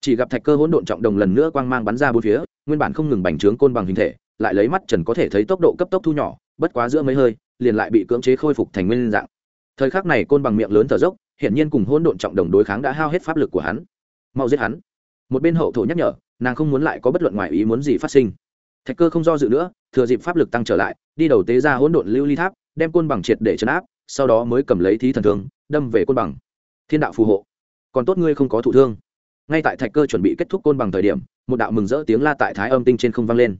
Chỉ gặp thạch cơ hỗn độn trọng đồng lần nữa quang mang bắn ra bốn phía, nguyên bản không ngừng bành trướng côn bằng hình thể, lại lấy mắt trần có thể thấy tốc độ cấp tốc thu nhỏ, bất quá giữa mấy hơi liền lại bị cưỡng chế khôi phục thành nguyên dạng. Thời khắc này côn bằng miệng lớn thở dốc, hiển nhiên cùng hỗn độn trọng đồng đối kháng đã hao hết pháp lực của hắn. Mau giết hắn. Một bên hậu thổ nhắc nhở, nàng không muốn lại có bất luận ngoài ý muốn gì phát sinh. Thạch cơ không do dự nữa, thừa dịp pháp lực tăng trở lại, đi đầu tế ra hỗn độn lưu ly tháp, đem côn bằng triệt để chấn áp, sau đó mới cầm lấy thí thần thương, đâm về côn bằng. Thiên đạo phù hộ. Còn tốt ngươi không có thụ thương. Ngay tại thạch cơ chuẩn bị kết thúc côn bằng thời điểm, một đạo mừng rỡ tiếng la tại thái âm tinh trên không vang lên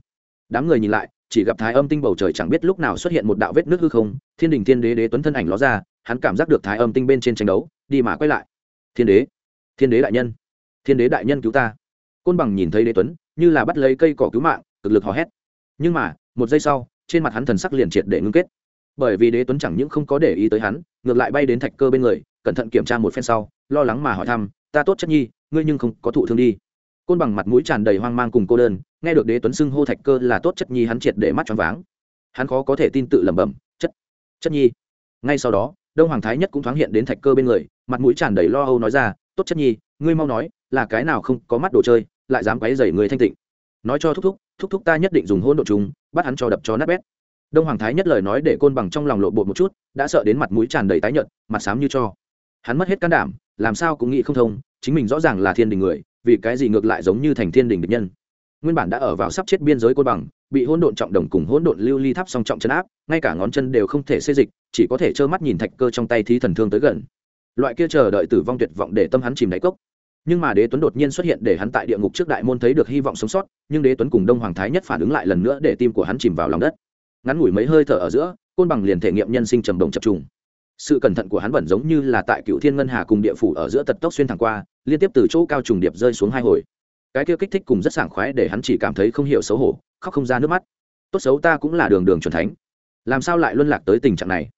đám người nhìn lại, chỉ gặp thái âm tinh bầu trời chẳng biết lúc nào xuất hiện một đạo vết nước hư không, thiên đình thiên đế đế tuấn thân ảnh ló ra, hắn cảm giác được thái âm tinh bên trên tranh đấu, đi mà quay lại. Thiên đế thiên đế đại nhân, thiên đế đại nhân cứu ta. Côn bằng nhìn thấy đế tuấn, như là bắt lấy cây cỏ cứu mạng, cực lực hò hét. Nhưng mà, một giây sau, trên mặt hắn thần sắc liền triệt để ngưng kết. Bởi vì đế tuấn chẳng những không có để ý tới hắn, ngược lại bay đến thạch cơ bên người, cẩn thận kiểm tra một phen sau, lo lắng mà hỏi thăm, ta tốt chất nhi, ngươi nhưng không có thụ thương đi. Côn bằng mặt mũi tràn đầy hoang mang cùng cô đơn nghe được đế tuấn xưng hô thạch cơ là tốt chất nhi, hắn triệt để mắt choáng váng. Hắn khó có thể tin tự lẩm bẩm, chất chất nhi. Ngay sau đó, đông hoàng thái nhất cũng thoáng hiện đến thạch cơ bên người, mặt mũi tràn đầy lo âu nói ra, tốt chất nhi, ngươi mau nói, là cái nào không có mắt đồ chơi, lại dám quấy dày người thanh tịnh. Nói cho thúc thúc thúc thúc ta nhất định dùng hôn độ chúng bắt hắn cho đập cho nát bét. Đông hoàng thái nhất lời nói để côn bằng trong lòng lộ bột một chút, đã sợ đến mặt mũi tràn đầy tái nhợt, mặt xám như cho. Hắn mất hết can đảm, làm sao cũng nghĩ không thông, chính mình rõ ràng là thiên đình người, vì cái gì ngược lại giống như thành thiên đình địch nhân nguyên bản đã ở vào sắp chết biên giới côn bằng, bị hỗn độn trọng đồng cùng hỗn độn lưu ly tháp song trọng chấn áp, ngay cả ngón chân đều không thể xê dịch, chỉ có thể trơ mắt nhìn thạch cơ trong tay thí thần thương tới gần. Loại kia chờ đợi tử vong tuyệt vọng để tâm hắn chìm đáy cốc. Nhưng mà đế tuấn đột nhiên xuất hiện để hắn tại địa ngục trước đại môn thấy được hy vọng sống sót, nhưng đế tuấn cùng đông hoàng thái nhất phản ứng lại lần nữa để tim của hắn chìm vào lòng đất. Ngắn ngủi mấy hơi thở ở giữa, côn bằng liền thể nghiệm nhân sinh trầm đồng chập trùng. Sự cẩn thận của hắn vẫn giống như là tại cựu thiên ngân hà cùng địa phủ ở giữa tật tốc xuyên thẳng qua, liên tiếp từ chỗ cao trùng điệp rơi xuống hai hồi cái kia kích thích cùng rất sảng khoái để hắn chỉ cảm thấy không hiểu xấu hổ, khóc không ra nước mắt. Tốt xấu ta cũng là đường đường c thánh. Làm sao lại luân lạc tới tình trạng này?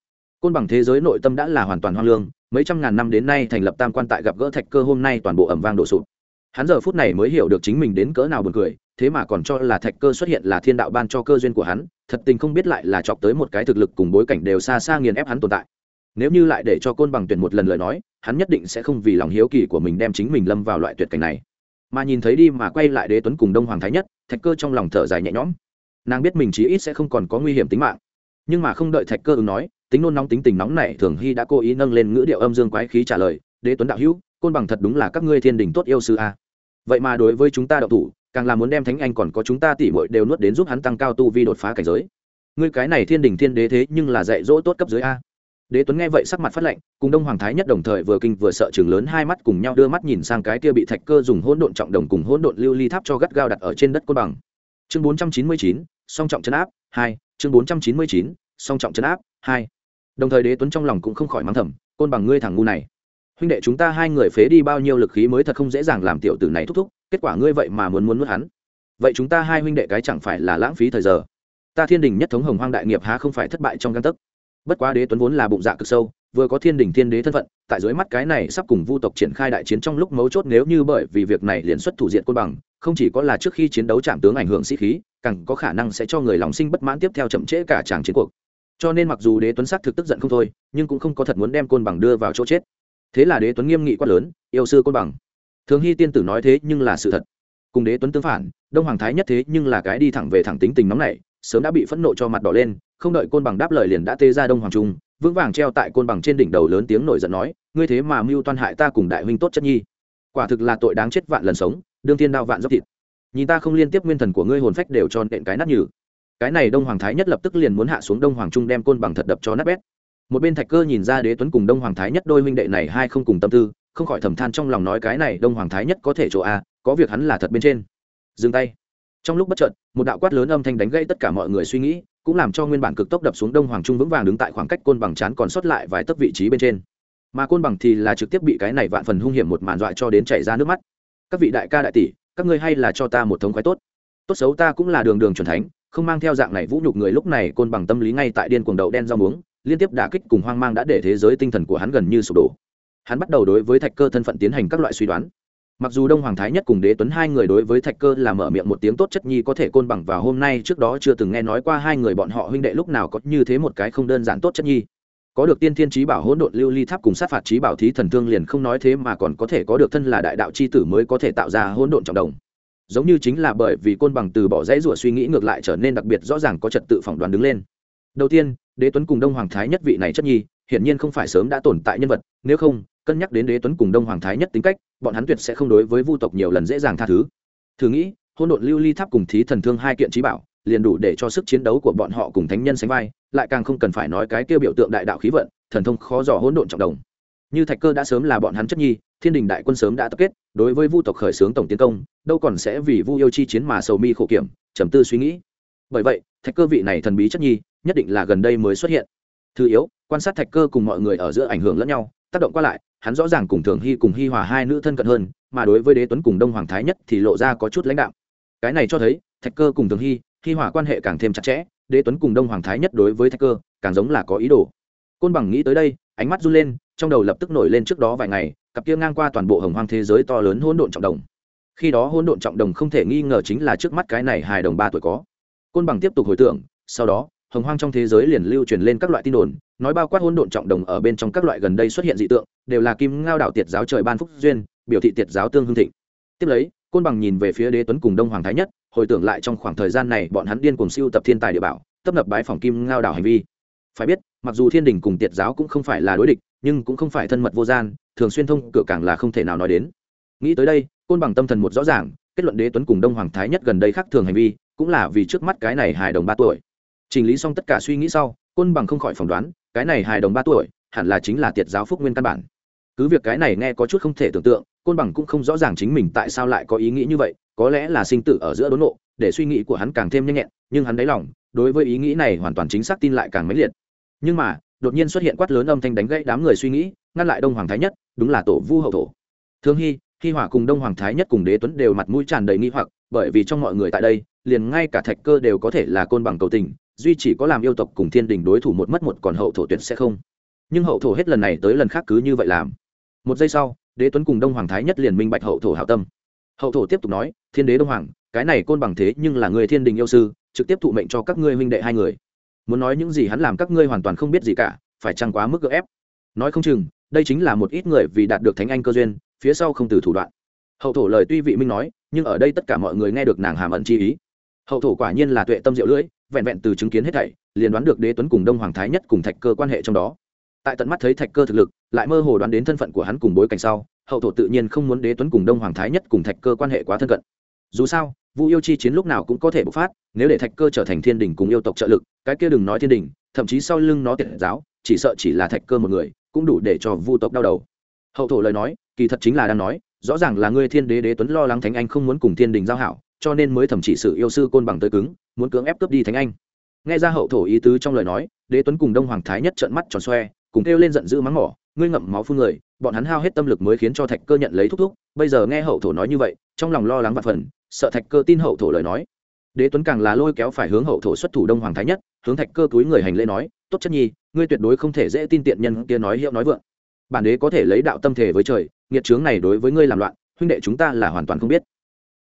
Côn bằng thế giới nội tâm đã là hoàn toàn hoang lương, mấy trăm ngàn năm đến nay thành lập tam quan tại gặp gỡ thạch cơ hôm nay toàn bộ ẩm vang đổ sụp. Hắn giờ phút này mới hiểu được chính mình đến cỡ nào buồn cười, thế mà còn cho là thạch cơ xuất hiện là thiên đạo ban cho cơ duyên của hắn, thật tình không biết lại là chọc tới một cái thực lực cùng bối cảnh đều xa xa nghiền ép hắn tồn tại. Nếu như lại để cho côn bằng tuyển một lần lời nói, hắn nhất định sẽ không vì lòng hiếu kỳ của mình đem chính mình lâm vào loại tuyệt cảnh này mà nhìn thấy đi mà quay lại đế tuấn cùng đông hoàng thái nhất, thạch cơ trong lòng thở dài nhẹ nhõm. Nàng biết mình chí ít sẽ không còn có nguy hiểm tính mạng. Nhưng mà không đợi thạch cơ ứng nói, tính nôn nóng tính tình nóng này thường hy đã cố ý nâng lên ngữ điệu âm dương quái khí trả lời, đế tuấn đạo hữu, côn bằng thật đúng là các ngươi thiên đình tốt yêu sư a. Vậy mà đối với chúng ta đạo thủ, càng là muốn đem thánh anh còn có chúng ta tỉ mội đều nuốt đến giúp hắn tăng cao tu vi đột phá cảnh giới. Ngươi cái này thiên đình thiên đế thế nhưng là dạy dỗ tốt cấp dưới a đế tuấn nghe vậy sắc mặt phát lệnh cùng đông hoàng thái nhất đồng thời vừa kinh vừa sợ chừng lớn hai mắt cùng nhau đưa mắt nhìn sang cái kia bị thạch cơ dùng hỗn độn trọng đồng cùng hỗn độn lưu ly tháp cho gắt gao đặt ở trên đất côn bằng. Chương bốn trăm chín mươi chín, song trọng chấn áp hai, chương bốn trăm chín mươi chín, song trọng chấn áp hai. Đồng thời đế tuấn trong lòng cũng không khỏi mắng thầm, côn bằng ngươi thằng ngu này. Huynh đệ chúng ta hai người phế đi bao nhiêu lực khí mới thật không dễ dàng làm tiểu tử này thúc thúc, kết quả ngươi vậy mà muốn muốn nuốt hắn. Vậy chúng ta hai huynh đệ cái chẳng phải là lãng phí thời giờ. Ta thiên đình nhất thống hồng hoang đại nghiệp há không phải thất bại trong găng tấc? Bất quá đế tuấn vốn là bụng dạ cực sâu, vừa có thiên đình thiên đế thân phận, tại dưới mắt cái này sắp cùng vu tộc triển khai đại chiến trong lúc mấu chốt nếu như bởi vì việc này liền xuất thủ diện côn bằng, không chỉ có là trước khi chiến đấu chạm tướng ảnh hưởng sĩ khí, càng có khả năng sẽ cho người lòng sinh bất mãn tiếp theo chậm trễ cả tràng chiến cuộc. Cho nên mặc dù đế tuấn sắc thực tức giận không thôi, nhưng cũng không có thật muốn đem côn bằng đưa vào chỗ chết. Thế là đế tuấn nghiêm nghị quát lớn, yêu sư côn bằng. Thường hy tiên tử nói thế nhưng là sự thật. Cùng đế tuấn tương phản, đông hoàng thái nhất thế nhưng là cái đi thẳng về thẳng tính tình nóng này sớm đã bị phẫn nộ cho mặt đỏ lên không đợi côn bằng đáp lời liền đã tê ra đông hoàng trung, vững vàng treo tại côn bằng trên đỉnh đầu lớn tiếng nổi giận nói, ngươi thế mà mưu toan hại ta cùng đại huynh tốt chất nhi. Quả thực là tội đáng chết vạn lần sống, đương thiên đao vạn dốc thịt. Nhìn ta không liên tiếp nguyên thần của ngươi hồn phách đều cho nện cái nát nhừ. Cái này đông hoàng thái nhất lập tức liền muốn hạ xuống đông hoàng trung đem côn bằng thật đập cho nát bét. Một bên thạch cơ nhìn ra đế tuấn cùng đông hoàng thái nhất đôi huynh đệ này hai không cùng tâm tư, không khỏi thầm than trong lòng nói cái này đông hoàng thái nhất có thể chỗ a, có việc hắn là thật bên trên. Dừng tay trong lúc bất chợt, một đạo quát lớn âm thanh đánh gây tất cả mọi người suy nghĩ, cũng làm cho nguyên bản cực tốc đập xuống đông hoàng trung vững vàng đứng tại khoảng cách côn bằng chán còn sót lại vài tấc vị trí bên trên. Mà côn bằng thì là trực tiếp bị cái này vạn phần hung hiểm một màn dọa cho đến chảy ra nước mắt. Các vị đại ca đại tỷ, các ngươi hay là cho ta một thống khoái tốt. Tốt xấu ta cũng là đường đường chuẩn thánh, không mang theo dạng này vũ nhục người. Lúc này côn bằng tâm lý ngay tại điên cuồng đậu đen rau muống, liên tiếp đả kích cùng hoang mang đã để thế giới tinh thần của hắn gần như sụp đổ. Hắn bắt đầu đối với thạch cơ thân phận tiến hành các loại suy đoán mặc dù đông hoàng thái nhất cùng đế tuấn hai người đối với thạch cơ là mở miệng một tiếng tốt chất nhi có thể côn bằng và hôm nay, trước đó chưa từng nghe nói qua hai người bọn họ huynh đệ lúc nào có như thế một cái không đơn giản tốt chất nhi. Có được tiên thiên trí bảo hỗn độn lưu ly tháp cùng sát phạt trí bảo thí thần thương liền không nói thế mà còn có thể có được thân là đại đạo c h i tử mới có thể tạo ra hỗn độn trọng đồng. Giống như chính là bởi vì côn bằng từ bỏ dãy rủa suy nghĩ ngược lại trở nên đặc biệt rõ ràng có trật tự phỏng đoán đứng lên. Đầu tiên, đế tuấn cùng đông hoàng thái nhất vị này chất nhi, hiển nhiên không phải sớm đã tồn tại nhân vật, nếu không cân nhắc đến đế tuấn cùng đông hoàng thái nhất tính cách, bọn hắn tuyệt sẽ không đối với vu tộc nhiều lần dễ dàng tha thứ. Thử nghĩ hôn độn lưu ly tháp cùng thí thần thương hai kiện trí bảo, liền đủ để cho sức chiến đấu của bọn họ cùng thánh nhân sánh vai, lại càng không cần phải nói cái tiêu biểu tượng đại đạo khí vận, thần thông khó dò hỗn độn trọng đồng. Như thạch cơ đã sớm là bọn hắn chất nhi, thiên đình đại quân sớm đã tập kết, đối với vu tộc khởi xướng tổng tiến công, đâu còn sẽ vì vu yêu chi chiến mà sầu mi khổ kiểm, trầm tư suy nghĩ. Bởi vậy, thạch cơ vị này thần bí chất nhi, nhất định là gần đây mới xuất hiện. Thứ yếu, quan sát thạch cơ cùng mọi người ở giữa ảnh hưởng lẫn nhau tác động qua lại, hắn rõ ràng cùng thường hy cùng hy hòa hai nữ thân cận hơn, mà đối với đế tuấn cùng đông hoàng thái nhất thì lộ ra có chút lãnh đạo cái này cho thấy, thạch cơ cùng thường hy hy hòa quan hệ càng thêm chặt chẽ, đế tuấn cùng đông hoàng thái nhất đối với thạch cơ càng giống là có ý đồ. Côn bằng nghĩ tới đây, ánh mắt run lên, trong đầu lập tức nổi lên trước đó vài ngày, cặp kia ngang qua toàn bộ hồng hoang thế giới to lớn hỗn độn trọng đồng. Khi đó hỗn độn trọng đồng không thể nghi ngờ chính là trước mắt cái này hài đồng ba tuổi có. Côn bằng tiếp tục hồi tưởng, sau đó, hồng hoang trong thế giới liền lưu truyền lên các loại tin đồn nói bao quát hỗn độn trọng đồng ở bên trong các loại gần đây xuất hiện dị tượng, đều là kim ngao đạo tiệt giáo trời ban phúc duyên, biểu thị tiệt giáo tương hương thịnh. Tiếp lấy, côn bằng nhìn về phía đế tuấn cùng đông hoàng thái nhất, hồi tưởng lại trong khoảng thời gian này bọn hắn điên cùng siêu tập thiên tài địa bảo tập lập bái phòng kim ngao đảo hành vi. Phải biết, mặc dù thiên đình cùng tiệt giáo cũng không phải là đối địch, nhưng cũng không phải thân mật vô gian, thường xuyên thông cửa càng là không thể nào nói đến. Nghĩ tới đây, côn bằng tâm thần một rõ ràng, kết luận đế tuấn cùng đông hoàng thái nhất gần đây khác thường hành vi, cũng là vì trước mắt cái này hài đồng ba tuổi. Trình lý xong tất cả suy nghĩ sau, côn bằng không khỏi phỏng đoán cái này hài đồng ba tuổi, hẳn là chính là tiệt giáo phúc nguyên căn bản. Cứ việc cái này nghe có chút không thể tưởng tượng, côn bằng cũng không rõ ràng chính mình tại sao lại có ý nghĩ như vậy, có lẽ là sinh tử ở giữa đốn nộ để suy nghĩ của hắn càng thêm nhanh nhẹn, nhưng hắn đáy lòng, đối với ý nghĩ này hoàn toàn chính xác tin lại càng mãnh liệt. Nhưng mà, đột nhiên xuất hiện quát lớn âm thanh đánh gãy đám người suy nghĩ, ngăn lại đông hoàng thái nhất, đúng là tổ vu hậu thổ. Thương hy hy hỏa cùng đông hoàng thái nhất cùng đế tuấn đều mặt mũi tràn đầy nghi hoặc, bởi vì trong mọi người tại đây, liền ngay cả thạch cơ đều có thể là côn bằng cầu tình duy chỉ có làm yêu tộc cùng thiên đình đối thủ một mất một còn hậu thổ tuyệt sẽ không. Nhưng hậu thổ hết lần này tới lần khác cứ như vậy làm. Một giây sau, đế tuấn cùng đông hoàng thái nhất liền minh bạch hậu thổ hảo tâm. Hậu thổ tiếp tục nói, thiên đế đông hoàng, cái này côn bằng thế nhưng là người thiên đình yêu sư, trực tiếp thụ mệnh cho các ngươi huynh đệ hai người. Muốn nói những gì hắn làm các ngươi hoàn toàn không biết gì cả, phải chăng quá mức gỡ ép? Nói không chừng, đây chính là một ít người vì đạt được thánh anh cơ duyên, phía sau không từ thủ đoạn. Hậu thổ lời tuy vị minh nói, nhưng ở đây tất cả mọi người nghe được nàng hàm ẩn chi ý. Hậu thổ quả nhiên là tuệ tâm diệu lưỡi vẹn vẹn từ chứng kiến hết thảy, liền đoán được đế tuấn cùng đông hoàng thái nhất cùng thạch cơ quan hệ trong đó. Tại tận mắt thấy thạch cơ thực lực, lại mơ hồ đoán đến thân phận của hắn cùng bối cảnh sau, hậu thổ tự nhiên không muốn đế tuấn cùng đông hoàng thái nhất cùng thạch cơ quan hệ quá thân cận. Dù sao, vu yêu chi chiến lúc nào cũng có thể bộc phát, nếu để thạch cơ trở thành thiên đình cùng yêu tộc trợ lực, cái kia đừng nói thiên đình, thậm chí sau lưng nó tiện giáo, chỉ sợ chỉ là thạch cơ một người, cũng đủ để cho vu tộc đau đầu. Hậu thổ lời nói, kỳ thật chính là đang nói, rõ ràng là ngươi thiên đế đế tuấn lo lắng thánh anh không muốn cùng thiên đình giao hảo, cho nên mới thẩm chỉ sự yêu sư côn bằng tới cứng muốn cưỡng ép cướp đi thánh anh. Nghe ra hậu thổ ý tứ trong lời nói, đế tuấn cùng đông hoàng thái nhất trợn mắt tròn xoe, cùng kêu lên giận dữ mắng mỏ, ngươi ngậm máu phun người, bọn hắn hao hết tâm lực mới khiến cho thạch cơ nhận lấy thúc thúc, bây giờ nghe hậu thổ nói như vậy, trong lòng lo lắng và phần, sợ thạch cơ tin hậu thổ lời nói. Đế tuấn càng là lôi kéo phải hướng hậu thổ xuất thủ đông hoàng thái nhất, hướng thạch cơ túi người hành lễ nói, tốt chất nhi, ngươi tuyệt đối không thể dễ tin tiện nhân kia nói hiệu nói vượng. Bản đế có thể lấy đạo tâm thể với trời, nghiệt trướng này đối với ngươi làm loạn, huynh đệ chúng ta là hoàn toàn không biết.